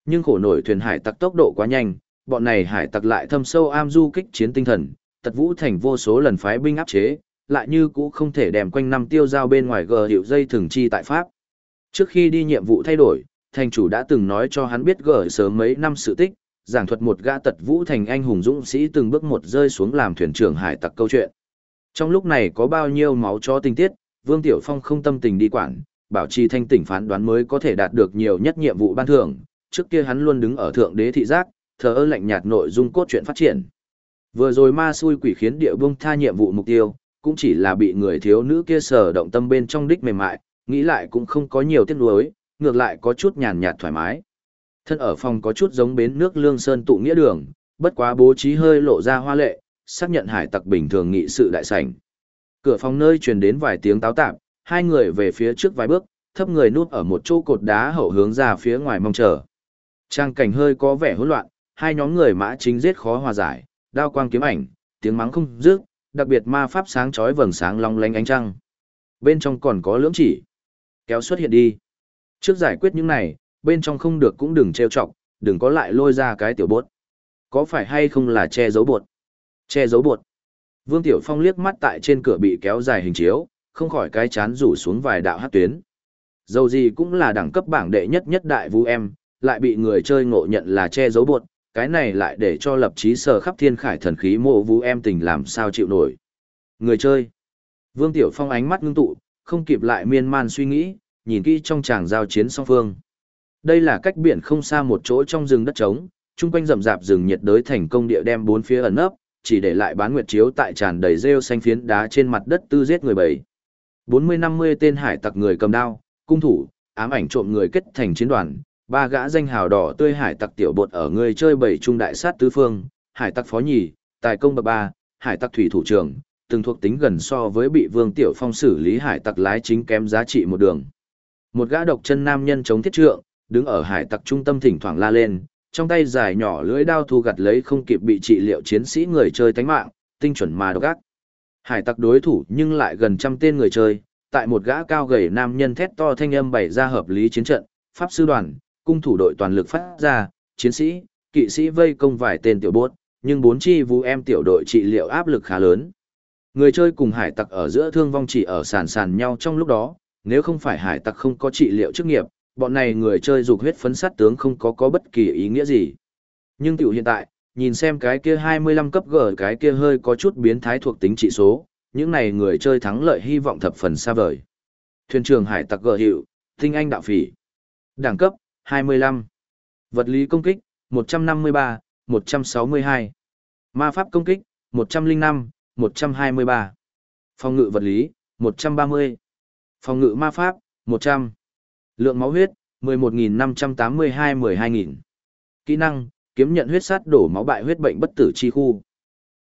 Nhưng khổ nổi thuyền hải tặc tốc độ quá nhanh, bọn này hải tặc lại thâm sâu am du kích chiến tinh thần, tật vũ thành vô số lần phái binh áp chế, lại như cũ không thể đem quanh năm tiêu giao bên ngoài gờ hiệu dây thường chi tại Pháp. Trước khi đi nhiệm vụ thay đổi, thành chủ đã từng nói cho hắn biết gờ sớm mấy năm sự tích, giảng thuật một gã tật vũ thành anh hùng dũng sĩ từng bước một rơi xuống làm thuyền trưởng hải tặc câu chuyện. Trong lúc này có bao nhiêu máu cho tình tiết, Vương Tiểu Phong không tâm tình đi quản, bảo trì thanh tỉnh phán đoán mới có thể đạt được nhiều nhất nhiệm vụ ban thưởng, trước kia hắn luôn đứng ở thượng đế thị giác, thờ ơ lạnh nhạt nội dung cốt truyện phát triển. Vừa rồi ma xui quỷ khiến địa vương tha nhiệm vụ mục tiêu, cũng chỉ là bị người thiếu nữ kia sở động tâm bên trong đích mềm mại, nghĩ lại cũng không có nhiều tiếc nuối, ngược lại có chút nhàn nhạt thoải mái. Thân ở phòng có chút giống bến nước Lương Sơn tụ nghĩa đường, bất quá bố trí hơi lộ ra hoa lệ, xác nhận hải tặc bình thường nghị sự đại sảnh. Cửa phòng nơi truyền đến vài tiếng táo tạp, hai người về phía trước vài bước, thấp người núp ở một chỗ cột đá hậu hướng ra phía ngoài mong chờ. Trang cảnh hơi có vẻ hỗn loạn, hai nhóm người mã chính giết khó hòa giải, đao quang kiếm ảnh, tiếng mắng không dứt, đặc biệt ma pháp sáng chói vầng sáng long lanh ánh trăng. Bên trong còn có lưỡng chỉ. Kéo xuất hiện đi. Trước giải quyết những này, bên trong không được cũng đừng trêu chọc, đừng có lại lôi ra cái tiểu bột. Có phải hay không là che giấu bột? Che giấu bột. Vương Tiểu Phong liếc mắt tại trên cửa bị kéo dài hình chiếu, không khỏi cái chán rủ xuống vài đạo hát tuyến. Dầu gì cũng là đẳng cấp bảng đệ nhất nhất đại vũ em, lại bị người chơi ngộ nhận là che giấu bột, cái này lại để cho lập chí sở khắp thiên khải thần khí mộ vũ em tình làm sao chịu nổi. Người chơi. Vương Tiểu Phong ánh mắt ngưng tụ, không kịp lại miên man suy nghĩ, nhìn kỹ trong tràng giao chiến song phương. Đây là cách biển không xa một chỗ trong rừng đất trống, chung quanh rậm rạp rừng nhiệt đới thành công địa đem bốn phía ẩn nấp, chỉ để lại bán nguyệt chiếu tại tràn đầy rêu xanh phiến đá trên mặt đất tư giết người bảy. 40-50 tên hải tặc người cầm đao, cung thủ, ám ảnh trộm người kết thành chiến đoàn, ba gã danh hào đỏ tươi hải tặc tiểu bột ở người chơi bảy trung đại sát tứ phương, hải tặc phó nhì, tài công bậc ba, hải tặc thủy thủ trưởng, từng thuộc tính gần so với bị Vương Tiểu Phong xử lý hải tặc lái chính kém giá trị một đường. Một gã độc chân nam nhân chống thiết trượng, đứng ở hải tặc trung tâm thỉnh thoảng la lên, trong tay dài nhỏ lưỡi đao thu gặt lấy không kịp bị trị liệu chiến sĩ người chơi tánh mạng, tinh chuẩn mà độc ác. Hải tặc đối thủ nhưng lại gần trăm tên người chơi, tại một gã cao gầy nam nhân thét to thanh âm bày ra hợp lý chiến trận, pháp sư đoàn, cung thủ đội toàn lực phát ra, chiến sĩ, kỵ sĩ vây công vài tên tiểu bốt, nhưng bốn chi vũ em tiểu đội trị liệu áp lực khá lớn. Người chơi cùng hải tặc ở giữa thương vong chỉ ở sàn sàn nhau trong lúc đó, nếu không phải hải tặc không có trị liệu chức nghiệp, bọn này người chơi dục huyết phấn sát tướng không có có bất kỳ ý nghĩa gì. Nhưng tiểu hiện tại, nhìn xem cái kia 25 cấp G cái kia hơi có chút biến thái thuộc tính trị số, những này người chơi thắng lợi hy vọng thập phần xa vời. Thuyền trưởng hải tặc gở hiệu, tinh anh đạo phỉ. Đẳng cấp, 25. Vật lý công kích, 153, 162. Ma pháp công kích, 105, 123. Phòng ngự vật lý, 130. Phòng ngự ma pháp, 100. Lượng máu huyết, 11.582-12.000. Kỹ năng, kiếm nhận huyết sát đổ máu bại huyết bệnh bất tử chi khu.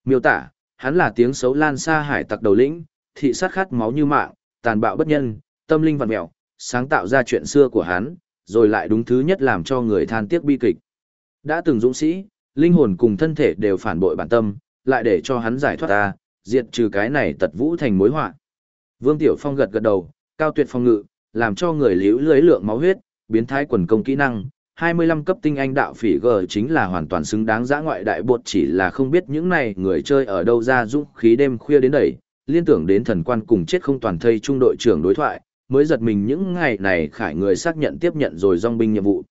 Miêu tả, hắn là tiếng xấu lan xa hải tặc đầu lĩnh, thị sát khát máu như mạng, tàn bạo bất nhân, tâm linh vằn mẹo, sáng tạo ra chuyện xưa của hắn, rồi lại đúng thứ nhất làm cho người than tiếc bi kịch. Đã từng dũng sĩ, linh hồn cùng thân thể đều phản bội bản tâm, lại để cho hắn giải thoát ta, diệt trừ cái này tật vũ thành mối họa. Vương Tiểu Phong gật gật đầu, cao tuyệt phong ngự, làm cho người liễu lưới lượng máu huyết, biến thái quần công kỹ năng, 25 cấp tinh anh đạo phỉ G chính là hoàn toàn xứng đáng giã ngoại đại bột chỉ là không biết những này người chơi ở đâu ra dũng khí đêm khuya đến đẩy, liên tưởng đến thần quan cùng chết không toàn thây trung đội trưởng đối thoại, mới giật mình những ngày này khải người xác nhận tiếp nhận rồi dòng binh nhiệm vụ.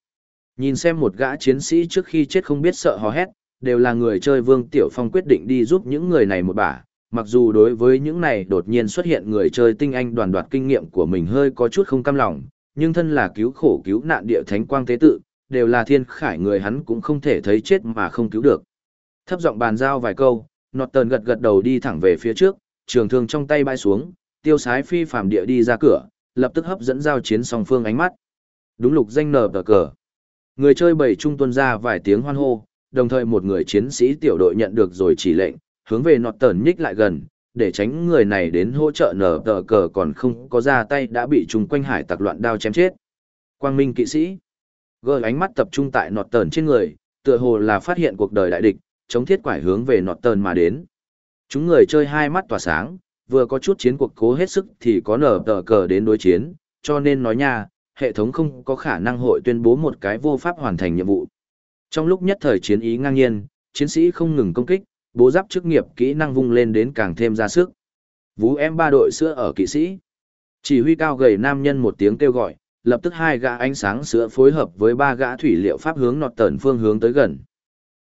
Nhìn xem một gã chiến sĩ trước khi chết không biết sợ hò hét, đều là người chơi Vương Tiểu Phong quyết định đi giúp những người này một bả, mặc dù đối với những này đột nhiên xuất hiện người chơi tinh anh đoàn đoạt kinh nghiệm của mình hơi có chút không cam lòng, nhưng thân là cứu khổ cứu nạn địa thánh quang tế tự, đều là thiên khải người hắn cũng không thể thấy chết mà không cứu được. Thấp giọng bàn giao vài câu, Norton gật gật đầu đi thẳng về phía trước, trường thương trong tay bay xuống, tiêu sái phi phàm địa đi ra cửa, lập tức hấp dẫn giao chiến song phương ánh mắt. Đúng lục danh nở tờ cờ. Người chơi bảy trung tuân ra vài tiếng hoan hô, đồng thời một người chiến sĩ tiểu đội nhận được rồi chỉ lệnh, hướng về nọt tờn nhích lại gần, để tránh người này đến hỗ trợ nở tờ cờ còn không có ra tay đã bị trùng quanh hải tặc loạn đao chém chết. Quang Minh kỵ sĩ. Gơ ánh mắt tập trung tại nọt tờn trên người, tựa hồ là phát hiện cuộc đời đại địch, chống thiết quải hướng về nọt tờn mà đến. Chúng người chơi hai mắt tỏa sáng, vừa có chút chiến cuộc cố hết sức thì có nở tờ cờ đến đối chiến, cho nên nói nha, hệ thống không có khả năng hội tuyên bố một cái vô pháp hoàn thành nhiệm vụ. Trong lúc nhất thời chiến ý ngang nhiên, chiến sĩ không ngừng công kích, bố giáp chức nghiệp kỹ năng vung lên đến càng thêm ra sức. Vú em ba đội sữa ở kỵ sĩ. Chỉ huy cao gầy nam nhân một tiếng kêu gọi, lập tức hai gã ánh sáng sữa phối hợp với ba gã thủy liệu pháp hướng nọt tần phương hướng tới gần.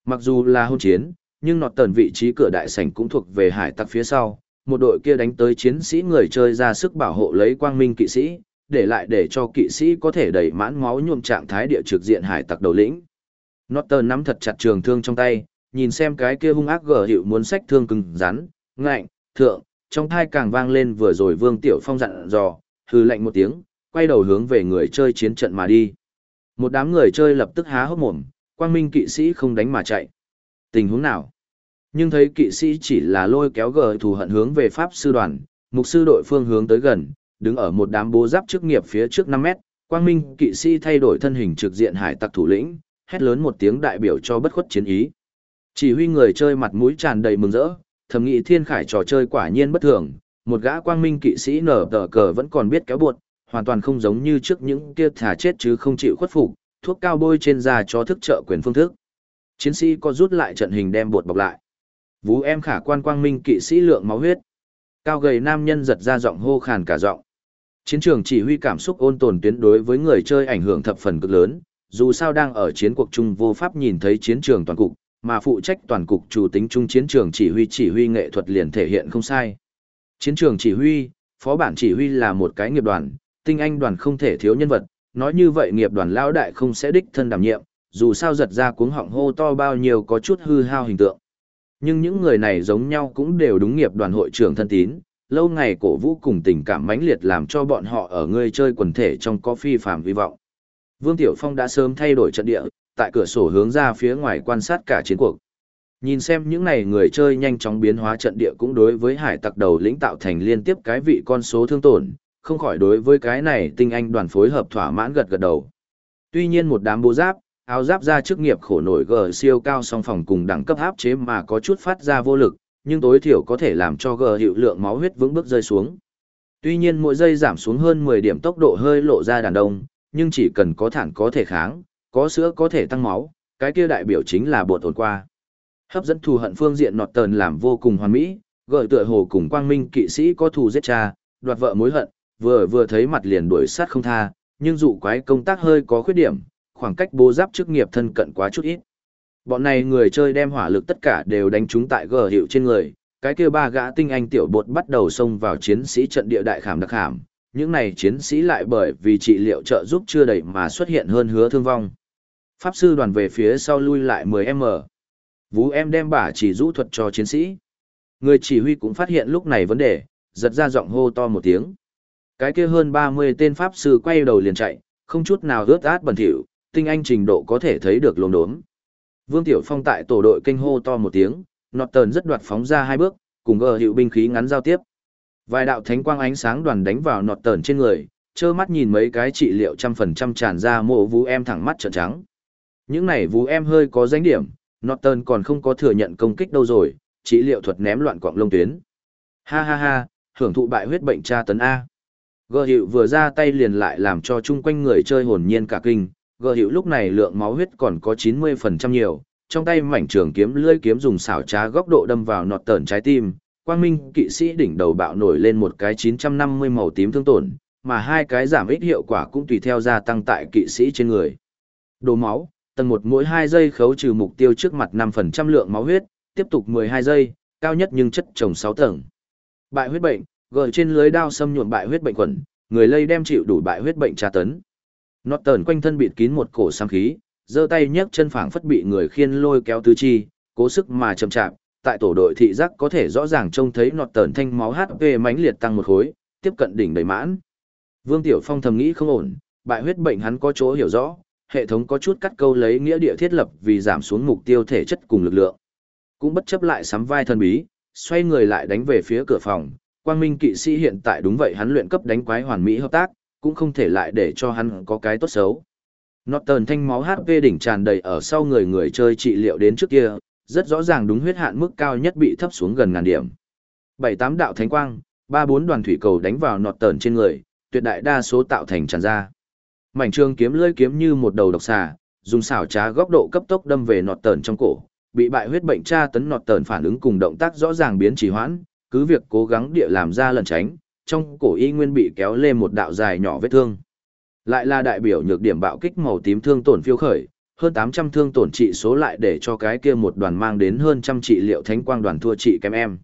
Mặc dù là hôn chiến, nhưng nọt tần vị trí cửa đại sảnh cũng thuộc về hải tặc phía sau, một đội kia đánh tới chiến sĩ người chơi ra sức bảo hộ lấy quang minh kỵ sĩ, để lại để cho kỵ sĩ có thể đẩy mãn máu nhuộm trạng thái địa trực diện hải tặc đầu lĩnh. Norton nắm thật chặt trường thương trong tay, nhìn xem cái kia hung ác gở hiệu muốn sách thương cứng rắn, ngạnh, thượng, trong thai càng vang lên vừa rồi Vương Tiểu Phong dặn dò, hừ lạnh một tiếng, quay đầu hướng về người chơi chiến trận mà đi. Một đám người chơi lập tức há hốc mồm, quang minh kỵ sĩ không đánh mà chạy. Tình huống nào? Nhưng thấy kỵ sĩ chỉ là lôi kéo gờ thù hận hướng về pháp sư đoàn, mục sư đội phương hướng tới gần, đứng ở một đám bố giáp chức nghiệp phía trước năm mét, quang minh kỵ sĩ thay đổi thân hình trực diện hải tặc thủ lĩnh, hét lớn một tiếng đại biểu cho bất khuất chiến ý. Chỉ huy người chơi mặt mũi tràn đầy mừng rỡ, thầm nghĩ thiên khải trò chơi quả nhiên bất thường, một gã quang minh kỵ sĩ nở tờ cờ vẫn còn biết kéo buột hoàn toàn không giống như trước những kia thả chết chứ không chịu khuất phục, thuốc cao bôi trên da cho thức trợ quyền phương thức. Chiến sĩ có rút lại trận hình đem bột bọc lại. Vú em khả quan quang minh kỵ sĩ lượng máu huyết. Cao gầy nam nhân giật ra giọng hô khàn cả giọng. Chiến trường chỉ huy cảm xúc ôn tồn tuyến đối với người chơi ảnh hưởng thập phần cực lớn, dù sao đang ở chiến cuộc chung vô pháp nhìn thấy chiến trường toàn cục, mà phụ trách toàn cục chủ tính chung chiến trường chỉ huy chỉ huy nghệ thuật liền thể hiện không sai. Chiến trường chỉ huy, phó bản chỉ huy là một cái nghiệp đoàn, tinh anh đoàn không thể thiếu nhân vật, nói như vậy nghiệp đoàn lão đại không sẽ đích thân đảm nhiệm, dù sao giật ra cuống họng hô to bao nhiêu có chút hư hao hình tượng. Nhưng những người này giống nhau cũng đều đúng nghiệp đoàn hội trưởng thân tín, lâu ngày cổ vũ cùng tình cảm mãnh liệt làm cho bọn họ ở người chơi quần thể trong có phi phàm vi vọng. Vương Tiểu Phong đã sớm thay đổi trận địa, tại cửa sổ hướng ra phía ngoài quan sát cả chiến cuộc. Nhìn xem những này người chơi nhanh chóng biến hóa trận địa cũng đối với hải tặc đầu lĩnh tạo thành liên tiếp cái vị con số thương tổn, không khỏi đối với cái này tinh anh đoàn phối hợp thỏa mãn gật gật đầu. Tuy nhiên một đám bố giáp, áo giáp ra chức nghiệp khổ nổi gờ siêu cao song phòng cùng đẳng cấp áp chế mà có chút phát ra vô lực, nhưng tối thiểu có thể làm cho gờ hiệu lượng máu huyết vững bước rơi xuống. Tuy nhiên mỗi giây giảm xuống hơn 10 điểm tốc độ hơi lộ ra đàn đông, nhưng chỉ cần có thản có thể kháng, có sữa có thể tăng máu, cái kia đại biểu chính là bột ổn qua. Hấp dẫn thù hận phương diện nọt tờn làm vô cùng hoàn mỹ, gợi tựa hồ cùng quang minh kỵ sĩ có thù giết cha, đoạt vợ mối hận, vừa vừa thấy mặt liền đuổi sát không tha, nhưng dụ quái công tác hơi có khuyết điểm, khoảng cách bố giáp chức nghiệp thân cận quá chút ít. Bọn này người chơi đem hỏa lực tất cả đều đánh trúng tại gờ hiệu trên người, cái kia ba gã tinh anh tiểu bột bắt đầu xông vào chiến sĩ trận địa đại khảm đặc khảm, những này chiến sĩ lại bởi vì trị liệu trợ giúp chưa đầy mà xuất hiện hơn hứa thương vong. Pháp sư đoàn về phía sau lui lại 10M. Vũ em đem bả chỉ rũ thuật cho chiến sĩ. Người chỉ huy cũng phát hiện lúc này vấn đề, giật ra giọng hô to một tiếng. Cái kia hơn 30 tên pháp sư quay đầu liền chạy, không chút nào rớt át bẩn thỉu, tinh anh trình độ có thể thấy được lồn đốm. Vương Tiểu Phong tại tổ đội kinh hô to một tiếng, nọt tờn rất đoạt phóng ra hai bước, cùng gờ hiệu binh khí ngắn giao tiếp. Vài đạo thánh quang ánh sáng đoàn đánh vào nọt tờn trên người, trơ mắt nhìn mấy cái trị liệu trăm phần trăm tràn ra mộ vũ em thẳng mắt trợn trắng. Những này vũ em hơi có danh điểm, nọt tờn còn không có thừa nhận công kích đâu rồi, trị liệu thuật ném loạn quạng lông tuyến. Ha ha ha, hưởng thụ bại huyết bệnh tra tấn A. Gờ hiệu vừa ra tay liền lại làm cho chung quanh người chơi hồn nhiên cả kinh, gờ hiệu lúc này lượng máu huyết còn có 90% nhiều, trong tay mảnh trường kiếm lưỡi kiếm dùng xảo trá góc độ đâm vào nọt tờn trái tim, quang minh kỵ sĩ đỉnh đầu bạo nổi lên một cái 950 màu tím thương tổn, mà hai cái giảm ít hiệu quả cũng tùy theo gia tăng tại kỵ sĩ trên người. Đồ máu, tầng một mỗi 2 giây khấu trừ mục tiêu trước mặt 5% lượng máu huyết, tiếp tục 12 giây, cao nhất nhưng chất trồng 6 tầng. Bại huyết bệnh, gờ trên lưới đao xâm nhuộm bại huyết bệnh quẩn, người lây đem chịu đủ bại huyết bệnh tra tấn. Nọt tờn quanh thân bịt kín một cổ sam khí, giơ tay nhấc chân phảng phất bị người khiên lôi kéo tứ chi, cố sức mà chậm chạp, tại tổ đội thị giác có thể rõ ràng trông thấy nọt tờn thanh máu HP mãnh liệt tăng một khối, tiếp cận đỉnh đầy mãn. Vương Tiểu Phong thầm nghĩ không ổn, bại huyết bệnh hắn có chỗ hiểu rõ, hệ thống có chút cắt câu lấy nghĩa địa thiết lập vì giảm xuống mục tiêu thể chất cùng lực lượng. Cũng bất chấp lại sắm vai thần bí, xoay người lại đánh về phía cửa phòng, quang minh kỵ sĩ hiện tại đúng vậy hắn luyện cấp đánh quái hoàn mỹ hợp tác, cũng không thể lại để cho hắn có cái tốt xấu. Norton thanh máu HP đỉnh tràn đầy ở sau người người chơi trị liệu đến trước kia, rất rõ ràng đúng huyết hạn mức cao nhất bị thấp xuống gần ngàn điểm. Bảy tám đạo thánh quang, ba bốn đoàn thủy cầu đánh vào Norton trên người, tuyệt đại đa số tạo thành tràn ra. Mảnh trường kiếm lưỡi kiếm như một đầu độc xà, dùng xảo trá góc độ cấp tốc đâm về Norton trong cổ, bị bại huyết bệnh tra tấn Norton phản ứng cùng động tác rõ ràng biến trì hoãn, cứ việc cố gắng địa làm ra lần tránh, trong cổ y nguyên bị kéo lên một đạo dài nhỏ vết thương. Lại là đại biểu nhược điểm bạo kích màu tím thương tổn phiêu khởi, hơn 800 thương tổn trị số lại để cho cái kia một đoàn mang đến hơn trăm trị liệu thánh quang đoàn thua trị kém em.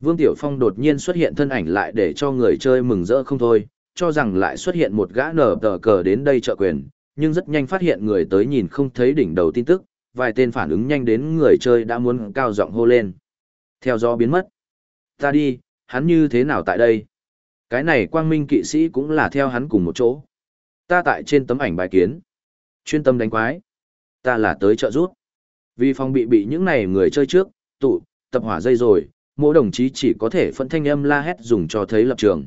Vương Tiểu Phong đột nhiên xuất hiện thân ảnh lại để cho người chơi mừng rỡ không thôi, cho rằng lại xuất hiện một gã nở tờ cờ đến đây trợ quyền, nhưng rất nhanh phát hiện người tới nhìn không thấy đỉnh đầu tin tức, vài tên phản ứng nhanh đến người chơi đã muốn cao giọng hô lên. Theo gió biến mất. Ta đi, hắn như thế nào tại đây? Cái này quang minh kỵ sĩ cũng là theo hắn cùng một chỗ. Ta tại trên tấm ảnh bài kiến. Chuyên tâm đánh quái. Ta là tới trợ giúp Vì phòng bị bị những này người chơi trước, tụ, tập hỏa dây rồi, mỗi đồng chí chỉ có thể phân thanh âm la hét dùng cho thấy lập trường.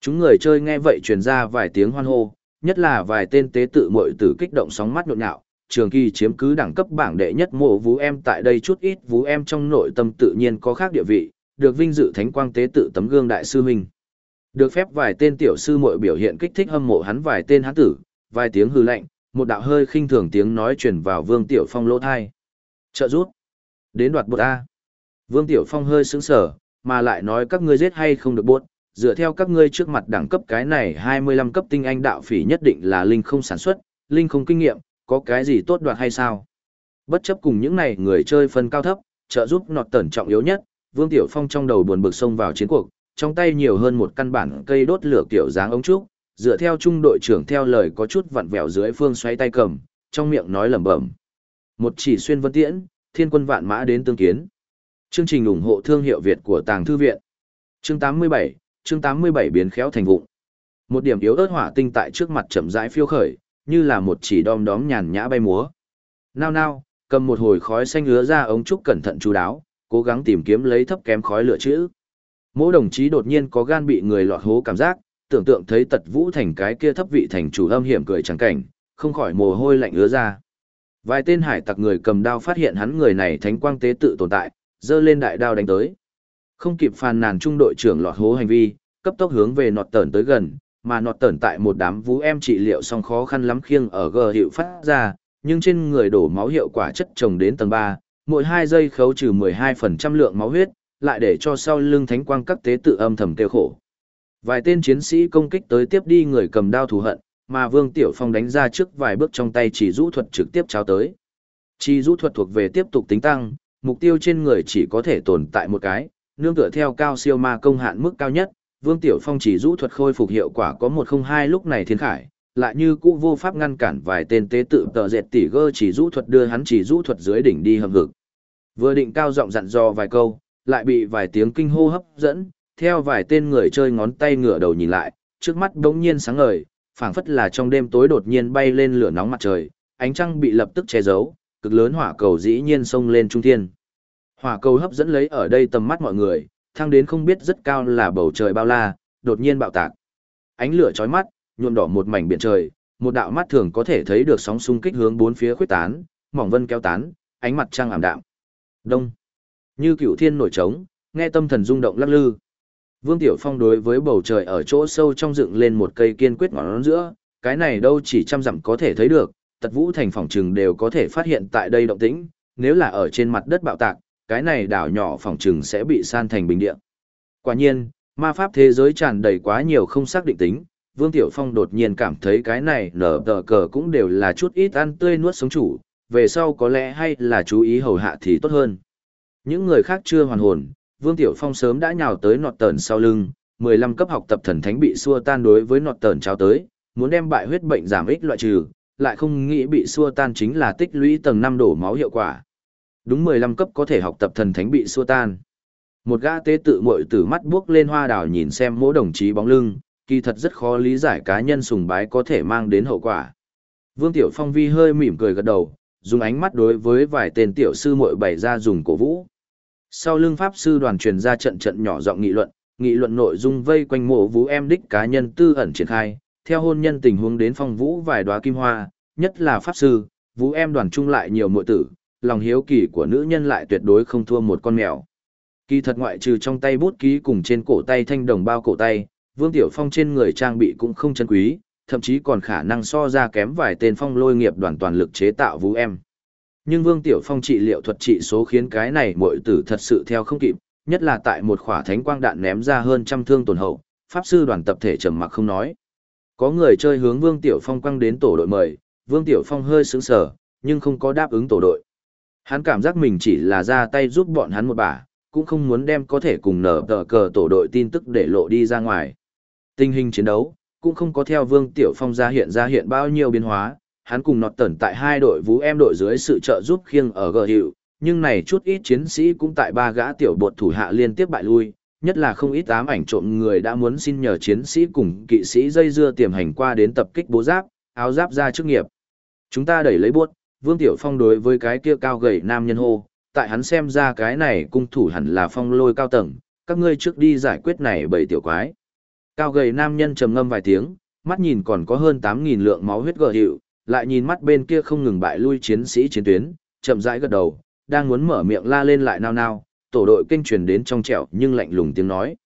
Chúng người chơi nghe vậy truyền ra vài tiếng hoan hô, nhất là vài tên tế tự muội tử kích động sóng mắt nhộn nhạo, trường kỳ chiếm cứ đẳng cấp bảng đệ nhất mộ vú em tại đây chút ít vú em trong nội tâm tự nhiên có khác địa vị, được vinh dự thánh quang tế tự tấm gương đại sư huynh. Được phép vài tên tiểu sư muội biểu hiện kích thích hâm mộ hắn vài tên hắn tử, vài tiếng hư lạnh, một đạo hơi khinh thường tiếng nói truyền vào Vương Tiểu Phong lỗ thai. Trợ rút. Đến đoạt bột A. Vương Tiểu Phong hơi sững sở, mà lại nói các ngươi giết hay không được bột, dựa theo các ngươi trước mặt đẳng cấp cái này 25 cấp tinh anh đạo phỉ nhất định là linh không sản xuất, linh không kinh nghiệm, có cái gì tốt đoạt hay sao? Bất chấp cùng những này người chơi phân cao thấp, trợ giúp nọt tẩn trọng yếu nhất, Vương Tiểu Phong trong đầu buồn bực xông vào chiến cuộc, trong tay nhiều hơn một căn bản cây đốt lửa kiểu dáng ống trúc, dựa theo trung đội trưởng theo lời có chút vặn vẹo dưới phương xoay tay cầm, trong miệng nói lẩm bẩm. Một chỉ xuyên vân tiễn, thiên quân vạn mã đến tương kiến. Chương trình ủng hộ thương hiệu Việt của Tàng Thư Viện. Chương 87, chương 87 biến khéo thành vụng. Một điểm yếu ớt hỏa tinh tại trước mặt chậm rãi phiêu khởi, như là một chỉ đom đóm nhàn nhã bay múa. Nao nao, cầm một hồi khói xanh lứa ra ống trúc cẩn thận chú đáo, cố gắng tìm kiếm lấy thấp kém khói lửa chữ. Mỗi đồng chí đột nhiên có gan bị người lọt hố cảm giác, tưởng tượng thấy tật vũ thành cái kia thấp vị thành chủ âm hiểm cười trắng cảnh, không khỏi mồ hôi lạnh ứa ra. Vài tên hải tặc người cầm đao phát hiện hắn người này thánh quang tế tự tồn tại, dơ lên đại đao đánh tới. Không kịp phàn nàn trung đội trưởng lọt hố hành vi, cấp tốc hướng về nọt tờn tới gần, mà nọt tờn tại một đám vũ em trị liệu xong khó khăn lắm khiêng ở gờ hiệu phát ra, nhưng trên người đổ máu hiệu quả chất trồng đến tầng 3, mỗi 2 giây khấu trừ 12% lượng máu huyết, lại để cho sau lưng thánh quang các tế tự âm thầm kêu khổ. Vài tên chiến sĩ công kích tới tiếp đi người cầm đao thù hận, mà Vương Tiểu Phong đánh ra trước vài bước trong tay chỉ rũ thuật trực tiếp trao tới. Chỉ rũ thuật thuộc về tiếp tục tính tăng, mục tiêu trên người chỉ có thể tồn tại một cái, nương tựa theo cao siêu ma công hạn mức cao nhất, Vương Tiểu Phong chỉ rũ thuật khôi phục hiệu quả có 102 lúc này thiên khải, lại như cũ vô pháp ngăn cản vài tên tế tự tờ dệt tỷ gơ chỉ rũ thuật đưa hắn chỉ rũ thuật dưới đỉnh đi hầm hực. Vừa định cao giọng dặn dò vài câu, lại bị vài tiếng kinh hô hấp dẫn, theo vài tên người chơi ngón tay ngửa đầu nhìn lại, trước mắt đống nhiên sáng ngời, phảng phất là trong đêm tối đột nhiên bay lên lửa nóng mặt trời, ánh trăng bị lập tức che giấu, cực lớn hỏa cầu dĩ nhiên xông lên trung thiên. Hỏa cầu hấp dẫn lấy ở đây tầm mắt mọi người, thăng đến không biết rất cao là bầu trời bao la, đột nhiên bạo tạc. Ánh lửa chói mắt, nhuộm đỏ một mảnh biển trời, một đạo mắt thường có thể thấy được sóng xung kích hướng bốn phía khuếch tán, mỏng vân kéo tán, ánh mặt trăng ảm đạm. Đông. Như cựu thiên nổi trống, nghe tâm thần rung động lắc lư. Vương Tiểu Phong đối với bầu trời ở chỗ sâu trong dựng lên một cây kiên quyết ngọn giữa, cái này đâu chỉ trăm dặm có thể thấy được, tật vũ thành phòng trừng đều có thể phát hiện tại đây động tĩnh, nếu là ở trên mặt đất bạo tạc, cái này đảo nhỏ phòng trừng sẽ bị san thành bình địa. Quả nhiên, ma pháp thế giới tràn đầy quá nhiều không xác định tính, Vương Tiểu Phong đột nhiên cảm thấy cái này nở tờ cờ cũng đều là chút ít ăn tươi nuốt sống chủ, về sau có lẽ hay là chú ý hầu hạ thì tốt hơn. Những người khác chưa hoàn hồn, Vương Tiểu Phong sớm đã nhào tới nọt tờn sau lưng, 15 cấp học tập thần thánh bị xua tan đối với nọt tờn trao tới, muốn đem bại huyết bệnh giảm ích loại trừ, lại không nghĩ bị xua tan chính là tích lũy tầng 5 đổ máu hiệu quả. Đúng 15 cấp có thể học tập thần thánh bị xua tan. Một gã tế tự muội từ mắt buốc lên hoa đào nhìn xem mỗi đồng chí bóng lưng, kỳ thật rất khó lý giải cá nhân sùng bái có thể mang đến hậu quả. Vương Tiểu Phong vi hơi mỉm cười gật đầu, dùng ánh mắt đối với vài tên tiểu sư muội bày ra dùng cổ vũ. Sau lưng pháp sư đoàn truyền ra trận trận nhỏ giọng nghị luận, nghị luận nội dung vây quanh mộ vũ em đích cá nhân tư ẩn triển khai, theo hôn nhân tình huống đến phong vũ vài đóa kim hoa, nhất là pháp sư, vũ em đoàn chung lại nhiều muội tử, lòng hiếu kỳ của nữ nhân lại tuyệt đối không thua một con mèo. Kỳ thật ngoại trừ trong tay bút ký cùng trên cổ tay thanh đồng bao cổ tay, Vương Tiểu Phong trên người trang bị cũng không chân quý, thậm chí còn khả năng so ra kém vài tên phong lôi nghiệp đoàn toàn lực chế tạo vũ em. Nhưng Vương Tiểu Phong trị liệu thuật trị số khiến cái này muội tử thật sự theo không kịp, nhất là tại một khỏa thánh quang đạn ném ra hơn trăm thương tổn hậu, pháp sư đoàn tập thể trầm mặc không nói. Có người chơi hướng Vương Tiểu Phong quăng đến tổ đội mời, Vương Tiểu Phong hơi sững sờ, nhưng không có đáp ứng tổ đội. Hắn cảm giác mình chỉ là ra tay giúp bọn hắn một bà, cũng không muốn đem có thể cùng nở tờ cờ tổ đội tin tức để lộ đi ra ngoài. Tình hình chiến đấu, cũng không có theo Vương Tiểu Phong ra hiện ra hiện bao nhiêu biến hóa, hắn cùng nọt tẩn tại hai đội vũ em đội dưới sự trợ giúp khiêng ở gờ hiệu, nhưng này chút ít chiến sĩ cũng tại ba gã tiểu bột thủ hạ liên tiếp bại lui, nhất là không ít ám ảnh trộm người đã muốn xin nhờ chiến sĩ cùng kỵ sĩ dây dưa tiềm hành qua đến tập kích bố giáp, áo giáp ra chức nghiệp. Chúng ta đẩy lấy buốt, Vương Tiểu Phong đối với cái kia cao gầy nam nhân hô, tại hắn xem ra cái này cung thủ hẳn là phong lôi cao tầng, các ngươi trước đi giải quyết này bảy tiểu quái. Cao gầy nam nhân trầm ngâm vài tiếng, mắt nhìn còn có hơn 8.000 lượng máu huyết gờ hiệu, lại nhìn mắt bên kia không ngừng bại lui chiến sĩ chiến tuyến, chậm rãi gật đầu, đang muốn mở miệng la lên lại nao nao, tổ đội kinh truyền đến trong trẻo nhưng lạnh lùng tiếng nói.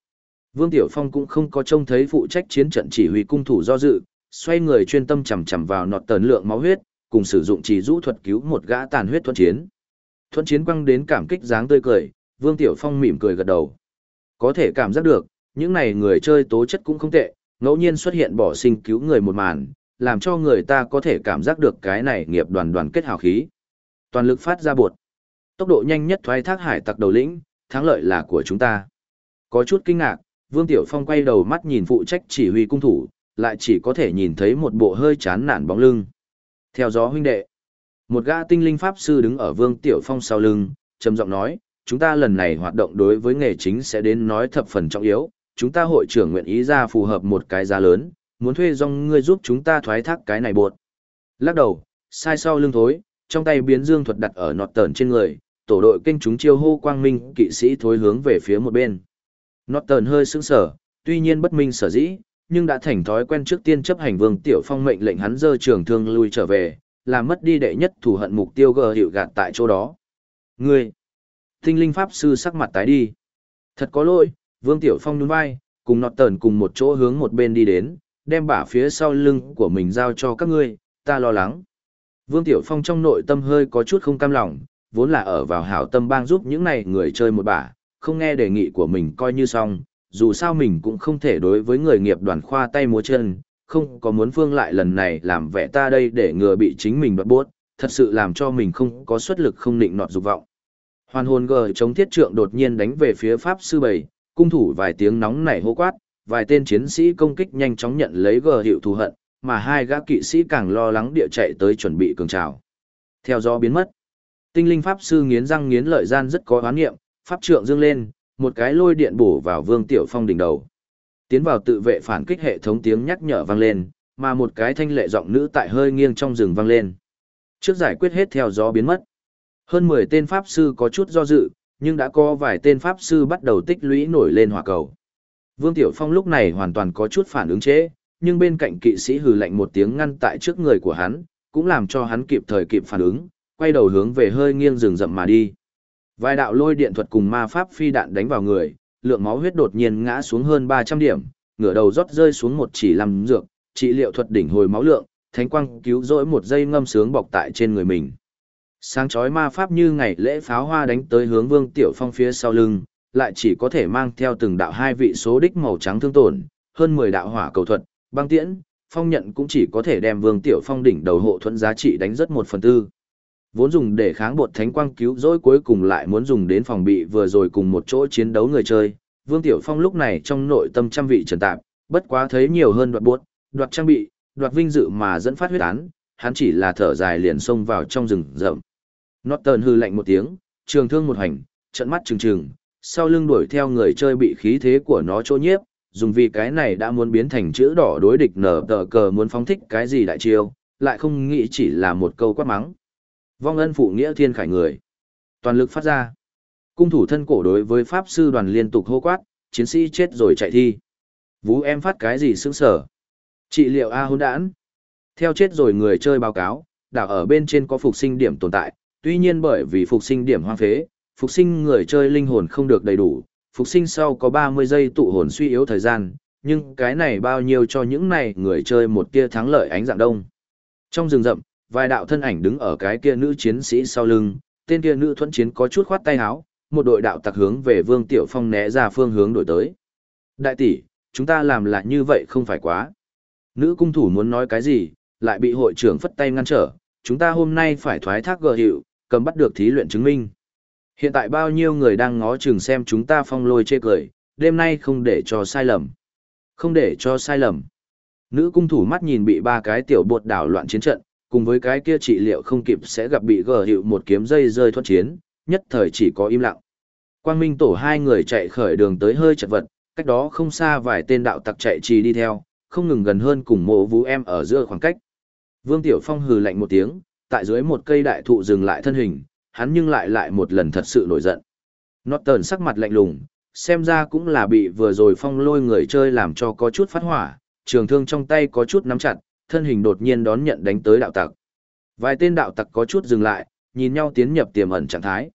Vương Tiểu Phong cũng không có trông thấy phụ trách chiến trận chỉ huy cung thủ do dự, xoay người chuyên tâm chầm chầm vào nọt tần lượng máu huyết, cùng sử dụng chỉ rũ thuật cứu một gã tàn huyết thuận chiến. Thuận chiến quăng đến cảm kích dáng tươi cười, Vương Tiểu Phong mỉm cười gật đầu. Có thể cảm giác được, những này người chơi tố chất cũng không tệ, ngẫu nhiên xuất hiện bỏ sinh cứu người một màn, làm cho người ta có thể cảm giác được cái này nghiệp đoàn đoàn kết hào khí. Toàn lực phát ra bột. Tốc độ nhanh nhất thoái thác hải tặc đầu lĩnh, thắng lợi là của chúng ta. Có chút kinh ngạc, Vương Tiểu Phong quay đầu mắt nhìn phụ trách chỉ huy cung thủ, lại chỉ có thể nhìn thấy một bộ hơi chán nản bóng lưng. Theo gió huynh đệ, một gã tinh linh pháp sư đứng ở Vương Tiểu Phong sau lưng, trầm giọng nói, chúng ta lần này hoạt động đối với nghề chính sẽ đến nói thập phần trọng yếu, chúng ta hội trưởng nguyện ý ra phù hợp một cái giá lớn, muốn thuê dòng ngươi giúp chúng ta thoái thác cái này bột. Lắc đầu, sai sau lưng thối, trong tay biến dương thuật đặt ở nọt tờn trên người, tổ đội kinh chúng chiêu hô quang minh kỵ sĩ thối hướng về phía một bên. Nọt tờn hơi sững sở, tuy nhiên bất minh sở dĩ, nhưng đã thành thói quen trước tiên chấp hành vương tiểu phong mệnh lệnh hắn dơ trường thương lui trở về, làm mất đi đệ nhất thủ hận mục tiêu gờ hiệu gạt tại chỗ đó. Ngươi! Tinh linh pháp sư sắc mặt tái đi. Thật có lỗi, vương tiểu phong nhún vai, cùng nọt tờn cùng một chỗ hướng một bên đi đến, đem bả phía sau lưng của mình giao cho các ngươi, ta lo lắng. Vương Tiểu Phong trong nội tâm hơi có chút không cam lòng, vốn là ở vào hảo tâm bang giúp những này người chơi một bả, không nghe đề nghị của mình coi như xong, dù sao mình cũng không thể đối với người nghiệp đoàn khoa tay múa chân, không có muốn phương lại lần này làm vẻ ta đây để ngừa bị chính mình đoạt bốt, thật sự làm cho mình không có xuất lực không định nọt dục vọng. Hoàn hồn gờ chống thiết trượng đột nhiên đánh về phía Pháp Sư Bảy, cung thủ vài tiếng nóng nảy hô quát, vài tên chiến sĩ công kích nhanh chóng nhận lấy gờ hiệu thù hận, mà hai gã kỵ sĩ càng lo lắng địa chạy tới chuẩn bị cường trào. Theo gió biến mất, tinh linh pháp sư nghiến răng nghiến lợi gian rất có oán nghiệm, pháp trượng dương lên, một cái lôi điện bổ vào Vương Tiểu Phong đỉnh đầu. Tiến vào tự vệ phản kích hệ thống tiếng nhắc nhở vang lên, mà một cái thanh lệ giọng nữ tại hơi nghiêng trong rừng vang lên. Trước giải quyết hết theo gió biến mất. Hơn 10 tên pháp sư có chút do dự, nhưng đã có vài tên pháp sư bắt đầu tích lũy nổi lên hỏa cầu. Vương Tiểu Phong lúc này hoàn toàn có chút phản ứng chế, nhưng bên cạnh kỵ sĩ hừ lạnh một tiếng ngăn tại trước người của hắn, cũng làm cho hắn kịp thời kịp phản ứng, quay đầu hướng về hơi nghiêng rừng rậm mà đi. Vài đạo lôi điện thuật cùng ma pháp phi đạn đánh vào người, lượng máu huyết đột nhiên ngã xuống hơn 300 điểm, ngửa đầu rót rơi xuống một chỉ làm dược, trị liệu thuật đỉnh hồi máu lượng, thánh quang cứu rỗi một giây ngâm sướng bọc tại trên người mình. Sáng chói ma pháp như ngày lễ pháo hoa đánh tới hướng Vương Tiểu Phong phía sau lưng, lại chỉ có thể mang theo từng đạo hai vị số đích màu trắng thương tổn, hơn 10 đạo hỏa cầu thuật, băng tiễn, phong nhận cũng chỉ có thể đem Vương Tiểu Phong đỉnh đầu hộ thuẫn giá trị đánh rất một phần tư. Vốn dùng để kháng bột thánh quang cứu rỗi cuối cùng lại muốn dùng đến phòng bị vừa rồi cùng một chỗ chiến đấu người chơi. Vương Tiểu Phong lúc này trong nội tâm trăm vị trần tạp, bất quá thấy nhiều hơn đoạt bột, đoạt trang bị, đoạt vinh dự mà dẫn phát huyết án, hắn chỉ là thở dài liền xông vào trong rừng rậm. Norton hư lạnh một tiếng, trường thương một hành, trận mắt trừng trừng, sau lưng đuổi theo người chơi bị khí thế của nó trô nhiếp, dùng vì cái này đã muốn biến thành chữ đỏ đối địch nở tờ cờ muốn phóng thích cái gì đại chiêu, lại không nghĩ chỉ là một câu quát mắng. Vong ân phụ nghĩa thiên khải người. Toàn lực phát ra. Cung thủ thân cổ đối với pháp sư đoàn liên tục hô quát, chiến sĩ chết rồi chạy thi. Vũ em phát cái gì sững sở. Trị liệu A hôn đản. Theo chết rồi người chơi báo cáo, đảo ở bên trên có phục sinh điểm tồn tại, tuy nhiên bởi vì phục sinh điểm hoang phế, phục sinh người chơi linh hồn không được đầy đủ, phục sinh sau có 30 giây tụ hồn suy yếu thời gian, nhưng cái này bao nhiêu cho những này người chơi một tia thắng lợi ánh dạng đông. Trong rừng rậm, vài đạo thân ảnh đứng ở cái kia nữ chiến sĩ sau lưng, tên kia nữ thuẫn chiến có chút khoát tay áo, một đội đạo tặc hướng về Vương Tiểu Phong né ra phương hướng đổi tới. Đại tỷ, chúng ta làm lại như vậy không phải quá. Nữ cung thủ muốn nói cái gì, lại bị hội trưởng phất tay ngăn trở, chúng ta hôm nay phải thoái thác gờ hiệu, cầm bắt được thí luyện chứng minh. Hiện tại bao nhiêu người đang ngó chừng xem chúng ta phong lôi chê cười, đêm nay không để cho sai lầm. Không để cho sai lầm. Nữ cung thủ mắt nhìn bị ba cái tiểu bột đảo loạn chiến trận, cùng với cái kia trị liệu không kịp sẽ gặp bị gờ hiệu một kiếm dây rơi thoát chiến, nhất thời chỉ có im lặng. Quang Minh tổ hai người chạy khởi đường tới hơi chật vật, cách đó không xa vài tên đạo tặc chạy trì đi theo, không ngừng gần hơn cùng mộ vũ em ở giữa khoảng cách. Vương Tiểu Phong hừ lạnh một tiếng, tại dưới một cây đại thụ dừng lại thân hình, hắn nhưng lại lại một lần thật sự nổi giận. Norton sắc mặt lạnh lùng, xem ra cũng là bị vừa rồi phong lôi người chơi làm cho có chút phát hỏa, trường thương trong tay có chút nắm chặt, thân hình đột nhiên đón nhận đánh tới đạo tặc. Vài tên đạo tặc có chút dừng lại, nhìn nhau tiến nhập tiềm ẩn trạng thái.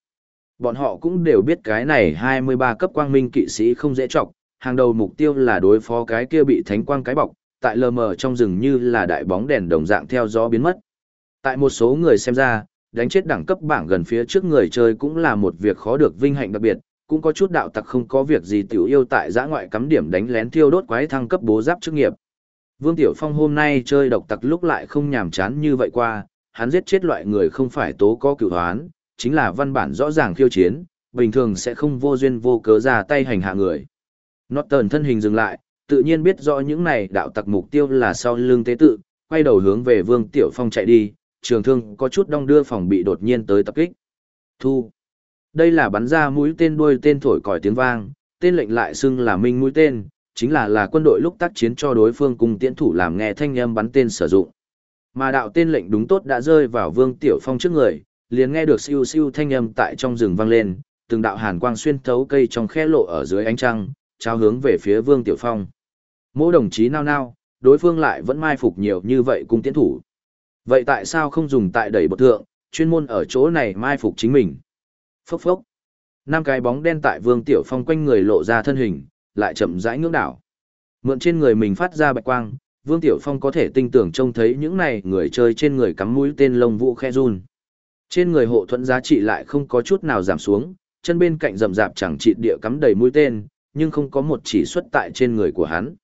Bọn họ cũng đều biết cái này 23 cấp quang minh kỵ sĩ không dễ trọng, hàng đầu mục tiêu là đối phó cái kia bị thánh quang cái bọc, tại lờ mờ trong rừng như là đại bóng đèn đồng dạng theo gió biến mất. Tại một số người xem ra, đánh chết đẳng cấp bảng gần phía trước người chơi cũng là một việc khó được vinh hạnh đặc biệt, cũng có chút đạo tặc không có việc gì tiểu yêu tại giã ngoại cắm điểm đánh lén thiêu đốt quái thăng cấp bố giáp chức nghiệp. Vương Tiểu Phong hôm nay chơi độc tặc lúc lại không nhàm chán như vậy qua, hắn giết chết loại người không phải tố có cửu hoán, chính là văn bản rõ ràng khiêu chiến, bình thường sẽ không vô duyên vô cớ ra tay hành hạ người. Norton thân hình dừng lại, tự nhiên biết rõ những này đạo tặc mục tiêu là sau lưng tế tự, quay đầu hướng về Vương Tiểu Phong chạy đi, trường thương có chút đong đưa phòng bị đột nhiên tới tập kích. Thu. Đây là bắn ra mũi tên đuôi tên thổi còi tiếng vang, tên lệnh lại xưng là minh mũi tên, chính là là quân đội lúc tác chiến cho đối phương cùng tiễn thủ làm nghe thanh âm bắn tên sử dụng. Mà đạo tên lệnh đúng tốt đã rơi vào Vương Tiểu Phong trước người, liền nghe được siêu siêu thanh âm tại trong rừng vang lên, từng đạo hàn quang xuyên thấu cây trong khe lộ ở dưới ánh trăng, trao hướng về phía Vương Tiểu Phong. Mỗi đồng chí nao nao, đối phương lại vẫn mai phục nhiều như vậy cung tiễn thủ. Vậy tại sao không dùng tại đẩy bột thượng, chuyên môn ở chỗ này mai phục chính mình? Phốc phốc. Năm cái bóng đen tại Vương Tiểu Phong quanh người lộ ra thân hình, lại chậm rãi ngưỡng đảo. Mượn trên người mình phát ra bạch quang, Vương Tiểu Phong có thể tinh tưởng trông thấy những này người chơi trên người cắm mũi tên lông vũ khe run. Trên người hộ thuẫn giá trị lại không có chút nào giảm xuống, chân bên cạnh rậm rạp chẳng trị địa cắm đầy mũi tên, nhưng không có một chỉ xuất tại trên người của hắn.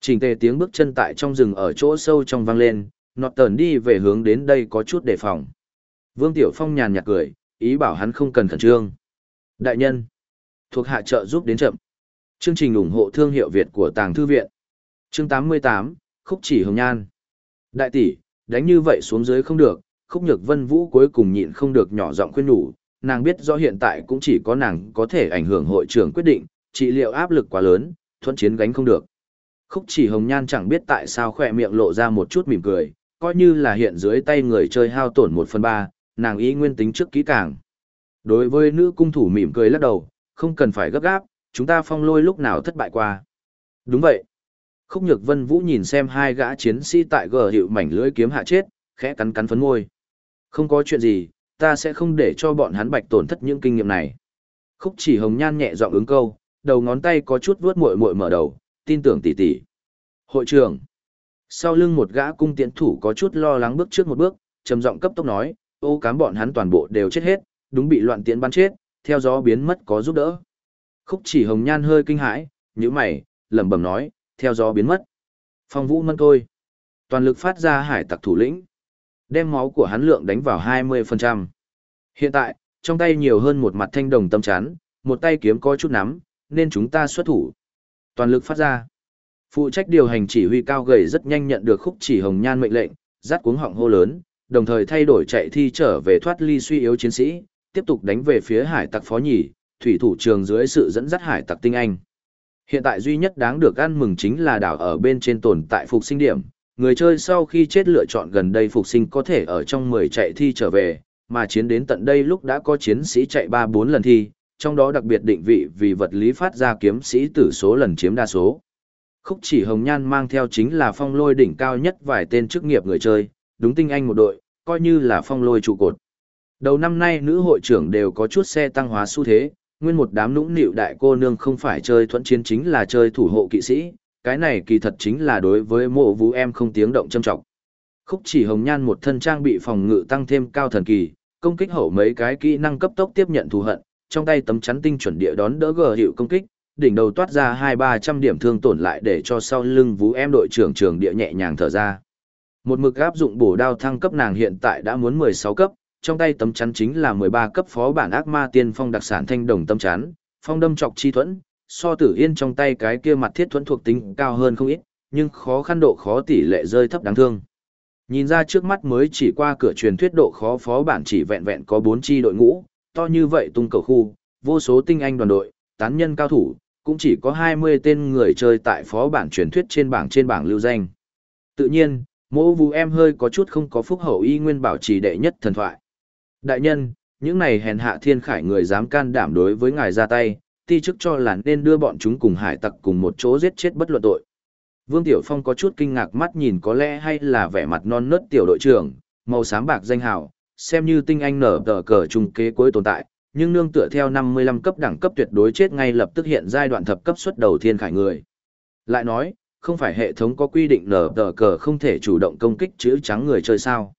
Trình tề tiếng bước chân tại trong rừng ở chỗ sâu trong vang lên, nọt tờn đi về hướng đến đây có chút đề phòng. Vương Tiểu Phong nhàn nhạt cười, ý bảo hắn không cần khẩn trương. Đại nhân, thuộc hạ trợ giúp đến chậm. Chương trình ủng hộ thương hiệu Việt của Tàng Thư Viện. Chương 88, Khúc Chỉ Hồng Nhan. Đại tỷ, đánh như vậy xuống dưới không được, Khúc Nhược Vân Vũ cuối cùng nhịn không được nhỏ giọng khuyên nhủ, nàng biết rõ hiện tại cũng chỉ có nàng có thể ảnh hưởng hội trưởng quyết định, trị liệu áp lực quá lớn, thuận chiến gánh không được. Khúc Chỉ Hồng Nhan chẳng biết tại sao khỏe miệng lộ ra một chút mỉm cười, coi như là hiện dưới tay người chơi hao tổn một phần ba, nàng ý nguyên tính trước kỹ càng. Đối với nữ cung thủ mỉm cười lắc đầu, không cần phải gấp gáp, chúng ta phong lôi lúc nào thất bại qua. Đúng vậy. Khúc Nhược Vân Vũ nhìn xem hai gã chiến sĩ tại gờ hiệu mảnh lưỡi kiếm hạ chết, khẽ cắn cắn phấn môi. Không có chuyện gì, ta sẽ không để cho bọn hắn bạch tổn thất những kinh nghiệm này. Khúc chỉ hồng nhan nhẹ giọng ứng câu, đầu ngón tay có chút vuốt muội muội mở đầu, tin tưởng tỷ tỷ. Hội trưởng. Sau lưng một gã cung tiễn thủ có chút lo lắng bước trước một bước, trầm giọng cấp tốc nói, ô cám bọn hắn toàn bộ đều chết hết, đúng bị loạn tiễn bắn chết, theo gió biến mất có giúp đỡ. Khúc chỉ hồng nhan hơi kinh hãi, như mày, lẩm bẩm nói, theo gió biến mất. Phong vũ mân tôi. Toàn lực phát ra hải tặc thủ lĩnh. Đem máu của hắn lượng đánh vào 20%. Hiện tại, trong tay nhiều hơn một mặt thanh đồng tâm chắn, một tay kiếm có chút nắm, nên chúng ta xuất thủ. Toàn lực phát ra. Phụ trách điều hành chỉ huy cao gầy rất nhanh nhận được khúc chỉ hồng nhan mệnh lệnh, dắt cuống họng hô lớn, đồng thời thay đổi chạy thi trở về thoát ly suy yếu chiến sĩ, tiếp tục đánh về phía hải tặc phó nhì, thủy thủ trường dưới sự dẫn dắt hải tặc tinh anh. Hiện tại duy nhất đáng được ăn mừng chính là đảo ở bên trên tồn tại phục sinh điểm, người chơi sau khi chết lựa chọn gần đây phục sinh có thể ở trong 10 chạy thi trở về, mà chiến đến tận đây lúc đã có chiến sĩ chạy 3-4 lần thi, trong đó đặc biệt định vị vì vật lý phát ra kiếm sĩ tử số lần chiếm đa số. Khúc chỉ hồng nhan mang theo chính là phong lôi đỉnh cao nhất vài tên chức nghiệp người chơi, đúng tinh anh một đội, coi như là phong lôi trụ cột. Đầu năm nay nữ hội trưởng đều có chút xe tăng hóa xu thế, nguyên một đám nũng nịu đại cô nương không phải chơi thuẫn chiến chính là chơi thủ hộ kỵ sĩ, cái này kỳ thật chính là đối với mộ vũ em không tiếng động châm trọng. Khúc chỉ hồng nhan một thân trang bị phòng ngự tăng thêm cao thần kỳ, công kích hậu mấy cái kỹ năng cấp tốc tiếp nhận thù hận, trong tay tấm chắn tinh chuẩn địa đón đỡ gờ hiệu công kích, đỉnh đầu toát ra hai ba trăm điểm thương tổn lại để cho sau lưng vú em đội trưởng trường địa nhẹ nhàng thở ra. Một mực áp dụng bổ đao thăng cấp nàng hiện tại đã muốn 16 cấp, trong tay tấm chắn chính là 13 cấp phó bản ác ma tiên phong đặc sản thanh đồng tấm chắn, phong đâm chọc chi thuẫn, so tử yên trong tay cái kia mặt thiết thuẫn thuộc tính cao hơn không ít, nhưng khó khăn độ khó tỷ lệ rơi thấp đáng thương. Nhìn ra trước mắt mới chỉ qua cửa truyền thuyết độ khó phó bản chỉ vẹn vẹn có bốn chi đội ngũ, to như vậy tung cầu khu, vô số tinh anh đoàn đội, tán nhân cao thủ, cũng chỉ có 20 tên người chơi tại phó bản truyền thuyết trên bảng trên bảng lưu danh. Tự nhiên, mô vũ em hơi có chút không có phúc hậu y nguyên bảo trì đệ nhất thần thoại. Đại nhân, những này hèn hạ thiên khải người dám can đảm đối với ngài ra tay, ti chức cho là nên đưa bọn chúng cùng hải tặc cùng một chỗ giết chết bất luận tội. Vương Tiểu Phong có chút kinh ngạc mắt nhìn có lẽ hay là vẻ mặt non nớt tiểu đội trưởng, màu xám bạc danh hào, xem như tinh anh nở tờ cờ trung kế cuối tồn tại, nhưng nương tựa theo 55 cấp đẳng cấp tuyệt đối chết ngay lập tức hiện giai đoạn thập cấp xuất đầu thiên khải người. Lại nói, không phải hệ thống có quy định nở tờ cờ không thể chủ động công kích chữ trắng người chơi sao.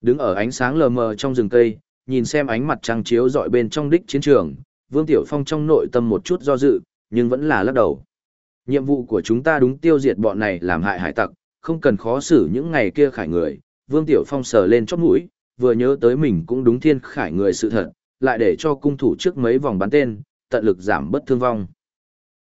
Đứng ở ánh sáng lờ mờ trong rừng cây, nhìn xem ánh mặt trăng chiếu dọi bên trong đích chiến trường, Vương Tiểu Phong trong nội tâm một chút do dự, nhưng vẫn là lắc đầu. Nhiệm vụ của chúng ta đúng tiêu diệt bọn này làm hại hải tặc, không cần khó xử những ngày kia khải người. Vương Tiểu Phong sờ lên chót mũi, vừa nhớ tới mình cũng đúng thiên khải người sự thật, lại để cho cung thủ trước mấy vòng bắn tên, tận lực giảm bất thương vong.